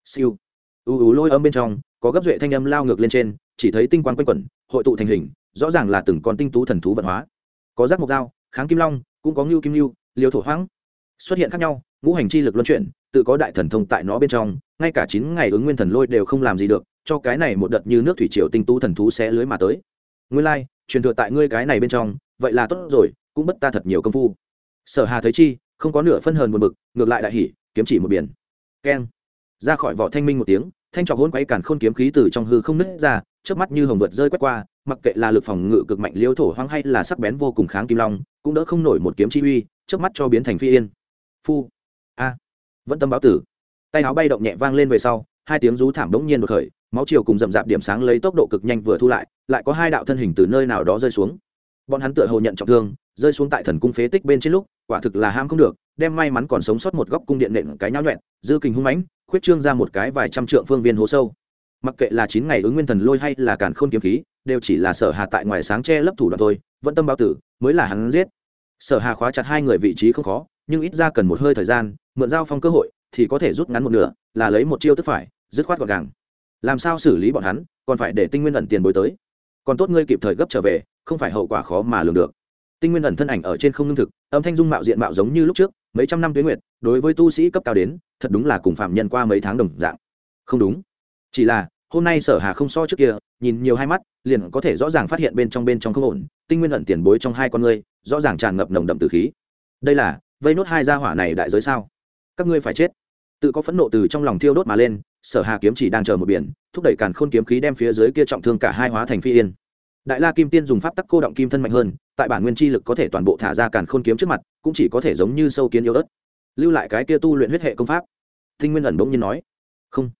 siêu. U u lôi âm bên trong, có gấp duệ thanh âm lao ngược lên trên, chỉ thấy tinh quang quanh quẩn, hội tụ thành hình, rõ ràng là từng con tinh tú thần thú vận hóa. Có giác mộc dao, kháng kim long, cũng có ngưu kim ngưu liều thổ hoáng. Xuất hiện khác nhau, ngũ hành chi lực luân chuyển, tự có đại thần thông tại nó bên trong, ngay cả chín ngày ứng nguyên thần lôi đều không làm gì được cho cái này một đợt như nước thủy triều tinh tú thần thú sẽ lưới mà tới. Nguyên lai, truyền thừa tại ngươi cái này bên trong, vậy là tốt rồi, cũng bất ta thật nhiều công phu. Sở hà thấy chi, không có nửa phân hờn một bực, ngược lại đại hỉ, kiếm chỉ một biển. Keng. Ra khỏi vỏ thanh minh một tiếng, thanh trọc hôn quấy càn khôn kiếm khí từ trong hư không nứt ra trước mắt như hồng vượt rơi quét qua, mặc kệ là lực phòng ngự cực mạnh liêu thổ hoang hay là sắc bén vô cùng kháng kim long, cũng đỡ không nổi một kiếm chi uy trước mắt cho biến thành phi yên. Phu. A. Vẫn tâm báo tử. Tay áo bay động nhẹ vang lên về sau, hai tiếng rú thảm đống nhiên đột khởi máu chiều cùng rậm rạp điểm sáng lấy tốc độ cực nhanh vừa thu lại lại có hai đạo thân hình từ nơi nào đó rơi xuống. Bọn hắn tựa hồ nhận trọng thương, rơi xuống tại thần cung phế tích bên trên lúc, quả thực là ham không được, đem may mắn còn sống sót một góc cung điện nện cái nhau nhuẹn dư kình hung mãnh, khuyết trương ra một cái vài trăm trượng phương viên hố sâu. Mặc kệ là chín ngày ứng nguyên thần lôi hay là càn khôn kiếm khí, đều chỉ là sở hà tại ngoài sáng che lấp thủ đoạn thôi, vẫn tâm báo tử, mới là hắn giết. Sở hà khóa chặt hai người vị trí không khó, nhưng ít ra cần một hơi thời gian, mượn giao phong cơ hội, thì có thể rút ngắn một nửa, là lấy một chiêu tức phải, dứt khoát gọn gàng làm sao xử lý bọn hắn, còn phải để tinh nguyên ẩn tiền bối tới. Còn tốt ngươi kịp thời gấp trở về, không phải hậu quả khó mà lường được. Tinh nguyên ẩn thân ảnh ở trên không lương thực, âm thanh dung mạo diện mạo giống như lúc trước, mấy trăm năm tuyến nguyệt, đối với tu sĩ cấp cao đến, thật đúng là cùng phạm nhân qua mấy tháng đồng dạng. Không đúng. Chỉ là, hôm nay sở hà không so trước kia, nhìn nhiều hai mắt, liền có thể rõ ràng phát hiện bên trong bên trong không ổn, tinh nguyên ẩn tiền bối trong hai con ngươi, rõ ràng tràn ngập nồng đậm từ khí. Đây là, vây nốt hai gia hỏa này đại giới sao? Các ngươi phải chết tự có phẫn nộ từ trong lòng thiêu đốt mà lên, sở hà kiếm chỉ đang chờ một biển, thúc đẩy càn khôn kiếm khí đem phía dưới kia trọng thương cả hai hóa thành phi yên. Đại la kim tiên dùng pháp tắc cô động kim thân mạnh hơn, tại bản nguyên chi lực có thể toàn bộ thả ra càn khôn kiếm trước mặt, cũng chỉ có thể giống như sâu kiến yếu ớt lưu lại cái kia tu luyện huyết hệ công pháp. Thinh nguyên ẩn bỗng nhiên nói, không,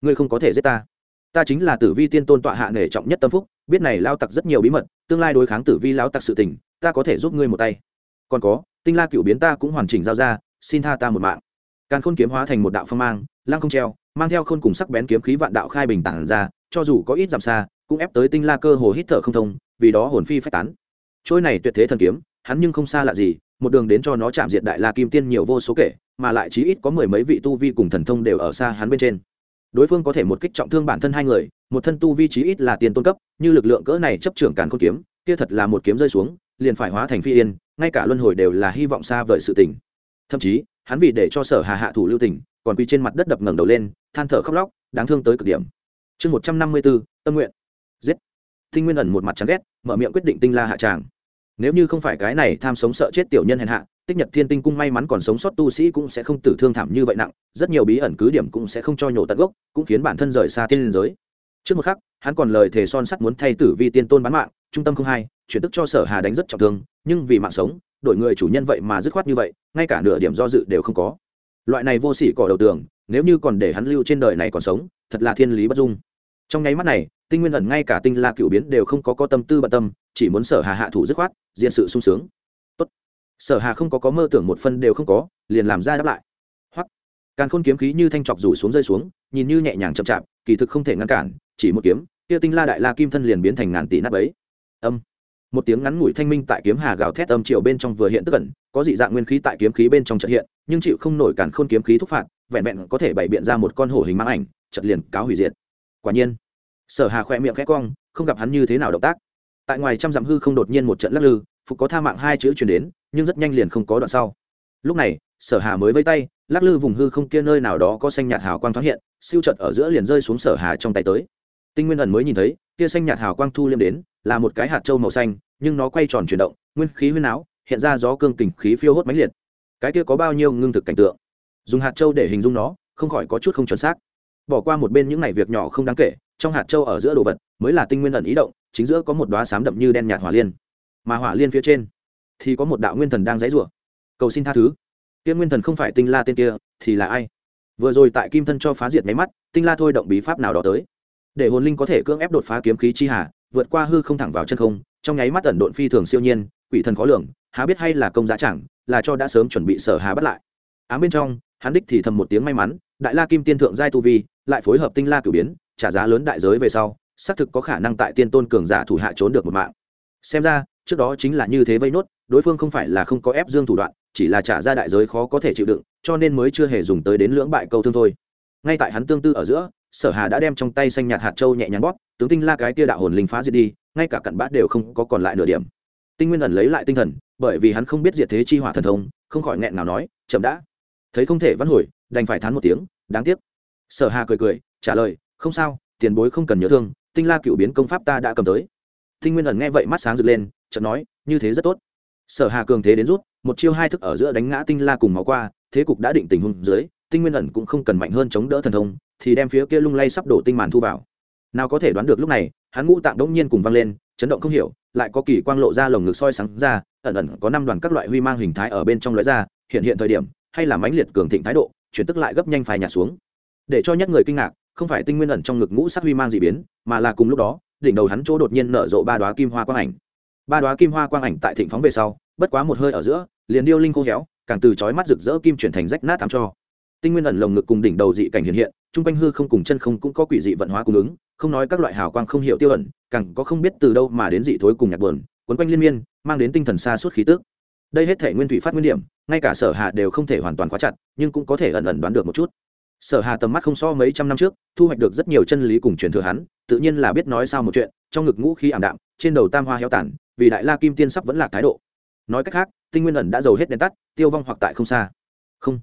ngươi không có thể giết ta. Ta chính là tử vi tiên tôn tọa hạ nể trọng nhất tâm phúc, biết này lao tặc rất nhiều bí mật, tương lai đối kháng tử vi lao tặc sự tình, ta có thể giúp ngươi một tay. Còn có, tinh la cựu biến ta cũng hoàn chỉnh giao ra, xin tha ta một mạng càn khôn kiếm hóa thành một đạo phong mang, lăng không treo, mang theo khôn cùng sắc bén kiếm khí vạn đạo khai bình tản ra, cho dù có ít giảm xa, cũng ép tới tinh la cơ hồ hít thở không thông, vì đó hồn phi phách tán. Trôi này tuyệt thế thần kiếm, hắn nhưng không xa lạ gì, một đường đến cho nó chạm diện đại la kim tiên nhiều vô số kể, mà lại chí ít có mười mấy vị tu vi cùng thần thông đều ở xa hắn bên trên. Đối phương có thể một kích trọng thương bản thân hai người, một thân tu vi chí ít là tiền tôn cấp, như lực lượng cỡ này chấp trưởng càn khôn kiếm, kia thật là một kiếm rơi xuống, liền phải hóa thành phi yên, ngay cả luân hồi đều là hy vọng xa vời sự tình. Thậm chí hắn vì để cho sở hà hạ thủ lưu tình, còn quy trên mặt đất đập ngẩng đầu lên, than thở khóc lóc, đáng thương tới cực điểm. Chương một trăm năm mươi bốn, tâm nguyện. Giết. Tinh nguyên ẩn một mặt chán ghét, mở miệng quyết định tinh la hạ tràng. Nếu như không phải cái này tham sống sợ chết tiểu nhân hèn hạ, tích nhật thiên tinh cung may mắn còn sống sót tu sĩ cũng sẽ không tử thương thảm như vậy nặng, rất nhiều bí ẩn cứ điểm cũng sẽ không cho nhổ tận gốc, cũng khiến bản thân rời xa tiên liên giới. Trước một khắc, hắn còn lời thề son sắt muốn thay tử vi tiên tôn bán mạng, trung tâm không hai chuyển tức cho sở hà đánh rất trọng thương, nhưng vì mạng sống đổi người chủ nhân vậy mà dứt khoát như vậy, ngay cả nửa điểm do dự đều không có. Loại này vô sỉ cỏ đầu tường, nếu như còn để hắn lưu trên đời này còn sống, thật là thiên lý bất dung. Trong nháy mắt này, tinh nguyên ẩn ngay cả tinh la cựu biến đều không có có tâm tư bận tâm, chỉ muốn sở hà hạ thủ dứt khoát, diện sự sung sướng. Tốt. sở hà không có có mơ tưởng một phân đều không có, liền làm ra đáp lại. Hoặc càng khôn kiếm khí như thanh chọc rủ xuống rơi xuống, nhìn như nhẹ nhàng chậm chạp, kỳ thực không thể ngăn cản, chỉ một kiếm, kia tinh la đại la kim thân liền biến thành ngàn tỷ nát ấy âm một tiếng ngắn ngủi thanh minh tại kiếm hà gào thét âm triệu bên trong vừa hiện tức ẩn, có dị dạng nguyên khí tại kiếm khí bên trong trận hiện, nhưng chịu không nổi cản khôn kiếm khí thúc phạt, vẹn vẹn có thể bày biện ra một con hổ hình mang ảnh chật liền cáo hủy diệt. Quả nhiên, sở hà khỏe miệng khẽ cong, không gặp hắn như thế nào động tác. Tại ngoài trăm dặm hư không đột nhiên một trận lắc lư, phục có tha mạng hai chữ chuyển đến, nhưng rất nhanh liền không có đoạn sau. Lúc này, sở hà mới vây tay, lắc lư vùng hư không kia nơi nào đó có xanh nhạt hào quang thoáng hiện, siêu trận ở giữa liền rơi xuống sở hà trong tay tới tinh nguyên ẩn mới nhìn thấy, tia xanh nhạt hào quang thu liêm đến, là một cái hạt trâu màu xanh, nhưng nó quay tròn chuyển động, nguyên khí huyên áo hiện ra gió cương kình khí phiêu hốt mãnh liệt. Cái kia có bao nhiêu ngưng thực cảnh tượng? Dùng hạt trâu để hình dung nó, không khỏi có chút không chuẩn xác. Bỏ qua một bên những này việc nhỏ không đáng kể, trong hạt trâu ở giữa đồ vật, mới là tinh nguyên ẩn ý động, chính giữa có một đoá sám đậm như đen nhạt hỏa liên. Mà hỏa liên phía trên, thì có một đạo nguyên thần đang dãy rủa. Cầu xin tha thứ. Tiên nguyên thần không phải tinh la tên kia, thì là ai? Vừa rồi tại kim thân cho phá diệt máy mắt, tinh la thôi động bí pháp nào đó tới để hồn linh có thể cưỡng ép đột phá kiếm khí chi hà, vượt qua hư không thẳng vào chân không, trong nháy mắt ẩn độn phi thường siêu nhiên, quỷ thần khó lường, há biết hay là công giá chẳng, là cho đã sớm chuẩn bị sở hà bắt lại. Ám bên trong, hắn đích thì thầm một tiếng may mắn, đại la kim tiên thượng giai tu vi, lại phối hợp tinh la cử biến, trả giá lớn đại giới về sau, xác thực có khả năng tại tiên tôn cường giả thủ hạ trốn được một mạng. Xem ra, trước đó chính là như thế vây nốt, đối phương không phải là không có ép dương thủ đoạn, chỉ là trả ra đại giới khó có thể chịu đựng, cho nên mới chưa hề dùng tới đến lưỡng bại câu thương thôi. Ngay tại hắn tương tư ở giữa sở hà đã đem trong tay xanh nhạt hạt châu nhẹ nhàng bóp, tướng tinh la cái tia đạo hồn linh phá diệt đi, ngay cả cặn bát đều không có còn lại nửa điểm. Tinh nguyên ẩn lấy lại tinh thần, bởi vì hắn không biết diệt thế chi hỏa thần thông, không khỏi nghẹn nào nói, chậm đã. Thấy không thể vãn hồi, đành phải thán một tiếng, đáng tiếc. Sở hà cười cười, trả lời, không sao, tiền bối không cần nhớ thương, tinh la cựu biến công pháp ta đã cầm tới. Tinh nguyên ẩn nghe vậy mắt sáng rực lên, chợt nói, như thế rất tốt. Sở hà cường thế đến rút, một chiêu hai thức ở giữa đánh ngã tinh la cùng máu qua, thế cục đã định tình huống dưới, tinh nguyên ẩn cũng không cần mạnh hơn chống đỡ thần thông thì đem phía kia lung lay sắp đổ tinh màn thu vào. Nào có thể đoán được lúc này, hắn ngũ tạng đống nhiên cùng vang lên, chấn động không hiểu, lại có kỳ quang lộ ra lồng ngực soi sáng ra, ẩn ẩn có năm đoàn các loại huy mang hình thái ở bên trong lóe ra, hiện hiện thời điểm, hay là mãnh liệt cường thịnh thái độ, chuyển tức lại gấp nhanh phai nhạt xuống. Để cho nhất người kinh ngạc, không phải tinh nguyên ẩn trong ngực ngũ sắc huy mang dị biến, mà là cùng lúc đó, đỉnh đầu hắn chỗ đột nhiên nở rộ ba đóa kim hoa quang ảnh. Ba đóa kim hoa quang ảnh tại thịnh phóng về sau, bất quá một hơi ở giữa, liền điêu linh khô héo, càng từ chói mắt rực rỡ kim chuyển thành rách nát thảm cho tinh nguyên ẩn lồng ngực cùng đỉnh đầu dị cảnh hiện hiện, chung quanh hư không cùng chân không cũng có quỷ dị vận hóa cung ứng, không nói các loại hào quang không hiểu tiêu ẩn, càng có không biết từ đâu mà đến dị thối cùng nhạc bờn quấn quanh liên miên, mang đến tinh thần xa suốt khí tức. Đây hết thể nguyên thủy phát nguyên điểm, ngay cả sở hạ đều không thể hoàn toàn khóa chặt, nhưng cũng có thể ẩn ẩn đoán được một chút. Sở hà tầm mắt không so mấy trăm năm trước, thu hoạch được rất nhiều chân lý cùng truyền thừa hắn, tự nhiên là biết nói sao một chuyện, trong ngực ngũ khí ảm đạm, trên đầu tam hoa heo tản vì đại la kim tiên sắp vẫn là thái độ. Nói cách khác, tinh nguyên ẩn đã giàu hết đèn tắt, tiêu vong hoặc tại không xa. Không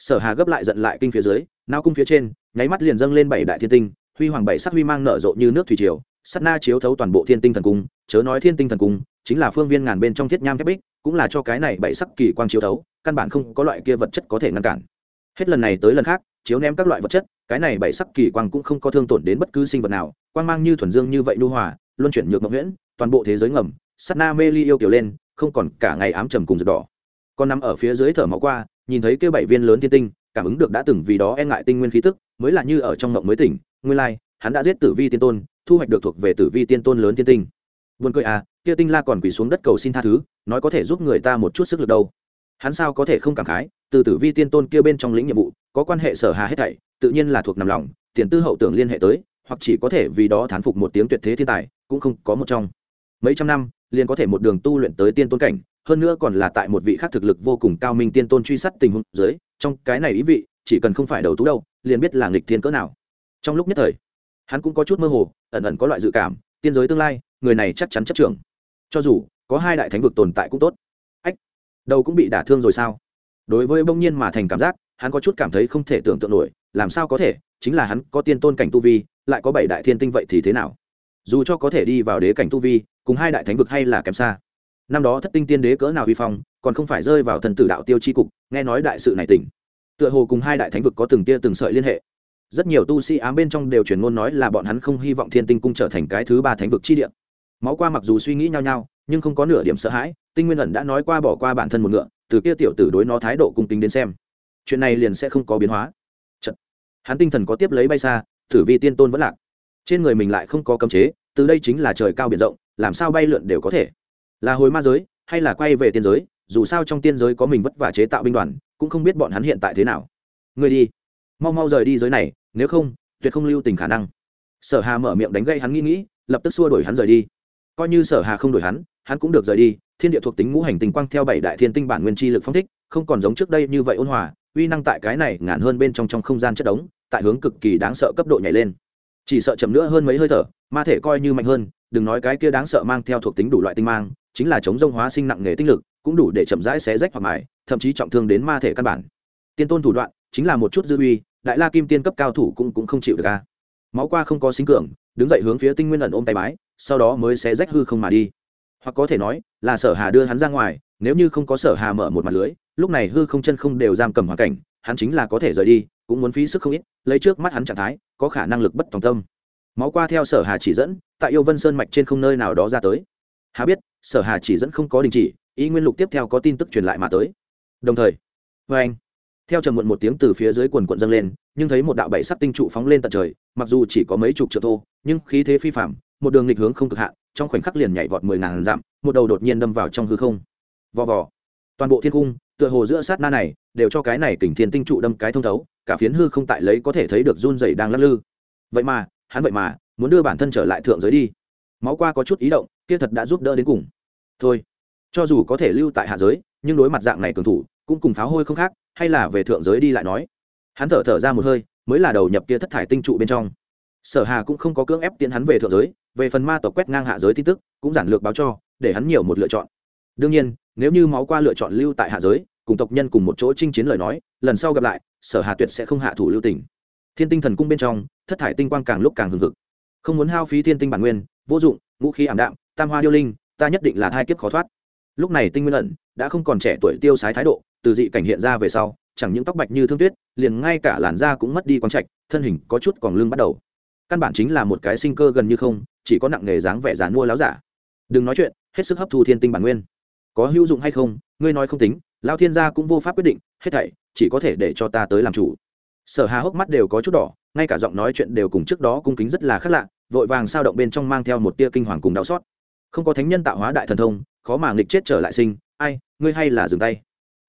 sở hà gấp lại giận lại kinh phía dưới, nao cung phía trên, nháy mắt liền dâng lên bảy đại thiên tinh, huy hoàng bảy sắc huy mang nở rộ như nước thủy triều, sắt na chiếu thấu toàn bộ thiên tinh thần cung, chớ nói thiên tinh thần cung, chính là phương viên ngàn bên trong thiết nham thép bích, cũng là cho cái này bảy sắc kỳ quang chiếu thấu, căn bản không có loại kia vật chất có thể ngăn cản. Hết lần này tới lần khác, chiếu ném các loại vật chất, cái này bảy sắc kỳ quang cũng không có thương tổn đến bất cứ sinh vật nào, quang mang như thuần dương như vậy nu hòa, luân chuyển nhược mộng nguyễn toàn bộ thế giới ngầm, sắt na mê ly yêu kiểu lên, không còn cả ngày ám trầm cùng rực đỏ. Con nằm ở phía dưới thở máu qua nhìn thấy kêu bảy viên lớn thiên tinh, cảm ứng được đã từng vì đó e ngại tinh nguyên khí tức, mới là như ở trong mộng mới tỉnh, nguyên lai, hắn đã giết tử vi tiên tôn, thu hoạch được thuộc về tử vi tiên tôn lớn thiên tinh. Vườn cười à kia tinh la còn quỳ xuống đất cầu xin tha thứ, nói có thể giúp người ta một chút sức lực đâu. Hắn sao có thể không cảm khái, từ tử vi tiên tôn kia bên trong lĩnh nhiệm vụ, có quan hệ sở hà hết thảy, tự nhiên là thuộc nằm lòng, tiền tư hậu tưởng liên hệ tới, hoặc chỉ có thể vì đó thán phục một tiếng tuyệt thế thiên tài, cũng không có một trong. Mấy trăm năm, liền có thể một đường tu luyện tới tiên tôn cảnh hơn nữa còn là tại một vị khác thực lực vô cùng cao minh tiên tôn truy sát tình huống dưới, trong cái này ý vị, chỉ cần không phải đầu tú đâu, liền biết là nghịch thiên cỡ nào. Trong lúc nhất thời, hắn cũng có chút mơ hồ, ẩn ẩn có loại dự cảm, tiên giới tương lai, người này chắc chắn chấp trưởng. Cho dù có hai đại thánh vực tồn tại cũng tốt. Ách, đầu cũng bị đả thương rồi sao? Đối với bỗng nhiên mà thành cảm giác, hắn có chút cảm thấy không thể tưởng tượng nổi, làm sao có thể, chính là hắn có tiên tôn cảnh tu vi, lại có bảy đại thiên tinh vậy thì thế nào? Dù cho có thể đi vào đế cảnh tu vi, cùng hai đại thánh vực hay là kém xa năm đó thất tinh tiên đế cỡ nào vi phong, còn không phải rơi vào thần tử đạo tiêu chi cục, nghe nói đại sự này tỉnh. Tựa hồ cùng hai đại thánh vực có từng tia từng sợi liên hệ. Rất nhiều tu sĩ ám bên trong đều truyền ngôn nói là bọn hắn không hy vọng thiên tinh cung trở thành cái thứ ba thánh vực chi địa. Máu qua mặc dù suy nghĩ nhau nhau, nhưng không có nửa điểm sợ hãi, tinh nguyên ẩn đã nói qua bỏ qua bản thân một ngựa, từ kia tiểu tử đối nó thái độ cung kính đến xem. Chuyện này liền sẽ không có biến hóa. Chật. hắn tinh thần có tiếp lấy bay xa, thử vi tiên tôn vẫn lạc. Trên người mình lại không có cấm chế, từ đây chính là trời cao biển rộng, làm sao bay lượn đều có thể là hồi ma giới, hay là quay về tiên giới, dù sao trong tiên giới có mình vất vả chế tạo binh đoàn, cũng không biết bọn hắn hiện tại thế nào. Người đi. Mau mau rời đi giới này, nếu không, tuyệt không lưu tình khả năng. Sở hà mở miệng đánh gây hắn nghĩ nghĩ, lập tức xua đuổi hắn rời đi. Coi như sở hà không đuổi hắn hắn cũng được rời đi. Thiên địa thuộc tính ngũ hành tinh quang theo bảy đại thiên tinh bản nguyên chi lực phong thích, không còn giống trước đây như vậy ôn hòa, uy năng tại cái này ngàn hơn bên trong trong không gian chất đống, tại hướng cực kỳ đáng sợ cấp độ nhảy lên. Chỉ sợ chậm nữa hơn mấy hơi thở, ma thể coi như mạnh hơn, đừng nói cái kia đáng sợ mang theo thuộc tính đủ loại tinh mang chính là chống rông hóa sinh nặng nghề tinh lực, cũng đủ để chậm rãi xé rách hoặc mài, thậm chí trọng thương đến ma thể căn bản. Tiên tôn thủ đoạn, chính là một chút dư uy, đại la kim tiên cấp cao thủ cũng cũng không chịu được ca máu qua không có sinh cường, đứng dậy hướng phía tinh nguyên ẩn ôm tay bái, sau đó mới xé rách hư không mà đi. Hoặc có thể nói, là sở hà đưa hắn ra ngoài, nếu như không có sở hà mở một mặt lưới, lúc này hư không chân không đều giam cầm hoàn cảnh, hắn chính là có thể rời đi, cũng muốn phí sức không ít, lấy trước mắt hắn trạng thái, có khả năng lực bất tòng tâm. Máu qua theo sở hà chỉ dẫn, tại yêu vân sơn mạch trên không nơi nào đó ra tới hà biết, sở hà chỉ dẫn không có đình chỉ, ý nguyên lục tiếp theo có tin tức truyền lại mà tới. Đồng thời vê anh. Theo trầm muộn một tiếng từ phía dưới quần quận dâng lên, nhưng thấy một đạo bảy sắc tinh trụ phóng lên tận trời, mặc dù chỉ có mấy chục triệu thô, nhưng khí thế phi phạm một đường nghịch hướng không cực hạn, trong khoảnh khắc liền nhảy vọt mười ngàn dặm, một đầu đột nhiên đâm vào trong hư không. Vò vò. Toàn bộ thiên cung, tựa hồ giữa sát na này, đều cho cái này kình thiên tinh trụ đâm cái thông thấu, cả phiến hư không tại lấy có thể thấy được run dày đang lắc lư. Vậy mà, hắn vậy mà, muốn đưa bản thân trở lại thượng giới đi. Máu qua có chút ý động kia thật đã giúp đỡ đến cùng. Thôi, cho dù có thể lưu tại hạ giới, nhưng đối mặt dạng này cường thủ, cũng cùng pháo hôi không khác, hay là về thượng giới đi lại nói. Hắn thở thở ra một hơi, mới là đầu nhập kia thất thải tinh trụ bên trong. Sở hà cũng không có cưỡng ép tiến hắn về thượng giới, về phần ma tộc quét ngang hạ giới tin tức, cũng giản lược báo cho, để hắn nhiều một lựa chọn. Đương nhiên, nếu như máu qua lựa chọn lưu tại hạ giới, cùng tộc nhân cùng một chỗ chinh chiến lời nói, lần sau gặp lại, sở hà tuyệt sẽ không hạ thủ lưu tình. Thiên tinh thần cung bên trong, thất thải tinh quang càng lúc càng hừng hực. Không muốn hao phí thiên tinh bản nguyên, vô dụng, ngũ khí ảm đạm tam hoa điêu linh, ta nhất định là thai kiếp khó thoát. Lúc này tinh nguyên ẩn đã không còn trẻ tuổi tiêu sái thái độ, từ dị cảnh hiện ra về sau, chẳng những tóc bạch như thương tuyết, liền ngay cả làn da cũng mất đi quang trạch, thân hình có chút còn lưng bắt đầu. Căn bản chính là một cái sinh cơ gần như không, chỉ có nặng nghề dáng vẻ dán mua láo giả. Đừng nói chuyện, hết sức hấp thu thiên tinh bản nguyên. Có hữu dụng hay không, ngươi nói không tính lao thiên gia cũng vô pháp quyết định, hết thảy chỉ có thể để cho ta tới làm chủ. Sở hà hốc mắt đều có chút đỏ, ngay cả giọng nói chuyện đều cùng trước đó cung kính rất là khác lạ, vội vàng sao động bên trong mang theo một tia kinh hoàng cùng đau xót không có thánh nhân tạo hóa đại thần thông, khó mà nghịch chết trở lại sinh. Ai, ngươi hay là dừng tay.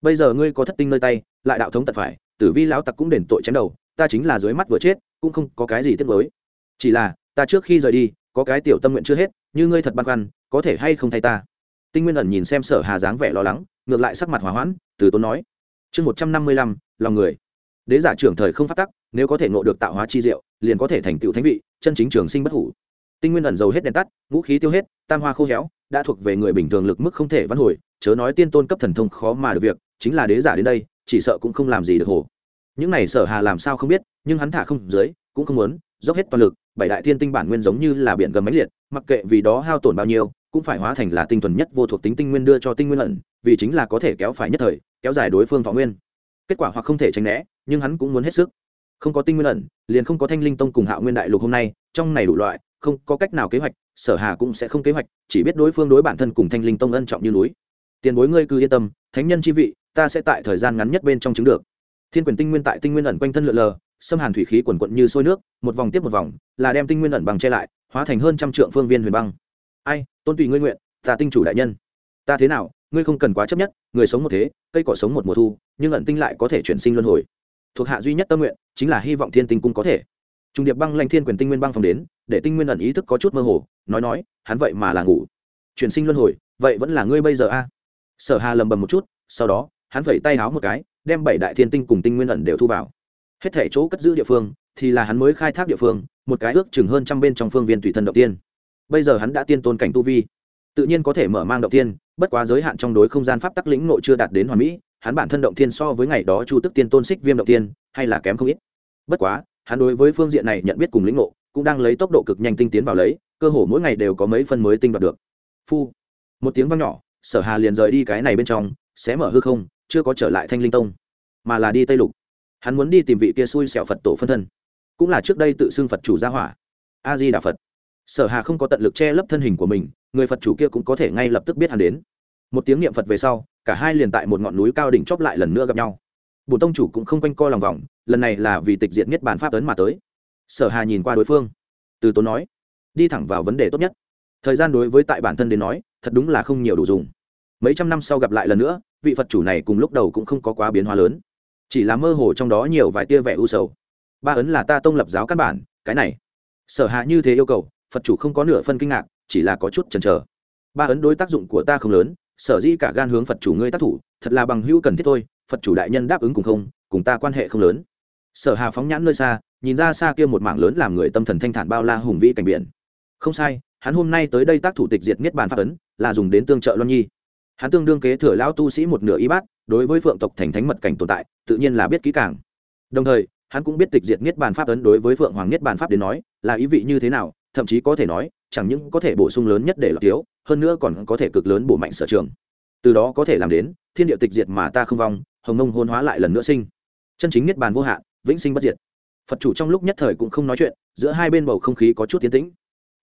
Bây giờ ngươi có thất tinh nơi tay, lại đạo thống tật phải, tử vi lão tặc cũng đền tội chém đầu, ta chính là dưới mắt vừa chết, cũng không có cái gì tiếc mới chỉ là, ta trước khi rời đi, có cái tiểu tâm nguyện chưa hết, như ngươi thật băn khoăn, có thể hay không thay ta? Tinh nguyên ẩn nhìn xem sở hà dáng vẻ lo lắng, ngược lại sắc mặt hòa hoãn, từ tốn nói. Chương một trăm năm mươi lăm, lòng người. Đế giả trưởng thời không phát tắc, nếu có thể ngộ được tạo hóa chi diệu, liền có thể thành tựu thánh vị, chân chính trường sinh bất hủ tinh nguyên ẩn dầu hết đèn tắt, ngũ khí tiêu hết, tam hoa khô héo, đã thuộc về người bình thường lực mức không thể văn hồi, chớ nói tiên tôn cấp thần thông khó mà được việc, chính là đế giả đến đây, chỉ sợ cũng không làm gì được hồ. Những này sở hà làm sao không biết, nhưng hắn thả không dưới, cũng không muốn, dốc hết toàn lực, bảy đại thiên tinh bản nguyên giống như là biển gầm máy liệt, mặc kệ vì đó hao tổn bao nhiêu, cũng phải hóa thành là tinh thuần nhất vô thuộc tính tinh nguyên đưa cho tinh nguyên ẩn, vì chính là có thể kéo phải nhất thời, kéo dài đối phương thọ nguyên. Kết quả hoặc không thể tránh né, nhưng hắn cũng muốn hết sức. Không có tinh nguyên ẩn, liền không có thanh linh tông cùng hạo nguyên đại lục hôm nay, trong này đủ loại không có cách nào kế hoạch, sở hà cũng sẽ không kế hoạch, chỉ biết đối phương đối bản thân cùng thanh linh tông ân trọng như núi. Tiền bối ngươi cứ yên tâm, thánh nhân chi vị, ta sẽ tại thời gian ngắn nhất bên trong chứng được. Thiên quyền tinh nguyên tại tinh nguyên ẩn quanh thân lượn lờ, xâm hàn thủy khí quần quận như sôi nước, một vòng tiếp một vòng, là đem tinh nguyên ẩn bằng che lại, hóa thành hơn trăm trượng phương viên huyền băng. Ai, tôn tùy ngươi nguyện, ta tinh chủ đại nhân. Ta thế nào, ngươi không cần quá chấp nhất, người sống một thế, cây cỏ sống một mùa thu, nhưng ẩn tinh lại có thể chuyển sinh luân hồi. Thuộc hạ duy nhất tâm nguyện, chính là hy vọng thiên tinh cung có thể trung điệp băng lanh thiên quyền tinh nguyên băng phòng đến, để tinh nguyên ẩn ý thức có chút mơ hồ, nói nói, hắn vậy mà là ngủ. Chuyển sinh luân hồi, vậy vẫn là ngươi bây giờ a? Sở hà lầm bầm một chút, sau đó, hắn vẩy tay háo một cái, đem bảy đại thiên tinh cùng tinh nguyên ẩn đều thu vào. Hết thể chỗ cất giữ địa phương, thì là hắn mới khai thác địa phương, một cái ước chừng hơn trăm bên trong phương viên tùy thân đầu tiên. Bây giờ hắn đã tiên tôn cảnh tu vi, tự nhiên có thể mở mang động tiên, bất quá giới hạn trong đối không gian pháp tắc lĩnh nội chưa đạt đến hoàn mỹ, hắn bản thân động tiên so với ngày đó chu tức tiên tôn xích viêm động tiên, hay là kém không ít. Bất quá hắn đối với phương diện này nhận biết cùng lĩnh ngộ, cũng đang lấy tốc độ cực nhanh tinh tiến vào lấy, cơ hồ mỗi ngày đều có mấy phân mới tinh đoạt được. Phu, một tiếng vang nhỏ, sở hà liền rời đi cái này bên trong, sẽ mở hư không, chưa có trở lại thanh linh tông, mà là đi tây lục. Hắn muốn đi tìm vị kia xui xẻo phật tổ phân thân. Cũng là trước đây tự xưng phật chủ gia hỏa. A di đà phật. Sở hà không có tận lực che lấp thân hình của mình, người phật chủ kia cũng có thể ngay lập tức biết hắn đến. Một tiếng niệm phật về sau, cả hai liền tại một ngọn núi cao đỉnh chóp lại lần nữa gặp nhau. Bổn tông chủ cũng không quanh co lòng vòng, lần này là vì tịch diện nhất bản pháp ấn mà tới. Sở hà nhìn qua đối phương, từ tốn nói, đi thẳng vào vấn đề tốt nhất. Thời gian đối với tại bản thân đến nói, thật đúng là không nhiều đủ dùng. Mấy trăm năm sau gặp lại lần nữa, vị phật chủ này cùng lúc đầu cũng không có quá biến hóa lớn. Chỉ là mơ hồ trong đó nhiều vài tia vẻ u sầu. Ba ấn là ta tông lập giáo căn bản, cái này. Sở hạ như thế yêu cầu, phật chủ không có nửa phân kinh ngạc, chỉ là có chút chần chờ. Ba ấn đối tác dụng của ta không lớn, sở dĩ cả gan hướng phật chủ ngươi tác thủ, thật là bằng hữu cần thiết thôi phật chủ đại nhân đáp ứng cùng không, cùng ta quan hệ không lớn. Sở hà phóng nhãn nơi xa, nhìn ra xa kia một mảng lớn làm người tâm thần thanh thản bao la hùng vĩ cảnh biển. Không sai, hắn hôm nay tới đây tác thủ tịch diệt niết bàn pháp ấn, là dùng đến tương trợ loan nhi. Hắn tương đương kế thừa lão tu sĩ một nửa y bát, đối với phượng tộc thành thánh mật cảnh tồn tại, tự nhiên là biết kỹ càng. Đồng thời, hắn cũng biết tịch diệt niết bàn pháp ấn đối với phượng hoàng niết bàn pháp đến nói, là ý vị như thế nào, thậm chí có thể nói, chẳng những có thể bổ sung lớn nhất để lọc thiếu, hơn nữa còn có thể cực lớn bổ mạnh sở trường. Từ đó có thể làm đến, thiên địa tịch diệt mà ta không vong hồng nông hôn hóa lại lần nữa sinh. Chân chính niết bàn vô hạn, vĩnh sinh bất diệt. Phật chủ trong lúc nhất thời cũng không nói chuyện, giữa hai bên bầu không khí có chút tiến tĩnh.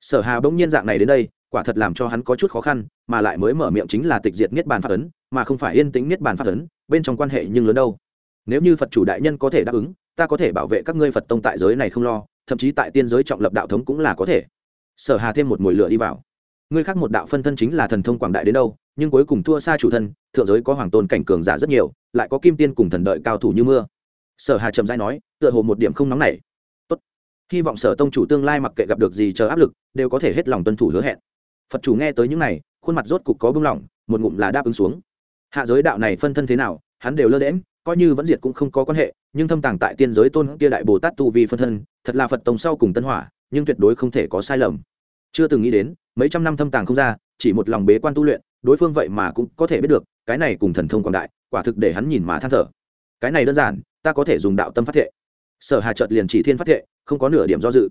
Sở hà bỗng nhiên dạng này đến đây, quả thật làm cho hắn có chút khó khăn, mà lại mới mở miệng chính là tịch diệt niết bàn pháp ấn, mà không phải yên tĩnh niết bàn pháp ấn, bên trong quan hệ nhưng lớn đâu. Nếu như phật chủ đại nhân có thể đáp ứng, ta có thể bảo vệ các ngươi phật tông tại giới này không lo, thậm chí tại tiên giới trọng lập đạo thống cũng là có thể. Sở hà thêm một mùi lửa đi vào ngươi khác một đạo phân thân chính là thần thông quảng đại đến đâu, nhưng cuối cùng thua xa chủ thân, thượng giới có hoàng tôn cảnh cường giả rất nhiều, lại có kim tiên cùng thần đợi cao thủ như mưa. Sở hà trầm dai nói, tựa hồ một điểm không nóng nảy. Tốt. Hy vọng sở tông chủ tương lai mặc kệ gặp được gì chờ áp lực, đều có thể hết lòng tuân thủ hứa hẹn. Phật chủ nghe tới những này, khuôn mặt rốt cục có bưng lỏng, một ngụm là đáp ứng xuống. Hạ giới đạo này phân thân thế nào, hắn đều lơ đễm coi như vẫn diệt cũng không có quan hệ, nhưng thâm tàng tại tiên giới tôn kia đại bồ tát tu vi phân thân, thật là phật tông sau cùng tân hỏa, nhưng tuyệt đối không thể có sai lầm. Chưa từng nghĩ đến mấy trăm năm thâm tàng không ra, chỉ một lòng bế quan tu luyện, đối phương vậy mà cũng có thể biết được, cái này cùng thần thông quảng đại, quả thực để hắn nhìn mà than thở. Cái này đơn giản, ta có thể dùng đạo tâm phát thệ. Sở hà trợt liền chỉ thiên phát thệ, không có nửa điểm do dự.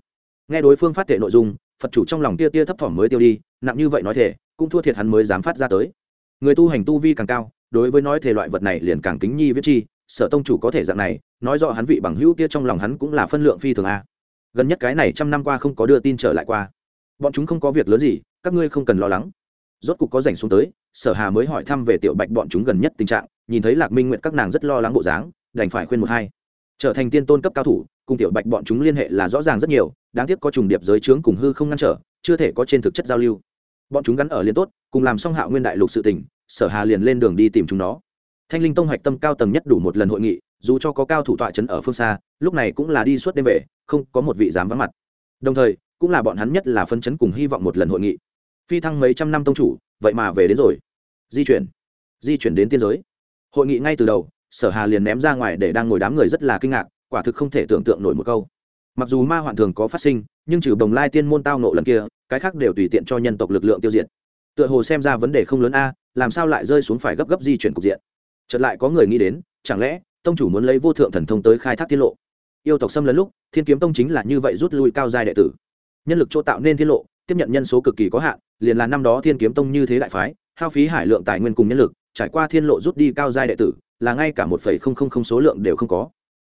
Nghe đối phương phát thệ nội dung, phật chủ trong lòng tia tia thấp thỏm mới tiêu đi, nặng như vậy nói thể cũng thua thiệt hắn mới dám phát ra tới. Người tu hành tu vi càng cao, đối với nói thể loại vật này liền càng kính nhi viết chi, sở tông chủ có thể dạng này, nói rõ hắn vị bằng hữu kia trong lòng hắn cũng là phân lượng phi thường a. Gần nhất cái này trăm năm qua không có đưa tin trở lại qua bọn chúng không có việc lớn gì, các ngươi không cần lo lắng. Rốt cục có rảnh xuống tới, sở hà mới hỏi thăm về tiểu bạch bọn chúng gần nhất tình trạng, nhìn thấy lạc minh nguyện các nàng rất lo lắng bộ dáng, đành phải khuyên một hai. Trở thành tiên tôn cấp cao thủ, cùng tiểu bạch bọn chúng liên hệ là rõ ràng rất nhiều, đáng tiếc có trùng điệp giới trướng cùng hư không ngăn trở, chưa thể có trên thực chất giao lưu. Bọn chúng gắn ở liên tốt, cùng làm xong hạo nguyên đại lục sự tỉnh sở hà liền lên đường đi tìm chúng nó. Thanh linh tông hoạch tâm cao tầng nhất đủ một lần hội nghị, dù cho có cao thủ tọa trấn ở phương xa, lúc này cũng là đi suốt đêm về, không có một vị dám vắng mặt. Đồng thời cũng là bọn hắn nhất là phân chấn cùng hy vọng một lần hội nghị. Phi thăng mấy trăm năm tông chủ, vậy mà về đến rồi. Di chuyển. Di chuyển đến tiên giới. Hội nghị ngay từ đầu, sở hà liền ném ra ngoài để đang ngồi đám người rất là kinh ngạc, quả thực không thể tưởng tượng nổi một câu. Mặc dù ma hoạn thường có phát sinh, nhưng trừ đồng lai tiên môn tao nộ lần kia, cái khác đều tùy tiện cho nhân tộc lực lượng tiêu diệt. Tựa hồ xem ra vấn đề không lớn a, làm sao lại rơi xuống phải gấp gấp di chuyển cục diện? Chợt lại có người nghĩ đến, chẳng lẽ tông chủ muốn lấy vô thượng thần thông tới khai thác tiết lộ? Yêu tộc xâm lấn lúc, thiên kiếm tông chính là như vậy rút lui cao giai đệ tử nhân lực chỗ tạo nên thiên lộ, tiếp nhận nhân số cực kỳ có hạn, liền là năm đó thiên kiếm tông như thế đại phái, hao phí hải lượng tài nguyên cùng nhân lực, trải qua thiên lộ rút đi cao giai đệ tử, là ngay cả một phẩy không không không số lượng đều không có.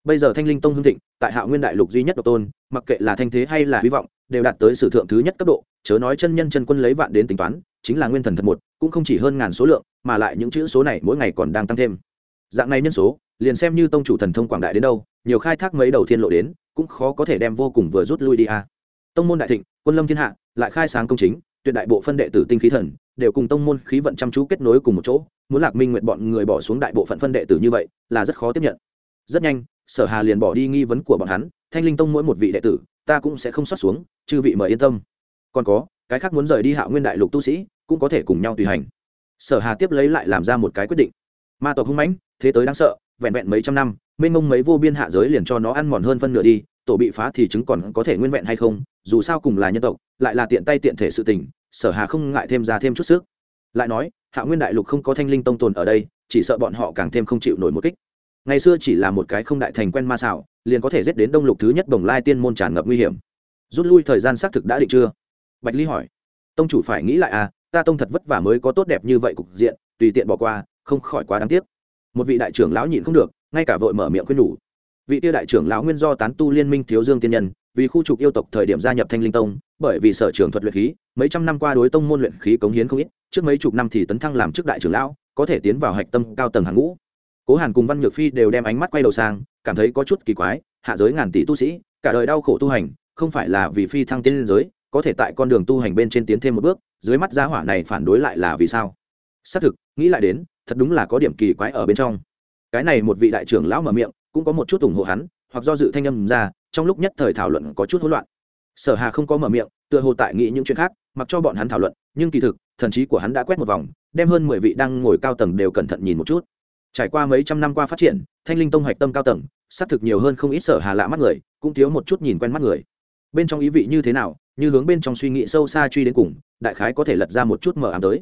Bây giờ thanh linh tông hưng thịnh, tại hạ nguyên đại lục duy nhất độc tôn, mặc kệ là thanh thế hay là hy vọng, đều đạt tới sử thượng thứ nhất cấp độ, chớ nói chân nhân chân quân lấy vạn đến tính toán, chính là nguyên thần thật một, cũng không chỉ hơn ngàn số lượng, mà lại những chữ số này mỗi ngày còn đang tăng thêm. Dạng này nhân số, liền xem như tông chủ thần thông quảng đại đến đâu, nhiều khai thác mấy đầu thiên lộ đến, cũng khó có thể đem vô cùng vừa rút lui đi a tông môn đại thịnh, quân lâm thiên hạ, lại khai sáng công chính, tuyệt đại bộ phân đệ tử tinh khí thần, đều cùng tông môn khí vận chăm chú kết nối cùng một chỗ. Muốn lạc minh nguyện bọn người bỏ xuống đại bộ phận phân đệ tử như vậy, là rất khó tiếp nhận. Rất nhanh, sở hà liền bỏ đi nghi vấn của bọn hắn, thanh linh tông mỗi một vị đệ tử, ta cũng sẽ không xót xuống, chư vị mời yên tâm. Còn có, cái khác muốn rời đi hạ nguyên đại lục tu sĩ, cũng có thể cùng nhau tùy hành. Sở hà tiếp lấy lại làm ra một cái quyết định. Ma tộc hung mãnh, thế tới đáng sợ, vẹn vẹn mấy trăm năm, mênh mông mấy vô biên hạ giới liền cho nó ăn mòn hơn phân nửa đi tổ bị phá thì chứng còn có thể nguyên vẹn hay không, dù sao cùng là nhân tộc, lại là tiện tay tiện thể sự tình, sở hà không ngại thêm ra thêm chút sức. Lại nói, hạ nguyên đại lục không có thanh linh tông tồn ở đây, chỉ sợ bọn họ càng thêm không chịu nổi một kích. Ngày xưa chỉ là một cái không đại thành quen ma xảo, liền có thể giết đến đông lục thứ nhất đồng lai tiên môn tràn ngập nguy hiểm. Rút lui thời gian xác thực đã định chưa? Bạch ly hỏi. Tông chủ phải nghĩ lại à ta tông thật vất vả mới có tốt đẹp như vậy cục diện, tùy tiện bỏ qua, không khỏi quá đáng tiếc. Một vị đại trưởng lão nhịn không được, ngay cả vội mở miệng khuyên nhủ vị tiêu đại trưởng lão nguyên do tán tu liên minh thiếu dương tiên nhân, vì khu trục yêu tộc thời điểm gia nhập thanh linh tông, bởi vì sở trường thuật luyện khí, mấy trăm năm qua đối tông môn luyện khí cống hiến không ít, trước mấy chục năm thì tấn thăng làm chức đại trưởng lão, có thể tiến vào hạch tâm cao tầng hàng ngũ. Cố hàn cùng văn nhược phi đều đem ánh mắt quay đầu sang, cảm thấy có chút kỳ quái, hạ giới ngàn tỷ tu sĩ, cả đời đau khổ tu hành, không phải là vì phi thăng tiên giới, có thể tại con đường tu hành bên trên tiến thêm một bước, dưới mắt gia hỏa này phản đối lại là vì sao? Xác thực, nghĩ lại đến, thật đúng là có điểm kỳ quái ở bên trong. Cái này một vị đại trưởng lão mở miệng cũng có một chút ủng hộ hắn, hoặc do dự thanh âm ra, trong lúc nhất thời thảo luận có chút hỗn loạn. Sở hà không có mở miệng, tựa hồ tại nghĩ những chuyện khác, mặc cho bọn hắn thảo luận, nhưng kỳ thực, thần trí của hắn đã quét một vòng, đem hơn mười vị đang ngồi cao tầng đều cẩn thận nhìn một chút. Trải qua mấy trăm năm qua phát triển, thanh linh tông hoạch tâm cao tầng, xác thực nhiều hơn không ít sở hà lạ mắt người, cũng thiếu một chút nhìn quen mắt người. Bên trong ý vị như thế nào, như hướng bên trong suy nghĩ sâu xa truy đến cùng, đại khái có thể lật ra một chút mờ ám tới.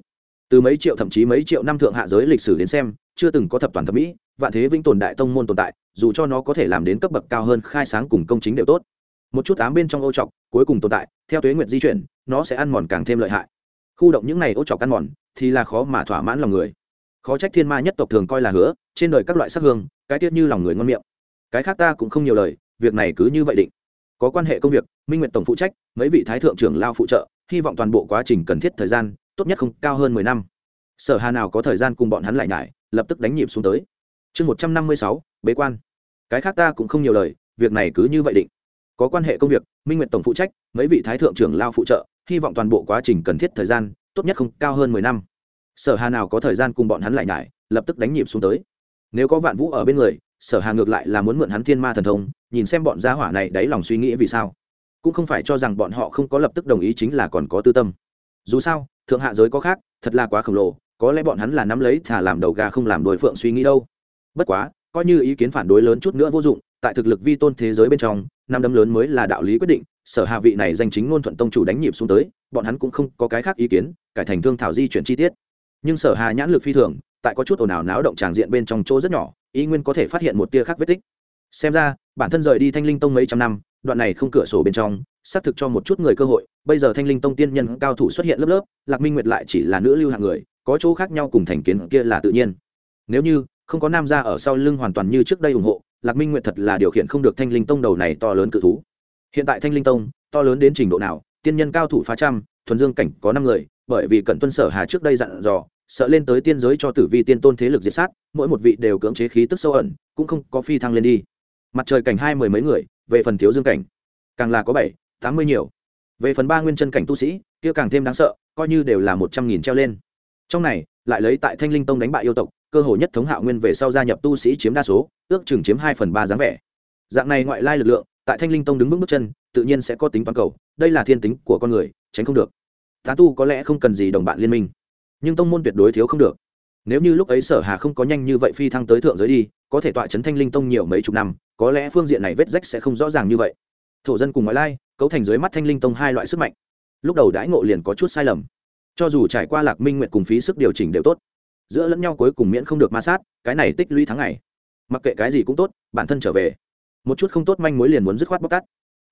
Từ mấy triệu thậm chí mấy triệu năm thượng hạ giới lịch sử đến xem, chưa từng có thập toàn thẩm mỹ vạn thế vĩnh tồn đại tông môn tồn tại, dù cho nó có thể làm đến cấp bậc cao hơn, khai sáng cùng công chính đều tốt. Một chút ám bên trong ô trọc, cuối cùng tồn tại, theo tuế nguyện di chuyển, nó sẽ ăn mòn càng thêm lợi hại. Khu động những này ô trọc ăn mòn, thì là khó mà thỏa mãn lòng người. Khó trách thiên ma nhất tộc thường coi là hứa, trên đời các loại sắc hương, cái tiết như lòng người ngon miệng. Cái khác ta cũng không nhiều lời, việc này cứ như vậy định. Có quan hệ công việc, minh nguyện tổng phụ trách, mấy vị thái thượng trưởng lao phụ trợ, hy vọng toàn bộ quá trình cần thiết thời gian, tốt nhất không cao hơn mười năm. Sở hà nào có thời gian cùng bọn hắn lại nhải, lập tức đánh nhịp xuống tới chương một trăm năm mươi sáu, bế quan. Cái khác ta cũng không nhiều lời, việc này cứ như vậy định. Có quan hệ công việc, minh nguyện tổng phụ trách, mấy vị thái thượng trưởng lao phụ trợ, hy vọng toàn bộ quá trình cần thiết thời gian, tốt nhất không, cao hơn mười năm. Sở hà nào có thời gian cùng bọn hắn lại nhải, lập tức đánh nhịp xuống tới. Nếu có vạn vũ ở bên người, sở hà ngược lại là muốn mượn hắn thiên ma thần thông, nhìn xem bọn gia hỏa này đáy lòng suy nghĩ vì sao. Cũng không phải cho rằng bọn họ không có lập tức đồng ý chính là còn có tư tâm. Dù sao, thượng hạ giới có khác, thật là quá khổng lồ, có lẽ bọn hắn là nắm lấy thả làm đầu gà không làm đồi phượng suy nghĩ đâu bất quá, coi như ý kiến phản đối lớn chút nữa vô dụng, tại thực lực vi tôn thế giới bên trong, năm đấm lớn mới là đạo lý quyết định, sở hạ vị này danh chính ngôn thuận tông chủ đánh nhịp xuống tới, bọn hắn cũng không có cái khác ý kiến, cải thành thương thảo di chuyển chi tiết. Nhưng sở hà nhãn lực phi thường, tại có chút ồn ào náo động tràng diện bên trong chỗ rất nhỏ, ý nguyên có thể phát hiện một tia khác vết tích. Xem ra, bản thân rời đi thanh linh tông mấy trăm năm, đoạn này không cửa sổ bên trong, xác thực cho một chút người cơ hội, bây giờ thanh linh tông tiên nhân cao thủ xuất hiện lớp lớp, lạc minh nguyệt lại chỉ là nữ lưu hạng người, có chỗ khác nhau cùng thành kiến kia là tự nhiên. Nếu như không có nam gia ở sau lưng hoàn toàn như trước đây ủng hộ, lạc minh nguyện thật là điều khiển không được thanh linh tông đầu này to lớn cự thú. Hiện tại thanh linh tông, to lớn đến trình độ nào, tiên nhân cao thủ phá trăm, thuần dương cảnh có năm người, bởi vì cận tuân sở hà trước đây dặn dò, sợ lên tới tiên giới cho tử vi tiên tôn thế lực diệt sát, mỗi một vị đều cưỡng chế khí tức sâu ẩn, cũng không có phi thăng lên đi. Mặt trời cảnh hai mười mấy người, về phần thiếu dương cảnh, càng là có bảy, tám mươi nhiều. Về phần ba nguyên chân cảnh tu sĩ, kia càng thêm đáng sợ, coi như đều là một trăm nghìn treo lên. Trong này, lại lấy tại thanh linh tông đánh bại yêu tộc cơ hội nhất thống hạo nguyên về sau gia nhập tu sĩ chiếm đa số, ước chừng chiếm hai phần ba dáng vẻ. Dạng này ngoại lai lực lượng, tại thanh linh tông đứng vững bước chân, tự nhiên sẽ có tính toàn cầu, đây là thiên tính của con người, tránh không được. Tán tu có lẽ không cần gì đồng bạn liên minh, nhưng tông môn tuyệt đối thiếu không được. Nếu như lúc ấy sở hà không có nhanh như vậy phi thăng tới thượng giới đi, có thể tọa chấn thanh linh tông nhiều mấy chục năm, có lẽ phương diện này vết rách sẽ không rõ ràng như vậy. Thổ dân cùng ngoại lai, cấu thành dưới mắt thanh linh tông hai loại sức mạnh. Lúc đầu đãi ngộ liền có chút sai lầm. Cho dù trải qua lạc minh nguyện cùng phí sức điều chỉnh đều tốt giữa lẫn nhau cuối cùng miễn không được ma sát, cái này tích lũy tháng ngày. Mặc kệ cái gì cũng tốt, bản thân trở về. Một chút không tốt manh mối liền muốn dứt khoát bóc tát.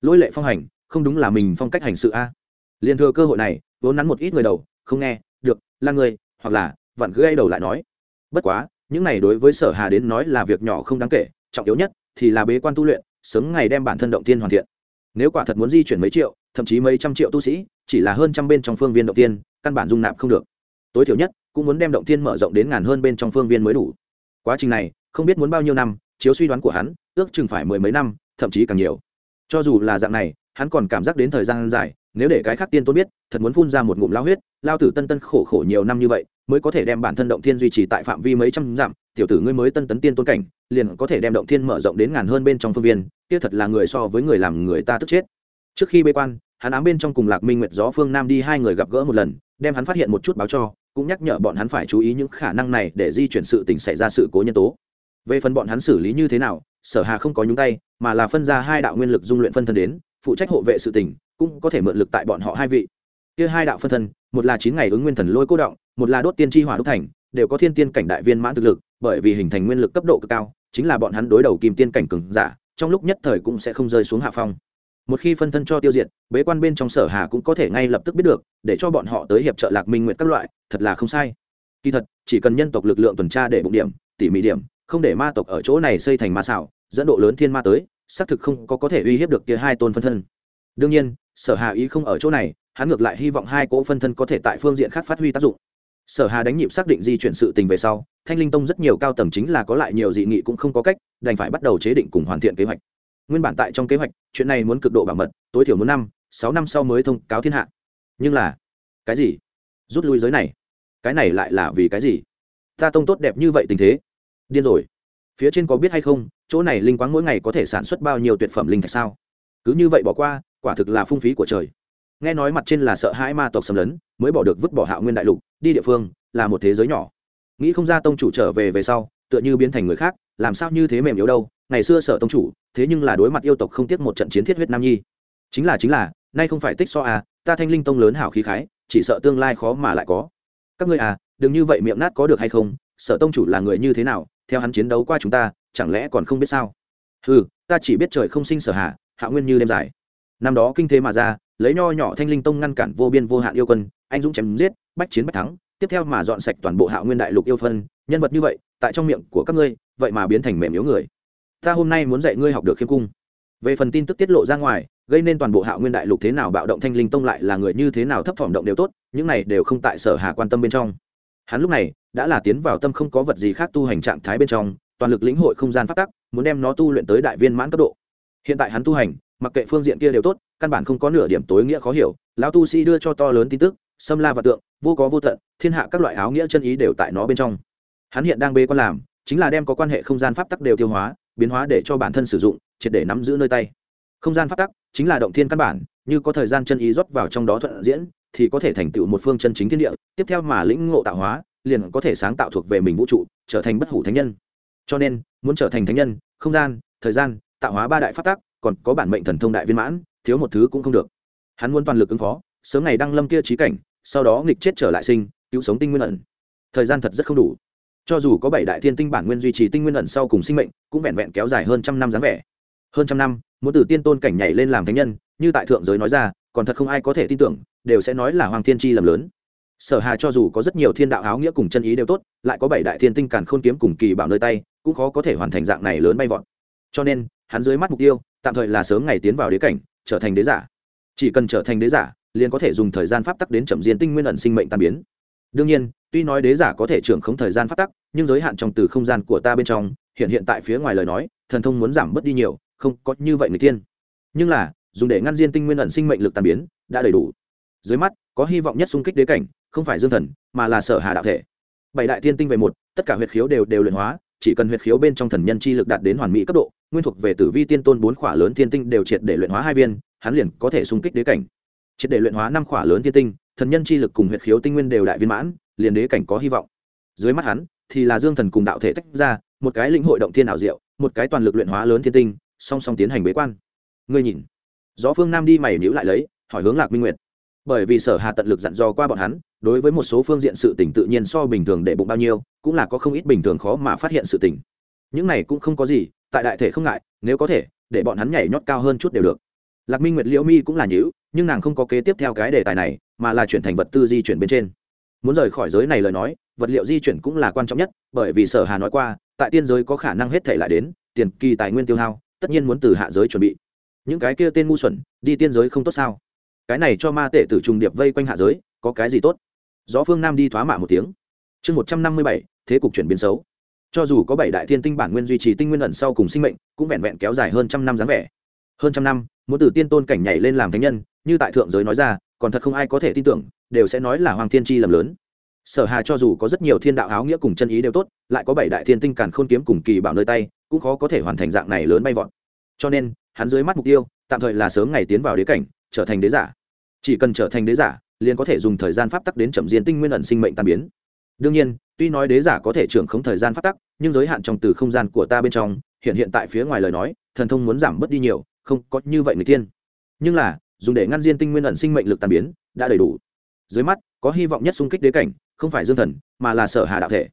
Lỗi lệ phong hành, không đúng là mình phong cách hành sự a. Liền thừa cơ hội này, vốn nắn một ít người đầu, không nghe, được, là người, hoặc là, vặn gây đầu lại nói. Bất quá, những này đối với sở hà đến nói là việc nhỏ không đáng kể, trọng yếu nhất thì là bế quan tu luyện, sớm ngày đem bản thân động tiên hoàn thiện. Nếu quả thật muốn di chuyển mấy triệu, thậm chí mấy trăm triệu tu sĩ, chỉ là hơn trăm bên trong phương viên động tiên, căn bản dung nạp không được tối thiểu nhất cũng muốn đem động thiên mở rộng đến ngàn hơn bên trong phương viên mới đủ. Quá trình này, không biết muốn bao nhiêu năm, chiếu suy đoán của hắn, ước chừng phải mười mấy năm, thậm chí càng nhiều. Cho dù là dạng này, hắn còn cảm giác đến thời gian dài, nếu để cái khác tiên tôn biết, thật muốn phun ra một ngụm lao huyết, lao tử tân tân khổ khổ nhiều năm như vậy, mới có thể đem bản thân động thiên duy trì tại phạm vi mấy trăm dặm, tiểu tử ngươi mới tân tấn tiên tôn cảnh, liền có thể đem động thiên mở rộng đến ngàn hơn bên trong phương viên, kia thật là người so với người làm người ta tức chết. Trước khi bê quan, hắn ám bên trong cùng lạc minh nguyệt gió phương nam đi hai người gặp gỡ một lần, đem hắn phát hiện một chút báo cho cũng nhắc nhở bọn hắn phải chú ý những khả năng này để di chuyển sự tình xảy ra sự cố nhân tố. Về phần bọn hắn xử lý như thế nào, sở hà không có nhúng tay, mà là phân ra hai đạo nguyên lực dung luyện phân thân đến, phụ trách hộ vệ sự tình, cũng có thể mượn lực tại bọn họ hai vị. Kia hai đạo phân thân, một là chín ngày ứng nguyên thần lôi cố động, một là đốt tiên tri hỏa đúc thành, đều có thiên tiên cảnh đại viên mãn thực lực, bởi vì hình thành nguyên lực cấp độ cực cao, chính là bọn hắn đối đầu kim tiên cảnh cường giả, trong lúc nhất thời cũng sẽ không rơi xuống hạ phong một khi phân thân cho tiêu diệt, bế quan bên trong sở hà cũng có thể ngay lập tức biết được, để cho bọn họ tới hiệp trợ lạc minh nguyện các loại, thật là không sai. Kỳ thật, chỉ cần nhân tộc lực lượng tuần tra để bụng điểm, tỉ mỉ điểm, không để ma tộc ở chỗ này xây thành ma xảo, dẫn độ lớn thiên ma tới, xác thực không có có thể uy hiếp được kia hai tôn phân thân. Đương nhiên, sở hà ý không ở chỗ này, hắn ngược lại hy vọng hai cỗ phân thân có thể tại phương diện khác phát huy tác dụng. Sở hà đánh nhịp xác định di chuyển sự tình về sau, thanh linh tông rất nhiều cao tầng chính là có lại nhiều dị nghị cũng không có cách, đành phải bắt đầu chế định cùng hoàn thiện kế hoạch nguyên bản tại trong kế hoạch, chuyện này muốn cực độ bảo mật, tối thiểu muốn năm, sáu năm sau mới thông cáo thiên hạ. Nhưng là, cái gì? Rút lui giới này. Cái này lại là vì cái gì? Ta tông tốt đẹp như vậy tình thế. Điên rồi. Phía trên có biết hay không, chỗ này linh quáng mỗi ngày có thể sản xuất bao nhiêu tuyệt phẩm linh thạch sao? Cứ như vậy bỏ qua, quả thực là phung phí của trời. Nghe nói mặt trên là sợ hãi ma tộc xâm lấn, mới bỏ được vứt bỏ hạo nguyên đại lục, đi địa phương là một thế giới nhỏ. Nghĩ không ra tông chủ trở về về sau tựa như biến thành người khác, làm sao như thế mềm yếu đâu, ngày xưa sợ tông chủ, thế nhưng là đối mặt yêu tộc không tiếc một trận chiến thiết huyết nam nhi. Chính là chính là, nay không phải tích so à ta thanh linh tông lớn hảo khí khái, chỉ sợ tương lai khó mà lại có. Các ngươi à đừng như vậy miệng nát có được hay không sợ tông chủ là người như thế nào, theo hắn chiến đấu qua chúng ta, chẳng lẽ còn không biết sao? Ừ ta chỉ biết trời không sinh sở hạ hạ nguyên như đêm dài. Năm đó kinh thế mà ra, lấy nho nhỏ thanh linh tông ngăn cản vô biên vô hạn yêu quân, anh dũng chém giết, bách chiến bách thắng, tiếp theo mà dọn sạch toàn bộ hạ nguyên đại lục yêu phân, nhân vật như vậy tại trong miệng của các ngươi, vậy mà biến thành mềm yếu người. Ta hôm nay muốn dạy ngươi học được khiêm cung. Về phần tin tức tiết lộ ra ngoài, gây nên toàn bộ hạo nguyên đại lục thế nào bạo động thanh linh tông lại là người như thế nào thấp phỏng động đều tốt, những này đều không tại sở hà quan tâm bên trong. Hắn lúc này đã là tiến vào tâm không có vật gì khác tu hành trạng thái bên trong, toàn lực lĩnh hội không gian phát tắc, muốn đem nó tu luyện tới đại viên mãn cấp độ. Hiện tại hắn tu hành, mặc kệ phương diện kia đều tốt, căn bản không có nửa điểm tối nghĩa khó hiểu, lão tu sĩ đưa cho to lớn tin tức xâm la và tượng, vô có vô tận, thiên hạ các loại áo nghĩa chân ý đều tại nó bên trong hắn hiện đang bê con làm, chính là đem có quan hệ không gian pháp tắc đều tiêu hóa, biến hóa để cho bản thân sử dụng, triệt để nắm giữ nơi tay. Không gian pháp tắc chính là động thiên căn bản, như có thời gian chân ý rót vào trong đó thuận diễn, thì có thể thành tựu một phương chân chính thiên địa, tiếp theo mà lĩnh ngộ tạo hóa, liền có thể sáng tạo thuộc về mình vũ trụ, trở thành bất hủ thánh nhân. Cho nên, muốn trở thành thánh nhân, không gian, thời gian, tạo hóa ba đại pháp tắc, còn có bản mệnh thần thông đại viên mãn, thiếu một thứ cũng không được. Hắn muốn toàn lực ứng phó, sớm ngày đăng lâm kia trí cảnh, sau đó nghịch chết trở lại sinh, cứu sống tinh nguyên ẩn. Thời gian thật rất không đủ cho dù có bảy đại thiên tinh bản nguyên duy trì tinh nguyên ẩn sau cùng sinh mệnh, cũng vẹn vẹn kéo dài hơn trăm năm dáng vẻ. Hơn trăm năm, muốn từ tiên tôn cảnh nhảy lên làm thánh nhân, như tại thượng giới nói ra, còn thật không ai có thể tin tưởng, đều sẽ nói là hoàng thiên tri lầm lớn. Sở hà cho dù có rất nhiều thiên đạo áo nghĩa cùng chân ý đều tốt, lại có bảy đại thiên tinh càn khôn kiếm cùng kỳ bảo nơi tay, cũng khó có thể hoàn thành dạng này lớn bay vọt. Cho nên, hắn dưới mắt mục tiêu, tạm thời là sớm ngày tiến vào đế cảnh, trở thành đế giả. Chỉ cần trở thành đế giả, liền có thể dùng thời gian pháp tắc đến chậm diên tinh nguyên ẩn sinh mệnh tan biến đương nhiên, tuy nói đế giả có thể trưởng không thời gian phát tắc, nhưng giới hạn trong từ không gian của ta bên trong, hiện hiện tại phía ngoài lời nói, thần thông muốn giảm bớt đi nhiều, không có như vậy người tiên. Nhưng là, dùng để ngăn diên tinh nguyên ẩn sinh mệnh lực tàn biến, đã đầy đủ. Dưới mắt, có hy vọng nhất xung kích đế cảnh, không phải dương thần, mà là sở hà đạo thể. Bảy đại thiên tinh về một, tất cả huyệt khiếu đều đều luyện hóa, chỉ cần huyệt khiếu bên trong thần nhân chi lực đạt đến hoàn mỹ cấp độ, nguyên thuộc về tử vi tiên tôn bốn khỏa lớn thiên tinh đều triệt để luyện hóa hai viên, hắn liền có thể xung kích đế cảnh. Triệt để luyện hóa năm khỏa lớn thiên tinh thần nhân chi lực cùng huyệt khiếu tinh nguyên đều đại viên mãn, liền đế cảnh có hy vọng. Dưới mắt hắn, thì là dương thần cùng đạo thể tách ra, một cái lĩnh hội động thiên ảo diệu, một cái toàn lực luyện hóa lớn thiên tinh, song song tiến hành bế quan. Ngươi nhìn. Gió phương nam đi mày nhữ lại lấy, hỏi hướng lạc minh nguyệt. Bởi vì sở hà tận lực dặn dò qua bọn hắn, đối với một số phương diện sự tỉnh tự nhiên so bình thường để bụng bao nhiêu, cũng là có không ít bình thường khó mà phát hiện sự tỉnh những này cũng không có gì, tại đại thể không ngại, nếu có thể, để bọn hắn nhảy nhót cao hơn chút đều được. Lạc minh nguyệt liễu mi cũng là nhữ nhưng nàng không có kế tiếp theo cái đề tài này, mà là chuyển thành vật tư di chuyển bên trên. Muốn rời khỏi giới này lời nói, vật liệu di chuyển cũng là quan trọng nhất, bởi vì sở hà nói qua, tại tiên giới có khả năng hết thể lại đến, tiền, kỳ, tài nguyên tiêu hao, tất nhiên muốn từ hạ giới chuẩn bị. Những cái kia tên ngu xuẩn, đi tiên giới không tốt sao? Cái này cho ma tệ tử trùng điệp vây quanh hạ giới, có cái gì tốt? Gió phương nam đi thoá mạ một tiếng. Chương một trăm năm mươi bảy, thế cục chuyển biến xấu. Cho dù có bảy đại thiên tinh bản nguyên duy trì tinh nguyên ẩn sau cùng sinh mệnh, cũng vẹn vẹn kéo dài hơn trăm năm dáng vẻ. Hơn trăm năm muốn từ tiên tôn cảnh nhảy lên làm thánh nhân, như tại thượng giới nói ra, còn thật không ai có thể tin tưởng, đều sẽ nói là hoàng thiên tri lầm lớn. Sở hà cho dù có rất nhiều thiên đạo áo nghĩa cùng chân ý đều tốt, lại có bảy đại thiên tinh càn khôn kiếm cùng kỳ bảo nơi tay, cũng khó có thể hoàn thành dạng này lớn bay vọt. Cho nên, hắn dưới mắt mục tiêu, tạm thời là sớm ngày tiến vào đế cảnh, trở thành đế giả. Chỉ cần trở thành đế giả, liền có thể dùng thời gian pháp tắc đến chậm diện tinh nguyên ẩn sinh mệnh tan biến. Đương nhiên, tuy nói đế giả có thể trưởng không thời gian pháp tắc, nhưng giới hạn trong từ không gian của ta bên trong, hiện hiện tại phía ngoài lời nói, thần thông muốn giảm bớt đi nhiều không có như vậy người tiên. Nhưng là, dùng để ngăn diên tinh nguyên ẩn sinh mệnh lực tàn biến, đã đầy đủ. Dưới mắt, có hy vọng nhất xung kích đế cảnh, không phải dương thần, mà là sở hà đạo thể.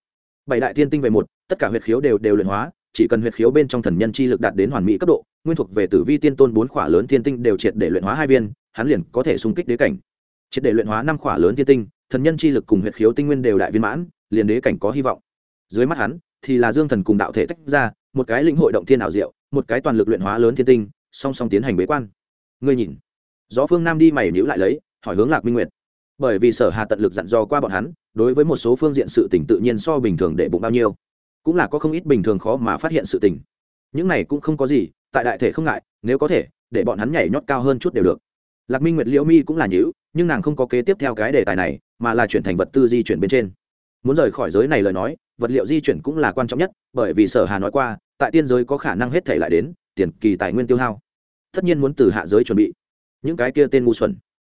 Bảy đại thiên tinh về một, tất cả huyệt khiếu đều đều luyện hóa, chỉ cần huyệt khiếu bên trong thần nhân chi lực đạt đến hoàn mỹ cấp độ, nguyên thuộc về tử vi tiên tôn bốn khỏa lớn thiên tinh đều triệt để luyện hóa hai viên, hắn liền có thể xung kích đế cảnh. Triệt để luyện hóa năm khỏa lớn thiên tinh, thần nhân chi lực cùng huyệt khiếu tinh nguyên đều đại viên mãn, liền đế cảnh có hy vọng. Dưới mắt hắn, thì là dương thần cùng đạo thể tách ra, một cái lĩnh hội động thiên ảo diệu, một cái toàn lực luyện hóa lớn thiên tinh song song tiến hành bế quan. Ngươi nhìn. Gió phương nam đi mày nhữ lại lấy, hỏi hướng lạc minh nguyệt. Bởi vì sở hà tận lực dặn dò qua bọn hắn, đối với một số phương diện sự tình tự nhiên so bình thường để bụng bao nhiêu. Cũng là có không ít bình thường khó mà phát hiện sự tình. Những này cũng không có gì, tại đại thể không ngại, nếu có thể, để bọn hắn nhảy nhót cao hơn chút đều được. Lạc minh nguyệt liễu mi cũng là nhữ nhưng nàng không có kế tiếp theo cái đề tài này, mà là chuyển thành vật tư di chuyển bên trên. Muốn rời khỏi giới này lời nói, vật liệu di chuyển cũng là quan trọng nhất, bởi vì sở hà nói qua, tại tiên giới có khả năng hết thể lại đến, tiền, kỳ, tài nguyên tiêu hao tất nhiên muốn từ hạ giới chuẩn bị. Những cái kia tên ngu xuẩn.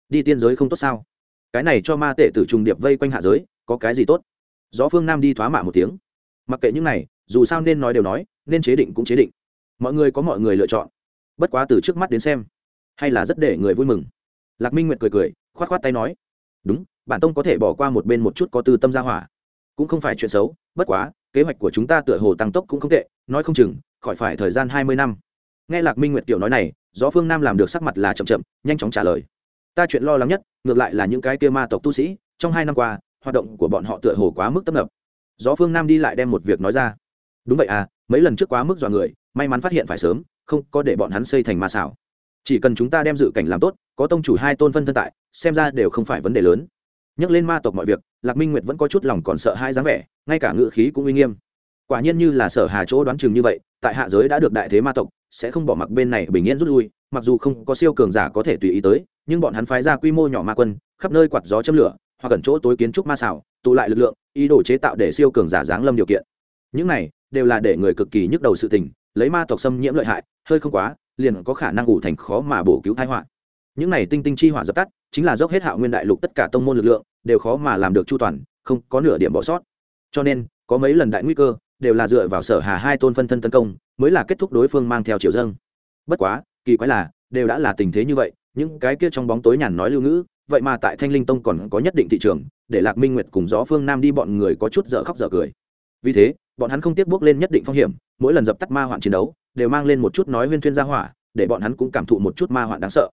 Đi tiên giới không tốt sao? Cái này cho ma tệ tử trùng điệp vây quanh hạ giới, có cái gì tốt? Gió phương nam đi thoá mạ một tiếng. Mặc kệ những này, dù sao nên nói đều nói, nên chế định cũng chế định. Mọi người có mọi người lựa chọn. Bất quá từ trước mắt đến xem, hay là rất để người vui mừng. Lạc minh nguyệt cười cười k h o á t k h o á t tay nói, đúng, bản tông có thể bỏ qua một bên một chút có tư tâm gia hỏa. Cũng không phải chuyện xấu, bất quá, kế hoạch của chúng ta tựa hồ tăng tốc cũng không tệ, nói không chừng, khỏi phải thời gian hai mươi năm. Nghe lạc minh nguyệt kiểu nói này do phương nam làm được sắc mặt là chậm chậm, nhanh chóng trả lời. Ta chuyện lo lắng nhất, ngược lại là những cái kia ma tộc tu sĩ, trong hai năm qua, hoạt động của bọn họ tựa hồ quá mức tấp nập. Gió phương nam đi lại đem một việc nói ra. Đúng vậy à mấy lần trước quá mức dọa người, may mắn phát hiện phải sớm, không có để bọn hắn xây thành ma xảo. Chỉ cần chúng ta đem dự cảnh làm tốt, có tông chủ hai tôn phân thân tại, xem ra đều không phải vấn đề lớn. Nhắc lên ma tộc mọi việc, lạc minh nguyệt vẫn có chút lòng còn sợ hai dáng vẻ, ngay cả ngự khí cũng uy nghiêm. Quả nhiên như là sở hà chỗ đoán chừng như vậy, tại hạ giới đã được đại thế ma tộc sẽ không bỏ mặc bên này bình yên rút lui, mặc dù không có siêu cường giả có thể tùy ý tới, nhưng bọn hắn phái ra quy mô nhỏ ma quân, khắp nơi quạt gió châm lửa, hoặc gần chỗ tối kiến trúc ma xảo, tụ lại lực lượng, ý đồ chế tạo để siêu cường giả giáng lâm điều kiện. Những này đều là để người cực kỳ nhức đầu sự tình, lấy ma tộc xâm nhiễm lợi hại, hơi không quá, liền có khả năng ủ thành khó mà bổ cứu thái họa. Những này tinh tinh chi hỏa dập tắt, chính là dốc hết hạo nguyên đại lục tất cả tông môn lực lượng, đều khó mà làm được chu toàn, không có nửa điểm bỏ sót. Cho nên, có mấy lần đại nguy cơ đều là dựa vào sở hà hai tôn phân thân tấn công, mới là kết thúc đối phương mang theo chiều dâng. Bất quá, kỳ quái là, đều đã là tình thế như vậy, những cái kia trong bóng tối nhàn nói lưu ngữ, vậy mà tại thanh linh tông còn có nhất định thị trường, để lạc minh nguyệt cùng gió phương nam đi bọn người có chút dở khóc dở cười. Vì thế, bọn hắn không tiếc bước lên nhất định phong hiểm, mỗi lần dập tắt ma hoạn chiến đấu, đều mang lên một chút nói huyên thuyên ra hỏa, để bọn hắn cũng cảm thụ một chút ma hoạn đáng sợ.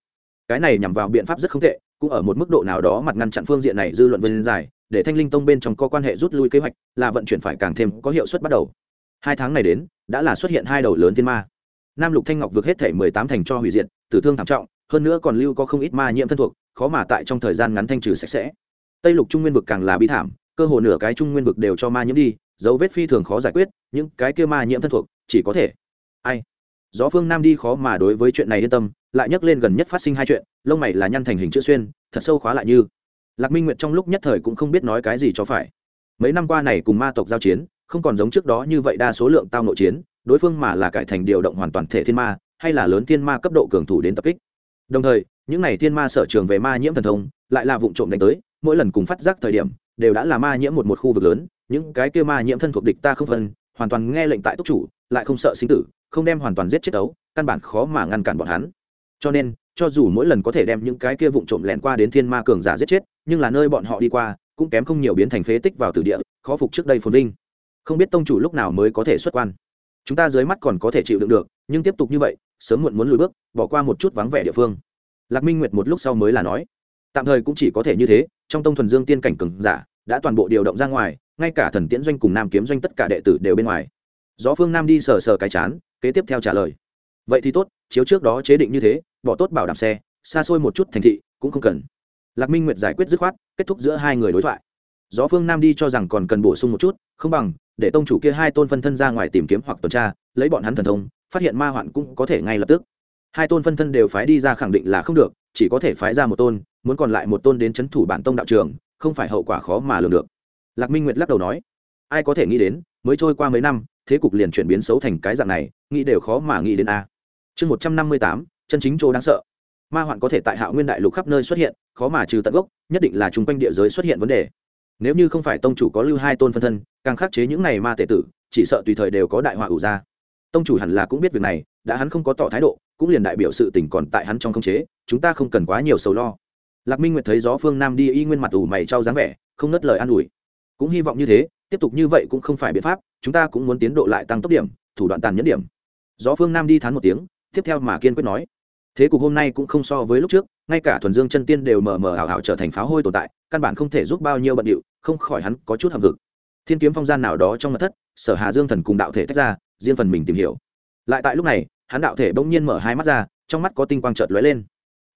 Cái này nhằm vào biện pháp rất không tệ, cũng ở một mức độ nào đó mặt ngăn chặn phương diện này dư luận vân dài để thanh linh tông bên trong có quan hệ rút lui kế hoạch, là vận chuyển phải càng thêm có hiệu suất bắt đầu. Hai tháng này đến, đã là xuất hiện hai đầu lớn thiên ma. Nam lục thanh ngọc vượt hết thể mười tám thành cho hủy diệt, tử thương thảm trọng, hơn nữa còn lưu có không ít ma nhiễm thân thuộc, khó mà tại trong thời gian ngắn thanh trừ sạch sẽ. Tây lục trung nguyên vực càng là bi thảm, cơ hồ nửa cái trung nguyên vực đều cho ma nhiễm đi, dấu vết phi thường khó giải quyết, những cái kia ma nhiễm thân thuộc, chỉ có thể ai? Gió phương nam đi khó mà đối với chuyện này yên tâm, lại nhắc lên gần nhất phát sinh hai chuyện, lông mày là nhăn thành hình chữ xuyên, thật sâu khóa lại như lạc minh nguyệt trong lúc nhất thời cũng không biết nói cái gì cho phải. Mấy năm qua này cùng ma tộc giao chiến, không còn giống trước đó như vậy đa số lượng tao nội chiến, đối phương mà là cải thành điều động hoàn toàn thể thiên ma, hay là lớn thiên ma cấp độ cường thủ đến tập kích. Đồng thời, những n à y thiên ma sở trường về ma nhiễm thần thông, lại là vụ trộm đánh tới, mỗi lần cùng phát giác thời điểm, đều đã là ma nhiễm một một khu vực lớn, những cái kia ma nhiễm thân thuộc địch ta không phân, hoàn toàn nghe lệnh tại túc chủ, lại không sợ sinh tử, không đem hoàn toàn giết chết đấu, căn bản khó mà ngăn cản bọn hắn. Cho nên cho dù mỗi lần có thể đem những cái kia vụn trộm lẹn qua đến thiên ma cường giả giết chết, nhưng là nơi bọn họ đi qua, cũng kém không nhiều biến thành phế tích vào tử địa, khó phục trước đây phồn vinh. Không biết tông chủ lúc nào mới có thể xuất quan. Chúng ta dưới mắt còn có thể chịu đựng được, nhưng tiếp tục như vậy, sớm muộn muốn lùi bước, bỏ qua một chút vắng vẻ địa phương. Lạc minh nguyệt một lúc sau mới là nói, tạm thời cũng chỉ có thể như thế, trong tông thuần dương tiên cảnh cường giả, đã toàn bộ điều động ra ngoài, ngay cả thần tiễn doanh cùng nam kiếm doanh tất cả đệ tử đều bên ngoài. Gió phương nam đi sờ sờ cái chán, kế tiếp theo trả lời. Vậy thì tốt, chiếu trước đó chế định như thế bỏ tốt bảo đảm xe, xa xôi một chút thành thị cũng không cần. Lạc minh nguyệt giải quyết dứt khoát, kết thúc giữa hai người đối thoại. Gió phương nam đi cho rằng còn cần bổ sung một chút, không bằng để tông chủ kia hai tôn phân thân ra ngoài tìm kiếm hoặc tuần tra, lấy bọn hắn thần thông, phát hiện ma hoạn cũng có thể ngay lập tức. Hai tôn phân thân đều phái đi ra khẳng định là không được, chỉ có thể phái ra một tôn, muốn còn lại một tôn đến c h ấ n thủ bản tông đạo trường, không phải hậu quả khó mà lường được. Lạc minh nguyệt lắc đầu nói, ai có thể nghĩ đến, mới trôi qua mấy năm, thế cục liền chuyển biến xấu thành cái dạng này, nghĩ đều khó mà nghĩ đến a. Chương một trăm năm mươi tám chân chính chỗ đáng sợ. Ma hoạn có thể tại hạ nguyên đại lục khắp nơi xuất hiện, khó mà trừ tận gốc, nhất định là chung quanh địa giới xuất hiện vấn đề. Nếu như không phải tông chủ có lưu hai tôn phân thân, càng khắc chế những này ma tệ tử, chỉ sợ tùy thời đều có đại họa ủ ra. Tông chủ hẳn là cũng biết việc này, đã hắn không có tỏ thái độ, cũng liền đại biểu sự tình còn tại hắn trong không chế, chúng ta không cần quá nhiều sầu lo. Lạc minh nguyệt thấy gió phương nam đi y nguyên mặt ủ mày trao dáng vẻ, không nớt lời an ủi. Cũng hy vọng như thế, tiếp tục như vậy cũng không phải biện pháp, chúng ta cũng muốn tiến độ lại tăng tốc điểm, thủ đoạn tàn nhẫn điểm. Gió phương nam đi thán một tiếng, tiếp theo mà kiên quyết nói thế cục hôm nay cũng không so với lúc trước, ngay cả thuần dương chân tiên đều mờ mờ ảo ảo trở thành pháo hôi tồn tại, căn bản không thể giúp bao nhiêu bận điệu, không khỏi hắn có chút hầm hực. Thiên kiếm phong gian nào đó trong mặt thất, sở hà dương thần cùng đạo thể tách ra, riêng phần mình tìm hiểu. Lại tại lúc này, hắn đạo thể bỗng nhiên mở hai mắt ra, trong mắt có tinh quang trợt lóe lên.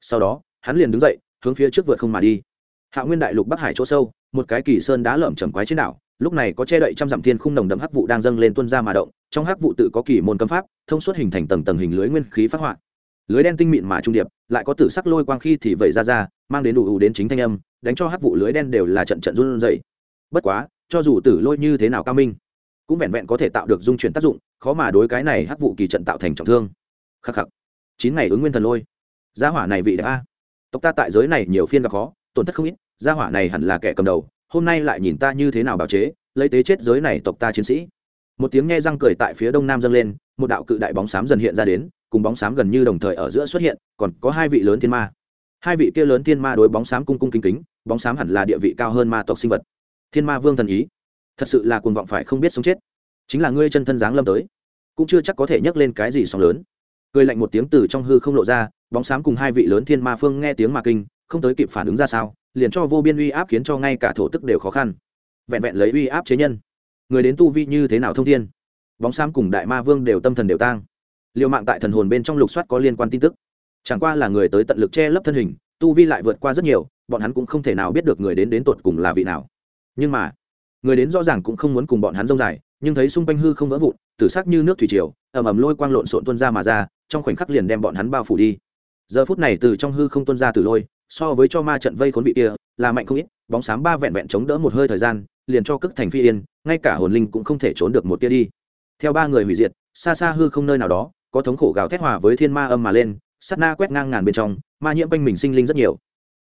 Sau đó, hắn liền đứng dậy, hướng phía trước vượt không mà đi. Hạ nguyên đại lục bắc hải chỗ sâu, một cái kỳ sơn đá lởm chầm quái trên đảo, lúc này có che đậy trăm dặm thiên khung nồng đậm hắc vụ đang dâng lên tuân ra mà động, trong hắc vụ tự có kỳ môn cấm pháp, thông suốt hình thành tầng tầng hình lưới nguyên khí phát họa lưới đen tinh mịn mà trung điệp, lại có tử sắc lôi quang khi thì vẩy ra ra, mang đến đủ ủ đến chính thanh âm, đánh cho hắc vụ lưới đen đều là trận trận run rẩy. Bất quá, cho dù tử lôi như thế nào cao minh, cũng vẹn vẹn có thể tạo được dung chuyển tác dụng, khó mà đối cái này hắc vụ kỳ trận tạo thành trọng thương. Khắc khắc. Chín ngày ứng nguyên thần lôi. Gia hỏa này vị đẹp a. Tộc ta tại giới này nhiều phiên gặp khó, tổn thất không ít, gia hỏa này hẳn là kẻ cầm đầu, hôm nay lại nhìn ta như thế nào bào chế, lấy tế chết giới này tộc ta chiến sĩ. Một tiếng nghe răng cười tại phía đông nam dâng lên, một đạo cự đại bóng xám dần hiện ra đến cùng bóng xám gần như đồng thời ở giữa xuất hiện, còn có hai vị lớn thiên ma. Hai vị kia lớn thiên ma đối bóng xám cung cung kính kính, bóng xám hẳn là địa vị cao hơn ma tộc sinh vật. Thiên ma vương thần ý, thật sự là cuồng vọng phải không biết sống chết. Chính là ngươi chân thân dáng lâm tới, cũng chưa chắc có thể nhấc lên cái gì sóng lớn. Cười lạnh một tiếng từ trong hư không lộ ra, bóng xám cùng hai vị lớn thiên ma phương nghe tiếng mà kinh, không tới kịp phản ứng ra sao, liền cho vô biên uy áp khiến cho ngay cả thổ tức đều khó khăn. Vẹn vẹn lấy uy áp chế nhân, người đến tu vi như thế nào thông thiên? Bóng xám cùng đại ma vương đều tâm thần đều tang liều mạng tại thần hồn bên trong lục soát có liên quan tin tức. Chẳng qua là người tới tận lực che lấp thân hình, tu vi lại vượt qua rất nhiều, bọn hắn cũng không thể nào biết được người đến đến tột cùng là vị nào. Nhưng mà, người đến rõ ràng cũng không muốn cùng bọn hắn rông dài, nhưng thấy xung quanh hư không vỡ vụn, tử sắc như nước thủy triều ẩm ẩm lôi quang lộn xộn tuân ra mà ra, trong khoảnh khắc liền đem bọn hắn bao phủ đi. Giờ phút này từ trong hư không tuân ra từ lôi, so với cho ma trận vây khốn vị kia, là mạnh không ít, bóng sám ba vẹn vẹn chống đỡ một hơi thời gian, liền cho cức thành phi yên, ngay cả hồn linh cũng không thể trốn được một tia đi. Theo ba người hủy diệt, xa xa hư không nơi nào đó có thống khổ gào thét hòa với thiên ma âm mà lên, sát na quét ngang ngàn bên trong, ma nhiễm quanh mình sinh linh rất nhiều.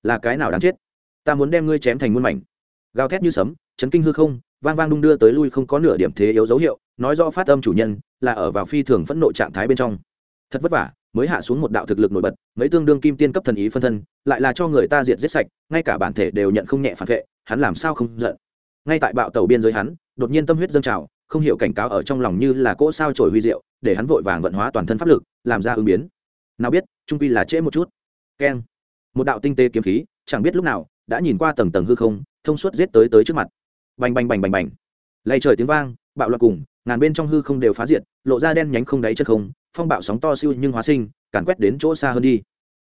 Là cái nào đáng chết? Ta muốn đem ngươi chém thành muôn mảnh. Gào thét như sấm, chấn kinh hư không, vang vang đung đưa tới lui không có nửa điểm thế yếu dấu hiệu, nói do phát âm chủ nhân, là ở vào phi thường phẫn nộ trạng thái bên trong. Thật vất vả, mới hạ xuống một đạo thực lực nổi bật, mấy tương đương kim tiên cấp thần ý phân thân, lại là cho người ta diệt giết sạch, ngay cả bản thể đều nhận không nhẹ phản vệ, hắn làm sao không giận? Ngay tại bạo tàu biên giới hắn, đột nhiên tâm huyết dâng trào, không hiểu cảnh cáo ở trong lòng như là cỗ sao trổi huy diệu, để hắn vội vàng vận hóa toàn thân pháp lực, làm ra ứng biến. Nào biết, trung quy là trễ một chút. Keng. Một đạo tinh tế kiếm khí, chẳng biết lúc nào, đã nhìn qua tầng tầng hư không, thông suốt giết tới tới trước mặt. Bành bành bành bành bành. Lay trời tiếng vang, bạo loạn cùng, ngàn bên trong hư không đều phá diệt, lộ ra đen nhánh không đáy chất không, phong bạo sóng to siêu nhưng hóa sinh, càn quét đến chỗ xa hơn đi.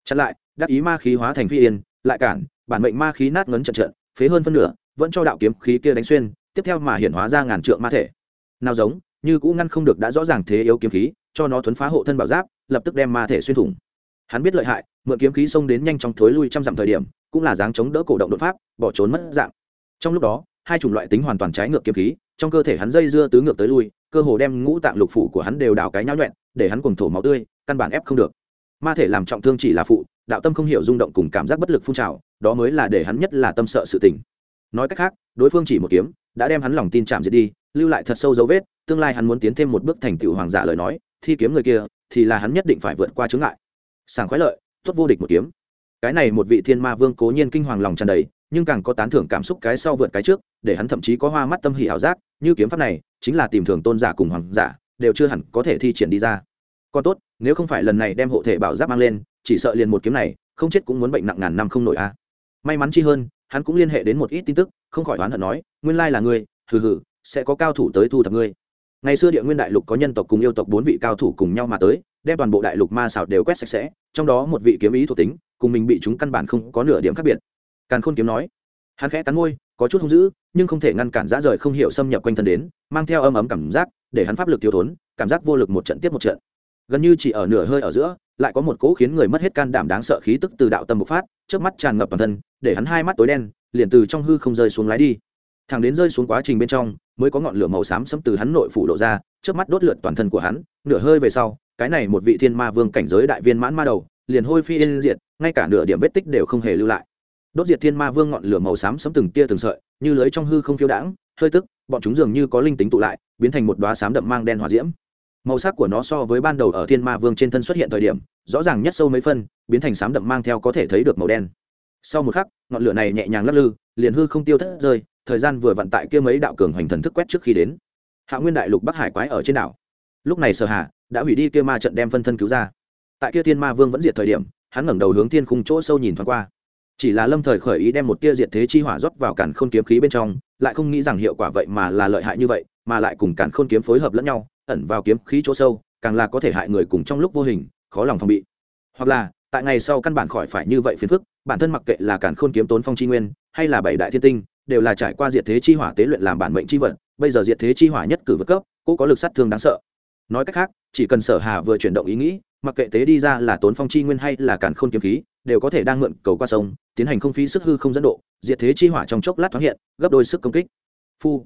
Chặn lại, đắc ý ma khí hóa thành phi yên, lại cản, bản mệnh ma khí nát ngấn trận trận, phế hơn phân nửa vẫn cho đạo kiếm khí kia đánh xuyên, tiếp theo mà hiện hóa ra ngàn trượng ma thể. Nào giống, như cũng ngăn không được đã rõ ràng thế yếu kiếm khí, cho nó thuấn phá hộ thân bảo giáp, lập tức đem ma thể xuyên thủng. Hắn biết lợi hại, mượn kiếm khí xông đến nhanh trong thối lui trăm dặm thời điểm, cũng là dáng chống đỡ cổ động đột pháp, bỏ trốn mất dạng. Trong lúc đó, hai chủng loại tính hoàn toàn trái ngược kiếm khí, trong cơ thể hắn dây dưa tứ ngược tới lui, cơ hồ đem ngũ tạng lục phủ của hắn đều đào cái nhão nhuẹn để hắn cùng thổ máu tươi, căn bản ép không được. Ma thể làm trọng thương chỉ là phụ, đạo tâm không hiểu rung động cùng cảm giác bất lực phun trào, đó mới là để hắn nhất là tâm sợ sự tình nói cách khác, đối phương chỉ một kiếm, đã đem hắn lòng tin chạm diệt đi, lưu lại thật sâu dấu vết, tương lai hắn muốn tiến thêm một bước thành tựu hoàng giả lời nói, thi kiếm người kia, thì là hắn nhất định phải vượt qua chướng ngại. Sảng khoái lợi, tốt vô địch một kiếm. Cái này một vị thiên ma vương cố nhiên kinh hoàng lòng tràn đầy, nhưng càng có tán thưởng cảm xúc cái sau vượt cái trước, để hắn thậm chí có hoa mắt tâm hỉ ảo giác, như kiếm pháp này, chính là tìm thường tôn giả cùng hoàng giả, đều chưa hẳn có thể thi triển đi ra. Còn tốt, nếu không phải lần này đem hộ thể bảo giáp mang lên, chỉ sợ liền một kiếm này, không chết cũng muốn bệnh nặng ngàn năm không nổi a. May mắn chi hơn hắn cũng liên hệ đến một ít tin tức, không khỏi oán hận nói, nguyên lai là ngươi, hừ hừ, sẽ có cao thủ tới thu thập ngươi. Ngày xưa địa nguyên đại lục có nhân tộc cùng yêu tộc bốn vị cao thủ cùng nhau mà tới, đem toàn bộ đại lục ma xảo đều quét sạch sẽ, trong đó một vị kiếm ý thuộc tính, cùng mình bị chúng căn bản không có nửa điểm khác biệt. Càn khôn kiếm nói, hắn khẽ cắn môi, có chút hung dữ, nhưng không thể ngăn cản dã rời không hiểu xâm nhập quanh thân đến, mang theo âm ấm cảm giác, để hắn pháp lực thiếu thốn, cảm giác vô lực một trận tiếp một trận. Gần như chỉ ở nửa hơi ở giữa, lại có một cỗ khiến người mất hết can đảm đáng sợ khí tức từ đạo tâm bộc phát trước mắt tràn ngập bản thân để hắn hai mắt tối đen, liền từ trong hư không rơi xuống lái đi. Thằng đến rơi xuống quá trình bên trong, mới có ngọn lửa màu xám xâm từ hắn nội phủ lộ ra trước mắt đốt lượt toàn thân của hắn, nửa hơi về sau, cái này một vị thiên ma vương cảnh giới đại viên mãn ma đầu, liền hôi phi yên diệt, ngay cả nửa điểm vết tích đều không hề lưu lại. Đốt diệt thiên ma vương ngọn lửa màu xám sấm từng tia từng sợi, như lưới trong hư không phiêu đãng, hơi tức, bọn chúng dường như có linh tính tụ lại, biến thành một đoá xám đậm mang đen hòa diễm. Màu sắc của nó so với ban đầu ở thiên ma vương trên thân xuất hiện thời điểm, rõ ràng nhất sâu mấy phân, biến thành xám đậm mang theo có thể thấy được màu đen sau một khắc, ngọn lửa này nhẹ nhàng lắc lư, liền hư không tiêu thất rơi, thời gian vừa vặn tại kia mấy đạo cường hoành thần thức quét trước khi đến. Hạ nguyên đại lục bắc hải quái ở trên đảo. Lúc này sở hạ đã hủy đi kia ma trận đem phân thân cứu ra. Tại kia thiên ma vương vẫn diệt thời điểm, hắn ngẩng đầu hướng thiên khung chỗ sâu nhìn thoáng qua. Chỉ là lâm thời khởi ý đem một tia diệt thế chi hỏa rót vào cản khôn kiếm khí bên trong, lại không nghĩ rằng hiệu quả vậy mà là lợi hại như vậy, mà lại cùng cản khôn kiếm phối hợp lẫn nhau, ẩn vào kiếm khí chỗ sâu, càng là có thể hại người cùng trong lúc vô hình, khó lòng phòng bị. Hoặc là, tại ngày sau căn bản khỏi phải như vậy phiền phức bản thân mặc kệ là cản khôn kiếm tốn phong chi nguyên, hay là bảy đại thiên tinh, đều là trải qua diệt thế chi hỏa tế luyện làm bản mệnh chi vật, bây giờ diệt thế chi hỏa nhất cử vượt cấp cũng có lực sát thương đáng sợ. Nói cách khác, chỉ cần sở hà vừa chuyển động ý nghĩ, mặc kệ tế đi ra là tốn phong chi nguyên hay là cản khôn kiếm khí, đều có thể đang mượn cầu qua sông, tiến hành không phí sức hư không dẫn độ, diệt thế chi hỏa trong chốc lát thoáng hiện, gấp đôi sức công kích. Phu.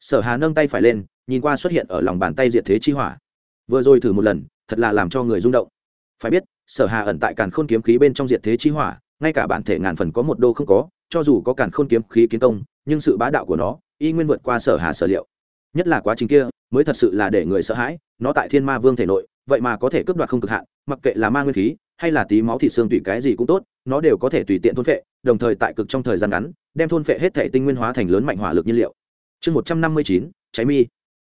Sở hà nâng tay phải lên, nhìn qua xuất hiện ở lòng bàn tay diệt thế chi hỏa. Vừa rồi thử một lần, thật là làm cho người rung động. Phải biết, sở hà ẩn tại càn khôn kiếm khí bên trong diệt thế chi hỏa ngay cả bản thể ngàn phần có một đô không có, cho dù có càn khôn kiếm khí kiến công, nhưng sự bá đạo của nó, y nguyên vượt qua sở hà sở liệu. Nhất là quá trình kia, mới thật sự là để người sợ hãi, nó tại thiên ma vương thể nội, vậy mà có thể cướp đoạt không cực hạn, mặc kệ là ma nguyên khí, hay là tí máu thịt xương tùy cái gì cũng tốt, nó đều có thể tùy tiện thôn phệ, đồng thời tại cực trong thời gian ngắn, đem thôn phệ hết thể tinh nguyên hóa thành lớn mạnh hỏa lực nhiên liệu. Chương một trăm năm mươi chín, cháy mi.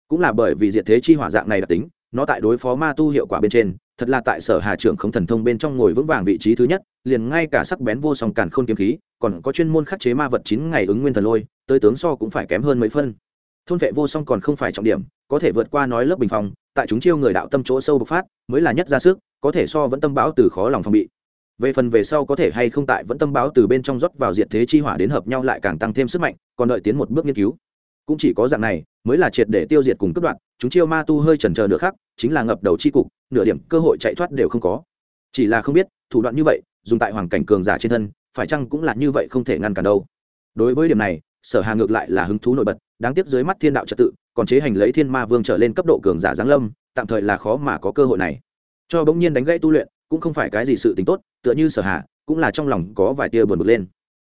Cũng là bởi vì diệt thế chi hỏa dạng này đặc tính, nó tại đối phó ma tu hiệu quả bên trên thật là tại sở hà trưởng không thần thông bên trong ngồi vững vàng vị trí thứ nhất, liền ngay cả sắc bén vô song càn khôn kiếm khí, còn có chuyên môn khắc chế ma vật chín ngày ứng nguyên thần lôi, tới tướng so cũng phải kém hơn mấy phân. Thôn vệ vô song còn không phải trọng điểm, có thể vượt qua nói lớp bình phong, tại chúng chiêu người đạo tâm chỗ sâu bộc phát, mới là nhất ra sức, có thể so vẫn tâm báo từ khó lòng phòng bị. Về phần về sau có thể hay không tại vẫn tâm báo từ bên trong rót vào diệt thế chi hỏa đến hợp nhau lại càng tăng thêm sức mạnh, còn đợi tiến một bước nghiên cứu. Cũng chỉ có dạng này, mới là triệt để tiêu diệt cùng cướp đoạn chúng chiêu ma tu hơi chần chờ nửa khắc, chính là ngập đầu chi cục nửa điểm cơ hội chạy thoát đều không có. Chỉ là không biết thủ đoạn như vậy dùng tại hoàng cảnh cường giả trên thân phải chăng cũng là như vậy không thể ngăn cản đâu. Đối với điểm này sở hà ngược lại là hứng thú nổi bật đáng tiếc dưới mắt thiên đạo trật tự còn chế hành lấy thiên ma vương trở lên cấp độ cường giả giáng lâm tạm thời là khó mà có cơ hội này. Cho bỗng nhiên đánh gãy tu luyện cũng không phải cái gì sự tính tốt tựa như sở hà cũng là trong lòng có vài tia buồn bực lên.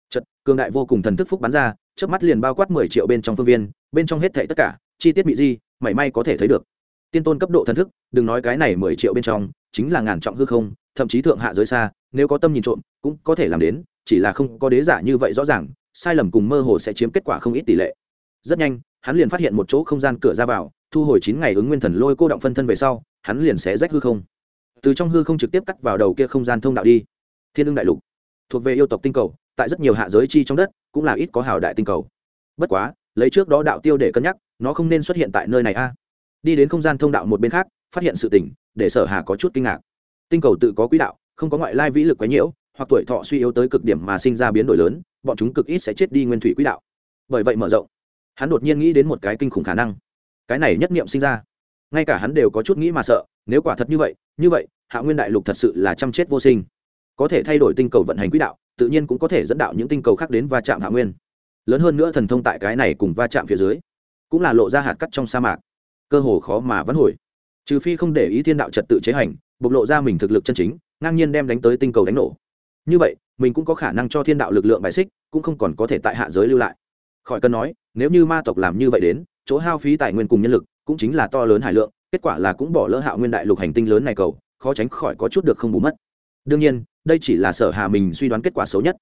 Chật cường đại vô cùng thần thức phúc bắn ra trước mắt liền bao quát mười triệu bên trong phương viên bên trong hết thảy tất cả chi tiết bị di mảy may có thể thấy được. Tiên tôn cấp độ thần thức, đừng nói cái này mười triệu bên trong, chính là ngàn trọng hư không, thậm chí thượng hạ giới xa, nếu có tâm nhìn trộm, cũng có thể làm đến, chỉ là không có đế giả như vậy rõ ràng, sai lầm cùng mơ hồ sẽ chiếm kết quả không ít tỷ lệ. Rất nhanh, hắn liền phát hiện một chỗ không gian cửa ra vào, thu hồi chín ngày ứng nguyên thần lôi cô động phân thân về sau, hắn liền sẽ rách hư không. Từ trong hư không trực tiếp cắt vào đầu kia không gian thông đạo đi. Thiên ưng đại lục, thuộc về yêu tộc tinh cầu, tại rất nhiều hạ giới chi trong đất, cũng là ít có hào đại tinh cầu. Bất quá lấy trước đó đạo tiêu để cân nhắc, nó không nên xuất hiện tại nơi này a. Đi đến không gian thông đạo một bên khác, phát hiện sự tỉnh để sở hà có chút kinh ngạc. Tinh cầu tự có quỹ đạo, không có ngoại lai vĩ lực quấy nhiễu, hoặc tuổi thọ suy yếu tới cực điểm mà sinh ra biến đổi lớn, bọn chúng cực ít sẽ chết đi nguyên thủy quỹ đạo. Bởi vậy mở rộng, hắn đột nhiên nghĩ đến một cái kinh khủng khả năng. Cái này nhất niệm sinh ra. Ngay cả hắn đều có chút nghĩ mà sợ, nếu quả thật như vậy như vậy, hạ nguyên đại lục thật sự là chăm chết vô sinh. Có thể thay đổi tinh cầu vận hành quỹ đạo, tự nhiên cũng có thể dẫn đạo những tinh cầu khác đến va chạm hạ nguyên lớn hơn nữa thần thông tại cái này cùng va chạm phía dưới, cũng là lộ ra hạt cắt trong sa mạc, cơ hồ khó mà vẫn hồi. Trừ phi không để ý thiên đạo trật tự chế hành, bộc lộ ra mình thực lực chân chính, ngang nhiên đem đánh tới tinh cầu đánh nổ. Như vậy, mình cũng có khả năng cho thiên đạo lực lượng bài xích, cũng không còn có thể tại hạ giới lưu lại. Khỏi cần nói, nếu như ma tộc làm như vậy đến, chỗ hao phí tài nguyên cùng nhân lực, cũng chính là to lớn hải lượng, kết quả là cũng bỏ lỡ hạo nguyên đại lục hành tinh lớn này cầu, khó tránh khỏi có chút được không bù mất. Đương nhiên, đây chỉ là sở hà mình suy đoán kết quả xấu nhất.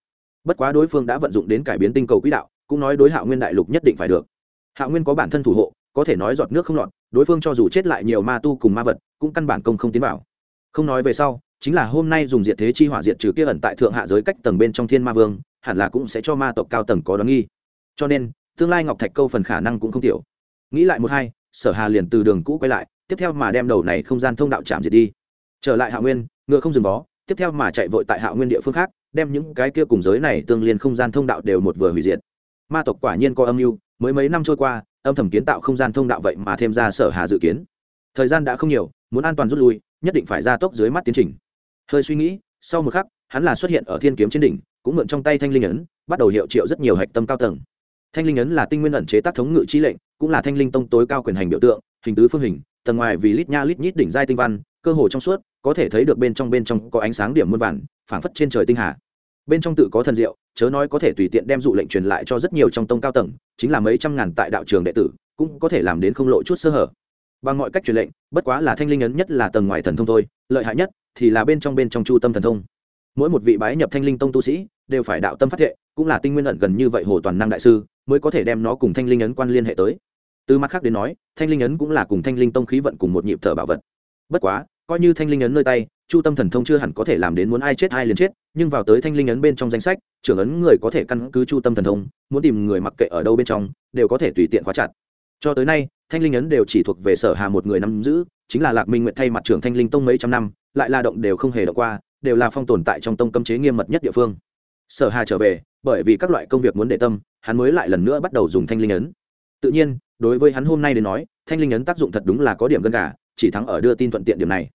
Bất quá đối phương đã vận dụng đến cải biến tinh cầu quỹ đạo cũng nói đối hạo nguyên đại lục nhất định phải được. Hạo nguyên có bản thân thủ hộ, có thể nói giọt nước không lọt, đối phương cho dù chết lại nhiều ma tu cùng ma vật, cũng căn bản công không tiến vào. Không nói về sau, chính là hôm nay dùng diệt thế chi hỏa diệt trừ kia ẩn tại thượng hạ giới cách tầng bên trong thiên ma vương, hẳn là cũng sẽ cho ma tộc cao tầng có đoán nghi. Cho nên, tương lai ngọc thạch câu phần khả năng cũng không tiểu. Nghĩ lại một hai, sở hà liền từ đường cũ quay lại, tiếp theo mà đem đầu này không gian thông đạo chạm diệt đi. Trở lại hạ nguyên, ngựa không dừng vó, tiếp theo mà chạy vội tại hạ nguyên địa phương khác, đem những cái kia cùng giới này tương liên không gian thông đạo đều một vừa hủy diệt ma tộc quả nhiên có âm mưu, mới mấy năm trôi qua, âm thầm kiến tạo không gian thông đạo vậy mà thêm ra sở hà dự kiến. Thời gian đã không nhiều, muốn an toàn rút lui, nhất định phải ra tốc dưới mắt tiến trình. Hơi suy nghĩ, sau một khắc, hắn là xuất hiện ở thiên kiếm trên đỉnh, cũng mượn trong tay thanh linh ấn, bắt đầu hiệu triệu rất nhiều hạch tâm cao tầng. Thanh linh ấn là tinh nguyên ẩn chế tác thống ngự trí lệnh, cũng là thanh linh tông tối cao quyền hành biểu tượng, hình tứ phương hình, tầng ngoài vì lít nha lít nhít đỉnh giai tinh văn, cơ hồ trong suốt, có thể thấy được bên trong bên trong có ánh sáng điểm muôn vàn, phảng phất trên trời tinh hà bên trong tự có thần diệu, chớ nói có thể tùy tiện đem dụ lệnh truyền lại cho rất nhiều trong tông cao tầng, chính là mấy trăm ngàn tại đạo trường đệ tử, cũng có thể làm đến không lộ chút sơ hở. Bằng mọi cách truyền lệnh, bất quá là thanh linh ấn nhất là tầng ngoài thần thông thôi, lợi hại nhất thì là bên trong bên trong chu tâm thần thông. Mỗi một vị bái nhập thanh linh tông tu sĩ đều phải đạo tâm phát thệ, cũng là tinh nguyên ẩn gần như vậy hồ toàn năng đại sư mới có thể đem nó cùng thanh linh ấn quan liên hệ tới. Từ mặt khác đến nói, thanh linh ấn cũng là cùng thanh linh tông khí vận cùng một nhịp thở bảo vật. Bất quá, coi như thanh linh ấn nơi tay chu tâm thần thông chưa hẳn có thể làm đến muốn ai chết ai liền chết, nhưng vào tới thanh linh ấn bên trong danh sách, trưởng ấn người có thể căn cứ chu tâm thần thông, muốn tìm người mặc kệ ở đâu bên trong, đều có thể tùy tiện khóa chặt. Cho tới nay, thanh linh ấn đều chỉ thuộc về sở hà một người nắm giữ, chính là lạc minh nguyện thay mặt trưởng thanh linh tông mấy trăm năm, lại la động đều không hề động qua, đều là phong tồn tại trong tông cấm chế nghiêm mật nhất địa phương. Sở hà trở về, bởi vì các loại công việc muốn để tâm, hắn mới lại lần nữa bắt đầu dùng thanh linh ấn. Tự nhiên, đối với hắn hôm nay đến nói, thanh linh ấn tác dụng thật đúng là có điểm gần cả chỉ thắng ở đưa tin thuận tiện điểm này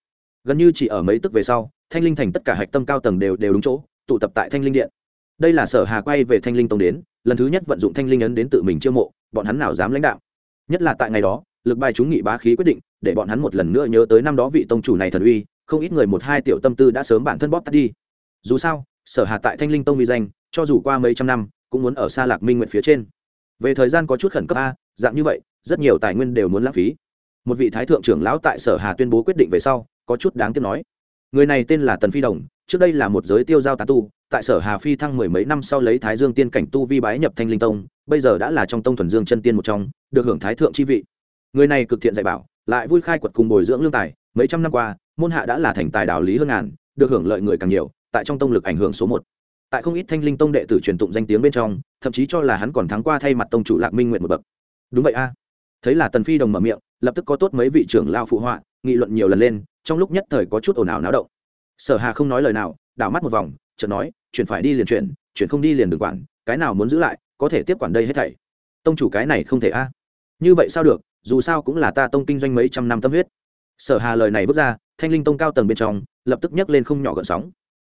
gần như chỉ ở mấy tức về sau, thanh linh thành tất cả hạch tâm cao tầng đều đều đúng chỗ, tụ tập tại thanh linh điện. Đây là sở hà quay về thanh linh tông đến, lần thứ nhất vận dụng thanh linh ấn đến tự mình chiêu mộ, bọn hắn nào dám lãnh đạo. Nhất là tại ngày đó, lực bài chúng nghị bá khí quyết định, để bọn hắn một lần nữa nhớ tới năm đó vị tông chủ này thần uy, không ít người một hai tiểu tâm tư đã sớm bản thân bóp tắt đi. Dù sao, sở hà tại thanh linh tông uy danh, cho dù qua mấy trăm năm, cũng muốn ở xa lạc minh nguyện phía trên. Về thời gian có chút khẩn cấp a, dạng như vậy, rất nhiều tài nguyên đều muốn lãng phí. Một vị thái thượng trưởng lão tại sở hà tuyên bố quyết định về sau có chút đáng tiếc nói. Người này tên là tần phi đồng, trước đây là một giới tiêu giao tán tu, tại sở hà phi thăng mười mấy năm sau lấy thái dương tiên cảnh tu vi bái nhập thanh linh tông, bây giờ đã là trong tông thuần dương chân tiên một trong, được hưởng thái thượng chi vị. Người này cực thiện dạy bảo, lại vui khai quật cùng bồi dưỡng lương tài, mấy trăm năm qua, môn hạ đã là thành tài đạo lý hơn ngàn, được hưởng lợi người càng nhiều, tại trong tông lực ảnh hưởng số một. Tại không ít thanh linh tông đệ tử truyền tụng danh tiếng bên trong, thậm chí cho là hắn còn thắng qua thay mặt tông chủ lạc minh nguyện một bậc. Đúng vậy a. Thấy là tần phi đồng mở miệng, lập tức có tốt mấy vị trưởng lao phụ họa, nghị luận nhiều lần lên trong lúc nhất thời có chút ồn ào náo động. Sở hà không nói lời nào, đảo mắt một vòng, chợt nói, chuyển phải đi liền chuyển chuyển không đi liền đừng quản, cái nào muốn giữ lại, có thể tiếp quản đây hết thảy. Tông chủ cái này không thể a. Như vậy sao được, dù sao cũng là ta tông kinh doanh mấy trăm năm tâm huyết. Sở hà lời này vứt ra, thanh linh tông cao tầng bên trong, lập tức nhấc lên không nhỏ gợn sóng.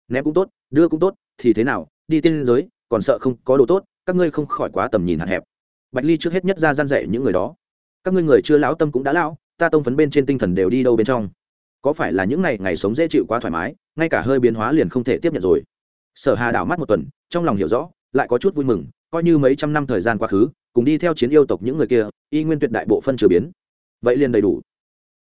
Ném cũng tốt, đưa cũng tốt, thì thế nào, đi tiên giới, còn sợ không có đồ tốt, các ngươi không khỏi quá tầm nhìn hạn hẹp. Bạch ly trước hết nhất ra gian dạy những người đó. Các ngươi người chưa lão tâm cũng đã lão, ta tông phấn bên trên tinh thần đều đi đâu bên trong có phải là những ngày ngày sống dễ chịu quá thoải mái, ngay cả hơi biến hóa liền không thể tiếp nhận rồi. Sở hà đảo mắt một tuần, trong lòng hiểu rõ, lại có chút vui mừng, coi như mấy trăm năm thời gian quá khứ, cùng đi theo chiến yêu tộc những người kia, y nguyên tuyệt đại bộ phân chưa biến. Vậy liền đầy đủ.